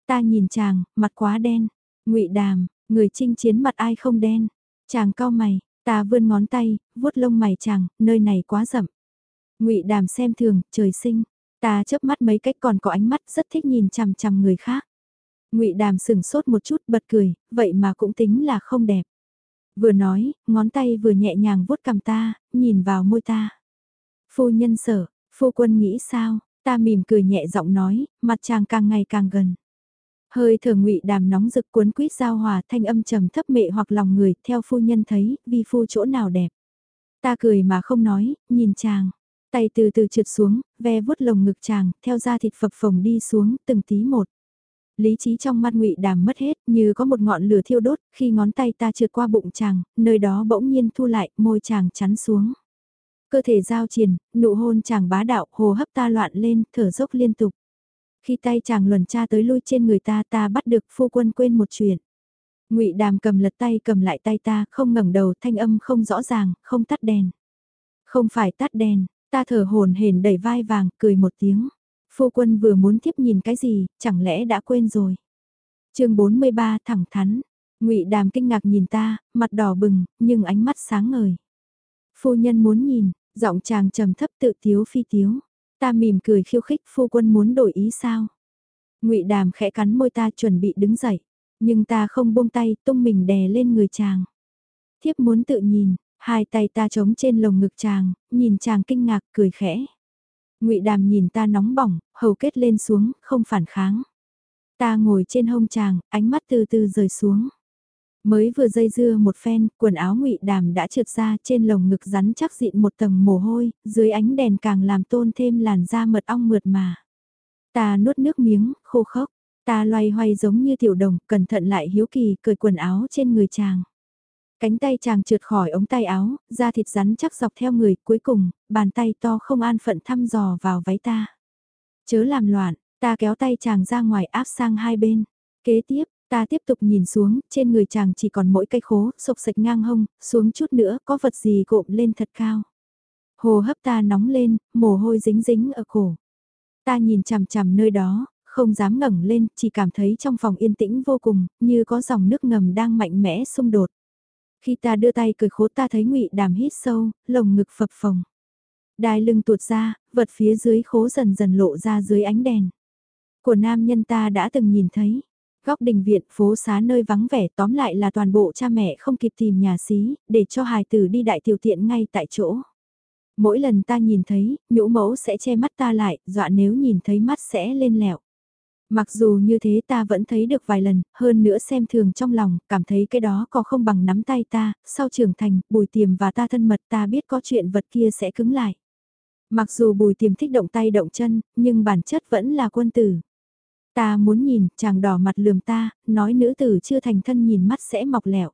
Ta nhìn chàng, mặt quá đen. ngụy đàm, người chinh chiến mặt ai không đen. Chàng cao mày, Ta vươn ngón tay, vuốt lông mày chàng, nơi này quá rậm. Ngụy Đàm xem thường, trời sinh. Ta chớp mắt mấy cách còn có ánh mắt rất thích nhìn chằm chằm người khác. Ngụy Đàm sửng sốt một chút bật cười, vậy mà cũng tính là không đẹp. Vừa nói, ngón tay vừa nhẹ nhàng vuốt cầm ta, nhìn vào môi ta. Phu nhân sở, phu quân nghĩ sao? Ta mỉm cười nhẹ giọng nói, mặt chàng càng ngày càng gần. Hơi thở ngụy đàm nóng rực cuốn quýt giao hòa thanh âm trầm thấp mệ hoặc lòng người, theo phu nhân thấy, vi phu chỗ nào đẹp. Ta cười mà không nói, nhìn chàng, tay từ từ trượt xuống, ve vuốt lồng ngực chàng, theo da thịt phập phồng đi xuống, từng tí một. Lý trí trong mắt ngụy đàm mất hết, như có một ngọn lửa thiêu đốt, khi ngón tay ta trượt qua bụng chàng, nơi đó bỗng nhiên thu lại, môi chàng chắn xuống. Cơ thể giao triền, nụ hôn chàng bá đạo, hồ hấp ta loạn lên, thở dốc liên tục. Khi tay chàng luẩn tra tới lui trên người ta ta bắt được phu quân quên một chuyện. ngụy đàm cầm lật tay cầm lại tay ta không ngẩng đầu thanh âm không rõ ràng, không tắt đèn. Không phải tắt đèn, ta thở hồn hển đẩy vai vàng, cười một tiếng. Phu quân vừa muốn tiếp nhìn cái gì, chẳng lẽ đã quên rồi. chương 43 thẳng thắn, ngụy đàm kinh ngạc nhìn ta, mặt đỏ bừng, nhưng ánh mắt sáng ngời. Phu nhân muốn nhìn, giọng chàng trầm thấp tự tiếu phi tiếu. Ta mỉm cười khiêu khích phu quân muốn đổi ý sao. ngụy đàm khẽ cắn môi ta chuẩn bị đứng dậy. Nhưng ta không buông tay tung mình đè lên người chàng. Thiếp muốn tự nhìn, hai tay ta trống trên lồng ngực chàng, nhìn chàng kinh ngạc cười khẽ. ngụy đàm nhìn ta nóng bỏng, hầu kết lên xuống, không phản kháng. Ta ngồi trên hông chàng, ánh mắt từ từ rời xuống. Mới vừa dây dưa một phen, quần áo ngụy đàm đã trượt ra trên lồng ngực rắn chắc dịn một tầng mồ hôi, dưới ánh đèn càng làm tôn thêm làn da mật ong mượt mà. Ta nuốt nước miếng, khô khốc, ta loay hoay giống như tiểu đồng, cẩn thận lại hiếu kỳ cởi quần áo trên người chàng. Cánh tay chàng trượt khỏi ống tay áo, da thịt rắn chắc dọc theo người, cuối cùng, bàn tay to không an phận thăm dò vào váy ta. Chớ làm loạn, ta kéo tay chàng ra ngoài áp sang hai bên. Kế tiếp, Ta tiếp tục nhìn xuống, trên người chàng chỉ còn mỗi cây khố, sộc sạch ngang hông, xuống chút nữa, có vật gì cộm lên thật cao. Hồ hấp ta nóng lên, mồ hôi dính dính ở cổ. Ta nhìn chằm chằm nơi đó, không dám ngẩng lên, chỉ cảm thấy trong phòng yên tĩnh vô cùng, như có dòng nước ngầm đang mạnh mẽ xung đột. Khi ta đưa tay cười khố ta thấy ngụy đàm hít sâu, lồng ngực phập phồng. Đai lưng tuột ra, vật phía dưới khố dần dần lộ ra dưới ánh đèn. Của nam nhân ta đã từng nhìn thấy. Góc đình viện, phố xá nơi vắng vẻ tóm lại là toàn bộ cha mẹ không kịp tìm nhà xí, để cho hài tử đi đại tiểu tiện ngay tại chỗ. Mỗi lần ta nhìn thấy, nhũ mẫu sẽ che mắt ta lại, dọa nếu nhìn thấy mắt sẽ lên lẹo. Mặc dù như thế ta vẫn thấy được vài lần, hơn nữa xem thường trong lòng, cảm thấy cái đó có không bằng nắm tay ta, sau trưởng thành, bùi tiềm và ta thân mật ta biết có chuyện vật kia sẽ cứng lại. Mặc dù bùi tiềm thích động tay động chân, nhưng bản chất vẫn là quân tử. Ta muốn nhìn, chàng đỏ mặt lườm ta, nói nữ tử chưa thành thân nhìn mắt sẽ mọc lẹo.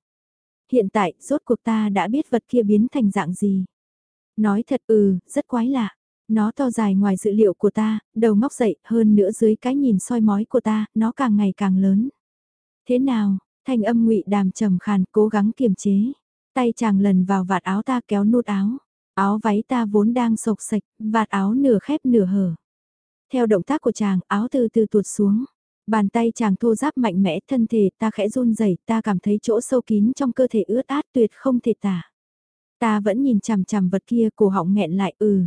Hiện tại, rốt cuộc ta đã biết vật kia biến thành dạng gì. Nói thật ừ, rất quái lạ. Nó to dài ngoài dự liệu của ta, đầu ngóc dậy, hơn nữa dưới cái nhìn soi mói của ta, nó càng ngày càng lớn. Thế nào, thanh âm ngụy đàm trầm khàn cố gắng kiềm chế. Tay chàng lần vào vạt áo ta kéo nút áo. Áo váy ta vốn đang sộc sạch, vạt áo nửa khép nửa hở. Theo động tác của chàng, áo từ từ tuột xuống. Bàn tay chàng thô giáp mạnh mẽ thân thể ta khẽ run rẩy ta cảm thấy chỗ sâu kín trong cơ thể ướt át tuyệt không thể tả. Ta vẫn nhìn chằm chằm vật kia cổ họng nghẹn lại ừ.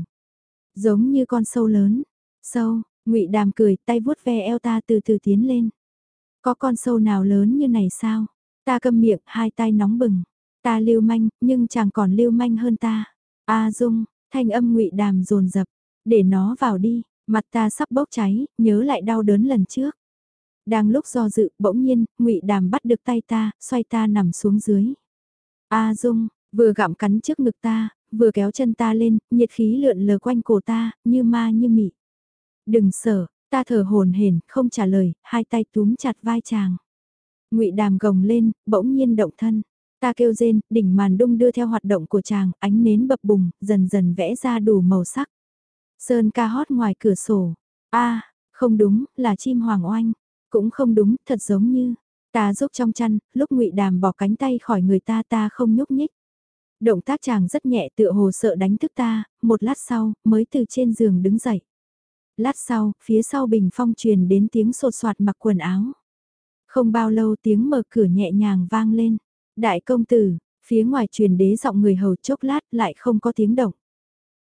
Giống như con sâu lớn. Sâu, ngụy Đàm cười tay vuốt ve eo ta từ từ tiến lên. Có con sâu nào lớn như này sao? Ta câm miệng hai tay nóng bừng. Ta lưu manh nhưng chàng còn lưu manh hơn ta. A Dung, thanh âm ngụy Đàm rồn rập để nó vào đi, mặt ta sắp bốc cháy, nhớ lại đau đớn lần trước. Đang lúc do dự, bỗng nhiên, ngụy Đàm bắt được tay ta, xoay ta nằm xuống dưới. A Dung, vừa gặm cắn trước ngực ta, vừa kéo chân ta lên, nhiệt khí lượn lờ quanh cổ ta, như ma như mị. Đừng sợ, ta thở hồn hển, không trả lời, hai tay túm chặt vai chàng. Ngụy Đàm gồng lên, bỗng nhiên động thân. Ta kêu rên, đỉnh màn đung đưa theo hoạt động của chàng, ánh nến bập bùng, dần dần vẽ ra đủ màu sắc. Sơn ca hót ngoài cửa sổ. a không đúng, là chim hoàng oanh. Cũng không đúng, thật giống như. Ta giúp trong chăn, lúc ngụy Đàm bỏ cánh tay khỏi người ta ta không nhúc nhích. Động tác chàng rất nhẹ tựa hồ sợ đánh thức ta, một lát sau, mới từ trên giường đứng dậy. Lát sau, phía sau bình phong truyền đến tiếng sột soạt mặc quần áo. Không bao lâu tiếng mở cửa nhẹ nhàng vang lên. Đại công tử, phía ngoài truyền đế giọng người hầu chốc lát lại không có tiếng động.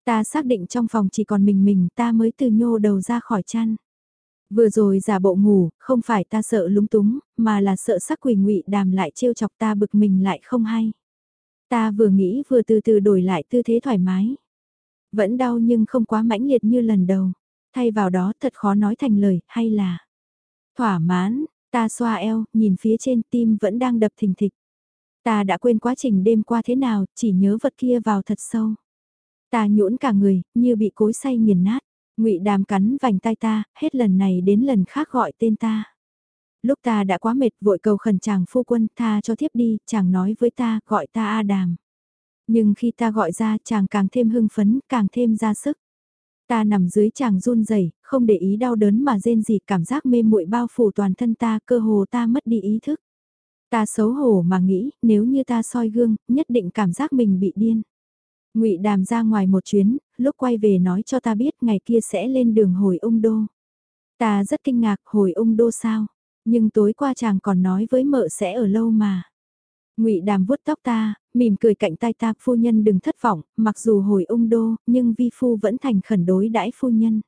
Ta xác định trong phòng chỉ còn mình mình ta mới từ nhô đầu ra khỏi chăn. Vừa rồi giả bộ ngủ, không phải ta sợ lúng túng, mà là sợ sắc quỷ ngụy đàm lại trêu chọc ta bực mình lại không hay. Ta vừa nghĩ vừa từ từ đổi lại tư thế thoải mái. Vẫn đau nhưng không quá mãnh liệt như lần đầu. Thay vào đó thật khó nói thành lời, hay là... Thỏa mãn, ta xoa eo, nhìn phía trên tim vẫn đang đập thình thịch. Ta đã quên quá trình đêm qua thế nào, chỉ nhớ vật kia vào thật sâu. Ta nhũn cả người, như bị cối say nghiền nát. Ngụy Đàm cắn vành tay ta, hết lần này đến lần khác gọi tên ta. Lúc ta đã quá mệt vội cầu khẩn chàng phu quân tha cho thiếp đi, chàng nói với ta, gọi ta A Đàm. Nhưng khi ta gọi ra chàng càng thêm hưng phấn, càng thêm ra sức. Ta nằm dưới chàng run rẩy, không để ý đau đớn mà rên gì cảm giác mê muội bao phủ toàn thân ta, cơ hồ ta mất đi ý thức. Ta xấu hổ mà nghĩ, nếu như ta soi gương, nhất định cảm giác mình bị điên. Ngụy Đàm ra ngoài một chuyến, lúc quay về nói cho ta biết ngày kia sẽ lên đường hồi ung đô. Ta rất kinh ngạc hồi ung đô sao, nhưng tối qua chàng còn nói với mợ sẽ ở lâu mà. Ngụy Đàm vuốt tóc ta, mỉm cười cạnh tay ta, phu nhân đừng thất vọng, mặc dù hồi ung đô, nhưng vi phu vẫn thành khẩn đối đãi phu nhân.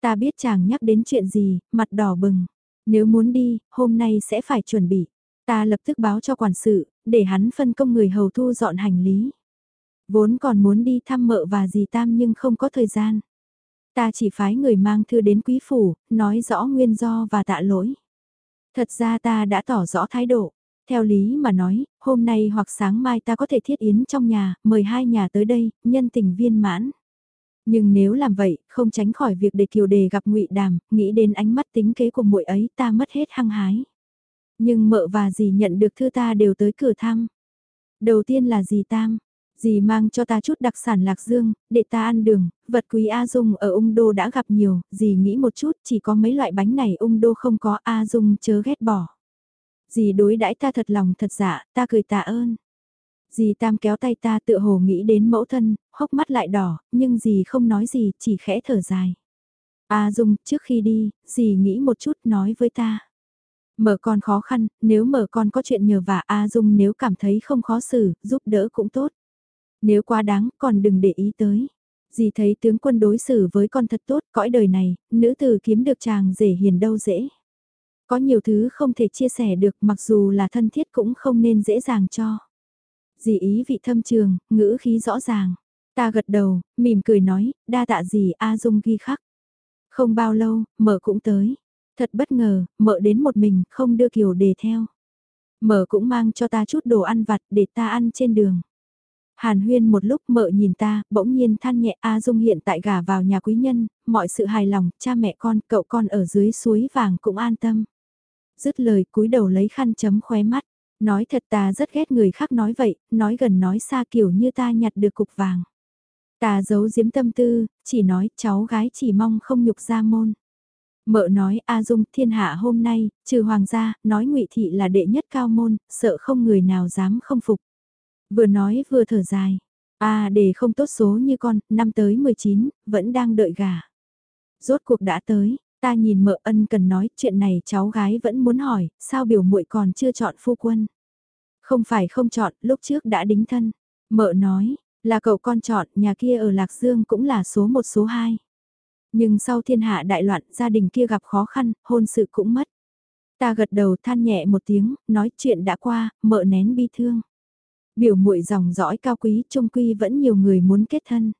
Ta biết chàng nhắc đến chuyện gì, mặt đỏ bừng. Nếu muốn đi, hôm nay sẽ phải chuẩn bị. Ta lập tức báo cho quản sự, để hắn phân công người hầu thu dọn hành lý. Vốn còn muốn đi thăm mợ và dì Tam nhưng không có thời gian. Ta chỉ phái người mang thư đến quý phủ, nói rõ nguyên do và tạ lỗi. Thật ra ta đã tỏ rõ thái độ. Theo lý mà nói, hôm nay hoặc sáng mai ta có thể thiết yến trong nhà, mời hai nhà tới đây, nhân tình viên mãn. Nhưng nếu làm vậy, không tránh khỏi việc để kiều đề gặp ngụy Đàm, nghĩ đến ánh mắt tính kế của muội ấy ta mất hết hăng hái. Nhưng mợ và dì nhận được thư ta đều tới cửa thăm. Đầu tiên là dì Tam, Dì mang cho ta chút đặc sản lạc dương, để ta ăn đường, vật quý A Dung ở ung đô đã gặp nhiều, dì nghĩ một chút chỉ có mấy loại bánh này ung đô không có A Dung chớ ghét bỏ. Dì đối đãi ta thật lòng thật dạ, ta cười tạ ơn. Dì Tam kéo tay ta tự hồ nghĩ đến mẫu thân, hốc mắt lại đỏ, nhưng dì không nói gì, chỉ khẽ thở dài. A Dung, trước khi đi, dì nghĩ một chút nói với ta. Mở con khó khăn, nếu mở con có chuyện nhờ vả A Dung nếu cảm thấy không khó xử, giúp đỡ cũng tốt. Nếu quá đáng, còn đừng để ý tới. Dì thấy tướng quân đối xử với con thật tốt, cõi đời này, nữ tử kiếm được chàng dễ hiền đâu dễ. Có nhiều thứ không thể chia sẻ được mặc dù là thân thiết cũng không nên dễ dàng cho. Dì ý vị thâm trường, ngữ khí rõ ràng. Ta gật đầu, mỉm cười nói, đa tạ gì A Dung ghi khắc. Không bao lâu, mợ cũng tới. Thật bất ngờ, mợ đến một mình, không đưa kiều đề theo. Mợ cũng mang cho ta chút đồ ăn vặt để ta ăn trên đường. Hàn huyên một lúc mợ nhìn ta, bỗng nhiên than nhẹ A Dung hiện tại gả vào nhà quý nhân, mọi sự hài lòng, cha mẹ con, cậu con ở dưới suối vàng cũng an tâm. Dứt lời cúi đầu lấy khăn chấm khóe mắt, nói thật ta rất ghét người khác nói vậy, nói gần nói xa kiểu như ta nhặt được cục vàng. Ta giấu giếm tâm tư, chỉ nói cháu gái chỉ mong không nhục ra môn. Mợ nói A Dung thiên hạ hôm nay, trừ hoàng gia, nói ngụy Thị là đệ nhất cao môn, sợ không người nào dám không phục. Vừa nói vừa thở dài. À để không tốt số như con, năm tới 19, vẫn đang đợi gà. rốt cuộc đã tới, ta nhìn mợ ân cần nói chuyện này cháu gái vẫn muốn hỏi, sao biểu muội còn chưa chọn phu quân. Không phải không chọn, lúc trước đã đính thân. Mợ nói, là cậu con chọn, nhà kia ở Lạc Dương cũng là số một số hai. Nhưng sau thiên hạ đại loạn, gia đình kia gặp khó khăn, hôn sự cũng mất. Ta gật đầu than nhẹ một tiếng, nói chuyện đã qua, mợ nén bi thương. Biểu muội dòng dõi cao quý, trung quy vẫn nhiều người muốn kết thân.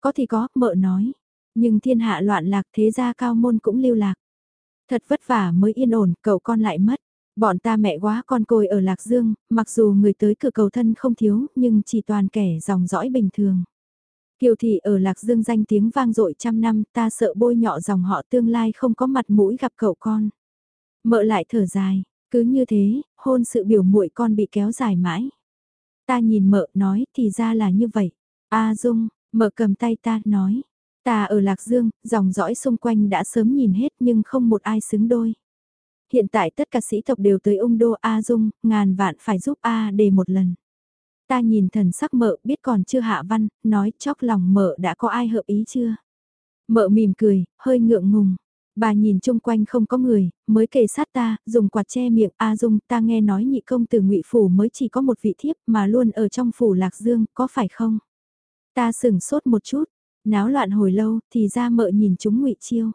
Có thì có, mợ nói. Nhưng thiên hạ loạn lạc thế gia cao môn cũng lưu lạc. Thật vất vả mới yên ổn, cậu con lại mất. Bọn ta mẹ quá con côi ở Lạc Dương, mặc dù người tới cửa cầu thân không thiếu, nhưng chỉ toàn kẻ dòng dõi bình thường. Kiều thị ở Lạc Dương danh tiếng vang dội trăm năm, ta sợ bôi nhọ dòng họ tương lai không có mặt mũi gặp cậu con. Mợ lại thở dài, cứ như thế, hôn sự biểu muội con bị kéo dài mãi. Ta nhìn mợ nói thì ra là như vậy. A Dung, mợ cầm tay ta nói. Ta ở Lạc Dương, dòng dõi xung quanh đã sớm nhìn hết nhưng không một ai xứng đôi. Hiện tại tất cả sĩ tộc đều tới ung đô A Dung, ngàn vạn phải giúp A để một lần. Ta nhìn thần sắc mợ biết còn chưa hạ văn, nói chóc lòng mợ đã có ai hợp ý chưa. Mợ mỉm cười, hơi ngượng ngùng. Bà nhìn chung quanh không có người, mới kề sát ta, dùng quạt che miệng, A Dung, ta nghe nói nhị công từ ngụy Phủ mới chỉ có một vị thiếp mà luôn ở trong Phủ Lạc Dương, có phải không? Ta sửng sốt một chút, náo loạn hồi lâu, thì ra mợ nhìn chúng ngụy Chiêu.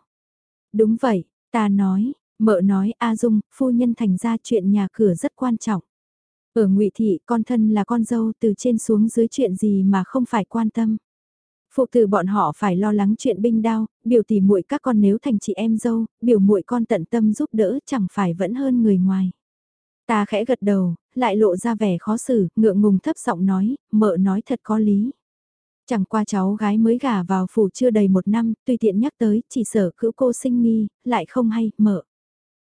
Đúng vậy, ta nói, mợ nói A Dung, phu nhân thành ra chuyện nhà cửa rất quan trọng. Ở ngụy Thị, con thân là con dâu từ trên xuống dưới chuyện gì mà không phải quan tâm. Phụ tử bọn họ phải lo lắng chuyện binh đao, biểu tỷ muội các con nếu thành chị em dâu, biểu muội con tận tâm giúp đỡ chẳng phải vẫn hơn người ngoài. Ta khẽ gật đầu, lại lộ ra vẻ khó xử, ngượng ngùng thấp giọng nói, mợ nói thật có lý. Chẳng qua cháu gái mới gả vào phủ chưa đầy một năm, tùy tiện nhắc tới, chỉ sợ cữu cô sinh nghi, lại không hay, mợ.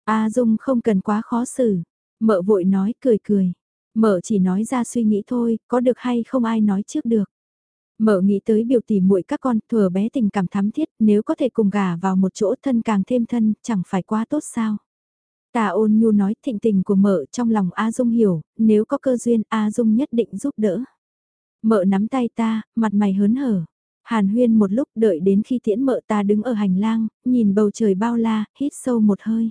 A Dung không cần quá khó xử, mợ vội nói cười cười. Mợ chỉ nói ra suy nghĩ thôi, có được hay không ai nói trước được mợ nghĩ tới biểu tỷ muội các con, thừa bé tình cảm thắm thiết, nếu có thể cùng gà vào một chỗ thân càng thêm thân, chẳng phải quá tốt sao. Tà ôn nhu nói thịnh tình của mợ trong lòng A Dung hiểu, nếu có cơ duyên A Dung nhất định giúp đỡ. Mợ nắm tay ta, mặt mày hớn hở. Hàn huyên một lúc đợi đến khi tiễn mợ ta đứng ở hành lang, nhìn bầu trời bao la, hít sâu một hơi.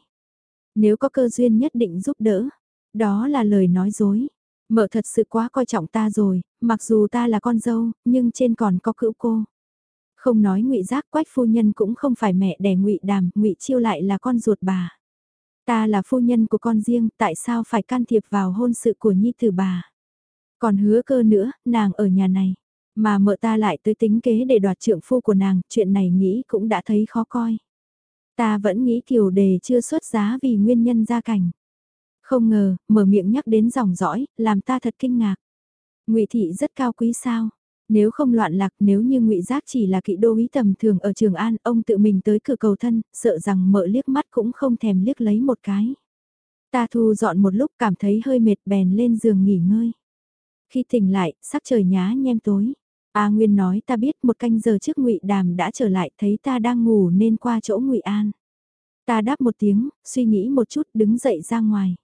Nếu có cơ duyên nhất định giúp đỡ, đó là lời nói dối. Mợ thật sự quá coi trọng ta rồi, mặc dù ta là con dâu, nhưng trên còn có cữu cô. Không nói ngụy giác quách phu nhân cũng không phải mẹ đẻ ngụy đàm, ngụy chiêu lại là con ruột bà. Ta là phu nhân của con riêng, tại sao phải can thiệp vào hôn sự của nhi tử bà? Còn hứa cơ nữa, nàng ở nhà này. Mà mợ ta lại tới tính kế để đoạt trượng phu của nàng, chuyện này nghĩ cũng đã thấy khó coi. Ta vẫn nghĩ kiều đề chưa xuất giá vì nguyên nhân gia cảnh. Không ngờ, mở miệng nhắc đến dòng dõi, làm ta thật kinh ngạc. Ngụy thị rất cao quý sao? Nếu không loạn lạc, nếu như Ngụy Giác chỉ là kỵ đô úy tầm thường ở Trường An, ông tự mình tới cửa cầu thân, sợ rằng mợ liếc mắt cũng không thèm liếc lấy một cái. Ta thu dọn một lúc cảm thấy hơi mệt bèn lên giường nghỉ ngơi. Khi tỉnh lại, sắc trời nhá nhem tối. A Nguyên nói ta biết một canh giờ trước Ngụy Đàm đã trở lại thấy ta đang ngủ nên qua chỗ Ngụy An. Ta đáp một tiếng, suy nghĩ một chút đứng dậy ra ngoài.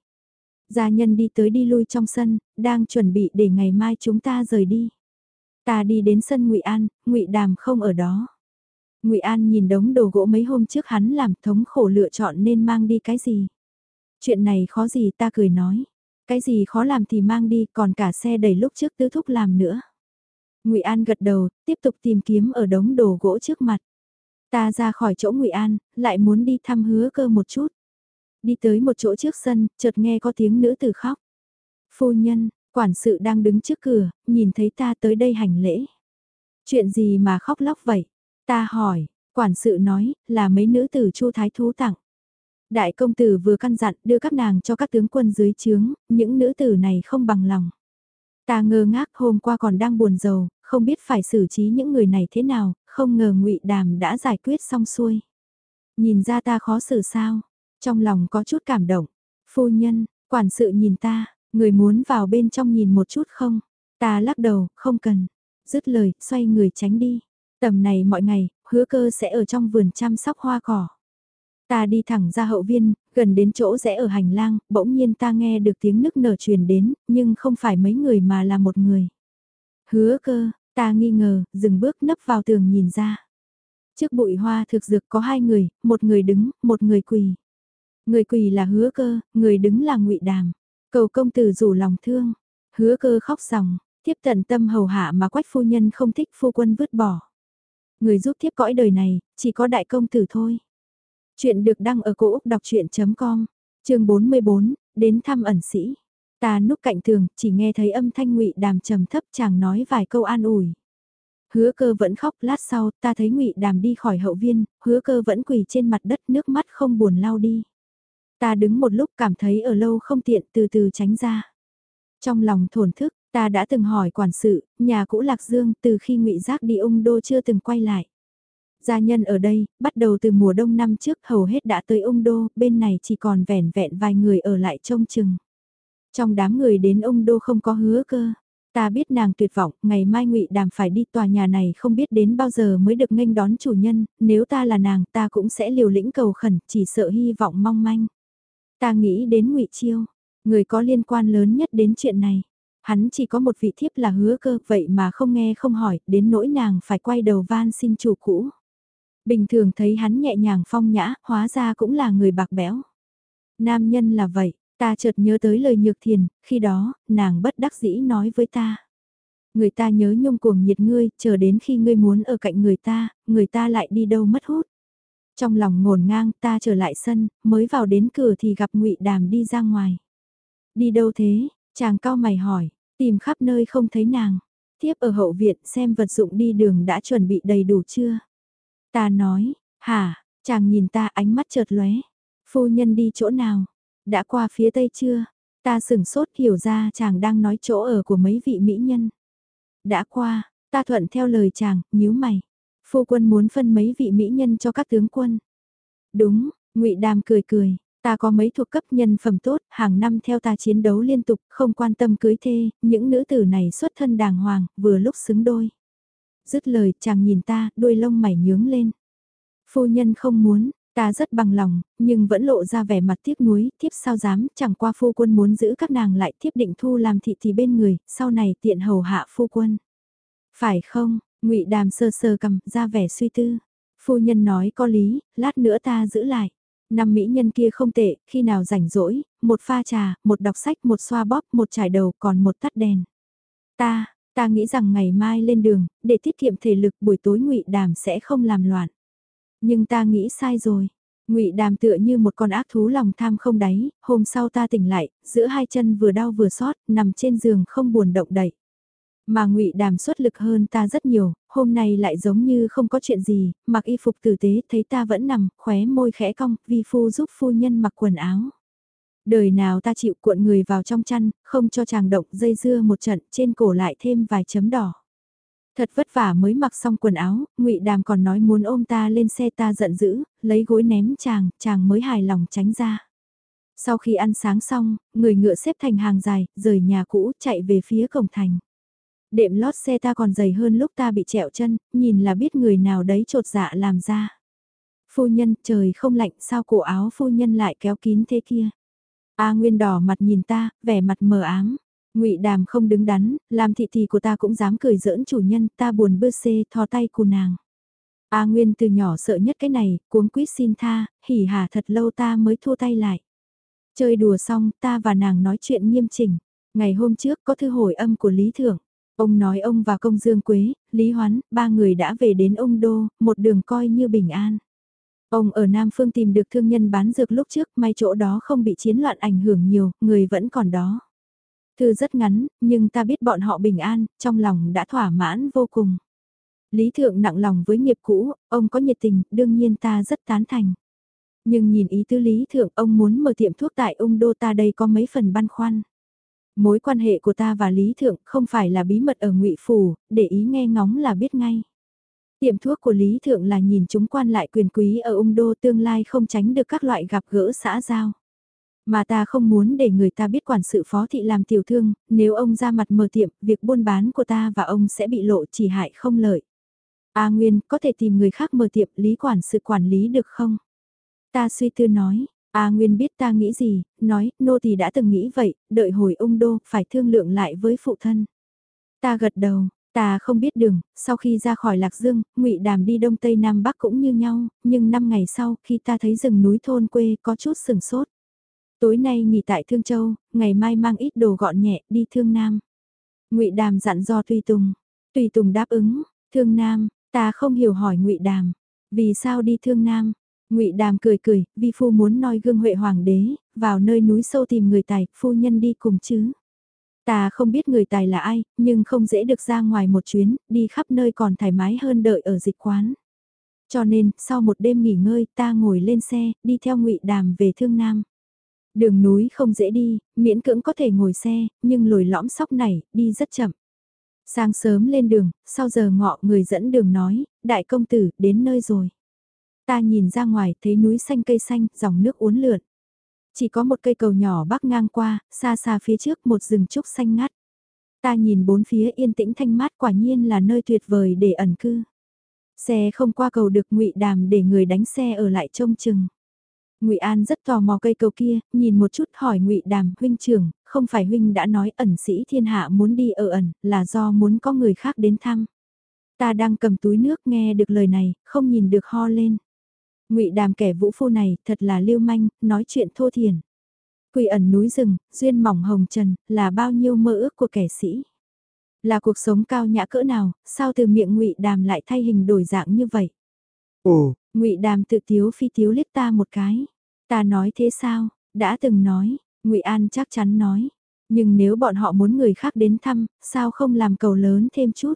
Gia nhân đi tới đi lui trong sân, đang chuẩn bị để ngày mai chúng ta rời đi. Ta đi đến sân Ngụy An, Ngụy Đàm không ở đó. Ngụy An nhìn đống đồ gỗ mấy hôm trước hắn làm thống khổ lựa chọn nên mang đi cái gì. Chuyện này khó gì ta cười nói. Cái gì khó làm thì mang đi còn cả xe đầy lúc trước tứ thúc làm nữa. Ngụy An gật đầu, tiếp tục tìm kiếm ở đống đồ gỗ trước mặt. Ta ra khỏi chỗ Ngụy An, lại muốn đi thăm hứa cơ một chút. Đi tới một chỗ trước sân, chợt nghe có tiếng nữ tử khóc. Phu nhân, quản sự đang đứng trước cửa, nhìn thấy ta tới đây hành lễ. Chuyện gì mà khóc lóc vậy? Ta hỏi, quản sự nói, là mấy nữ tử chu thái thú tặng. Đại công tử vừa căn dặn đưa các nàng cho các tướng quân dưới trướng, những nữ tử này không bằng lòng. Ta ngơ ngác hôm qua còn đang buồn rầu, không biết phải xử trí những người này thế nào, không ngờ ngụy Đàm đã giải quyết xong xuôi. Nhìn ra ta khó xử sao, trong lòng có chút cảm động. Phu nhân, quản sự nhìn ta, người muốn vào bên trong nhìn một chút không? Ta lắc đầu, không cần. Dứt lời, xoay người tránh đi. Tầm này mọi ngày, hứa cơ sẽ ở trong vườn chăm sóc hoa cỏ. Ta đi thẳng ra hậu viên, gần đến chỗ rẽ ở hành lang, bỗng nhiên ta nghe được tiếng nức nở truyền đến, nhưng không phải mấy người mà là một người. Hứa cơ, ta nghi ngờ, dừng bước nấp vào tường nhìn ra. Trước bụi hoa thực dược có hai người, một người đứng, một người quỳ. Người quỳ là hứa cơ, người đứng là ngụy đàm. Cầu công tử rủ lòng thương. Hứa cơ khóc ròng, tiếp tận tâm hầu hạ mà quách phu nhân không thích phu quân vứt bỏ. Người giúp tiếp cõi đời này, chỉ có đại công tử thôi. Chuyện được đăng ở cổ Úc đọc chuyện.com, trường 44, đến thăm ẩn sĩ. Ta núp cạnh tường, chỉ nghe thấy âm thanh ngụy đàm trầm thấp chàng nói vài câu an ủi. Hứa cơ vẫn khóc, lát sau, ta thấy ngụy đàm đi khỏi hậu viên, hứa cơ vẫn quỳ trên mặt đất nước mắt không buồn lau đi. Ta đứng một lúc cảm thấy ở lâu không tiện từ từ tránh ra. Trong lòng thổn thức, ta đã từng hỏi quản sự, nhà cũ Lạc Dương từ khi ngụy Giác đi ung đô chưa từng quay lại. Gia nhân ở đây, bắt đầu từ mùa đông năm trước hầu hết đã tới ung đô, bên này chỉ còn vẻn vẹn vài người ở lại trông chừng. Trong đám người đến ung đô không có hứa cơ. Ta biết nàng tuyệt vọng, ngày mai ngụy Đàm phải đi tòa nhà này không biết đến bao giờ mới được nghênh đón chủ nhân, nếu ta là nàng ta cũng sẽ liều lĩnh cầu khẩn, chỉ sợ hy vọng mong manh. Ta nghĩ đến ngụy Chiêu, người có liên quan lớn nhất đến chuyện này. Hắn chỉ có một vị thiếp là hứa cơ, vậy mà không nghe không hỏi, đến nỗi nàng phải quay đầu van xin chủ cũ. Bình thường thấy hắn nhẹ nhàng phong nhã, hóa ra cũng là người bạc béo. Nam nhân là vậy, ta chợt nhớ tới lời nhược thiền, khi đó, nàng bất đắc dĩ nói với ta. Người ta nhớ nhung cuồng nhiệt ngươi, chờ đến khi ngươi muốn ở cạnh người ta, người ta lại đi đâu mất hút. Trong lòng ngổn ngang ta trở lại sân, mới vào đến cửa thì gặp ngụy Đàm đi ra ngoài. Đi đâu thế? Chàng cao mày hỏi, tìm khắp nơi không thấy nàng. Tiếp ở hậu viện xem vật dụng đi đường đã chuẩn bị đầy đủ chưa? Ta nói, hả, chàng nhìn ta ánh mắt chợt lóe. Phu nhân đi chỗ nào? Đã qua phía tây chưa? Ta sửng sốt hiểu ra chàng đang nói chỗ ở của mấy vị mỹ nhân. Đã qua, ta thuận theo lời chàng, nhíu mày. Phu quân muốn phân mấy vị mỹ nhân cho các tướng quân. Đúng, ngụy Đàm cười cười, ta có mấy thuộc cấp nhân phẩm tốt, hàng năm theo ta chiến đấu liên tục, không quan tâm cưới thê, những nữ tử này xuất thân đàng hoàng, vừa lúc xứng đôi. Dứt lời, chàng nhìn ta, đuôi lông mày nhướng lên. Phu nhân không muốn, ta rất bằng lòng, nhưng vẫn lộ ra vẻ mặt tiếc nuối, tiếp sao dám, chẳng qua phu quân muốn giữ các nàng lại tiếp định thu làm thị thì bên người, sau này tiện hầu hạ phu quân. Phải không, ngụy Đàm sơ sơ cầm, ra vẻ suy tư. Phu nhân nói có lý, lát nữa ta giữ lại. Năm mỹ nhân kia không tệ, khi nào rảnh rỗi, một pha trà, một đọc sách, một xoa bóp, một trải đầu, còn một tắt đèn. Ta, ta nghĩ rằng ngày mai lên đường, để tiết kiệm thể lực buổi tối ngụy Đàm sẽ không làm loạn. Nhưng ta nghĩ sai rồi. Ngụy Đàm tựa như một con ác thú lòng tham không đáy, hôm sau ta tỉnh lại, giữa hai chân vừa đau vừa sót, nằm trên giường không buồn động đậy. Mà ngụy đàm xuất lực hơn ta rất nhiều, hôm nay lại giống như không có chuyện gì, mặc y phục tử tế thấy ta vẫn nằm, khóe môi khẽ cong, vi phu giúp phu nhân mặc quần áo. Đời nào ta chịu cuộn người vào trong chăn, không cho chàng động dây dưa một trận, trên cổ lại thêm vài chấm đỏ. Thật vất vả mới mặc xong quần áo, ngụy Đàm còn nói muốn ôm ta lên xe ta giận dữ, lấy gối ném chàng, chàng mới hài lòng tránh ra. Sau khi ăn sáng xong, người ngựa xếp thành hàng dài, rời nhà cũ chạy về phía cổng thành. Đệm lót xe ta còn dày hơn lúc ta bị trẹo chân, nhìn là biết người nào đấy trột dạ làm ra. Phu nhân, trời không lạnh sao cổ áo phu nhân lại kéo kín thế kia. A Nguyên đỏ mặt nhìn ta, vẻ mặt mờ ám. Ngụy Đàm không đứng đắn, làm thị thị của ta cũng dám cười giỡn chủ nhân, ta buồn bơ xê thò tay của nàng. A Nguyên từ nhỏ sợ nhất cái này, cuống quýt xin tha, hỉ hả thật lâu ta mới thua tay lại. Chơi đùa xong, ta và nàng nói chuyện nghiêm chỉnh. Ngày hôm trước có thư hồi âm của Lý Thưởng. Ông nói ông và công Dương Quế, Lý Hoán, ba người đã về đến ông Đô, một đường coi như bình an. Ông ở Nam Phương tìm được thương nhân bán dược lúc trước, may chỗ đó không bị chiến loạn ảnh hưởng nhiều, người vẫn còn đó. Thư rất ngắn, nhưng ta biết bọn họ bình an, trong lòng đã thỏa mãn vô cùng. Lý Thượng nặng lòng với nghiệp cũ, ông có nhiệt tình, đương nhiên ta rất tán thành. Nhưng nhìn ý tư Lý Thượng, ông muốn mở tiệm thuốc tại ung đô ta đây có mấy phần băn khoăn. Mối quan hệ của ta và Lý Thượng không phải là bí mật ở ngụy Phủ, để ý nghe ngóng là biết ngay. Tiệm thuốc của Lý Thượng là nhìn chúng quan lại quyền quý ở ung đô tương lai không tránh được các loại gặp gỡ xã giao. Mà ta không muốn để người ta biết quản sự phó thị làm tiểu thương, nếu ông ra mặt mở tiệm, việc buôn bán của ta và ông sẽ bị lộ chỉ hại không lợi. A Nguyên, có thể tìm người khác mở tiệm lý quản sự quản lý được không? Ta suy tư nói, A Nguyên biết ta nghĩ gì, nói, nô thì đã từng nghĩ vậy, đợi hồi ung đô, phải thương lượng lại với phụ thân. Ta gật đầu, Ta không biết đường, sau khi ra khỏi Lạc Dương, ngụy Đàm đi Đông Tây Nam Bắc cũng như nhau, nhưng năm ngày sau khi ta thấy rừng núi thôn quê có chút sừng sốt. Tối nay nghỉ tại Thương Châu, ngày mai mang ít đồ gọn nhẹ đi Thương Nam. ngụy Đàm dặn do Tùy Tùng. Tùy Tùng đáp ứng, Thương Nam, ta không hiểu hỏi ngụy Đàm. Vì sao đi Thương Nam? Ngụy Đàm cười cười, vi phu muốn noi gương Huệ Hoàng đế, vào nơi núi sâu tìm người tài, phu nhân đi cùng chứ. Ta không biết người tài là ai, nhưng không dễ được ra ngoài một chuyến, đi khắp nơi còn thoải mái hơn đợi ở dịch quán. Cho nên, sau một đêm nghỉ ngơi, ta ngồi lên xe, đi theo ngụy Đàm về Thương Nam. Đường núi không dễ đi, miễn cưỡng có thể ngồi xe, nhưng lồi lõm sóc này, đi rất chậm. Sáng sớm lên đường, sau giờ ngọ người dẫn đường nói, đại công tử, đến nơi rồi. Ta nhìn ra ngoài, thấy núi xanh cây xanh, dòng nước uốn lượn. Chỉ có một cây cầu nhỏ bắc ngang qua, xa xa phía trước một rừng trúc xanh ngắt. Ta nhìn bốn phía yên tĩnh thanh mát quả nhiên là nơi tuyệt vời để ẩn cư. Xe không qua cầu được ngụy đàm để người đánh xe ở lại trông chừng. Ngụy An rất tò mò cây cầu kia, nhìn một chút hỏi Ngụy Đàm, huynh trưởng, không phải huynh đã nói ẩn sĩ thiên hạ muốn đi ở ẩn, là do muốn có người khác đến thăm. Ta đang cầm túi nước nghe được lời này, không nhìn được ho lên. Ngụy Đàm kẻ vũ phu này, thật là lưu manh, nói chuyện thô thiển. Quỳ ẩn núi rừng, duyên mỏng hồng trần, là bao nhiêu mơ ước của kẻ sĩ. Là cuộc sống cao nhã cỡ nào, sao từ miệng Ngụy Đàm lại thay hình đổi dạng như vậy? Ồ, Ngụy Đàm tự tiếu phi tiếu liếc ta một cái. Ta nói thế sao? Đã từng nói, Ngụy An chắc chắn nói. Nhưng nếu bọn họ muốn người khác đến thăm, sao không làm cầu lớn thêm chút?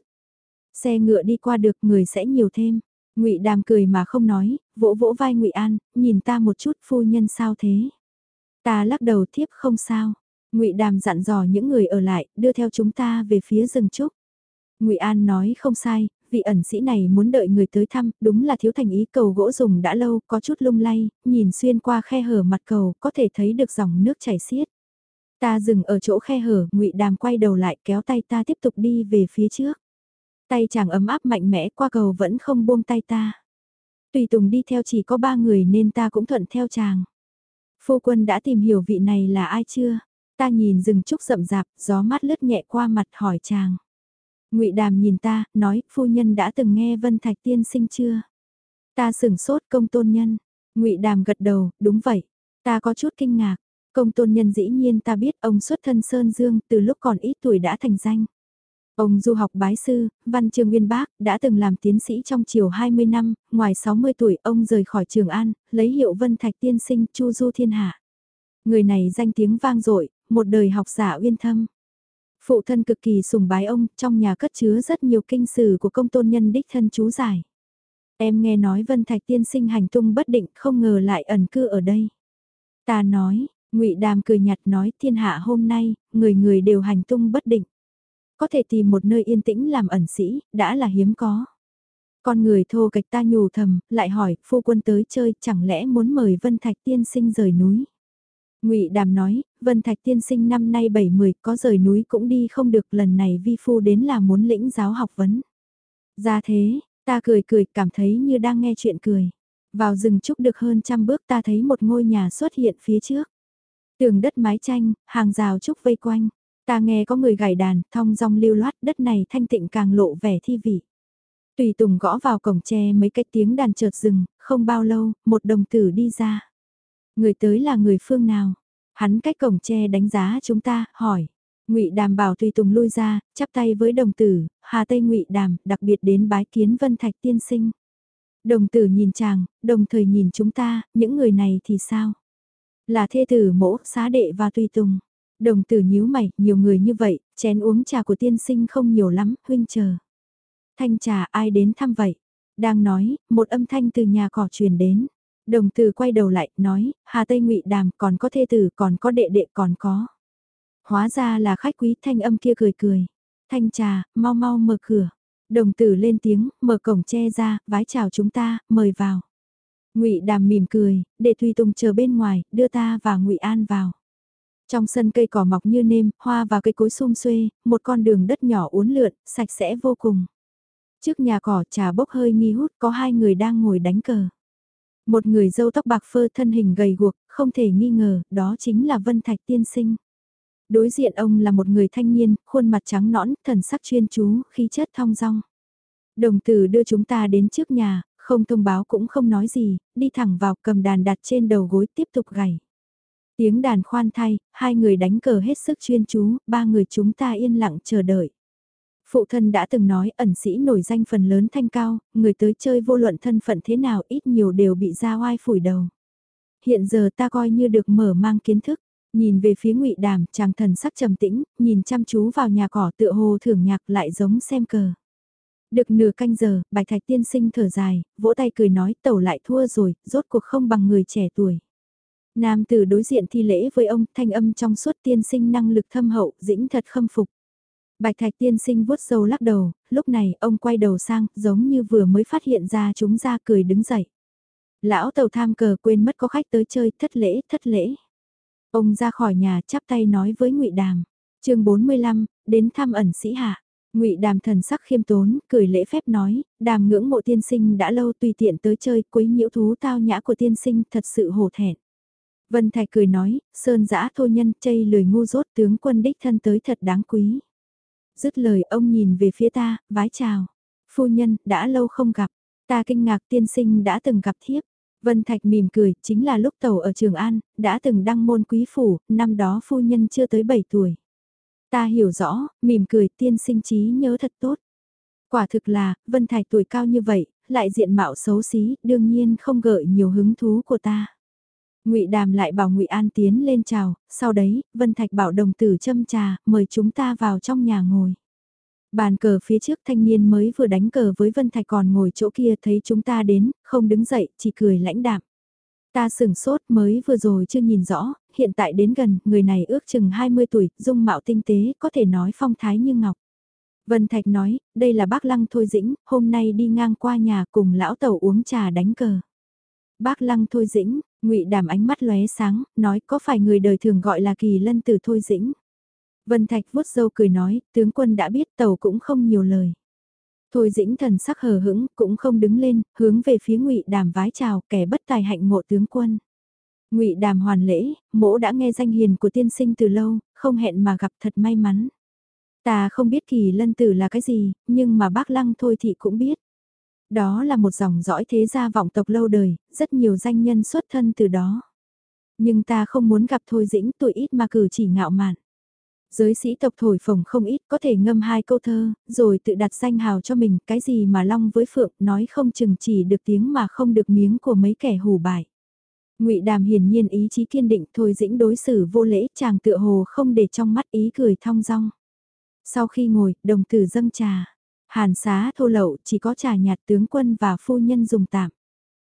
Xe ngựa đi qua được người sẽ nhiều thêm. Ngụy Đàm cười mà không nói, vỗ vỗ vai Ngụy An, nhìn ta một chút phu nhân sao thế? Ta lắc đầu thiếp không sao. Ngụy Đàm dặn dò những người ở lại, đưa theo chúng ta về phía rừng trúc. Ngụy An nói không sai, vị ẩn sĩ này muốn đợi người tới thăm, đúng là thiếu thành ý cầu gỗ dùng đã lâu, có chút lung lay, nhìn xuyên qua khe hở mặt cầu, có thể thấy được dòng nước chảy xiết. Ta dừng ở chỗ khe hở, ngụy Đàm quay đầu lại kéo tay ta tiếp tục đi về phía trước. Tay chàng ấm áp mạnh mẽ qua cầu vẫn không buông tay ta. Tùy Tùng đi theo chỉ có ba người nên ta cũng thuận theo chàng. Phu quân đã tìm hiểu vị này là ai chưa? Ta nhìn rừng trúc rậm rạp, gió mát lướt nhẹ qua mặt hỏi chàng. ngụy Đàm nhìn ta, nói, phu nhân đã từng nghe Vân Thạch tiên sinh chưa? Ta sửng sốt công tôn nhân. ngụy Đàm gật đầu, đúng vậy. Ta có chút kinh ngạc. Công tôn nhân dĩ nhiên ta biết ông xuất thân Sơn Dương từ lúc còn ít tuổi đã thành danh. Ông du học bái sư, văn trường nguyên bác, đã từng làm tiến sĩ trong chiều 20 năm, ngoài 60 tuổi ông rời khỏi Trường An, lấy hiệu Vân Thạch tiên sinh Chu Du Thiên Hạ. Người này danh tiếng vang dội, một đời học giả uyên thâm. Phụ thân cực kỳ sùng bái ông, trong nhà cất chứa rất nhiều kinh sử của công tôn nhân đích thân chú giải. Em nghe nói Vân Thạch tiên sinh hành tung bất định, không ngờ lại ẩn cư ở đây. Ta nói, ngụy Đàm cười nhạt nói thiên hạ hôm nay, người người đều hành tung bất định. Có thể tìm một nơi yên tĩnh làm ẩn sĩ, đã là hiếm có. Con người thô kịch ta nhủ thầm, lại hỏi, phu quân tới chơi, chẳng lẽ muốn mời Vân Thạch tiên sinh rời núi? ngụy Đàm nói, Vân Thạch tiên sinh năm nay 70, có rời núi cũng đi không được, lần này vi phu đến là muốn lĩnh giáo học vấn. Ra thế, ta cười cười, cảm thấy như đang nghe chuyện cười. Vào rừng trúc được hơn trăm bước ta thấy một ngôi nhà xuất hiện phía trước. Tường đất mái tranh, hàng rào trúc vây quanh. Ta nghe có người gảy đàn, thong dong lưu loát đất này thanh tịnh càng lộ vẻ thi vị. Tùy Tùng gõ vào cổng tre mấy cái tiếng đàn chợt dừng, không bao lâu, một đồng tử đi ra. Người tới là người phương nào? Hắn cách cổng tre đánh giá chúng ta, hỏi. Ngụy Đàm bảo Tùy Tùng lui ra, chắp tay với đồng tử, Hà Tây Ngụy Đàm, đặc biệt đến bái kiến Vân Thạch tiên sinh. Đồng tử nhìn chàng, đồng thời nhìn chúng ta, những người này thì sao? Là thê tử mỗ, xá đệ và Tùy Tùng. Đồng tử nhíu mày, nhiều người như vậy, chén uống trà của tiên sinh không nhiều lắm, huynh chờ. Thanh trà ai đến thăm vậy? Đang nói, một âm thanh từ nhà cỏ truyền đến. Đồng tử quay đầu lại, nói, Hà Tây ngụy Đàm còn có thê tử, còn có đệ đệ, còn có. Hóa ra là khách quý thanh âm kia cười cười. Thanh trà, mau mau mở cửa. Đồng tử lên tiếng, mở cổng che ra, vái chào chúng ta, mời vào. Ngụy Đàm mỉm cười, để Thùy Tùng chờ bên ngoài, đưa ta và Ngụy An vào. Trong sân cây cỏ mọc như nêm, hoa và cây cối sum xuê, một con đường đất nhỏ uốn lượn, sạch sẽ vô cùng. Trước nhà cỏ trà bốc hơi nghi hút có hai người đang ngồi đánh cờ. Một người dâu tóc bạc phơ thân hình gầy guộc, không thể nghi ngờ, đó chính là Vân Thạch tiên sinh. Đối diện ông là một người thanh niên, khuôn mặt trắng nõn, thần sắc chuyên chú, khí chất thong dong. Đồng tử đưa chúng ta đến trước nhà, không thông báo cũng không nói gì, đi thẳng vào cầm đàn đặt trên đầu gối tiếp tục gảy. Tiếng đàn khoan thay, hai người đánh cờ hết sức chuyên chú, ba người chúng ta yên lặng chờ đợi. Phụ thân đã từng nói ẩn sĩ nổi danh phần lớn thanh cao, người tới chơi vô luận thân phận thế nào ít nhiều đều bị ra oai phủi đầu. Hiện giờ ta coi như được mở mang kiến thức, nhìn về phía ngụy đàm chàng thần sắc trầm tĩnh, nhìn chăm chú vào nhà cỏ tựa hồ thưởng nhạc lại giống xem cờ. Được nửa canh giờ, bạch thạch tiên sinh thở dài, vỗ tay cười nói tẩu lại thua rồi, rốt cuộc không bằng người trẻ tuổi. Nam tử đối diện thi lễ với ông, thanh âm trong suốt tiên sinh năng lực thâm hậu, dĩnh thật khâm phục. Bạch thạch tiên sinh vuốt sâu lắc đầu, lúc này ông quay đầu sang, giống như vừa mới phát hiện ra chúng ra cười đứng dậy. Lão tàu tham cờ quên mất có khách tới chơi, thất lễ, thất lễ. Ông ra khỏi nhà chắp tay nói với ngụy Đàm. chương 45, đến thăm ẩn sĩ hạ. ngụy Đàm thần sắc khiêm tốn, cười lễ phép nói, đàm ngưỡng mộ tiên sinh đã lâu tùy tiện tới chơi quấy nhiễu thú tao nhã của tiên sinh thật sự hổ thẹn. Vân Thạch cười nói, sơn giã thô nhân chây lười ngu dốt tướng quân đích thân tới thật đáng quý. Dứt lời ông nhìn về phía ta, vái chào. Phu nhân, đã lâu không gặp. Ta kinh ngạc tiên sinh đã từng gặp thiếp. Vân Thạch mỉm cười, chính là lúc tàu ở Trường An, đã từng đăng môn quý phủ, năm đó phu nhân chưa tới 7 tuổi. Ta hiểu rõ, mỉm cười tiên sinh trí nhớ thật tốt. Quả thực là, Vân Thạch tuổi cao như vậy, lại diện mạo xấu xí, đương nhiên không gợi nhiều hứng thú của ta. Ngụy Đàm lại bảo Ngụy An tiến lên chào, sau đấy, Vân Thạch bảo đồng tử châm trà, mời chúng ta vào trong nhà ngồi. Bàn cờ phía trước thanh niên mới vừa đánh cờ với Vân Thạch còn ngồi chỗ kia thấy chúng ta đến, không đứng dậy, chỉ cười lãnh đạm. Ta sửng sốt mới vừa rồi chưa nhìn rõ, hiện tại đến gần, người này ước chừng 20 tuổi, dung mạo tinh tế, có thể nói phong thái như ngọc. Vân Thạch nói, đây là bác Lăng Thôi Dĩnh, hôm nay đi ngang qua nhà cùng lão tẩu uống trà đánh cờ. Bác Lăng Thôi Dĩnh, ngụy Đàm ánh mắt lóe sáng, nói có phải người đời thường gọi là kỳ lân từ Thôi Dĩnh. Vân Thạch vuốt dâu cười nói, tướng quân đã biết tàu cũng không nhiều lời. Thôi dĩnh thần sắc hờ hững, cũng không đứng lên, hướng về phía ngụy Đàm vái chào, kẻ bất tài hạnh ngộ tướng quân. Ngụy Đàm hoàn lễ, mỗ đã nghe danh hiền của tiên sinh từ lâu, không hẹn mà gặp thật may mắn. Ta không biết kỳ lân tử là cái gì, nhưng mà bác lăng thôi thì cũng biết. Đó là một dòng dõi thế gia vọng tộc lâu đời, rất nhiều danh nhân xuất thân từ đó. Nhưng ta không muốn gặp Thôi Dĩnh tuổi ít mà cử chỉ ngạo mạn. Giới sĩ tộc thổi phồng không ít có thể ngâm hai câu thơ, rồi tự đặt danh hào cho mình cái gì mà long với phượng nói không chừng chỉ được tiếng mà không được miếng của mấy kẻ hù bại. ngụy Đàm hiển nhiên ý chí kiên định thôi dĩnh đối xử vô lễ chàng tựa hồ không để trong mắt ý cười thong dong. Sau khi ngồi, đồng tử dâng trà. Hàn xá thô lậu chỉ có trà nhạt tướng quân và phu nhân dùng tạm.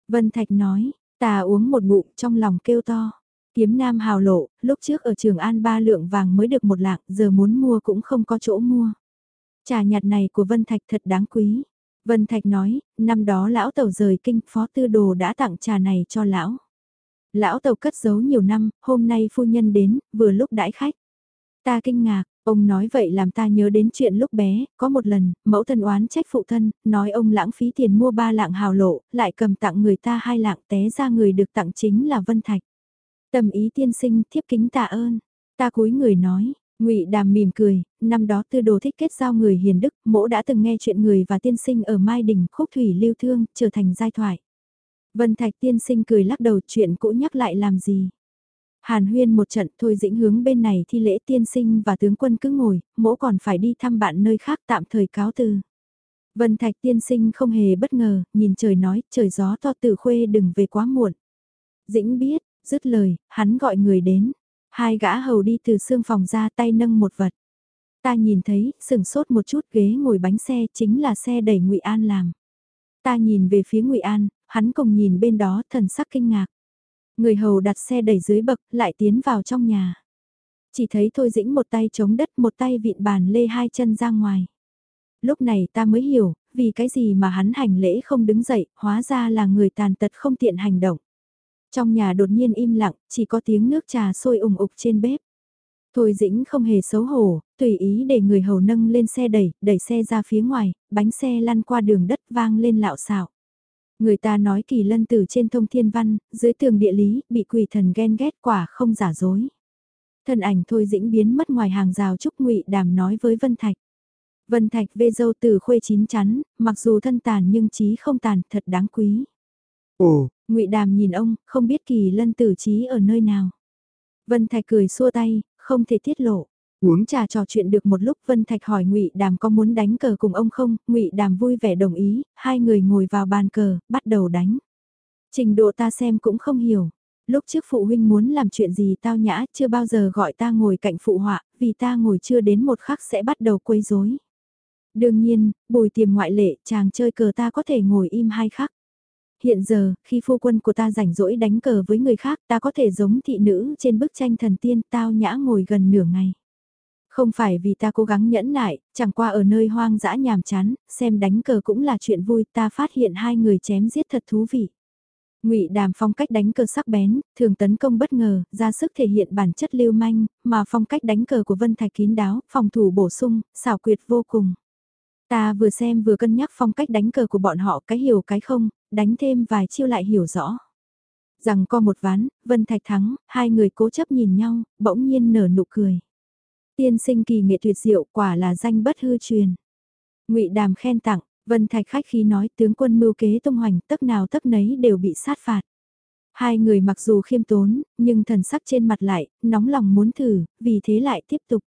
Vân Thạch nói, ta uống một ngụm trong lòng kêu to. Kiếm nam hào lộ, lúc trước ở trường An ba lượng vàng mới được một lạng, giờ muốn mua cũng không có chỗ mua. Trà nhạt này của Vân Thạch thật đáng quý. Vân Thạch nói, năm đó lão tàu rời kinh, phó tư đồ đã tặng trà này cho lão. Lão tàu cất giấu nhiều năm, hôm nay phu nhân đến, vừa lúc đãi khách. Ta kinh ngạc, ông nói vậy làm ta nhớ đến chuyện lúc bé, có một lần, mẫu thân oán trách phụ thân, nói ông lãng phí tiền mua ba lạng hào lộ, lại cầm tặng người ta hai lạng té ra người được tặng chính là Vân Thạch. Tầm ý tiên sinh thiếp kính tạ ơn. Ta cúi người nói, ngụy đàm mỉm cười, năm đó tư đồ thích kết giao người hiền đức, mỗ đã từng nghe chuyện người và tiên sinh ở Mai Đình khúc thủy lưu thương, trở thành giai thoại. Vân Thạch tiên sinh cười lắc đầu chuyện cũ nhắc lại làm gì. Hàn huyên một trận thôi dĩnh hướng bên này thi lễ tiên sinh và tướng quân cứ ngồi, mỗ còn phải đi thăm bạn nơi khác tạm thời cáo từ. Vân Thạch tiên sinh không hề bất ngờ, nhìn trời nói, trời gió to tử khuê đừng về quá muộn. Dĩnh biết, Dứt lời, hắn gọi người đến. Hai gã hầu đi từ xương phòng ra tay nâng một vật. Ta nhìn thấy, sừng sốt một chút ghế ngồi bánh xe chính là xe đẩy ngụy An làm. Ta nhìn về phía ngụy An, hắn cùng nhìn bên đó thần sắc kinh ngạc. Người hầu đặt xe đẩy dưới bậc, lại tiến vào trong nhà. Chỉ thấy Thôi Dĩnh một tay chống đất một tay vịn bàn lê hai chân ra ngoài. Lúc này ta mới hiểu, vì cái gì mà hắn hành lễ không đứng dậy, hóa ra là người tàn tật không tiện hành động. Trong nhà đột nhiên im lặng, chỉ có tiếng nước trà sôi ủng ục trên bếp. Thôi dĩnh không hề xấu hổ, tùy ý để người hầu nâng lên xe đẩy, đẩy xe ra phía ngoài, bánh xe lăn qua đường đất vang lên lạo xạo. Người ta nói kỳ lân tử trên thông thiên văn, dưới tường địa lý, bị quỷ thần ghen ghét quả không giả dối. Thân ảnh thôi dĩnh biến mất ngoài hàng rào trúc ngụy đàm nói với Vân Thạch. Vân Thạch vê dâu từ khuê chín chắn, mặc dù thân tàn nhưng trí không tàn, thật đáng quý. Ồ, ngụy Đàm nhìn ông, không biết kỳ lân tử trí ở nơi nào. Vân Thạch cười xua tay, không thể tiết lộ. Uống trà trò chuyện được một lúc Vân Thạch hỏi Ngụy Đàm có muốn đánh cờ cùng ông không, Ngụy Đàm vui vẻ đồng ý, hai người ngồi vào bàn cờ, bắt đầu đánh. Trình độ ta xem cũng không hiểu. Lúc trước phụ huynh muốn làm chuyện gì tao nhã, chưa bao giờ gọi ta ngồi cạnh phụ họa, vì ta ngồi chưa đến một khắc sẽ bắt đầu quấy rối. Đương nhiên, bồi tiềm ngoại lệ, chàng chơi cờ ta có thể ngồi im hai khắc. Hiện giờ, khi phu quân của ta rảnh rỗi đánh cờ với người khác ta có thể giống thị nữ trên bức tranh thần tiên tao nhã ngồi gần nửa ngày. Không phải vì ta cố gắng nhẫn nại, chẳng qua ở nơi hoang dã nhàm chán, xem đánh cờ cũng là chuyện vui, ta phát hiện hai người chém giết thật thú vị. Ngụy Đàm phong cách đánh cờ sắc bén, thường tấn công bất ngờ, ra sức thể hiện bản chất lưu manh, mà phong cách đánh cờ của Vân Thạch kín đáo, phòng thủ bổ sung, xảo quyệt vô cùng. Ta vừa xem vừa cân nhắc phong cách đánh cờ của bọn họ cái hiểu cái không, đánh thêm vài chiêu lại hiểu rõ. Rằng co một ván, Vân Thạch thắng, hai người cố chấp nhìn nhau, bỗng nhiên nở nụ cười. Tiên sinh kỳ nghệ tuyệt diệu quả là danh bất hư truyền. ngụy Đàm khen tặng, Vân Thạch khách khí nói tướng quân mưu kế tung hoành tấc nào tấc nấy đều bị sát phạt. Hai người mặc dù khiêm tốn, nhưng thần sắc trên mặt lại, nóng lòng muốn thử, vì thế lại tiếp tục.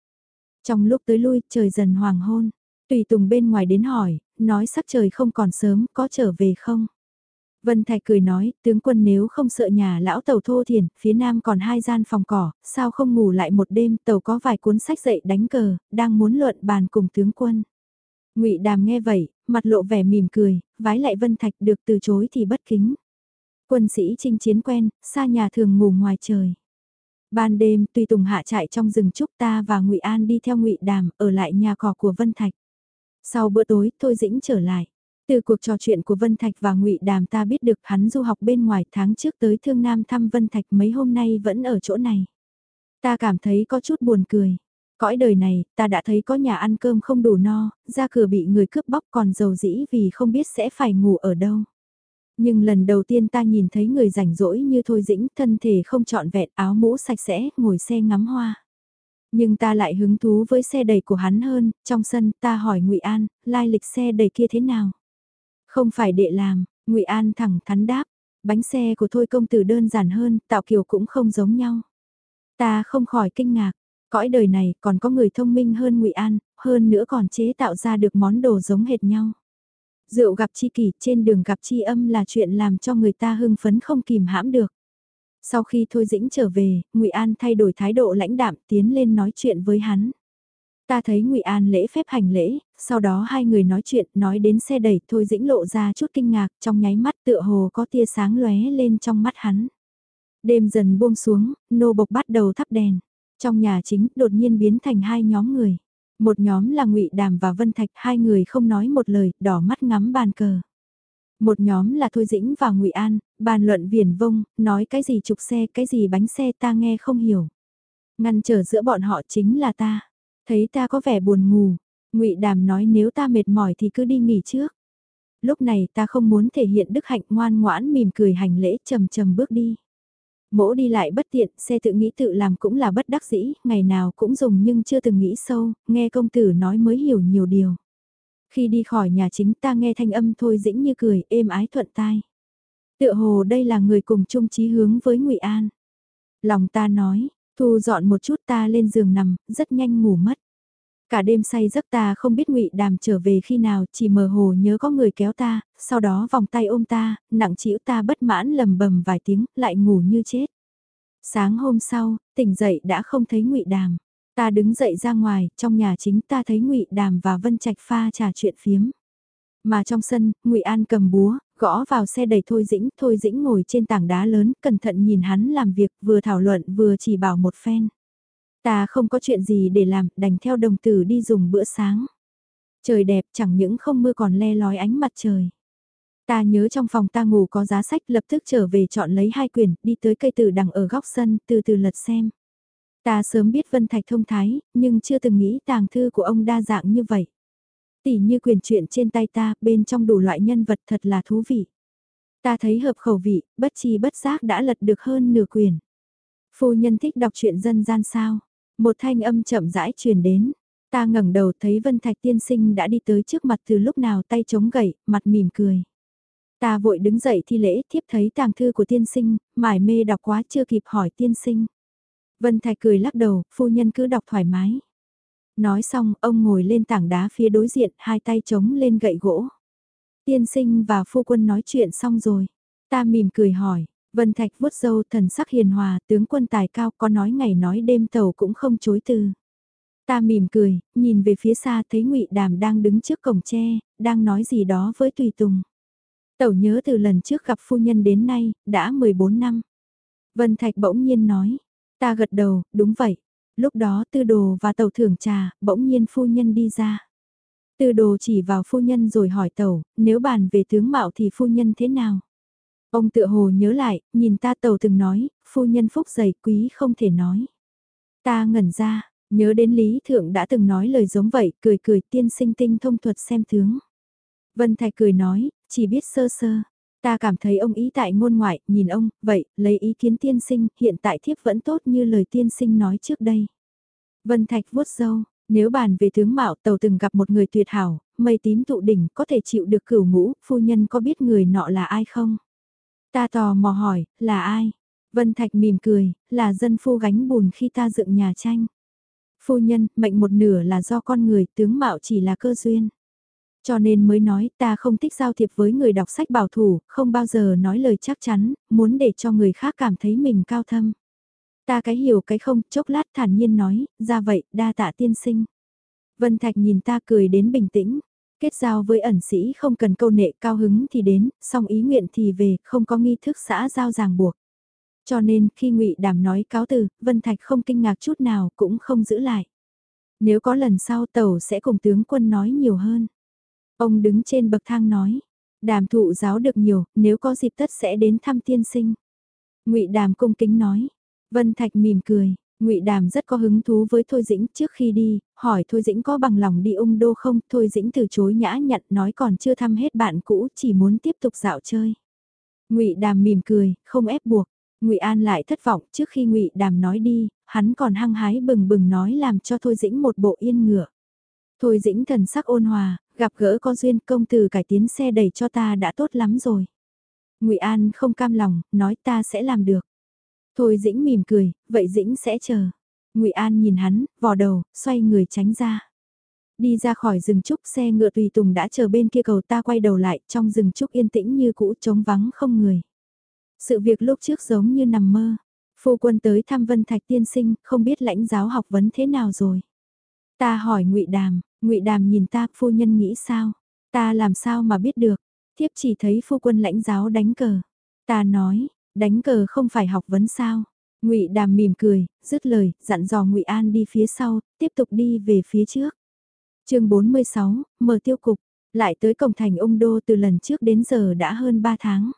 Trong lúc tới lui, trời dần hoàng hôn. Tùy Tùng bên ngoài đến hỏi, nói sắc trời không còn sớm, có trở về không? Vân Thạch cười nói, tướng quân nếu không sợ nhà lão tàu thô thiền, phía nam còn hai gian phòng cỏ, sao không ngủ lại một đêm, tàu có vài cuốn sách dậy đánh cờ, đang muốn luận bàn cùng tướng quân. ngụy Đàm nghe vậy, mặt lộ vẻ mỉm cười, vái lại Vân Thạch được từ chối thì bất kính. Quân sĩ chinh chiến quen, xa nhà thường ngủ ngoài trời. Ban đêm, tùy tùng hạ trại trong rừng trúc ta và ngụy An đi theo ngụy Đàm, ở lại nhà cỏ của Vân Thạch. Sau bữa tối, Thôi Dĩnh trở lại. Từ cuộc trò chuyện của Vân Thạch và Ngụy Đàm ta biết được hắn du học bên ngoài tháng trước tới Thương Nam thăm Vân Thạch mấy hôm nay vẫn ở chỗ này. Ta cảm thấy có chút buồn cười. Cõi đời này, ta đã thấy có nhà ăn cơm không đủ no, ra cửa bị người cướp bóc còn giàu dĩ vì không biết sẽ phải ngủ ở đâu. Nhưng lần đầu tiên ta nhìn thấy người rảnh rỗi như Thôi Dĩnh, thân thể không trọn vẹn áo mũ sạch sẽ, ngồi xe ngắm hoa. Nhưng ta lại hứng thú với xe đẩy của hắn hơn, trong sân ta hỏi ngụy An, lai lịch xe đẩy kia thế nào? Không phải đệ làm, ngụy An thẳng thắn đáp, bánh xe của Thôi công tử đơn giản hơn, tạo kiểu cũng không giống nhau. Ta không khỏi kinh ngạc, cõi đời này còn có người thông minh hơn ngụy An, hơn nữa còn chế tạo ra được món đồ giống hệt nhau. Rượu gặp chi kỷ trên đường gặp chi âm là chuyện làm cho người ta hưng phấn không kìm hãm được. Sau khi Thôi Dĩnh trở về, Ngụy An thay đổi thái độ lãnh đạm tiến lên nói chuyện với hắn. Ta thấy Ngụy An lễ phép hành lễ, sau đó hai người nói chuyện, nói đến xe đẩy, Thôi Dĩnh lộ ra chút kinh ngạc, trong nháy mắt tựa hồ có tia sáng lóe lên trong mắt hắn. Đêm dần buông xuống, nô bộc bắt đầu thắp đèn. Trong nhà chính, đột nhiên biến thành hai nhóm người. Một nhóm là Ngụy Đàm và Vân Thạch, hai người không nói một lời, đỏ mắt ngắm bàn cờ. Một nhóm là Thôi Dĩnh và ngụy An, bàn luận viển vông, nói cái gì trục xe, cái gì bánh xe ta nghe không hiểu. Ngăn trở giữa bọn họ chính là ta. Thấy ta có vẻ buồn ngủ, ngụy Đàm nói nếu ta mệt mỏi thì cứ đi nghỉ trước. Lúc này ta không muốn thể hiện đức hạnh ngoan ngoãn mỉm cười hành lễ trầm trầm bước đi. Mỗ đi lại bất tiện, xe tự nghĩ tự làm cũng là bất đắc dĩ, ngày nào cũng dùng nhưng chưa từng nghĩ sâu, nghe công tử nói mới hiểu nhiều điều. Khi đi khỏi nhà chính ta nghe thanh âm thôi dĩnh như cười, êm ái thuận tai. Tựa hồ đây là người cùng chung chí hướng với ngụy An. Lòng ta nói, thu dọn một chút ta lên giường nằm, rất nhanh ngủ mất. Cả đêm say giấc ta không biết ngụy đàm trở về khi nào, chỉ mờ hồ nhớ có người kéo ta, sau đó vòng tay ôm ta, nặng chịu ta bất mãn lầm bầm vài tiếng, lại ngủ như chết. Sáng hôm sau, tỉnh dậy đã không thấy ngụy đàm. Ta đứng dậy ra ngoài, trong nhà chính ta thấy Ngụy Đàm và Vân Trạch pha trà chuyện phiếm. Mà trong sân, Ngụy An cầm búa, gõ vào xe đầy Thôi Dĩnh, Thôi Dĩnh ngồi trên tảng đá lớn, cẩn thận nhìn hắn làm việc, vừa thảo luận vừa chỉ bảo một phen. Ta không có chuyện gì để làm, đành theo đồng tử đi dùng bữa sáng. Trời đẹp chẳng những không mưa còn le lói ánh mặt trời. Ta nhớ trong phòng ta ngủ có giá sách lập tức trở về chọn lấy hai quyển, đi tới cây tử đằng ở góc sân, từ từ lật xem. Ta sớm biết Vân Thạch thông thái, nhưng chưa từng nghĩ tàng thư của ông đa dạng như vậy. Tỷ như quyền truyện trên tay ta, bên trong đủ loại nhân vật thật là thú vị. Ta thấy hợp khẩu vị, bất chi bất giác đã lật được hơn nửa quyền. Phu nhân thích đọc truyện dân gian sao? Một thanh âm chậm rãi truyền đến. Ta ngẩng đầu thấy Vân Thạch tiên sinh đã đi tới trước mặt từ lúc nào tay chống gậy, mặt mỉm cười. Ta vội đứng dậy thi lễ thiếp thấy tàng thư của tiên sinh, mải mê đọc quá chưa kịp hỏi tiên sinh. Vân Thạch cười lắc đầu, phu nhân cứ đọc thoải mái. Nói xong, ông ngồi lên tảng đá phía đối diện, hai tay chống lên gậy gỗ. Tiên sinh và phu quân nói chuyện xong rồi. Ta mỉm cười hỏi, Vân Thạch vuốt râu thần sắc hiền hòa, tướng quân tài cao có nói ngày nói đêm tàu cũng không chối từ. Ta mỉm cười, nhìn về phía xa thấy ngụy Đàm đang đứng trước cổng tre, đang nói gì đó với Tùy Tùng. Tẩu nhớ từ lần trước gặp phu nhân đến nay, đã 14 năm. Vân Thạch bỗng nhiên nói, ta gật đầu, đúng vậy. Lúc đó tư đồ và tàu thưởng trà, bỗng nhiên phu nhân đi ra. Tư đồ chỉ vào phu nhân rồi hỏi tàu, nếu bàn về tướng mạo thì phu nhân thế nào? Ông tự hồ nhớ lại, nhìn ta tàu từng nói, phu nhân phúc dày quý không thể nói. Ta ngẩn ra, nhớ đến Lý Thượng đã từng nói lời giống vậy, cười cười tiên sinh tinh thông thuật xem tướng. Vân Thạch cười nói, chỉ biết sơ sơ. Ta cảm thấy ông ý tại ngôn ngoại, nhìn ông, vậy, lấy ý kiến tiên sinh, hiện tại thiếp vẫn tốt như lời tiên sinh nói trước đây. Vân Thạch vuốt râu, nếu bàn về tướng mạo tàu từng gặp một người tuyệt hảo, mây tím tụ đỉnh có thể chịu được cửu ngũ, phu nhân có biết người nọ là ai không? Ta tò mò hỏi, là ai? Vân Thạch mỉm cười, là dân phu gánh bùn khi ta dựng nhà tranh. Phu nhân, mệnh một nửa là do con người, tướng mạo chỉ là cơ duyên. Cho nên mới nói ta không thích giao thiệp với người đọc sách bảo thủ, không bao giờ nói lời chắc chắn, muốn để cho người khác cảm thấy mình cao thâm. Ta cái hiểu cái không, chốc lát thản nhiên nói, ra vậy, đa tạ tiên sinh. Vân Thạch nhìn ta cười đến bình tĩnh, kết giao với ẩn sĩ không cần câu nệ cao hứng thì đến, song ý nguyện thì về, không có nghi thức xã giao ràng buộc. Cho nên khi ngụy Đàm nói cáo từ, Vân Thạch không kinh ngạc chút nào cũng không giữ lại. Nếu có lần sau tàu sẽ cùng tướng quân nói nhiều hơn. Ông đứng trên bậc thang nói, đàm thụ giáo được nhiều, nếu có dịp tất sẽ đến thăm tiên sinh. ngụy Đàm cung kính nói, Vân Thạch mỉm cười, ngụy Đàm rất có hứng thú với Thôi Dĩnh trước khi đi, hỏi Thôi Dĩnh có bằng lòng đi ung đô không, Thôi Dĩnh từ chối nhã nhặn nói còn chưa thăm hết bạn cũ, chỉ muốn tiếp tục dạo chơi. ngụy Đàm mỉm cười, không ép buộc, ngụy An lại thất vọng trước khi ngụy Đàm nói đi, hắn còn hăng hái bừng bừng nói làm cho Thôi Dĩnh một bộ yên ngựa. Thôi Dĩnh thần sắc ôn hòa, gặp gỡ có duyên công tử cải tiến xe đẩy cho ta đã tốt lắm rồi. ngụy An không cam lòng, nói ta sẽ làm được. Thôi Dĩnh mỉm cười, vậy Dĩnh sẽ chờ. ngụy An nhìn hắn, vò đầu, xoay người tránh ra. Đi ra khỏi rừng trúc xe ngựa tùy tùng đã chờ bên kia cầu ta quay đầu lại trong rừng trúc yên tĩnh như cũ trống vắng không người. Sự việc lúc trước giống như nằm mơ. Phu quân tới thăm Vân Thạch tiên sinh, không biết lãnh giáo học vấn thế nào rồi. Ta hỏi ngụy Đàm, ngụy Đàm nhìn ta, phu nhân nghĩ sao? Ta làm sao mà biết được? Thiếp chỉ thấy phu quân lãnh giáo đánh cờ. Ta nói, đánh cờ không phải học vấn sao? Ngụy Đàm mỉm cười, dứt lời, dặn dò Ngụy An đi phía sau, tiếp tục đi về phía trước. Chương 46, mở tiêu cục, lại tới cổng thành ung đô từ lần trước đến giờ đã hơn 3 tháng.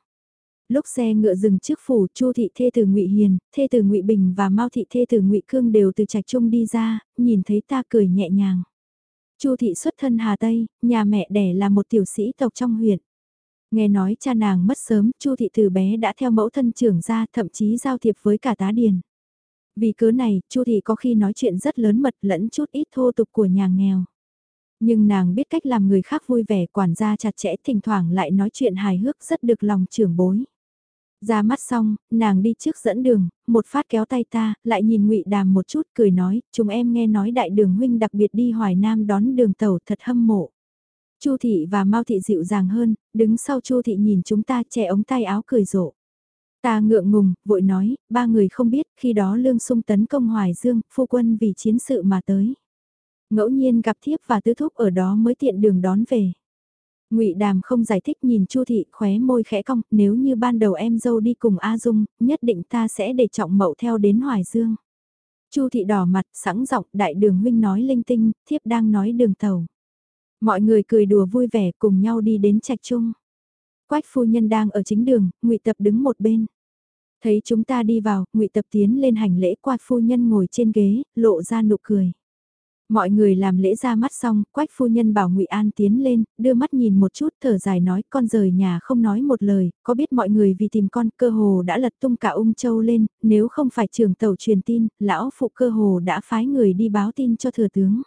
Lúc xe ngựa dừng trước phủ, Chu thị thê từ Ngụy Hiền, thê từ Ngụy Bình và Mao thị thê từ Ngụy Cương đều từ trạch trung đi ra, nhìn thấy ta cười nhẹ nhàng. Chu thị xuất thân Hà Tây, nhà mẹ đẻ là một tiểu sĩ tộc trong huyện. Nghe nói cha nàng mất sớm, Chu thị từ bé đã theo mẫu thân trưởng ra, thậm chí giao thiệp với cả tá điền. Vì cớ này, Chu thị có khi nói chuyện rất lớn mật lẫn chút ít thô tục của nhà nghèo. Nhưng nàng biết cách làm người khác vui vẻ quản gia chặt chẽ thỉnh thoảng lại nói chuyện hài hước rất được lòng trưởng bối. Ra mắt xong, nàng đi trước dẫn đường, một phát kéo tay ta, lại nhìn ngụy Đàm một chút cười nói, chúng em nghe nói đại đường huynh đặc biệt đi Hoài Nam đón đường tàu thật hâm mộ. Chu thị và Mao thị dịu dàng hơn, đứng sau Chu thị nhìn chúng ta che ống tay áo cười rộ. Ta ngượng ngùng, vội nói, ba người không biết, khi đó lương sung tấn công Hoài Dương, phu quân vì chiến sự mà tới. Ngẫu nhiên gặp thiếp và tứ thúc ở đó mới tiện đường đón về. Ngụy Đàm không giải thích nhìn Chu thị, khóe môi khẽ cong, nếu như ban đầu em dâu đi cùng A Dung, nhất định ta sẽ để trọng mậu theo đến Hoài Dương. Chu thị đỏ mặt, sẵn giọng, đại đường huynh nói linh tinh, thiếp đang nói đường tàu. Mọi người cười đùa vui vẻ cùng nhau đi đến trạch trung. Quách phu nhân đang ở chính đường, Ngụy Tập đứng một bên. Thấy chúng ta đi vào, Ngụy Tập tiến lên hành lễ Quách phu nhân ngồi trên ghế, lộ ra nụ cười. Mọi người làm lễ ra mắt xong, quách phu nhân bảo ngụy An tiến lên, đưa mắt nhìn một chút thở dài nói con rời nhà không nói một lời, có biết mọi người vì tìm con cơ hồ đã lật tung cả ung châu lên, nếu không phải trưởng tàu truyền tin, lão phụ cơ hồ đã phái người đi báo tin cho thừa tướng.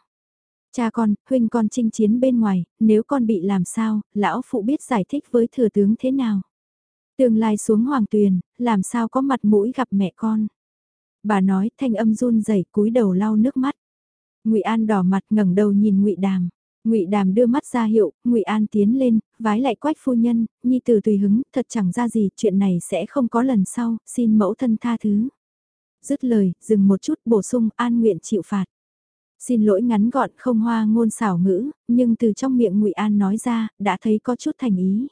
Cha con, huynh con chinh chiến bên ngoài, nếu con bị làm sao, lão phụ biết giải thích với thừa tướng thế nào. Tương lai xuống hoàng tuyền, làm sao có mặt mũi gặp mẹ con. Bà nói thanh âm run rẩy cúi đầu lau nước mắt. Ngụy An đỏ mặt ngẩng đầu nhìn Ngụy Đàm. Ngụy Đàm đưa mắt ra hiệu, Ngụy An tiến lên, vái lại quách phu nhân, nhi tử tùy hứng, thật chẳng ra gì, chuyện này sẽ không có lần sau, xin mẫu thân tha thứ. Dứt lời, dừng một chút, bổ sung, an nguyện chịu phạt. Xin lỗi ngắn gọn không hoa ngôn xảo ngữ, nhưng từ trong miệng Ngụy An nói ra, đã thấy có chút thành ý.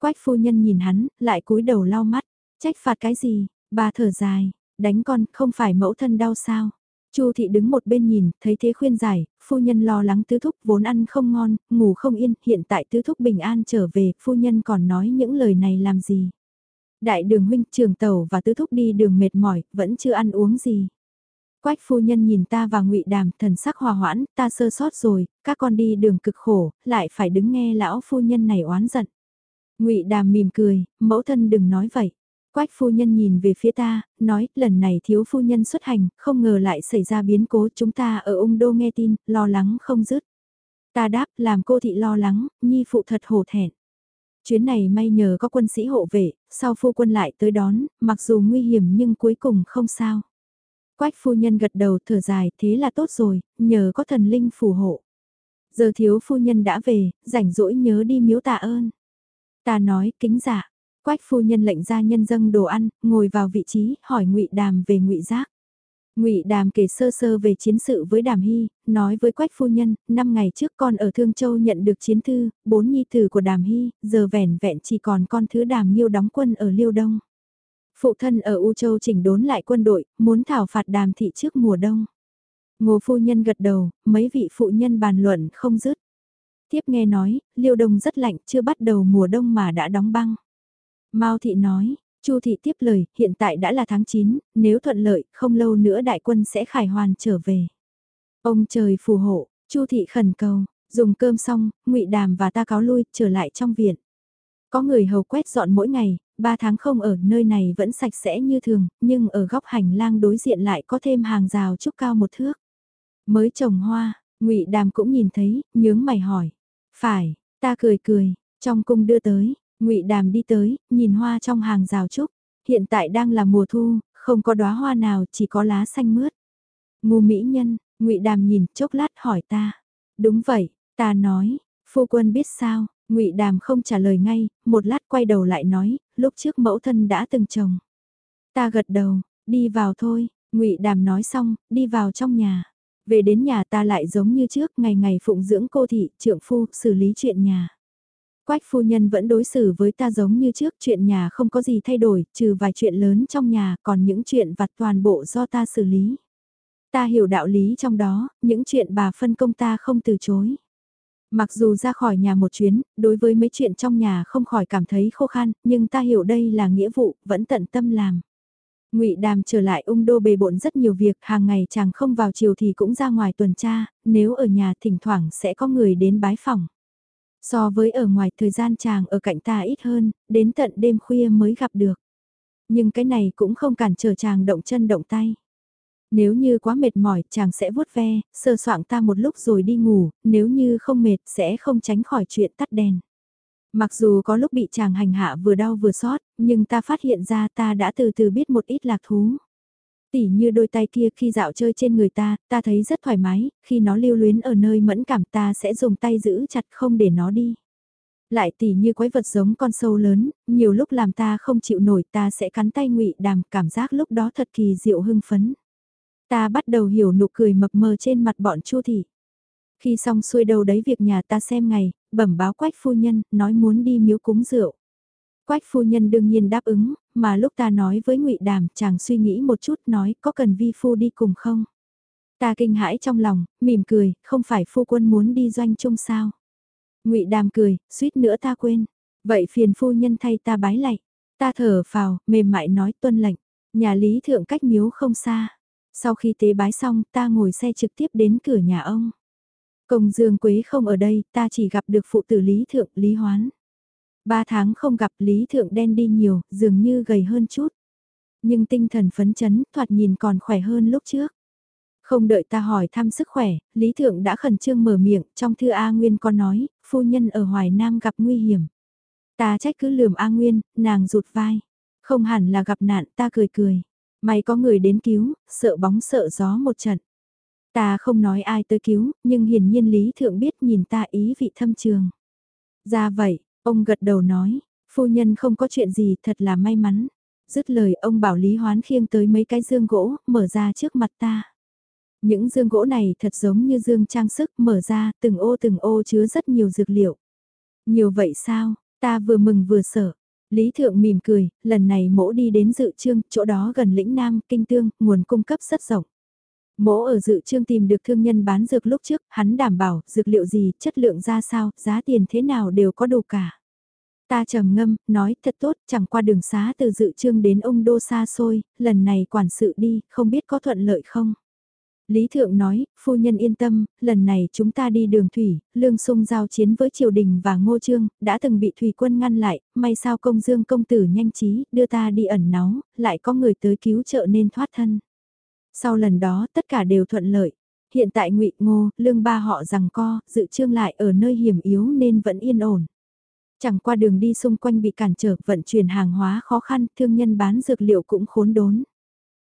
Quách phu nhân nhìn hắn, lại cúi đầu lau mắt, trách phạt cái gì, bà thở dài, đánh con, không phải mẫu thân đau sao. Chu thị đứng một bên nhìn, thấy thế khuyên giải, phu nhân lo lắng tứ thúc vốn ăn không ngon, ngủ không yên, hiện tại tứ thúc bình an trở về, phu nhân còn nói những lời này làm gì. Đại đường huynh trường tàu và tứ thúc đi đường mệt mỏi, vẫn chưa ăn uống gì. Quách phu nhân nhìn ta và ngụy đàm, thần sắc hòa hoãn, ta sơ sót rồi, các con đi đường cực khổ, lại phải đứng nghe lão phu nhân này oán giận. ngụy đàm mỉm cười, mẫu thân đừng nói vậy. Quách phu nhân nhìn về phía ta, nói, lần này thiếu phu nhân xuất hành, không ngờ lại xảy ra biến cố chúng ta ở ung đô nghe tin, lo lắng không dứt. Ta đáp, làm cô thị lo lắng, nhi phụ thật hổ thẹn. Chuyến này may nhờ có quân sĩ hộ vệ, sau phu quân lại tới đón, mặc dù nguy hiểm nhưng cuối cùng không sao. Quách phu nhân gật đầu thở dài, thế là tốt rồi, nhờ có thần linh phù hộ. Giờ thiếu phu nhân đã về, rảnh rỗi nhớ đi miếu tạ ơn. Ta nói, kính giả. Quách phu nhân lệnh ra nhân dân đồ ăn, ngồi vào vị trí, hỏi ngụy Đàm về ngụy Giác. Ngụy Đàm kể sơ sơ về chiến sự với Đàm Hy, nói với Quách phu nhân, năm ngày trước con ở Thương Châu nhận được chiến thư, bốn nhi tử của Đàm Hy, giờ vẻn vẹn chỉ còn con thứ Đàm Nhiêu đóng quân ở Liêu Đông. Phụ thân ở U Châu chỉnh đốn lại quân đội, muốn thảo phạt Đàm thị trước mùa đông. Ngô phu nhân gật đầu, mấy vị phụ nhân bàn luận không dứt. Tiếp nghe nói, Liêu Đông rất lạnh, chưa bắt đầu mùa đông mà đã đóng băng. Mao thị nói, Chu thị tiếp lời, hiện tại đã là tháng 9, nếu thuận lợi, không lâu nữa đại quân sẽ khải hoàn trở về. Ông trời phù hộ, Chu thị khẩn cầu, dùng cơm xong, Ngụy Đàm và ta cáo lui, trở lại trong viện. Có người hầu quét dọn mỗi ngày, ba tháng không ở nơi này vẫn sạch sẽ như thường, nhưng ở góc hành lang đối diện lại có thêm hàng rào trúc cao một thước. Mới trồng hoa, Ngụy Đàm cũng nhìn thấy, nhướng mày hỏi. Phải, ta cười cười, trong cung đưa tới, ngụy Đàm đi tới, nhìn hoa trong hàng rào trúc. Hiện tại đang là mùa thu, không có đóa hoa nào, chỉ có lá xanh mướt. Ngô mỹ nhân, ngụy Đàm nhìn, chốc lát hỏi ta. Đúng vậy, ta nói, phu quân biết sao, ngụy Đàm không trả lời ngay, một lát quay đầu lại nói, lúc trước mẫu thân đã từng chồng. Ta gật đầu, đi vào thôi, ngụy Đàm nói xong, đi vào trong nhà. Về đến nhà ta lại giống như trước, ngày ngày phụng dưỡng cô thị, trượng phu, xử lý chuyện nhà. Quách phu nhân vẫn đối xử với ta giống như trước chuyện nhà không có gì thay đổi, trừ vài chuyện lớn trong nhà, còn những chuyện vặt toàn bộ do ta xử lý. Ta hiểu đạo lý trong đó, những chuyện bà phân công ta không từ chối. Mặc dù ra khỏi nhà một chuyến, đối với mấy chuyện trong nhà không khỏi cảm thấy khô khan, nhưng ta hiểu đây là nghĩa vụ, vẫn tận tâm làm. Ngụy Đàm trở lại ung đô bề bộn rất nhiều việc, hàng ngày chàng không vào chiều thì cũng ra ngoài tuần tra, nếu ở nhà thỉnh thoảng sẽ có người đến bái phòng. So với ở ngoài thời gian chàng ở cạnh ta ít hơn, đến tận đêm khuya mới gặp được. Nhưng cái này cũng không cản trở chàng động chân động tay. Nếu như quá mệt mỏi, chàng sẽ vuốt ve, sơ soạng ta một lúc rồi đi ngủ, nếu như không mệt sẽ không tránh khỏi chuyện tắt đèn. Mặc dù có lúc bị chàng hành hạ vừa đau vừa xót, nhưng ta phát hiện ra ta đã từ từ biết một ít lạc thú. Tỉ như đôi tay kia khi dạo chơi trên người ta, ta thấy rất thoải mái, khi nó lưu luyến ở nơi mẫn cảm ta sẽ dùng tay giữ chặt không để nó đi. Lại tỉ như quái vật giống con sâu lớn, nhiều lúc làm ta không chịu nổi ta sẽ cắn tay ngụy đàm cảm giác lúc đó thật kỳ diệu hưng phấn. Ta bắt đầu hiểu nụ cười mập mờ trên mặt bọn chu thị. Khi xong xuôi đầu đấy việc nhà ta xem ngày, bẩm báo quách phu nhân, nói muốn đi miếu cúng rượu. Quách phu nhân đương nhiên đáp ứng, mà lúc ta nói với ngụy Đàm, chàng suy nghĩ một chút nói có cần vi phu đi cùng không? Ta kinh hãi trong lòng, mỉm cười, không phải phu quân muốn đi doanh chung sao? ngụy Đàm cười, suýt nữa ta quên. Vậy phiền phu nhân thay ta bái lạy. Ta thở phào, mềm mại nói tuân lệnh. Nhà lý thượng cách miếu không xa. Sau khi tế bái xong, ta ngồi xe trực tiếp đến cửa nhà ông. Công Dương Quế không ở đây, ta chỉ gặp được phụ tử Lý Thượng, Lý Hoán. Ba tháng không gặp Lý Thượng đen đi nhiều, dường như gầy hơn chút. Nhưng tinh thần phấn chấn, thoạt nhìn còn khỏe hơn lúc trước. Không đợi ta hỏi thăm sức khỏe, Lý Thượng đã khẩn trương mở miệng, trong thư A Nguyên có nói, phu nhân ở Hoài Nam gặp nguy hiểm. Ta trách cứ lườm A Nguyên, nàng rụt vai. Không hẳn là gặp nạn, ta cười cười. May có người đến cứu, sợ bóng sợ gió một trận. Ta không nói ai tới cứu, nhưng hiển nhiên Lý Thượng biết nhìn ta ý vị thâm trường. Ra vậy, ông gật đầu nói, phu nhân không có chuyện gì thật là may mắn. Dứt lời ông bảo Lý Hoán khiêng tới mấy cái dương gỗ, mở ra trước mặt ta. Những dương gỗ này thật giống như dương trang sức mở ra, từng ô từng ô chứa rất nhiều dược liệu. Nhiều vậy sao, ta vừa mừng vừa sợ. Lý Thượng mỉm cười, lần này mỗ đi đến dự trương, chỗ đó gần lĩnh Nam, kinh tương, nguồn cung cấp rất rộng. Mỗ ở dự trương tìm được thương nhân bán dược lúc trước, hắn đảm bảo dược liệu gì, chất lượng ra sao, giá tiền thế nào đều có đủ cả. Ta trầm ngâm, nói thật tốt, chẳng qua đường xá từ dự trương đến ông đô xa xôi, lần này quản sự đi, không biết có thuận lợi không. Lý Thượng nói, phu nhân yên tâm, lần này chúng ta đi đường thủy, lương sung giao chiến với triều đình và ngô trương, đã từng bị thủy quân ngăn lại, may sao công dương công tử nhanh trí, đưa ta đi ẩn náu, lại có người tới cứu trợ nên thoát thân. Sau lần đó tất cả đều thuận lợi. Hiện tại ngụy Ngô, lương ba họ rằng co, dự trương lại ở nơi hiểm yếu nên vẫn yên ổn. Chẳng qua đường đi xung quanh bị cản trở, vận chuyển hàng hóa khó khăn, thương nhân bán dược liệu cũng khốn đốn.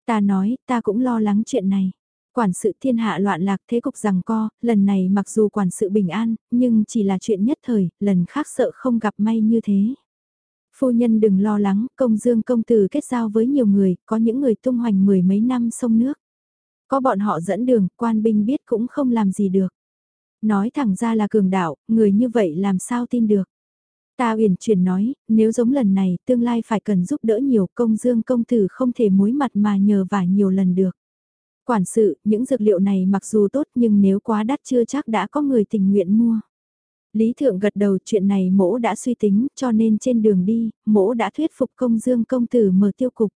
Ta nói, ta cũng lo lắng chuyện này. Quản sự thiên hạ loạn lạc thế cục rằng co, lần này mặc dù quản sự bình an, nhưng chỉ là chuyện nhất thời, lần khác sợ không gặp may như thế. Phu nhân đừng lo lắng, công dương công tử kết giao với nhiều người, có những người tung hoành mười mấy năm sông nước. Có bọn họ dẫn đường, quan binh biết cũng không làm gì được. Nói thẳng ra là cường đạo, người như vậy làm sao tin được. Ta uyển chuyển nói, nếu giống lần này, tương lai phải cần giúp đỡ nhiều công dương công tử không thể mối mặt mà nhờ vả nhiều lần được. Quản sự, những dược liệu này mặc dù tốt nhưng nếu quá đắt chưa chắc đã có người tình nguyện mua. Lý Thượng gật đầu chuyện này mỗ đã suy tính cho nên trên đường đi, mỗ đã thuyết phục công dương công tử mở tiêu cục.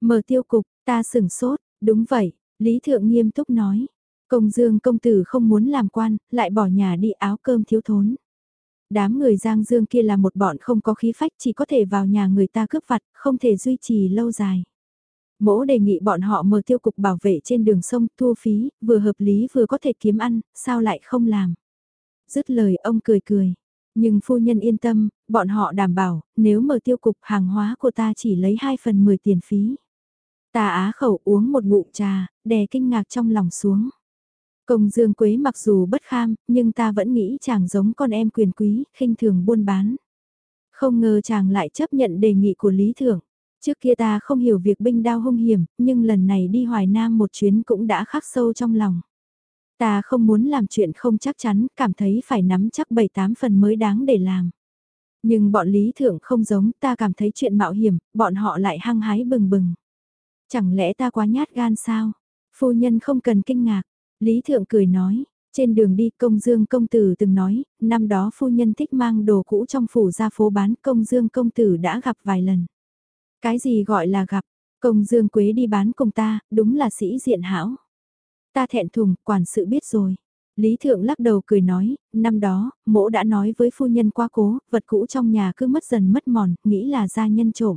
Mở tiêu cục, ta sửng sốt, đúng vậy, Lý Thượng nghiêm túc nói. Công dương công tử không muốn làm quan, lại bỏ nhà đi áo cơm thiếu thốn. Đám người Giang Dương kia là một bọn không có khí phách chỉ có thể vào nhà người ta cướp vặt, không thể duy trì lâu dài. Mỗ đề nghị bọn họ mở tiêu cục bảo vệ trên đường sông thu phí, vừa hợp lý vừa có thể kiếm ăn, sao lại không làm. Dứt lời ông cười cười. Nhưng phu nhân yên tâm, bọn họ đảm bảo, nếu mở tiêu cục hàng hóa của ta chỉ lấy 2 phần 10 tiền phí. Ta á khẩu uống một ngụm trà, đè kinh ngạc trong lòng xuống. Công Dương Quế mặc dù bất kham, nhưng ta vẫn nghĩ chàng giống con em quyền quý, khinh thường buôn bán. Không ngờ chàng lại chấp nhận đề nghị của Lý Thưởng. Trước kia ta không hiểu việc binh đao hung hiểm, nhưng lần này đi Hoài Nam một chuyến cũng đã khắc sâu trong lòng. Ta không muốn làm chuyện không chắc chắn, cảm thấy phải nắm chắc 7-8 phần mới đáng để làm. Nhưng bọn lý thượng không giống, ta cảm thấy chuyện mạo hiểm, bọn họ lại hăng hái bừng bừng. Chẳng lẽ ta quá nhát gan sao? Phu nhân không cần kinh ngạc. Lý thượng cười nói, trên đường đi công dương công tử từng nói, năm đó phu nhân thích mang đồ cũ trong phủ ra phố bán công dương công tử đã gặp vài lần. Cái gì gọi là gặp, công dương quế đi bán cùng ta, đúng là sĩ diện hảo. Ta thẹn thùng, quản sự biết rồi. Lý Thượng lắc đầu cười nói, năm đó, mỗ đã nói với phu nhân qua cố, vật cũ trong nhà cứ mất dần mất mòn, nghĩ là gia nhân trộm.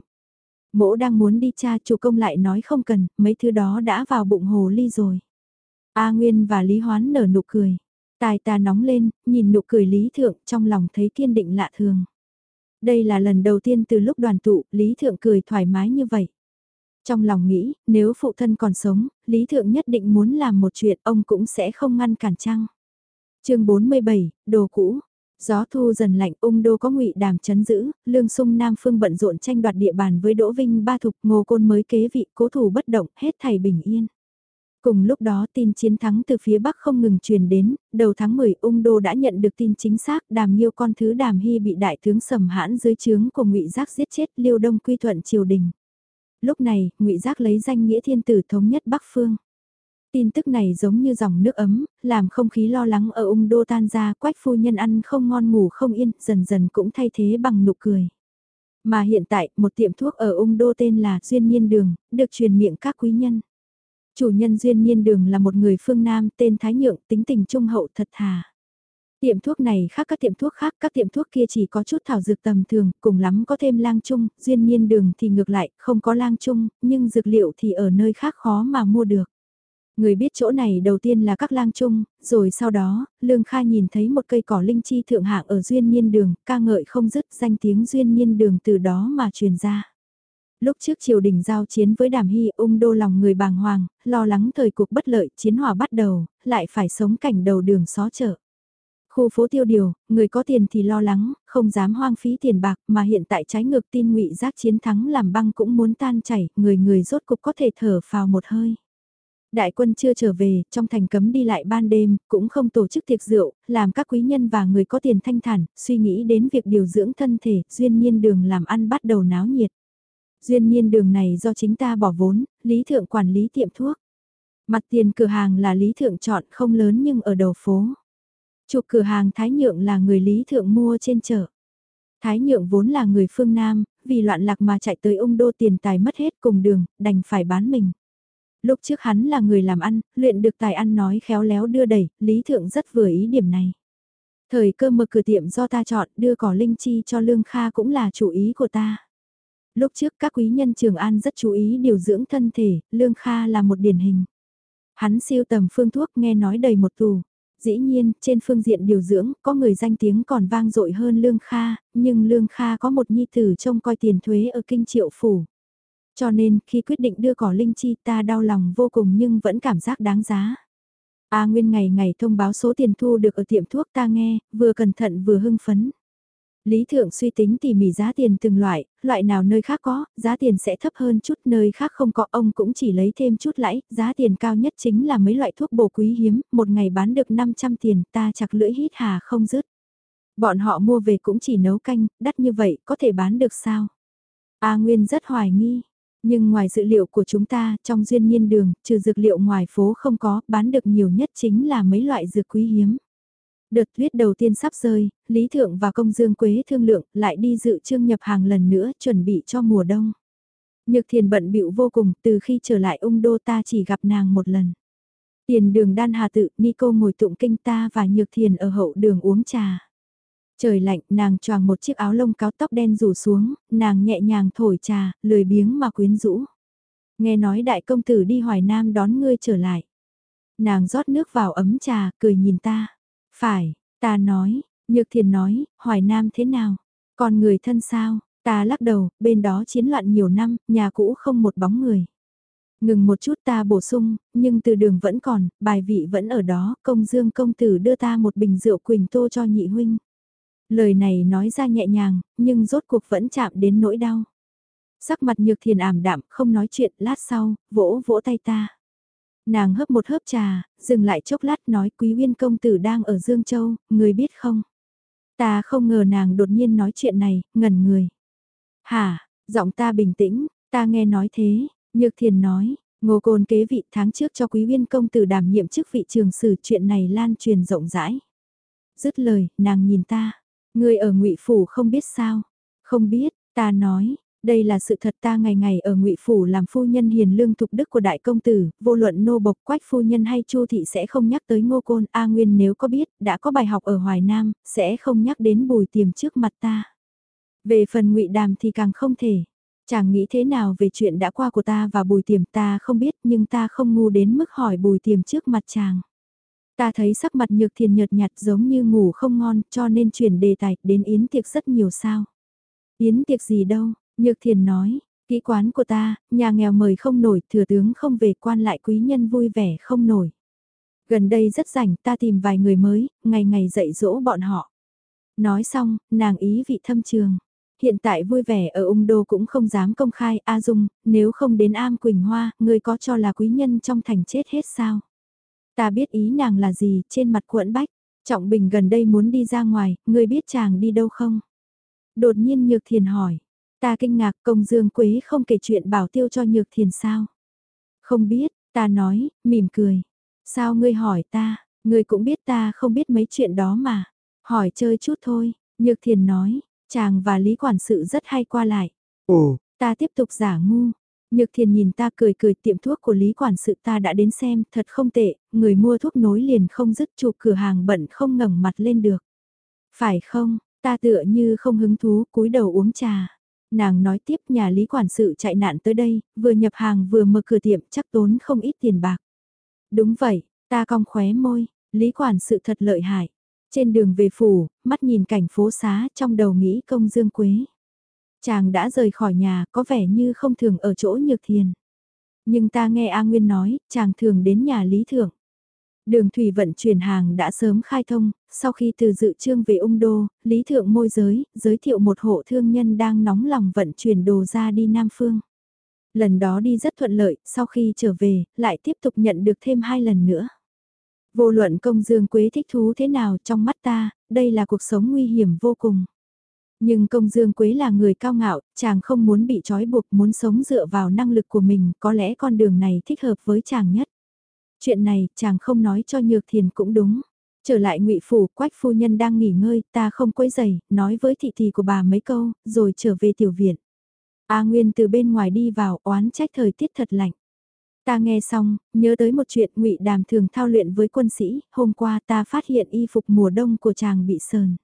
Mỗ đang muốn đi cha chủ công lại nói không cần, mấy thứ đó đã vào bụng hồ ly rồi. A Nguyên và Lý Hoán nở nụ cười. Tài ta nóng lên, nhìn nụ cười Lý Thượng trong lòng thấy kiên định lạ thường. Đây là lần đầu tiên từ lúc đoàn tụ, Lý Thượng cười thoải mái như vậy. Trong lòng nghĩ, nếu phụ thân còn sống, Lý Thượng nhất định muốn làm một chuyện ông cũng sẽ không ngăn cản chăng. chương 47, đồ cũ. Gió thu dần lạnh ung đô có ngụy đàm chấn giữ, lương sung Nam Phương bận rộn tranh đoạt địa bàn với Đỗ Vinh ba thục ngô côn mới kế vị cố thủ bất động, hết thảy bình yên. Cùng lúc đó tin chiến thắng từ phía Bắc không ngừng truyền đến, đầu tháng 10 ung đô đã nhận được tin chính xác đàm nhiêu con thứ đàm hy bị đại tướng sầm hãn dưới trướng của ngụy giác giết chết liêu đông quy thuận triều đình. Lúc này, ngụy giác lấy danh nghĩa thiên tử thống nhất Bắc Phương. Tin tức này giống như dòng nước ấm, làm không khí lo lắng ở ung đô tan ra quách phu nhân ăn không ngon ngủ không yên, dần dần cũng thay thế bằng nụ cười. Mà hiện tại, một tiệm thuốc ở ung đô tên là Duyên Nhiên Đường, được truyền miệng các quý nhân. Chủ nhân duyên nhiên đường là một người phương Nam tên Thái Nhượng tính tình trung hậu thật thà. Tiệm thuốc này khác các tiệm thuốc khác, các tiệm thuốc kia chỉ có chút thảo dược tầm thường, cùng lắm có thêm lang chung, duyên nhiên đường thì ngược lại, không có lang chung, nhưng dược liệu thì ở nơi khác khó mà mua được. Người biết chỗ này đầu tiên là các lang chung, rồi sau đó, Lương Kha nhìn thấy một cây cỏ linh chi thượng hạng ở duyên nhiên đường, ca ngợi không dứt danh tiếng duyên nhiên đường từ đó mà truyền ra. Lúc trước triều đình giao chiến với Đàm Hy ung đô lòng người bàng hoàng, lo lắng thời cuộc bất lợi, chiến hỏa bắt đầu, lại phải sống cảnh đầu đường xó chợ. Khu phố tiêu điều, người có tiền thì lo lắng, không dám hoang phí tiền bạc mà hiện tại trái ngược tin ngụy giác chiến thắng làm băng cũng muốn tan chảy, người người rốt cục có thể thở phào một hơi. Đại quân chưa trở về, trong thành cấm đi lại ban đêm, cũng không tổ chức tiệc rượu, làm các quý nhân và người có tiền thanh thản, suy nghĩ đến việc điều dưỡng thân thể, duyên nhiên đường làm ăn bắt đầu náo nhiệt. Duyên nhiên đường này do chính ta bỏ vốn, Lý Thượng quản lý tiệm thuốc. Mặt tiền cửa hàng là Lý Thượng chọn không lớn nhưng ở đầu phố. Chụp cửa hàng Thái Nhượng là người Lý Thượng mua trên chợ. Thái Nhượng vốn là người phương Nam, vì loạn lạc mà chạy tới ung đô tiền tài mất hết cùng đường, đành phải bán mình. Lúc trước hắn là người làm ăn, luyện được tài ăn nói khéo léo đưa đẩy, Lý Thượng rất vừa ý điểm này. Thời cơ mở cửa tiệm do ta chọn đưa cỏ linh chi cho Lương Kha cũng là chủ ý của ta. Lúc trước các quý nhân Trường An rất chú ý điều dưỡng thân thể, Lương Kha là một điển hình. Hắn siêu tầm phương thuốc nghe nói đầy một tù. Dĩ nhiên, trên phương diện điều dưỡng, có người danh tiếng còn vang dội hơn Lương Kha, nhưng Lương Kha có một nhi tử trông coi tiền thuế ở kinh triệu phủ. Cho nên, khi quyết định đưa cỏ linh chi ta đau lòng vô cùng nhưng vẫn cảm giác đáng giá. A Nguyên ngày ngày thông báo số tiền thu được ở tiệm thuốc ta nghe, vừa cẩn thận vừa hưng phấn. Lý Thượng suy tính tỉ mỉ giá tiền từng loại, loại nào nơi khác có, giá tiền sẽ thấp hơn chút, nơi khác không có ông cũng chỉ lấy thêm chút lãi, giá tiền cao nhất chính là mấy loại thuốc bổ quý hiếm, một ngày bán được 500 tiền, ta chặt lưỡi hít hà không dứt. Bọn họ mua về cũng chỉ nấu canh, đắt như vậy, có thể bán được sao? A Nguyên rất hoài nghi. Nhưng ngoài dữ liệu của chúng ta, trong duyên nhiên đường, trừ dược liệu ngoài phố không có, bán được nhiều nhất chính là mấy loại dược quý hiếm. Đợt tuyết đầu tiên sắp rơi, Lý Thượng và Công Dương Quế thương lượng lại đi dự trương nhập hàng lần nữa chuẩn bị cho mùa đông. Nhược thiền bận bịu vô cùng, từ khi trở lại ung đô ta chỉ gặp nàng một lần. Tiền đường đan hà tự, Nico ngồi tụng kinh ta và nhược thiền ở hậu đường uống trà. Trời lạnh, nàng choàng một chiếc áo lông cáo tóc đen rủ xuống, nàng nhẹ nhàng thổi trà, lười biếng mà quyến rũ. Nghe nói đại công tử đi Hoài Nam đón ngươi trở lại. Nàng rót nước vào ấm trà, cười nhìn ta. Phải, ta nói, Nhược Thiền nói, Hoài Nam thế nào? Còn người thân sao? Ta lắc đầu, bên đó chiến loạn nhiều năm, nhà cũ không một bóng người. Ngừng một chút ta bổ sung, nhưng từ đường vẫn còn, bài vị vẫn ở đó, công dương công tử đưa ta một bình rượu quỳnh tô cho nhị huynh. Lời này nói ra nhẹ nhàng, nhưng rốt cuộc vẫn chạm đến nỗi đau. Sắc mặt nhược thiền ảm đạm, không nói chuyện, lát sau, vỗ vỗ tay ta. Nàng hấp một hớp trà, dừng lại chốc lát nói quý uyên công tử đang ở Dương Châu, người biết không? Ta không ngờ nàng đột nhiên nói chuyện này, ngẩn người. Hả, giọng ta bình tĩnh, ta nghe nói thế, nhược thiền nói, ngô côn kế vị tháng trước cho quý uyên công tử đảm nhiệm chức vị trường sử chuyện này lan truyền rộng rãi. Dứt lời, nàng nhìn ta, người ở ngụy Phủ không biết sao, không biết, ta nói, đây là sự thật ta ngày ngày ở ngụy Phủ làm phu nhân hiền lương thục đức của đại công tử, vô luận nô bộc quách phu nhân hay chu thị sẽ không nhắc tới ngô côn A Nguyên nếu có biết, đã có bài học ở Hoài Nam, sẽ không nhắc đến bùi tiềm trước mặt ta. Về phần ngụy đàm thì càng không thể. Chàng nghĩ thế nào về chuyện đã qua của ta và bùi tiềm ta không biết nhưng ta không ngu đến mức hỏi bùi tiềm trước mặt chàng. Ta thấy sắc mặt nhược thiền nhợt nhạt giống như ngủ không ngon cho nên chuyển đề tài đến yến tiệc rất nhiều sao. Yến tiệc gì đâu, nhược thiền nói, kỹ quán của ta, nhà nghèo mời không nổi, thừa tướng không về quan lại quý nhân vui vẻ không nổi. Gần đây rất rảnh ta tìm vài người mới, ngày ngày dạy dỗ bọn họ. Nói xong, nàng ý vị thâm trường. Hiện tại vui vẻ ở ung đô cũng không dám công khai A Dung, nếu không đến am Quỳnh Hoa, người có cho là quý nhân trong thành chết hết sao? Ta biết ý nàng là gì, trên mặt quẫn bách. Trọng Bình gần đây muốn đi ra ngoài, người biết chàng đi đâu không? Đột nhiên Nhược Thiền hỏi. Ta kinh ngạc công dương quế không kể chuyện bảo tiêu cho Nhược Thiền sao? Không biết, ta nói, mỉm cười. Sao ngươi hỏi ta, ngươi cũng biết ta không biết mấy chuyện đó mà. Hỏi chơi chút thôi, Nhược Thiền nói, chàng và Lý Quản sự rất hay qua lại. Ồ, ta tiếp tục giả ngu. Nhược thiền nhìn ta cười cười tiệm thuốc của lý quản sự ta đã đến xem, thật không tệ, người mua thuốc nối liền không dứt chụp cửa hàng bận không ngẩng mặt lên được. Phải không, ta tựa như không hứng thú cúi đầu uống trà. Nàng nói tiếp nhà lý quản sự chạy nạn tới đây, vừa nhập hàng vừa mở cửa tiệm chắc tốn không ít tiền bạc. Đúng vậy, ta cong khóe môi, lý quản sự thật lợi hại. Trên đường về phủ, mắt nhìn cảnh phố xá trong đầu nghĩ công dương quế. Chàng đã rời khỏi nhà, có vẻ như không thường ở chỗ nhược thiền. Nhưng ta nghe A Nguyên nói, chàng thường đến nhà Lý Thượng. Đường thủy vận chuyển hàng đã sớm khai thông, sau khi từ dự trương về ung đô, Lý Thượng môi giới, giới thiệu một hộ thương nhân đang nóng lòng vận chuyển đồ ra đi Nam Phương. Lần đó đi rất thuận lợi, sau khi trở về, lại tiếp tục nhận được thêm hai lần nữa. Vô luận công dương quế thích thú thế nào trong mắt ta, đây là cuộc sống nguy hiểm vô cùng. Nhưng công dương quế là người cao ngạo, chàng không muốn bị trói buộc muốn sống dựa vào năng lực của mình, có lẽ con đường này thích hợp với chàng nhất. Chuyện này, chàng không nói cho nhược thiền cũng đúng. Trở lại ngụy phủ, quách phu nhân đang nghỉ ngơi, ta không quấy giày, nói với thị thị của bà mấy câu, rồi trở về tiểu viện. A Nguyên từ bên ngoài đi vào, oán trách thời tiết thật lạnh. Ta nghe xong, nhớ tới một chuyện ngụy Đàm thường thao luyện với quân sĩ, hôm qua ta phát hiện y phục mùa đông của chàng bị sờn.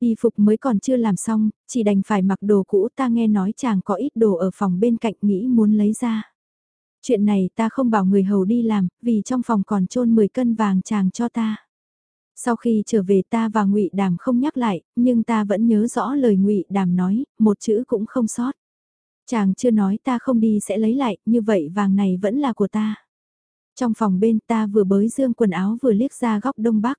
Y phục mới còn chưa làm xong, chỉ đành phải mặc đồ cũ ta nghe nói chàng có ít đồ ở phòng bên cạnh nghĩ muốn lấy ra. Chuyện này ta không bảo người hầu đi làm, vì trong phòng còn trôn 10 cân vàng chàng cho ta. Sau khi trở về ta và ngụy Đàm không nhắc lại, nhưng ta vẫn nhớ rõ lời ngụy Đàm nói, một chữ cũng không sót. Chàng chưa nói ta không đi sẽ lấy lại, như vậy vàng này vẫn là của ta. Trong phòng bên ta vừa bới dương quần áo vừa liếc ra góc đông bắc.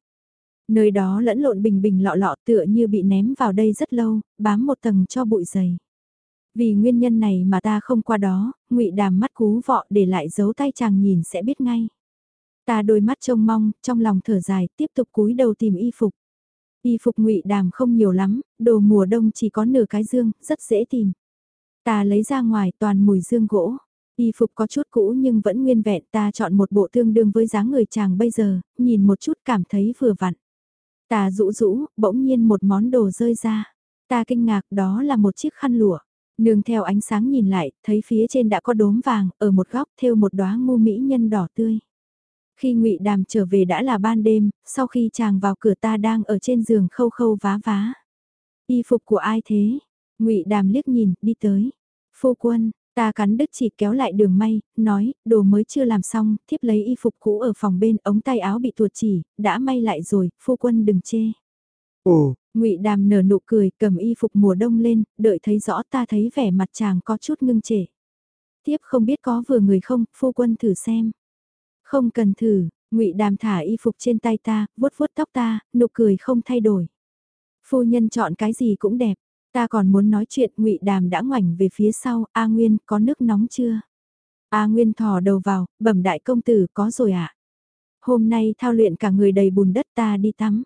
Nơi đó lẫn lộn bình bình lọ lọ tựa như bị ném vào đây rất lâu, bám một tầng cho bụi dày. Vì nguyên nhân này mà ta không qua đó, ngụy đàm mắt cú vọ để lại giấu tay chàng nhìn sẽ biết ngay. Ta đôi mắt trông mong, trong lòng thở dài, tiếp tục cúi đầu tìm y phục. Y phục ngụy đàm không nhiều lắm, đồ mùa đông chỉ có nửa cái dương, rất dễ tìm. Ta lấy ra ngoài toàn mùi dương gỗ. Y phục có chút cũ nhưng vẫn nguyên vẹn ta chọn một bộ tương đương với dáng người chàng bây giờ, nhìn một chút cảm thấy vừa vặn. Ta rũ rũ, bỗng nhiên một món đồ rơi ra. Ta kinh ngạc đó là một chiếc khăn lụa. Nương theo ánh sáng nhìn lại, thấy phía trên đã có đốm vàng, ở một góc thêu một đóa ngu mỹ nhân đỏ tươi. Khi ngụy Đàm trở về đã là ban đêm, sau khi chàng vào cửa ta đang ở trên giường khâu khâu vá vá. Y phục của ai thế? ngụy Đàm liếc nhìn, đi tới. Phu quân, ta cắn đứt chỉ kéo lại đường may, nói, đồ mới chưa làm xong, thiếp lấy y phục cũ ở phòng bên, ống tay áo bị tuột chỉ, đã may lại rồi, phu quân đừng chê. Ồ, ngụy Đàm nở nụ cười, cầm y phục mùa đông lên, đợi thấy rõ ta thấy vẻ mặt chàng có chút ngưng trệ. Tiếp không biết có vừa người không, phu quân thử xem. Không cần thử, ngụy Đàm thả y phục trên tay ta, vuốt vuốt tóc ta, nụ cười không thay đổi. Phu nhân chọn cái gì cũng đẹp. Ta còn muốn nói chuyện ngụy Đàm đã ngoảnh về phía sau, A Nguyên có nước nóng chưa? A Nguyên thò đầu vào, bẩm đại công tử có rồi ạ. À? Hôm nay thao luyện cả người đầy bùn đất ta đi tắm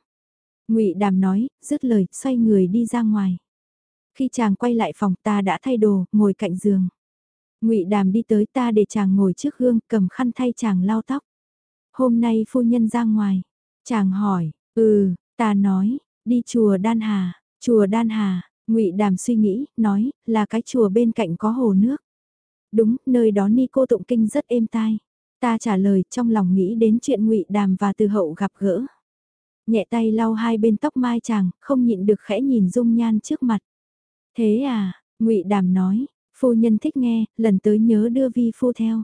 ngụy Đàm nói, dứt lời, xoay người đi ra ngoài. Khi chàng quay lại phòng ta đã thay đồ, ngồi cạnh giường. ngụy Đàm đi tới ta để chàng ngồi trước gương, cầm khăn thay chàng lau tóc. Hôm nay phu nhân ra ngoài. Chàng hỏi, ừ, ta nói, đi chùa Đan Hà, chùa Đan Hà, ngụy Đàm suy nghĩ, nói, là cái chùa bên cạnh có hồ nước. Đúng, nơi đó ni cô tụng kinh rất êm tai. Ta trả lời trong lòng nghĩ đến chuyện ngụy Đàm và từ hậu gặp gỡ. Nhẹ tay lau hai bên tóc mai chàng, không nhịn được khẽ nhìn dung nhan trước mặt. Thế à, ngụy Đàm nói, phu nhân thích nghe, lần tới nhớ đưa vi phu theo.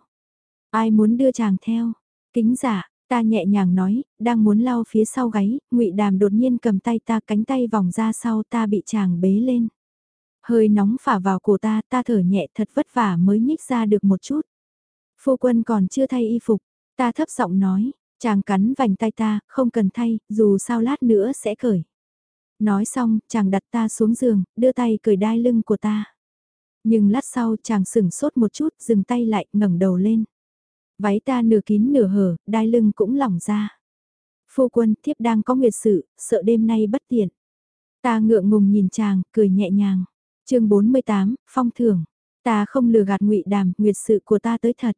Ai muốn đưa chàng theo? Kính giả, Ta nhẹ nhàng nói, đang muốn lau phía sau gáy, ngụy Đàm đột nhiên cầm tay ta cánh tay vòng ra sau ta bị chàng bế lên. Hơi nóng phả vào cổ ta, ta thở nhẹ thật vất vả mới nhích ra được một chút. Phu quân còn chưa thay y phục, ta thấp giọng nói, chàng cắn vành tay ta, không cần thay, dù sao lát nữa sẽ cởi. Nói xong, chàng đặt ta xuống giường, đưa tay cởi đai lưng của ta. Nhưng lát sau chàng sửng sốt một chút, dừng tay lại, ngẩng đầu lên. Váy ta nửa kín nửa hở, đai lưng cũng lỏng ra. Phu quân thiếp đang có nguyệt sự, sợ đêm nay bất tiện. Ta ngượng ngùng nhìn chàng, cười nhẹ nhàng. chương 48, phong thưởng. Ta không lừa gạt ngụy đàm, nguyệt sự của ta tới thật.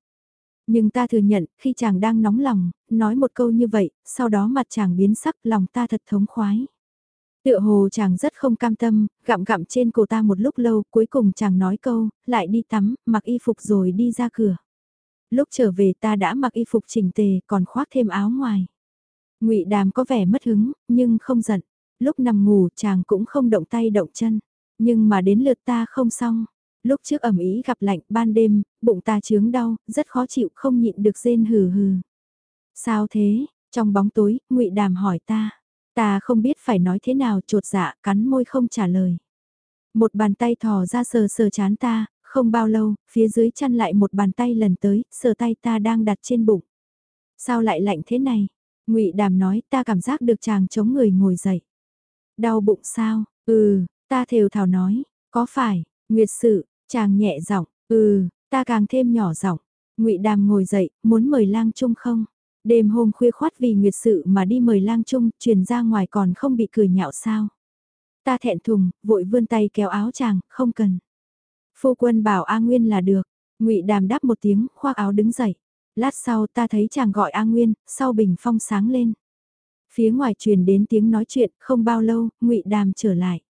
Nhưng ta thừa nhận, khi chàng đang nóng lòng, nói một câu như vậy, sau đó mặt chàng biến sắc lòng ta thật thống khoái. Tựa hồ chàng rất không cam tâm, gặm gặm trên cổ ta một lúc lâu, cuối cùng chàng nói câu, lại đi tắm, mặc y phục rồi đi ra cửa. Lúc trở về ta đã mặc y phục chỉnh tề, còn khoác thêm áo ngoài. ngụy Đàm có vẻ mất hứng, nhưng không giận. Lúc nằm ngủ chàng cũng không động tay động chân. Nhưng mà đến lượt ta không xong. Lúc trước ẩm ý gặp lạnh ban đêm, bụng ta chướng đau, rất khó chịu không nhịn được rên hừ hừ. Sao thế? Trong bóng tối, ngụy Đàm hỏi ta. Ta không biết phải nói thế nào trột dạ cắn môi không trả lời. Một bàn tay thò ra sờ sờ chán ta, không bao lâu, phía dưới chăn lại một bàn tay lần tới, sờ tay ta đang đặt trên bụng. Sao lại lạnh thế này? ngụy Đàm nói ta cảm giác được chàng chống người ngồi dậy. Đau bụng sao? Ừ, ta thều thào nói, có phải, Nguyệt sự, chàng nhẹ giọng, ừ, ta càng thêm nhỏ giọng. ngụy Đàm ngồi dậy, muốn mời lang Trung không? Đêm hôm khuya khoát vì nguyệt sự mà đi mời lang trung, truyền ra ngoài còn không bị cười nhạo sao. Ta thẹn thùng, vội vươn tay kéo áo chàng, không cần. Phu quân bảo A Nguyên là được, ngụy đàm đáp một tiếng, khoác áo đứng dậy. Lát sau ta thấy chàng gọi A Nguyên, sau bình phong sáng lên. Phía ngoài truyền đến tiếng nói chuyện, không bao lâu, ngụy đàm trở lại.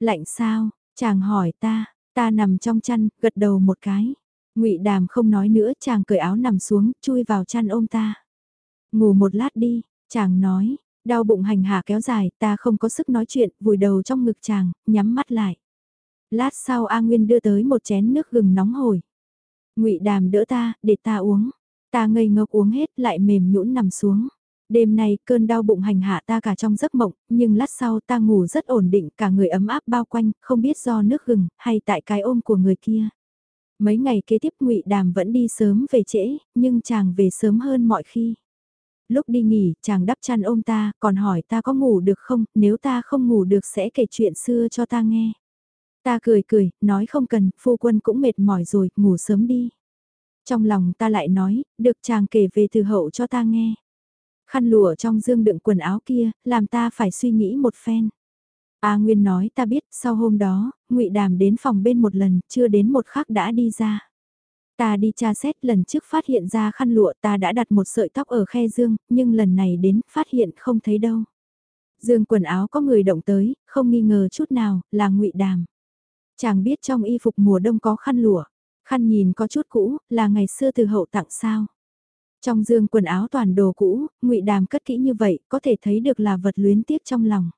Lạnh sao, chàng hỏi ta, ta nằm trong chăn, gật đầu một cái. Ngụy Đàm không nói nữa, chàng cởi áo nằm xuống, chui vào chăn ôm ta. Ngủ một lát đi, chàng nói, đau bụng hành hạ kéo dài, ta không có sức nói chuyện, vùi đầu trong ngực chàng, nhắm mắt lại. Lát sau A Nguyên đưa tới một chén nước gừng nóng hổi. ngụy đàm đỡ ta, để ta uống. Ta ngây ngốc uống hết lại mềm nhũn nằm xuống. Đêm nay cơn đau bụng hành hạ ta cả trong giấc mộng, nhưng lát sau ta ngủ rất ổn định cả người ấm áp bao quanh, không biết do nước gừng hay tại cái ôm của người kia. Mấy ngày kế tiếp ngụy Đàm vẫn đi sớm về trễ, nhưng chàng về sớm hơn mọi khi. Lúc đi nghỉ, chàng đắp chăn ôm ta, còn hỏi ta có ngủ được không, nếu ta không ngủ được sẽ kể chuyện xưa cho ta nghe. Ta cười cười, nói không cần, phu quân cũng mệt mỏi rồi, ngủ sớm đi. Trong lòng ta lại nói, được chàng kể về từ hậu cho ta nghe. Khăn lụa trong dương đựng quần áo kia, làm ta phải suy nghĩ một phen. A Nguyên nói ta biết, sau hôm đó, ngụy Đàm đến phòng bên một lần, chưa đến một khắc đã đi ra. Ta đi tra xét lần trước phát hiện ra khăn lụa ta đã đặt một sợi tóc ở khe dương, nhưng lần này đến phát hiện không thấy đâu. Dương quần áo có người động tới, không nghi ngờ chút nào, là ngụy Đàm. Chàng biết trong y phục mùa đông có khăn lụa, khăn nhìn có chút cũ, là ngày xưa từ hậu tặng sao. Trong dương quần áo toàn đồ cũ, ngụy Đàm cất kỹ như vậy, có thể thấy được là vật luyến tiếc trong lòng.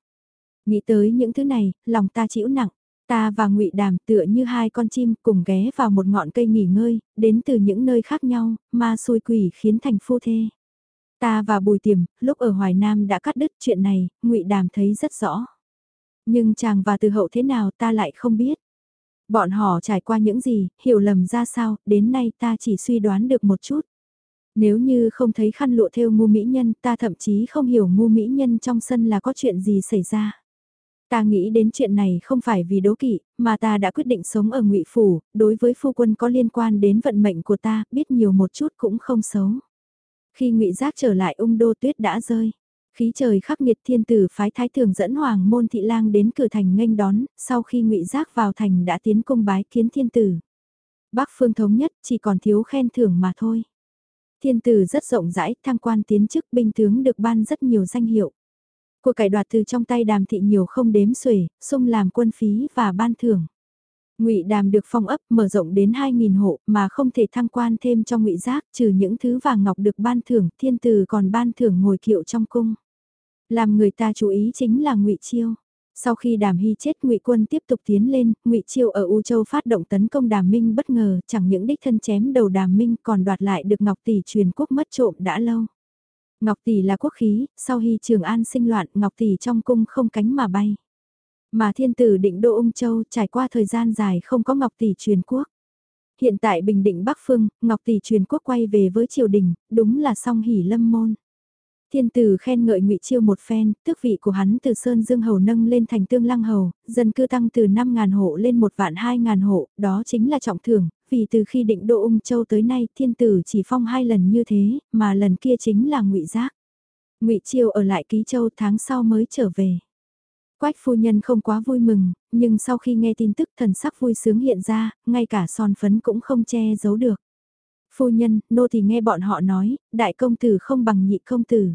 Nghĩ tới những thứ này, lòng ta chịu nặng. Ta và ngụy Đàm tựa như hai con chim cùng ghé vào một ngọn cây nghỉ ngơi, đến từ những nơi khác nhau, ma xôi quỷ khiến thành phu thê. Ta và Bùi Tiềm, lúc ở Hoài Nam đã cắt đứt chuyện này, ngụy Đàm thấy rất rõ. Nhưng chàng và từ hậu thế nào ta lại không biết. Bọn họ trải qua những gì, hiểu lầm ra sao, đến nay ta chỉ suy đoán được một chút. Nếu như không thấy khăn lụa theo ngu mỹ nhân, ta thậm chí không hiểu ngu mỹ nhân trong sân là có chuyện gì xảy ra. Ta nghĩ đến chuyện này không phải vì đố kỵ, mà ta đã quyết định sống ở ngụy Phủ, đối với phu quân có liên quan đến vận mệnh của ta, biết nhiều một chút cũng không xấu. Khi ngụy Giác trở lại ung đô tuyết đã rơi. Khí trời khắc nghiệt thiên tử phái thái thường dẫn hoàng môn thị lang đến cửa thành nghênh đón, sau khi ngụy Giác vào thành đã tiến cung bái kiến thiên tử. Bắc phương thống nhất chỉ còn thiếu khen thưởng mà thôi. Thiên tử rất rộng rãi, thăng quan tiến chức binh tướng được ban rất nhiều danh hiệu. Của cải đoạt từ trong tay đàm thị nhiều không đếm xuể, sung làm quân phí và ban thưởng. Ngụy Đàm được phong ấp mở rộng đến 2.000 hộ mà không thể thăng quan thêm cho ngụy giác trừ những thứ vàng ngọc được ban thưởng, thiên tử còn ban thưởng ngồi kiệu trong cung. Làm người ta chú ý chính là ngụy Chiêu. Sau khi Đàm Hy chết, Ngụy Quân tiếp tục tiến lên, Ngụy Chiêu ở U Châu phát động tấn công Đàm Minh bất ngờ, chẳng những đích thân chém đầu Đàm Minh còn đoạt lại được Ngọc Tỷ truyền quốc mất trộm đã lâu. Ngọc Tỷ là quốc khí, sau khi Trường An sinh loạn Ngọc Tỷ trong cung không cánh mà bay. Mà thiên tử định đô ung châu trải qua thời gian dài không có Ngọc Tỷ truyền quốc. Hiện tại Bình Định Bắc Phương, Ngọc Tỷ truyền quốc quay về với triều đình, đúng là song hỉ lâm môn. Thiên tử khen ngợi ngụy Chiêu một phen, tước vị của hắn từ Sơn Dương Hầu nâng lên thành Tương Lăng Hầu, dân cư tăng từ 5.000 hộ lên một vạn 2.000 hộ, đó chính là trọng thưởng, vì từ khi định đô ung châu tới nay thiên tử chỉ phong hai lần như thế, mà lần kia chính là ngụy Giác. ngụy Chiêu ở lại Ký Châu tháng sau mới trở về. Quách phu nhân không quá vui mừng, nhưng sau khi nghe tin tức thần sắc vui sướng hiện ra, ngay cả son phấn cũng không che giấu được. Phu nhân, nô thì nghe bọn họ nói, đại công tử không bằng nhị công tử.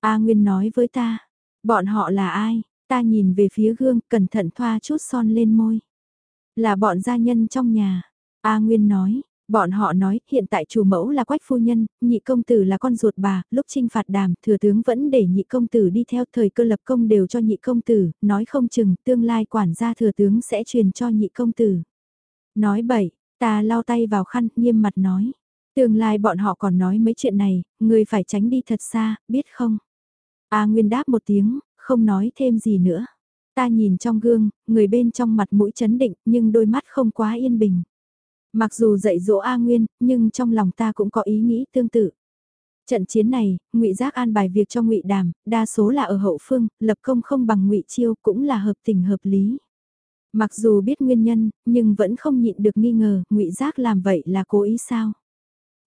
A Nguyên nói với ta, bọn họ là ai? Ta nhìn về phía gương, cẩn thận thoa chút son lên môi. Là bọn gia nhân trong nhà. A Nguyên nói, Bọn họ nói, hiện tại chủ mẫu là quách phu nhân, nhị công tử là con ruột bà, lúc trinh phạt đàm, thừa tướng vẫn để nhị công tử đi theo thời cơ lập công đều cho nhị công tử, nói không chừng, tương lai quản gia thừa tướng sẽ truyền cho nhị công tử. Nói bậy, ta lau tay vào khăn, nghiêm mặt nói. Tương lai bọn họ còn nói mấy chuyện này, người phải tránh đi thật xa, biết không? A Nguyên đáp một tiếng, không nói thêm gì nữa. Ta nhìn trong gương, người bên trong mặt mũi chấn định, nhưng đôi mắt không quá yên bình. Mặc dù dạy dỗ A Nguyên, nhưng trong lòng ta cũng có ý nghĩ tương tự. Trận chiến này, Ngụy Giác an bài việc cho Ngụy Đàm, đa số là ở hậu phương, lập công không bằng Ngụy Chiêu cũng là hợp tình hợp lý. Mặc dù biết nguyên nhân, nhưng vẫn không nhịn được nghi ngờ, Ngụy Giác làm vậy là cố ý sao?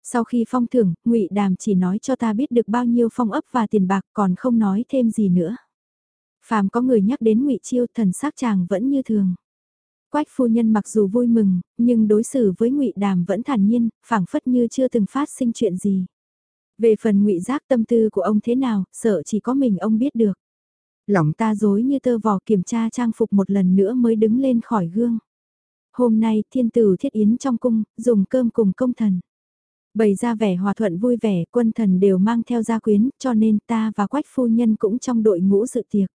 Sau khi phong thưởng, Ngụy Đàm chỉ nói cho ta biết được bao nhiêu phong ấp và tiền bạc, còn không nói thêm gì nữa. Phàm có người nhắc đến Ngụy Chiêu, thần sắc chàng vẫn như thường. Quách phu nhân mặc dù vui mừng, nhưng đối xử với ngụy Đàm vẫn thản nhiên, phảng phất như chưa từng phát sinh chuyện gì. Về phần ngụy giác tâm tư của ông thế nào, sợ chỉ có mình ông biết được. Lòng ta dối như tơ vò kiểm tra trang phục một lần nữa mới đứng lên khỏi gương. Hôm nay thiên tử thiết yến trong cung, dùng cơm cùng công thần. Bày ra vẻ hòa thuận vui vẻ, quân thần đều mang theo gia quyến, cho nên ta và quách phu nhân cũng trong đội ngũ dự tiệc.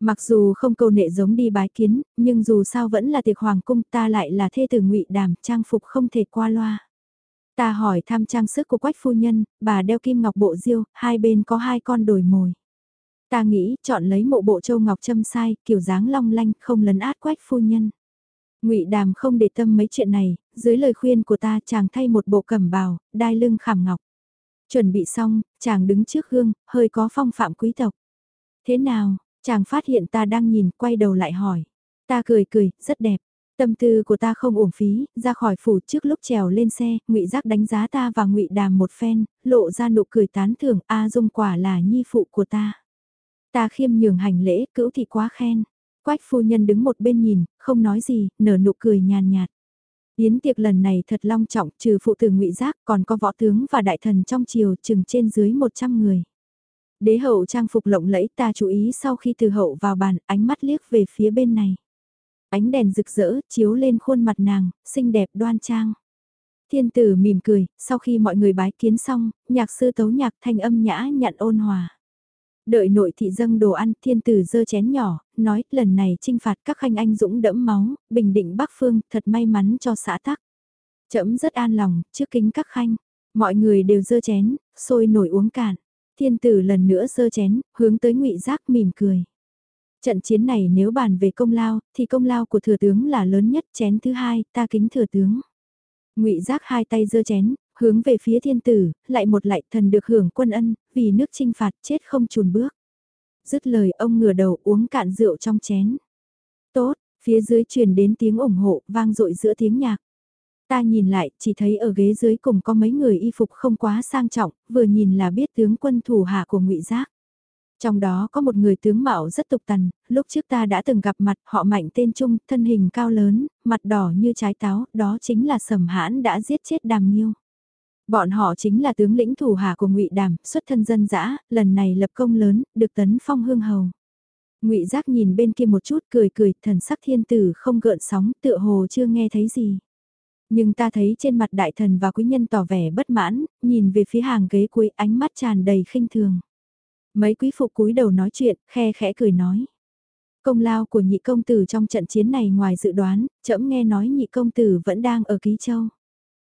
Mặc dù không câu nệ giống đi bái kiến, nhưng dù sao vẫn là tiệc hoàng cung ta lại là thê tử ngụy đàm, trang phục không thể qua loa. Ta hỏi thăm trang sức của quách phu nhân, bà đeo kim ngọc bộ diêu, hai bên có hai con đồi mồi. Ta nghĩ chọn lấy mộ bộ châu ngọc châm sai, kiểu dáng long lanh, không lấn át quách phu nhân ngụy đàm không để tâm mấy chuyện này, dưới lời khuyên của ta chàng thay một bộ cẩm bào, đai lưng khảm ngọc. Chuẩn bị xong, chàng đứng trước gương, hơi có phong phạm quý tộc. Thế nào, Chàng phát hiện ta đang nhìn, quay đầu lại hỏi. Ta cười cười, rất đẹp. Tâm tư của ta không uổng phí, ra khỏi phủ trước lúc trèo lên xe, ngụy Giác đánh giá ta và ngụy Đàm một phen, lộ ra nụ cười tán thưởng, a dung quả là nhi phụ của ta. Ta khiêm nhường hành lễ, cữu thị quá khen. Quách phu nhân đứng một bên nhìn, không nói gì, nở nụ cười nhàn nhạt. Yến tiệc lần này thật long trọng, trừ phụ tử ngụy Giác còn có võ tướng và đại thần trong triều chừng trên dưới 100 người. Đế hậu trang phục lộng lẫy ta chú ý sau khi từ hậu vào bàn, ánh mắt liếc về phía bên này. Ánh đèn rực rỡ, chiếu lên khuôn mặt nàng, xinh đẹp đoan trang. Thiên tử mỉm cười, sau khi mọi người bái kiến xong, nhạc sư tấu nhạc thanh âm nhã nhặn ôn hòa. Đợi nội thị dâng đồ ăn, thiên tử dơ chén nhỏ, nói lần này trinh phạt các khanh anh dũng đẫm máu, bình định bắc phương, thật may mắn cho xã tắc. Chấm rất an lòng, trước kính các khanh, mọi người đều dơ chén, sôi nổi uống cạn. Thiên tử lần nữa dơ chén, hướng tới ngụy Giác mỉm cười. Trận chiến này nếu bàn về công lao, thì công lao của thừa tướng là lớn nhất chén thứ hai, ta kính thừa tướng. ngụy Giác hai tay giơ chén, hướng về phía thiên tử, lại một lại thần được hưởng quân ân, vì nước trinh phạt chết không chùn bước. Dứt lời ông ngửa đầu uống cạn rượu trong chén. Tốt, phía dưới truyền đến tiếng ủng hộ vang dội giữa tiếng nhạc. Ta nhìn lại, chỉ thấy ở ghế dưới cùng có mấy người y phục không quá sang trọng, vừa nhìn là biết tướng quân thủ hạ của ngụy Giác. Trong đó có một người tướng mạo rất tục tần, lúc trước ta đã từng gặp mặt họ mạnh tên Trung, thân hình cao lớn, mặt đỏ như trái táo, đó chính là sầm hãn đã giết chết đàm nghiêu. Bọn họ chính là tướng lĩnh thủ hạ của ngụy Đàm, xuất thân dân dã, lần này lập công lớn, được tấn phong hương hầu. Ngụy Giác nhìn bên kia một chút cười cười, thần sắc thiên tử không gợn sóng, tựa hồ chưa nghe thấy gì. Nhưng ta thấy trên mặt đại thần và quý nhân tỏ vẻ bất mãn, nhìn về phía hàng ghế cuối ánh mắt tràn đầy khinh thường. Mấy quý phụ cúi đầu nói chuyện, khe khẽ cười nói. Công lao của nhị công tử trong trận chiến này ngoài dự đoán, trẫm nghe nói nhị công tử vẫn đang ở Ký Châu.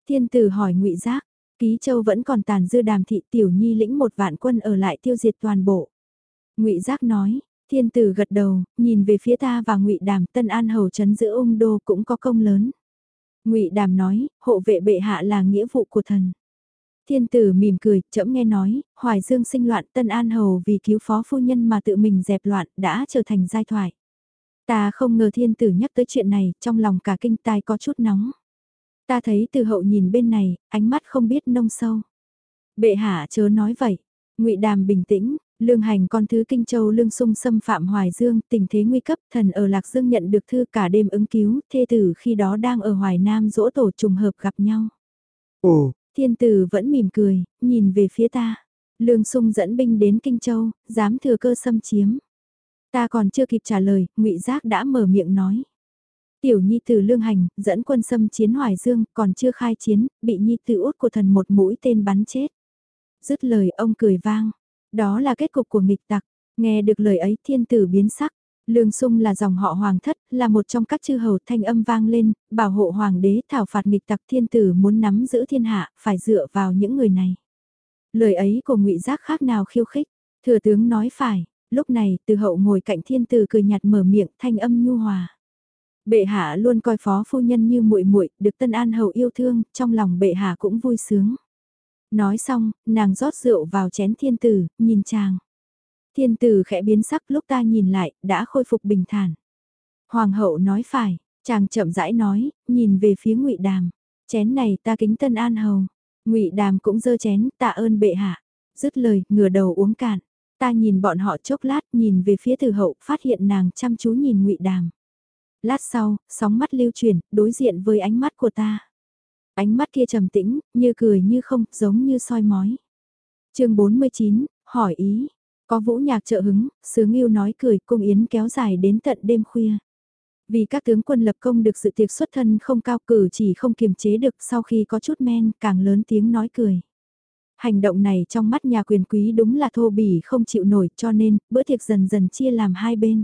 Thiên tử hỏi ngụy Giác, Ký Châu vẫn còn tàn dư đàm thị tiểu nhi lĩnh một vạn quân ở lại tiêu diệt toàn bộ. ngụy Giác nói, thiên tử gật đầu, nhìn về phía ta và ngụy đàm tân an hầu chấn giữ ung đô cũng có công lớn ngụy Đàm nói, hộ vệ bệ hạ là nghĩa vụ của thần. Thiên tử mỉm cười, chậm nghe nói, Hoài Dương sinh loạn Tân An Hầu vì cứu phó phu nhân mà tự mình dẹp loạn đã trở thành giai thoại. Ta không ngờ thiên tử nhắc tới chuyện này, trong lòng cả kinh tai có chút nóng. Ta thấy từ hậu nhìn bên này, ánh mắt không biết nông sâu. Bệ hạ chớ nói vậy. ngụy Đàm bình tĩnh, Lương hành con thứ Kinh Châu Lương Sung xâm phạm Hoài Dương, tình thế nguy cấp, thần ở Lạc Dương nhận được thư cả đêm ứng cứu, thê tử khi đó đang ở Hoài Nam dỗ tổ trùng hợp gặp nhau. Ồ, thiên tử vẫn mỉm cười, nhìn về phía ta. Lương Sung dẫn binh đến Kinh Châu, dám thừa cơ xâm chiếm. Ta còn chưa kịp trả lời, ngụy Giác đã mở miệng nói. Tiểu nhi tử lương hành, dẫn quân xâm chiến Hoài Dương, còn chưa khai chiến, bị nhi tử út của thần một mũi tên bắn chết. Dứt lời ông cười vang. Đó là kết cục của nghịch tặc. Nghe được lời ấy thiên tử biến sắc. Lương Sung là dòng họ hoàng thất, là một trong các chư hầu thanh âm vang lên, bảo hộ hoàng đế thảo phạt nghịch tặc thiên tử muốn nắm giữ thiên hạ, phải dựa vào những người này. Lời ấy của ngụy Giác khác nào khiêu khích, thừa tướng nói phải, lúc này từ hậu ngồi cạnh thiên tử cười nhạt mở miệng thanh âm nhu hòa. Bệ hạ luôn coi phó phu nhân như muội muội, được Tân An hầu yêu thương, trong lòng bệ hạ cũng vui sướng. Nói xong, nàng rót rượu vào chén thiên tử, nhìn chàng. Thiên tử khẽ biến sắc lúc ta nhìn lại, đã khôi phục bình thản. Hoàng hậu nói phải, chàng chậm rãi nói, nhìn về phía ngụy Đàm. Chén này ta kính Tân An hầu. ngụy Đàm cũng dơ chén, tạ ơn bệ hạ. Dứt lời, ngửa đầu uống cạn. Ta nhìn bọn họ chốc lát, nhìn về phía từ hậu, phát hiện nàng chăm chú nhìn ngụy Đàm. Lát sau, sóng mắt lưu chuyển, đối diện với ánh mắt của ta. Ánh mắt kia trầm tĩnh, như cười như không, giống như soi mói. chương 49, hỏi ý. Có vũ nhạc trợ hứng, sướng yêu nói cười cung yến kéo dài đến tận đêm khuya. Vì các tướng quân lập công được sự tiệc xuất thân không cao cử chỉ không kiềm chế được sau khi có chút men càng lớn tiếng nói cười. Hành động này trong mắt nhà quyền quý đúng là thô bỉ không chịu nổi cho nên bữa tiệc dần dần chia làm hai bên.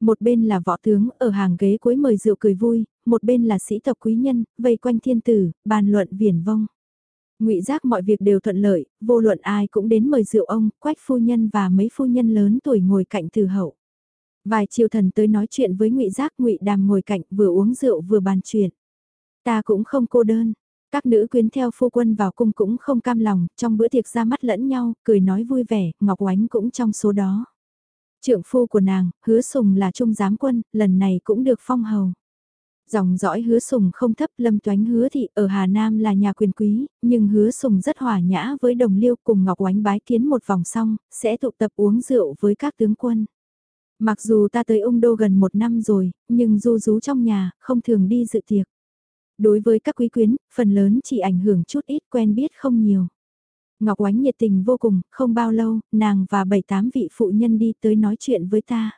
Một bên là võ tướng ở hàng ghế cuối mời rượu cười vui, một bên là sĩ tộc quý nhân, vây quanh thiên tử, bàn luận viển vông. Ngụy Giác mọi việc đều thuận lợi, vô luận ai cũng đến mời rượu ông, quách phu nhân và mấy phu nhân lớn tuổi ngồi cạnh từ hậu. Vài triều thần tới nói chuyện với Ngụy Giác, Ngụy Đàm ngồi cạnh vừa uống rượu vừa bàn chuyện. Ta cũng không cô đơn, các nữ quyến theo phu quân vào cung cũng không cam lòng, trong bữa tiệc ra mắt lẫn nhau, cười nói vui vẻ, Ngọc Oánh cũng trong số đó. Trượng phu của nàng, hứa sùng là trung giám quân, lần này cũng được phong hầu. Dòng dõi hứa sùng không thấp lâm toánh hứa thị ở Hà Nam là nhà quyền quý, nhưng hứa sùng rất hòa nhã với đồng liêu cùng Ngọc Oánh bái kiến một vòng xong, sẽ tụ tập uống rượu với các tướng quân. Mặc dù ta tới ung đô gần một năm rồi, nhưng du rú trong nhà, không thường đi dự tiệc. Đối với các quý quyến, phần lớn chỉ ảnh hưởng chút ít quen biết không nhiều. Ngọc Oánh nhiệt tình vô cùng, không bao lâu, nàng và bảy tám vị phụ nhân đi tới nói chuyện với ta.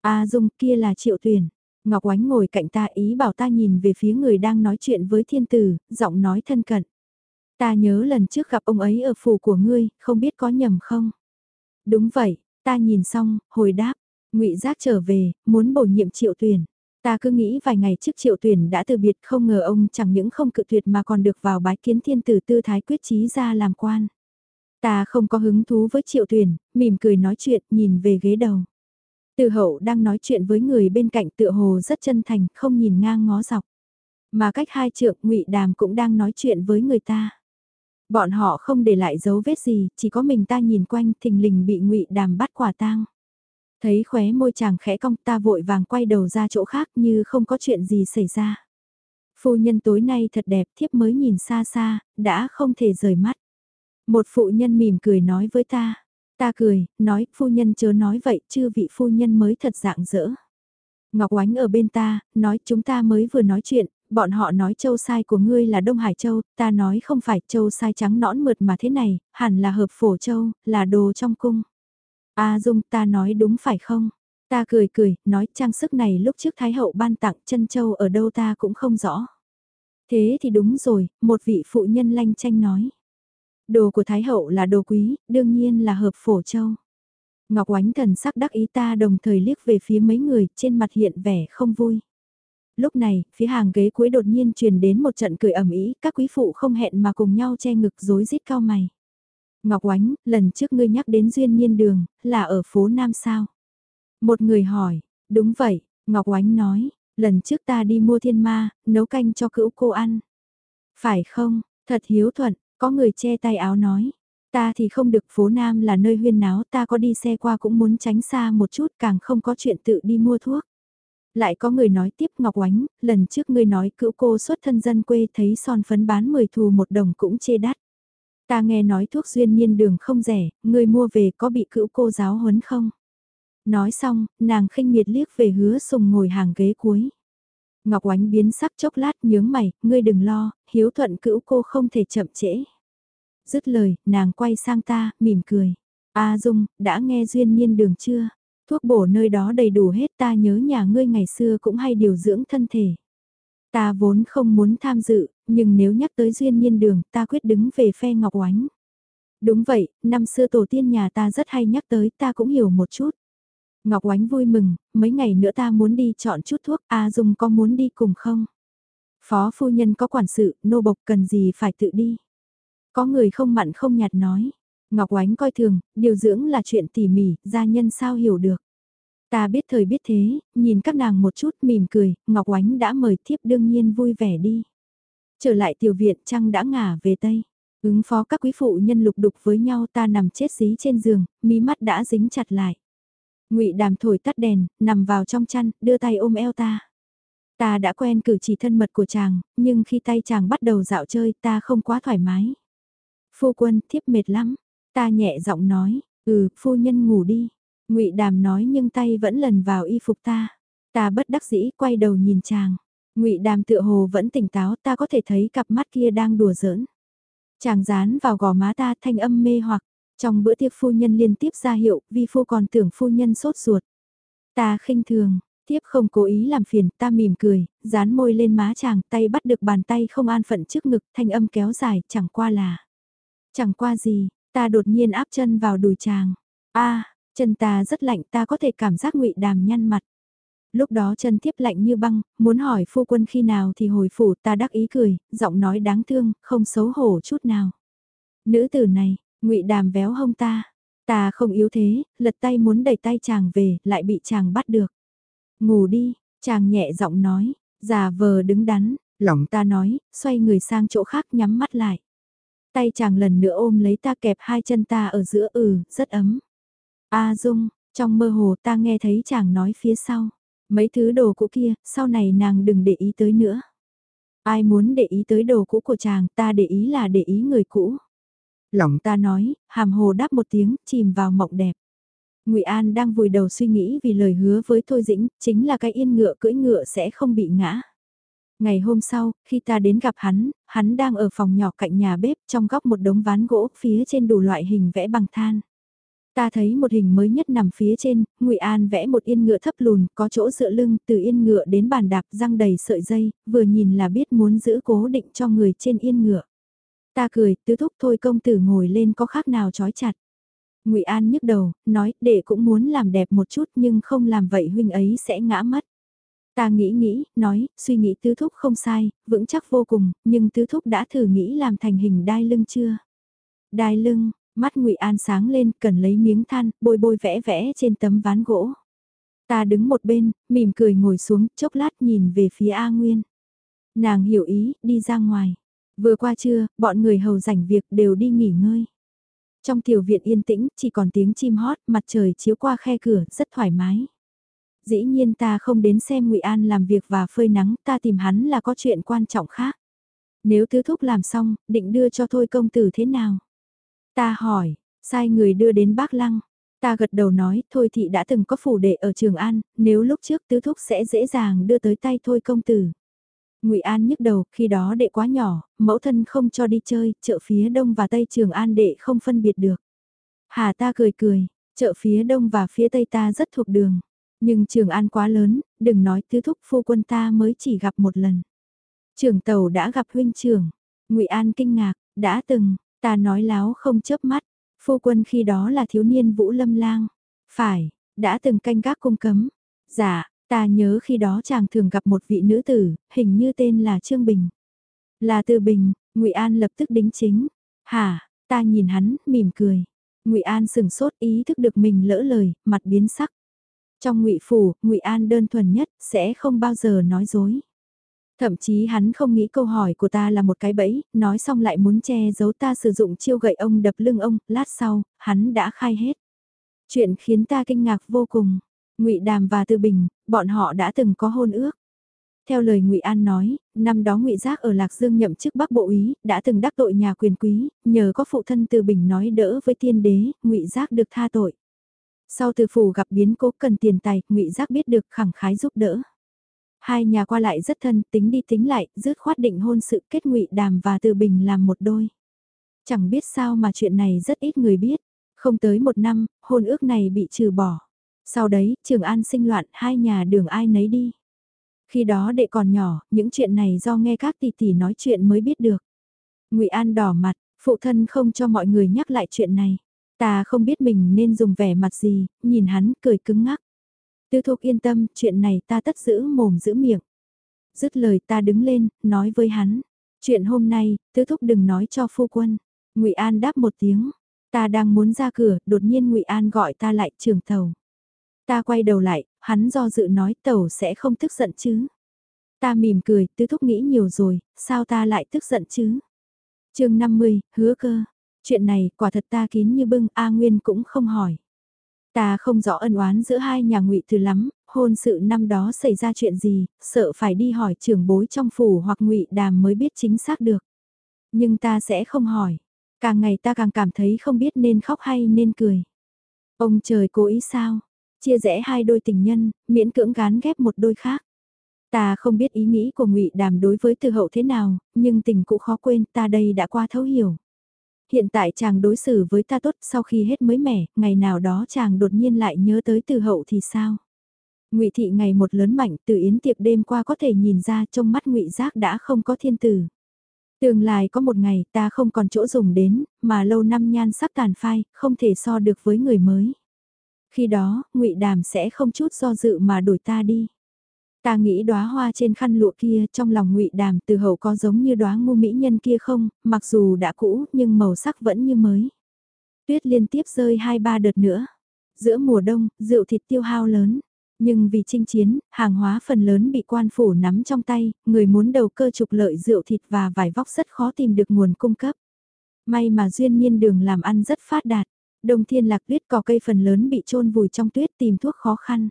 A Dung kia là triệu tuyển. Ngọc Oánh ngồi cạnh ta ý bảo ta nhìn về phía người đang nói chuyện với thiên tử, giọng nói thân cận. Ta nhớ lần trước gặp ông ấy ở phủ của ngươi, không biết có nhầm không? Đúng vậy, ta nhìn xong, hồi đáp, ngụy Giác trở về, muốn bổ nhiệm triệu tuyển. Ta cứ nghĩ vài ngày trước triệu tuyển đã từ biệt không ngờ ông chẳng những không cự tuyệt mà còn được vào bái kiến thiên tử tư thái quyết chí ra làm quan. Ta không có hứng thú với triệu tuyển, mỉm cười nói chuyện nhìn về ghế đầu. Từ hậu đang nói chuyện với người bên cạnh tựa hồ rất chân thành, không nhìn ngang ngó dọc. Mà cách hai trượng ngụy Đàm cũng đang nói chuyện với người ta. Bọn họ không để lại dấu vết gì, chỉ có mình ta nhìn quanh thình lình bị ngụy Đàm bắt quả tang. Thấy khóe môi chàng khẽ cong ta vội vàng quay đầu ra chỗ khác như không có chuyện gì xảy ra. Phu nhân tối nay thật đẹp thiếp mới nhìn xa xa, đã không thể rời mắt. Một phụ nhân mỉm cười nói với ta. Ta cười, nói, phu nhân chớ nói vậy, chưa vị phu nhân mới thật dạng dỡ. Ngọc Oánh ở bên ta, nói chúng ta mới vừa nói chuyện, bọn họ nói châu sai của ngươi là Đông Hải Châu, ta nói không phải châu sai trắng nõn mượt mà thế này, hẳn là hợp phổ châu, là đồ trong cung. A Dung ta nói đúng phải không? Ta cười cười, nói trang sức này lúc trước Thái Hậu ban tặng chân châu ở đâu ta cũng không rõ. Thế thì đúng rồi, một vị phụ nhân lanh tranh nói. Đồ của Thái Hậu là đồ quý, đương nhiên là hợp phổ châu. Ngọc Oánh thần sắc đắc ý ta đồng thời liếc về phía mấy người, trên mặt hiện vẻ không vui. Lúc này, phía hàng ghế cuối đột nhiên truyền đến một trận cười ẩm ý, các quý phụ không hẹn mà cùng nhau che ngực rối rít cao mày. Ngọc Oánh, lần trước ngươi nhắc đến duyên nhiên đường, là ở phố Nam sao? Một người hỏi, đúng vậy, Ngọc Oánh nói, lần trước ta đi mua thiên ma, nấu canh cho cữu cô ăn. Phải không, thật hiếu thuận, có người che tay áo nói. Ta thì không được phố Nam là nơi huyên náo ta có đi xe qua cũng muốn tránh xa một chút càng không có chuyện tự đi mua thuốc. Lại có người nói tiếp Ngọc Oánh, lần trước ngươi nói cữu cô xuất thân dân quê thấy son phấn bán 10 thù một đồng cũng chê đắt. Ta nghe nói thuốc duyên nhiên đường không rẻ, ngươi mua về có bị cữu cô giáo huấn không? Nói xong, nàng khinh miệt liếc về hứa sùng ngồi hàng ghế cuối. Ngọc Oánh biến sắc chốc lát nhướng mày, ngươi đừng lo, hiếu thuận cữu cô không thể chậm trễ. Dứt lời, nàng quay sang ta, mỉm cười. A Dung, đã nghe duyên nhiên đường chưa? Thuốc bổ nơi đó đầy đủ hết ta nhớ nhà ngươi ngày xưa cũng hay điều dưỡng thân thể. Ta vốn không muốn tham dự, nhưng nếu nhắc tới duyên nhiên đường ta quyết đứng về phe Ngọc Oánh. Đúng vậy, năm xưa tổ tiên nhà ta rất hay nhắc tới ta cũng hiểu một chút. Ngọc Oánh vui mừng, mấy ngày nữa ta muốn đi chọn chút thuốc, A Dung có muốn đi cùng không? Phó phu nhân có quản sự, nô bộc cần gì phải tự đi. Có người không mặn không nhạt nói. Ngọc Oánh coi thường, điều dưỡng là chuyện tỉ mỉ, gia nhân sao hiểu được. Ta biết thời biết thế, nhìn các nàng một chút mỉm cười, Ngọc Oánh đã mời thiếp đương nhiên vui vẻ đi. Trở lại tiểu viện trăng đã ngả về Tây. Ứng phó các quý phụ nhân lục đục với nhau ta nằm chết dí trên giường, mí mắt đã dính chặt lại. ngụy đàm thổi tắt đèn, nằm vào trong chăn, đưa tay ôm eo ta. Ta đã quen cử chỉ thân mật của chàng, nhưng khi tay chàng bắt đầu dạo chơi ta không quá thoải mái. Phu quân, thiếp mệt lắm. Ta nhẹ giọng nói, ừ, phu nhân ngủ đi ngụy đàm nói nhưng tay vẫn lần vào y phục ta. Ta bất đắc dĩ quay đầu nhìn chàng. ngụy đàm tựa hồ vẫn tỉnh táo ta có thể thấy cặp mắt kia đang đùa giỡn. Chàng dán vào gò má ta thanh âm mê hoặc. Trong bữa tiệc phu nhân liên tiếp ra hiệu, vi phu còn tưởng phu nhân sốt ruột. Ta khinh thường, tiếp không cố ý làm phiền, ta mỉm cười, dán môi lên má chàng, tay bắt được bàn tay không an phận trước ngực, thanh âm kéo dài, chẳng qua là. Chẳng qua gì, ta đột nhiên áp chân vào đùi chàng. a chân ta rất lạnh, ta có thể cảm giác ngụy đàm nhăn mặt. Lúc đó chân tiếp lạnh như băng, muốn hỏi phu quân khi nào thì hồi phủ ta đắc ý cười, giọng nói đáng thương, không xấu hổ chút nào. Nữ tử này, ngụy đàm véo hông ta. Ta không yếu thế, lật tay muốn đẩy tay chàng về, lại bị chàng bắt được. Ngủ đi, chàng nhẹ giọng nói, già vờ đứng đắn, lòng ta nói, xoay người sang chỗ khác nhắm mắt lại. Tay chàng lần nữa ôm lấy ta kẹp hai chân ta ở giữa ừ, rất ấm. A Dung, trong mơ hồ ta nghe thấy chàng nói phía sau. Mấy thứ đồ cũ kia, sau này nàng đừng để ý tới nữa. Ai muốn để ý tới đồ cũ của chàng, ta để ý là để ý người cũ. Lòng ta nói, hàm hồ đáp một tiếng, chìm vào mộng đẹp. Ngụy An đang vùi đầu suy nghĩ vì lời hứa với Thôi Dĩnh, chính là cái yên ngựa cưỡi ngựa sẽ không bị ngã. Ngày hôm sau, khi ta đến gặp hắn, hắn đang ở phòng nhỏ cạnh nhà bếp trong góc một đống ván gỗ phía trên đủ loại hình vẽ bằng than. Ta thấy một hình mới nhất nằm phía trên, Ngụy An vẽ một yên ngựa thấp lùn, có chỗ dựa lưng, từ yên ngựa đến bàn đạp răng đầy sợi dây, vừa nhìn là biết muốn giữ cố định cho người trên yên ngựa. Ta cười, tứ thúc thôi công tử ngồi lên có khác nào chói chặt. Ngụy An nhức đầu, nói, đệ cũng muốn làm đẹp một chút nhưng không làm vậy huynh ấy sẽ ngã mất. Ta nghĩ nghĩ, nói, suy nghĩ tứ thúc không sai, vững chắc vô cùng, nhưng tứ thúc đã thử nghĩ làm thành hình đai lưng chưa? Đai lưng, mắt ngụy An sáng lên, cần lấy miếng than, bôi bôi vẽ vẽ trên tấm ván gỗ. Ta đứng một bên, mỉm cười ngồi xuống, chốc lát nhìn về phía A Nguyên. Nàng hiểu ý, đi ra ngoài. Vừa qua trưa, bọn người hầu rảnh việc đều đi nghỉ ngơi. Trong tiểu viện yên tĩnh, chỉ còn tiếng chim hót, mặt trời chiếu qua khe cửa, rất thoải mái. Dĩ nhiên ta không đến xem ngụy An làm việc và phơi nắng, ta tìm hắn là có chuyện quan trọng khác. Nếu tứ thúc làm xong, định đưa cho thôi công tử thế nào? Ta hỏi, sai người đưa đến bác lăng. Ta gật đầu nói, thôi thị đã từng có phủ đệ ở Trường An, nếu lúc trước tứ thúc sẽ dễ dàng đưa tới tay thôi công tử. Ngụy An nhức đầu, khi đó đệ quá nhỏ, mẫu thân không cho đi chơi, chợ phía đông và tây Trường An đệ không phân biệt được. Hà ta cười cười, chợ phía đông và phía tây ta rất thuộc đường. Nhưng Trường An quá lớn, đừng nói tứ thúc phu quân ta mới chỉ gặp một lần. trường tàu đã gặp huynh trưởng. Ngụy An kinh ngạc, đã từng, ta nói láo không chớp mắt. Phu quân khi đó là thiếu niên Vũ Lâm Lang. Phải, đã từng canh gác cung cấm. Dạ, ta nhớ khi đó chàng thường gặp một vị nữ tử, hình như tên là Trương Bình. Là Từ Bình, Ngụy An lập tức đính chính. Hả, ta nhìn hắn, mỉm cười. Ngụy An sừng sốt ý thức được mình lỡ lời, mặt biến sắc. Trong ngụy phủ, ngụy An đơn thuần nhất, sẽ không bao giờ nói dối. Thậm chí hắn không nghĩ câu hỏi của ta là một cái bẫy, nói xong lại muốn che giấu ta sử dụng chiêu gậy ông đập lưng ông, lát sau, hắn đã khai hết. Chuyện khiến ta kinh ngạc vô cùng. Ngụy Đàm và Từ Bình, bọn họ đã từng có hôn ước. Theo lời Ngụy An nói, năm đó Ngụy Giác ở Lạc Dương nhậm chức Bắc Bộ úy, đã từng đắc tội nhà quyền quý, nhờ có phụ thân Từ Bình nói đỡ với tiên đế, Ngụy Giác được tha tội. Sau từ phủ gặp biến cố cần tiền tài, ngụy Giác biết được khẳng khái giúp đỡ. Hai nhà qua lại rất thân, tính đi tính lại, dứt khoát định hôn sự kết ngụy đàm và từ bình làm một đôi. Chẳng biết sao mà chuyện này rất ít người biết. Không tới một năm, hôn ước này bị trừ bỏ. Sau đấy, Trường An sinh loạn, hai nhà đường ai nấy đi. Khi đó đệ còn nhỏ, những chuyện này do nghe các tỷ tỷ nói chuyện mới biết được. Ngụy An đỏ mặt, phụ thân không cho mọi người nhắc lại chuyện này. Ta không biết mình nên dùng vẻ mặt gì, nhìn hắn cười cứng ngắc. Tư thục yên tâm, chuyện này ta tất giữ mồm giữ miệng. Dứt lời ta đứng lên, nói với hắn. Chuyện hôm nay, tứ thúc đừng nói cho phu quân. ngụy An đáp một tiếng. Ta đang muốn ra cửa, đột nhiên ngụy An gọi ta lại trường tàu. Ta quay đầu lại, hắn do dự nói tàu sẽ không tức giận chứ. Ta mỉm cười, tứ thúc nghĩ nhiều rồi, sao ta lại tức giận chứ? chương 50, hứa cơ. Chuyện này quả thật ta kín như bưng, A Nguyên cũng không hỏi. Ta không rõ ân oán giữa hai nhà ngụy từ lắm, hôn sự năm đó xảy ra chuyện gì, sợ phải đi hỏi trưởng bối trong phủ hoặc ngụy đàm mới biết chính xác được. Nhưng ta sẽ không hỏi. Càng ngày ta càng cảm thấy không biết nên khóc hay nên cười. Ông trời cố ý sao? Chia rẽ hai đôi tình nhân, miễn cưỡng gán ghép một đôi khác. Ta không biết ý nghĩ của ngụy Đàm đối với Từ Hậu thế nào, nhưng tình cũ khó quên, ta đây đã qua thấu hiểu. Hiện tại chàng đối xử với ta tốt sau khi hết mới mẻ, ngày nào đó chàng đột nhiên lại nhớ tới Từ Hậu thì sao? Ngụy thị ngày một lớn mạnh, từ yến tiệc đêm qua có thể nhìn ra trong mắt Ngụy Giác đã không có thiên tử. Tương lai có một ngày ta không còn chỗ dùng đến, mà lâu năm nhan sắc tàn phai, không thể so được với người mới. Khi đó, ngụy Đàm sẽ không chút do dự mà đổi ta đi. Ta nghĩ đóa hoa trên khăn lụa kia trong lòng ngụy Đàm từ hậu có giống như đóa ngu mỹ nhân kia không, mặc dù đã cũ nhưng màu sắc vẫn như mới. Tuyết liên tiếp rơi hai ba đợt nữa. Giữa mùa đông, rượu thịt tiêu hao lớn. Nhưng vì chinh chiến, hàng hóa phần lớn bị quan phủ nắm trong tay, người muốn đầu cơ trục lợi rượu thịt và vải vóc rất khó tìm được nguồn cung cấp. May mà duyên nhiên đường làm ăn rất phát đạt. Đông thiên lạc tuyết cỏ cây phần lớn bị trôn vùi trong tuyết tìm thuốc khó khăn.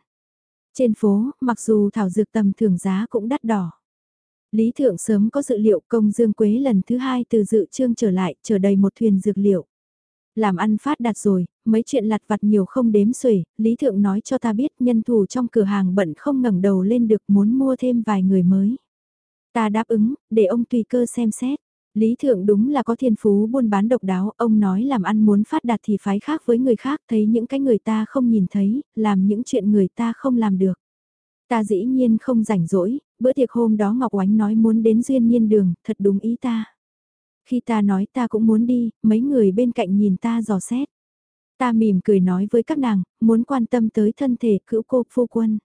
Trên phố, mặc dù thảo dược tầm thường giá cũng đắt đỏ. Lý Thượng sớm có dự liệu công Dương Quế lần thứ hai từ dự trương trở lại, trở đầy một thuyền dược liệu. Làm ăn phát đạt rồi, mấy chuyện lặt vặt nhiều không đếm xuể, Lý Thượng nói cho ta biết nhân thủ trong cửa hàng bận không ngẩng đầu lên được muốn mua thêm vài người mới. Ta đáp ứng, để ông tùy cơ xem xét. Lý Thượng đúng là có thiên phú buôn bán độc đáo, ông nói làm ăn muốn phát đạt thì phái khác với người khác, thấy những cái người ta không nhìn thấy, làm những chuyện người ta không làm được. Ta dĩ nhiên không rảnh rỗi, bữa tiệc hôm đó Ngọc Oánh nói muốn đến duyên nhiên đường, thật đúng ý ta. Khi ta nói ta cũng muốn đi, mấy người bên cạnh nhìn ta dò xét. Ta mỉm cười nói với các nàng, muốn quan tâm tới thân thể cữu cô phu quân.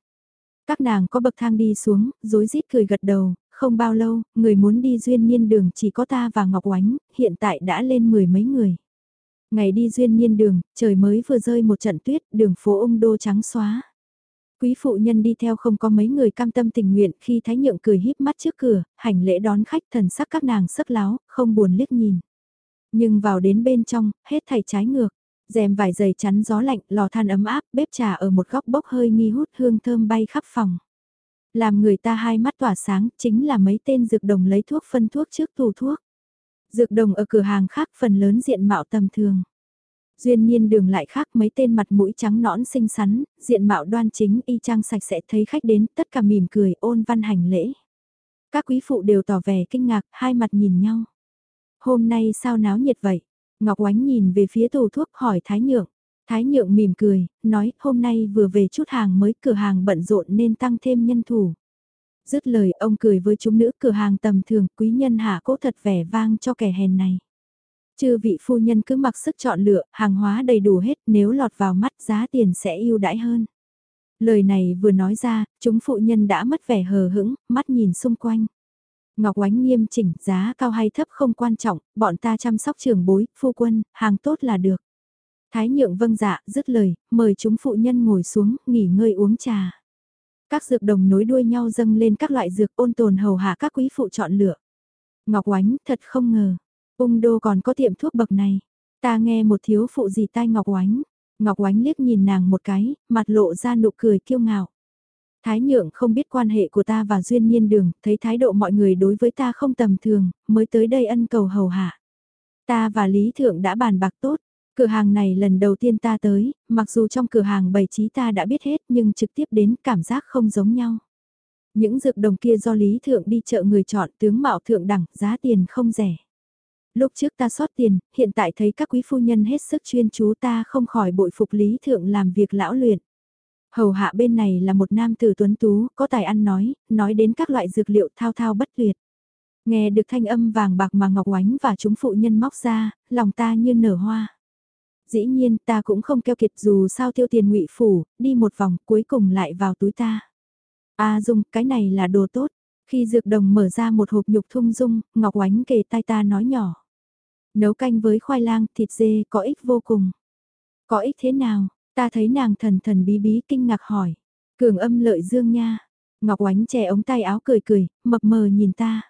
Các nàng có bậc thang đi xuống, rối rít cười gật đầu, không bao lâu, người muốn đi duyên nhiên đường chỉ có ta và Ngọc Oánh, hiện tại đã lên mười mấy người. Ngày đi duyên nhiên đường, trời mới vừa rơi một trận tuyết, đường phố ông đô trắng xóa. Quý phụ nhân đi theo không có mấy người cam tâm tình nguyện khi Thái Nhượng cười híp mắt trước cửa, hành lễ đón khách thần sắc các nàng sắc láo, không buồn liếc nhìn. Nhưng vào đến bên trong, hết thảy trái ngược. rèm vải dày chắn gió lạnh, lò than ấm áp, bếp trà ở một góc bốc hơi nghi hút hương thơm bay khắp phòng. Làm người ta hai mắt tỏa sáng, chính là mấy tên dược đồng lấy thuốc phân thuốc trước tủ thuốc. Dược đồng ở cửa hàng khác phần lớn diện mạo tầm thường. Duyên nhiên đường lại khác mấy tên mặt mũi trắng nõn xinh xắn, diện mạo đoan chính y trang sạch sẽ thấy khách đến tất cả mỉm cười ôn văn hành lễ. Các quý phụ đều tỏ vẻ kinh ngạc, hai mặt nhìn nhau. Hôm nay sao náo nhiệt vậy? Ngọc Oánh nhìn về phía tủ thuốc hỏi Thái Nhượng. Thái Nhượng mỉm cười, nói hôm nay vừa về chút hàng mới cửa hàng bận rộn nên tăng thêm nhân thủ. Dứt lời ông cười với chúng nữ cửa hàng tầm thường quý nhân hạ cố thật vẻ vang cho kẻ hèn này. Chư vị phu nhân cứ mặc sức chọn lựa, hàng hóa đầy đủ hết nếu lọt vào mắt giá tiền sẽ ưu đãi hơn. Lời này vừa nói ra, chúng phụ nhân đã mất vẻ hờ hững, mắt nhìn xung quanh. Ngọc Oánh nghiêm chỉnh, giá cao hay thấp không quan trọng, bọn ta chăm sóc trường bối, phu quân, hàng tốt là được. Thái nhượng vâng dạ, dứt lời, mời chúng phụ nhân ngồi xuống, nghỉ ngơi uống trà. Các dược đồng nối đuôi nhau dâng lên các loại dược ôn tồn hầu hạ các quý phụ chọn lựa. Ngọc Oánh, thật không ngờ, ung đô còn có tiệm thuốc bậc này. Ta nghe một thiếu phụ gì tai Ngọc Oánh. Ngọc Oánh liếc nhìn nàng một cái, mặt lộ ra nụ cười kiêu ngạo. Thái nhượng không biết quan hệ của ta và duyên nhiên đường, thấy thái độ mọi người đối với ta không tầm thường, mới tới đây ân cầu hầu hạ. Ta và Lý Thượng đã bàn bạc tốt, Cửa hàng này lần đầu tiên ta tới, mặc dù trong cửa hàng bày trí ta đã biết hết nhưng trực tiếp đến cảm giác không giống nhau. Những dược đồng kia do Lý Thượng đi chợ người chọn tướng mạo thượng đẳng, giá tiền không rẻ. Lúc trước ta sót tiền, hiện tại thấy các quý phu nhân hết sức chuyên chú ta không khỏi bội phục Lý Thượng làm việc lão luyện. Hầu hạ bên này là một nam tử tuấn tú, có tài ăn nói, nói đến các loại dược liệu thao thao bất tuyệt. Nghe được thanh âm vàng bạc mà Ngọc Oánh và chúng phụ nhân móc ra, lòng ta như nở hoa. Dĩ nhiên ta cũng không keo kiệt dù sao tiêu tiền ngụy phủ, đi một vòng cuối cùng lại vào túi ta. A Dung, cái này là đồ tốt. Khi dược đồng mở ra một hộp nhục thung dung, Ngọc Oánh kề tai ta nói nhỏ. Nấu canh với khoai lang, thịt dê có ích vô cùng. Có ích thế nào? Ta thấy nàng thần thần bí bí kinh ngạc hỏi. Cường âm lợi dương nha. Ngọc Oánh che ống tay áo cười cười, mập mờ nhìn ta.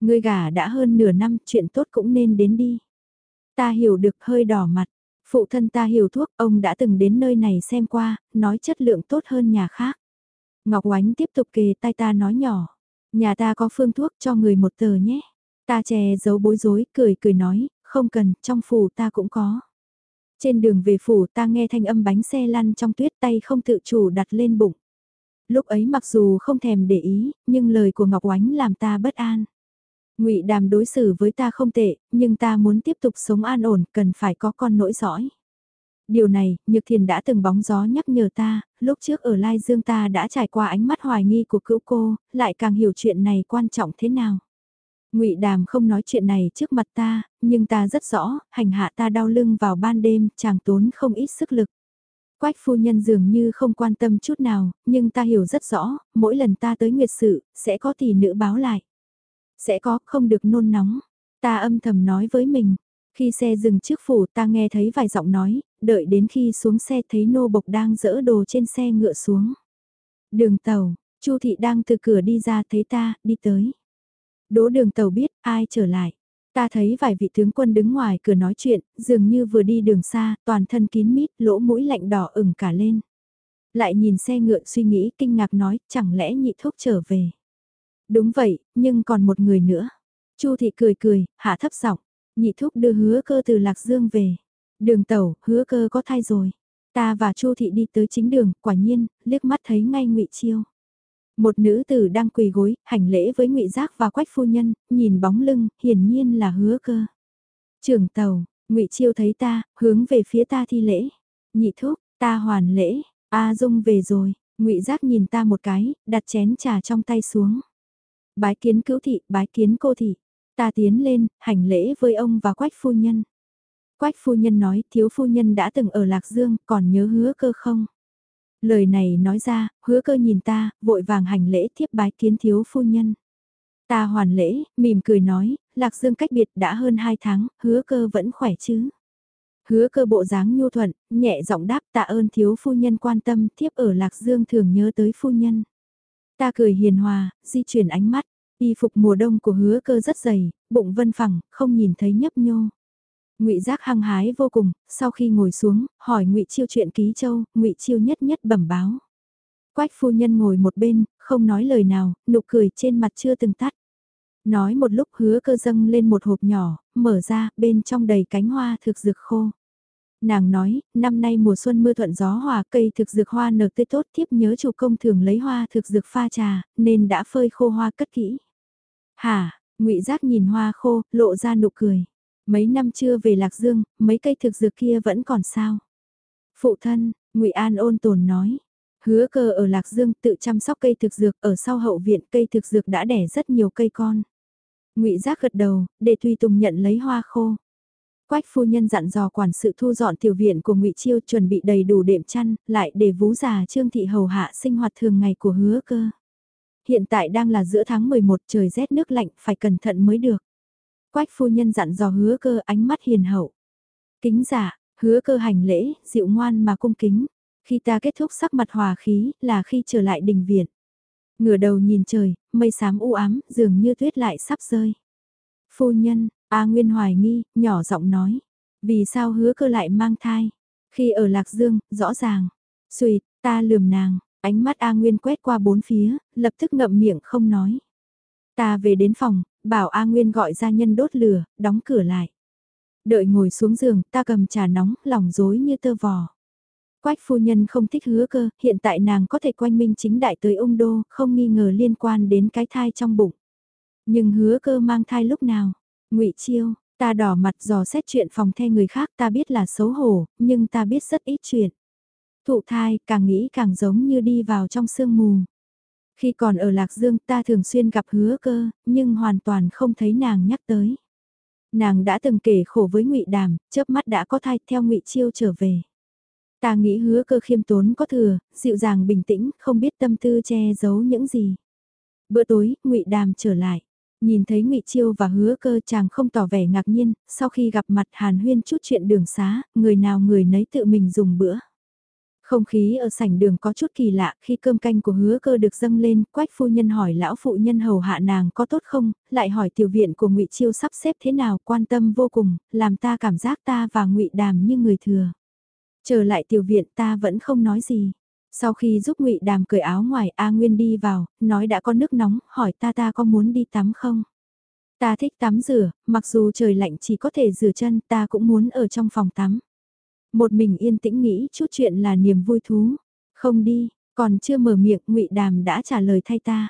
Ngươi gả đã hơn nửa năm, chuyện tốt cũng nên đến đi. Ta hiểu được hơi đỏ mặt. Phụ thân ta hiểu thuốc, ông đã từng đến nơi này xem qua, nói chất lượng tốt hơn nhà khác. Ngọc Oánh tiếp tục kề tay ta nói nhỏ. Nhà ta có phương thuốc cho người một tờ nhé. Ta che giấu bối rối, cười cười nói, không cần, trong phủ ta cũng có. Trên đường về phủ ta nghe thanh âm bánh xe lăn trong tuyết tay không tự chủ đặt lên bụng. Lúc ấy mặc dù không thèm để ý, nhưng lời của Ngọc Oánh làm ta bất an ngụy đàm đối xử với ta không tệ, nhưng ta muốn tiếp tục sống an ổn, cần phải có con nỗi dõi. Điều này, Nhược Thiền đã từng bóng gió nhắc nhở ta, lúc trước ở Lai Dương ta đã trải qua ánh mắt hoài nghi của cữu cô, lại càng hiểu chuyện này quan trọng thế nào. Ngụy Đàm không nói chuyện này trước mặt ta, nhưng ta rất rõ, hành hạ ta đau lưng vào ban đêm, chàng tốn không ít sức lực. Quách phu nhân dường như không quan tâm chút nào, nhưng ta hiểu rất rõ, mỗi lần ta tới nguyệt sự, sẽ có tỷ nữ báo lại. Sẽ có, không được nôn nóng. Ta âm thầm nói với mình. Khi xe dừng trước phủ ta nghe thấy vài giọng nói, đợi đến khi xuống xe thấy nô bộc đang dỡ đồ trên xe ngựa xuống. Đường tàu, Chu thị đang từ cửa đi ra thấy ta, đi tới. Đỗ đường tàu biết ai trở lại. Ta thấy vài vị tướng quân đứng ngoài cửa nói chuyện, dường như vừa đi đường xa, toàn thân kín mít, lỗ mũi lạnh đỏ ửng cả lên. Lại nhìn xe ngựa suy nghĩ kinh ngạc nói, chẳng lẽ nhị thúc trở về. Đúng vậy, nhưng còn một người nữa. Chu thị cười cười, hạ thấp giọng, nhị thúc đưa hứa cơ từ Lạc Dương về. Đường Tẩu, hứa cơ có thai rồi. Ta và Chu thị đi tới chính đường, quả nhiên, liếc mắt thấy ngay ngụy Chiêu. Một nữ tử đang quỳ gối, hành lễ với ngụy Giác và Quách phu nhân, nhìn bóng lưng, hiển nhiên là hứa cơ. Trưởng tàu, ngụy Chiêu thấy ta, hướng về phía ta thi lễ. Nhị thúc, ta hoàn lễ, A Dung về rồi, ngụy Giác nhìn ta một cái, đặt chén trà trong tay xuống. Bái kiến cứu thị, bái kiến cô thị. Ta tiến lên, hành lễ với ông và Quách phu nhân. Quách phu nhân nói thiếu phu nhân đã từng ở Lạc Dương, còn nhớ hứa cơ không? Lời này nói ra, hứa cơ nhìn ta, vội vàng hành lễ thiếp bái kiến thiếu phu nhân. Ta hoàn lễ, mỉm cười nói, Lạc Dương cách biệt đã hơn 2 tháng, hứa cơ vẫn khỏe chứ. Hứa cơ bộ dáng nhu thuận, nhẹ giọng đáp tạ ơn thiếu phu nhân quan tâm, thiếp ở Lạc Dương thường nhớ tới phu nhân. Ta cười hiền hòa, di chuyển ánh mắt, y phục mùa đông của hứa cơ rất dày, bụng vân phẳng, không nhìn thấy nhấp nhô. Ngụy Giác hăng hái vô cùng, sau khi ngồi xuống, hỏi Ngụy Chiêu chuyện ký châu, Ngụy Chiêu nhất nhất bẩm báo. Quách phu nhân ngồi một bên, không nói lời nào, nụ cười trên mặt chưa từng tắt. Nói một lúc hứa cơ dâng lên một hộp nhỏ, mở ra, bên trong đầy cánh hoa thực dược khô. Nàng nói, năm nay mùa xuân mưa thuận gió hòa cây thực dược hoa nở tươi tốt thiếp nhớ chủ công thường lấy hoa thực dược pha trà, nên đã phơi khô hoa cất kỹ. Hả, ngụy Giác nhìn hoa khô, lộ ra nụ cười. Mấy năm chưa về Lạc Dương, mấy cây thực dược kia vẫn còn sao? Phụ thân, ngụy An ôn tồn nói. Hứa cờ ở Lạc Dương tự chăm sóc cây thực dược ở sau hậu viện cây thực dược đã đẻ rất nhiều cây con. ngụy Giác gật đầu, để Tùy Tùng nhận lấy hoa khô. Quách phu nhân dặn dò quản sự thu dọn tiểu viện của ngụy Chiêu chuẩn bị đầy đủ đệm chăn, lại để vú già Trương Thị hầu hạ sinh hoạt thường ngày của hứa cơ. Hiện tại đang là giữa tháng 11 trời rét nước lạnh phải cẩn thận mới được. Quách phu nhân dặn dò hứa cơ ánh mắt hiền hậu. Kính giả, hứa cơ hành lễ, dịu ngoan mà cung kính. Khi ta kết thúc sắc mặt hòa khí là khi trở lại đình viện. Ngửa đầu nhìn trời, mây xám u ám, dường như tuyết lại sắp rơi. Phu nhân, A Nguyên hoài nghi, nhỏ giọng nói. Vì sao hứa cơ lại mang thai? Khi ở Lạc Dương, rõ ràng. Xuyệt, ta lườm nàng, ánh mắt A Nguyên quét qua bốn phía, lập tức ngậm miệng không nói. Ta về đến phòng, bảo A Nguyên gọi ra nhân đốt lửa, đóng cửa lại. Đợi ngồi xuống giường, ta cầm trà nóng, lòng dối như tơ vò. Quách phu nhân không thích hứa cơ, hiện tại nàng có thể quanh minh chính đại tới ung đô, không nghi ngờ liên quan đến cái thai trong bụng. Nhưng hứa cơ mang thai lúc nào? Ngụy Chiêu, ta đỏ mặt dò xét chuyện phòng the người khác ta biết là xấu hổ, nhưng ta biết rất ít chuyện. Thụ thai càng nghĩ càng giống như đi vào trong sương mù. Khi còn ở Lạc Dương ta thường xuyên gặp hứa cơ, nhưng hoàn toàn không thấy nàng nhắc tới. Nàng đã từng kể khổ với ngụy Đàm, chớp mắt đã có thai theo ngụy Chiêu trở về. Ta nghĩ hứa cơ khiêm tốn có thừa, dịu dàng bình tĩnh, không biết tâm tư che giấu những gì. Bữa tối, ngụy Đàm trở lại. Nhìn thấy ngụy Chiêu và hứa cơ chàng không tỏ vẻ ngạc nhiên, sau khi gặp mặt Hàn Huyên chút chuyện đường xá, người nào người nấy tự mình dùng bữa. Không khí ở sảnh đường có chút kỳ lạ, khi cơm canh của hứa cơ được dâng lên, quách phu nhân hỏi lão phụ nhân hầu hạ nàng có tốt không, lại hỏi tiểu viện của ngụy Chiêu sắp xếp thế nào, quan tâm vô cùng, làm ta cảm giác ta và ngụy Đàm như người thừa. Trở lại tiểu viện ta vẫn không nói gì. Sau khi giúp ngụy Đàm cởi áo ngoài A Nguyên đi vào, nói đã có nước nóng, hỏi ta ta có muốn đi tắm không? Ta thích tắm rửa, mặc dù trời lạnh chỉ có thể rửa chân ta cũng muốn ở trong phòng tắm. Một mình yên tĩnh nghĩ chút chuyện là niềm vui thú. Không đi, còn chưa mở miệng ngụy Đàm đã trả lời thay ta.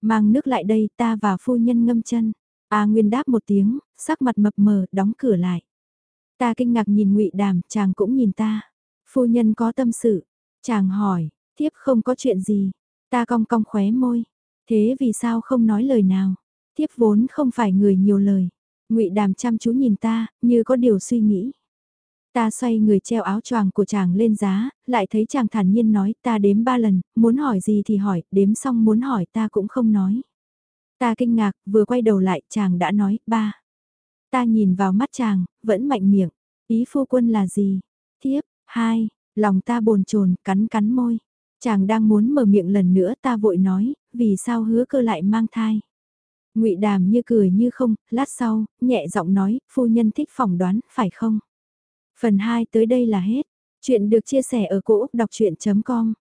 Mang nước lại đây ta và phu nhân ngâm chân. A Nguyên đáp một tiếng, sắc mặt mập mờ, đóng cửa lại. Ta kinh ngạc nhìn ngụy Đàm, chàng cũng nhìn ta. Phu nhân có tâm sự. Chàng hỏi, tiếp không có chuyện gì. Ta cong cong khóe môi. Thế vì sao không nói lời nào? Tiếp vốn không phải người nhiều lời. ngụy Đàm chăm chú nhìn ta, như có điều suy nghĩ. Ta xoay người treo áo choàng của chàng lên giá, lại thấy chàng thản nhiên nói ta đếm ba lần, muốn hỏi gì thì hỏi, đếm xong muốn hỏi ta cũng không nói. Ta kinh ngạc, vừa quay đầu lại chàng đã nói, ba. Ta nhìn vào mắt chàng, vẫn mạnh miệng, ý phu quân là gì? Tiếp, hai, lòng ta bồn chồn cắn cắn môi. Chàng đang muốn mở miệng lần nữa ta vội nói, vì sao hứa cơ lại mang thai? ngụy đàm như cười như không, lát sau, nhẹ giọng nói, phu nhân thích phỏng đoán, phải không? Phần 2 tới đây là hết. Chuyện được chia sẻ ở cỗ đọc chuyện.com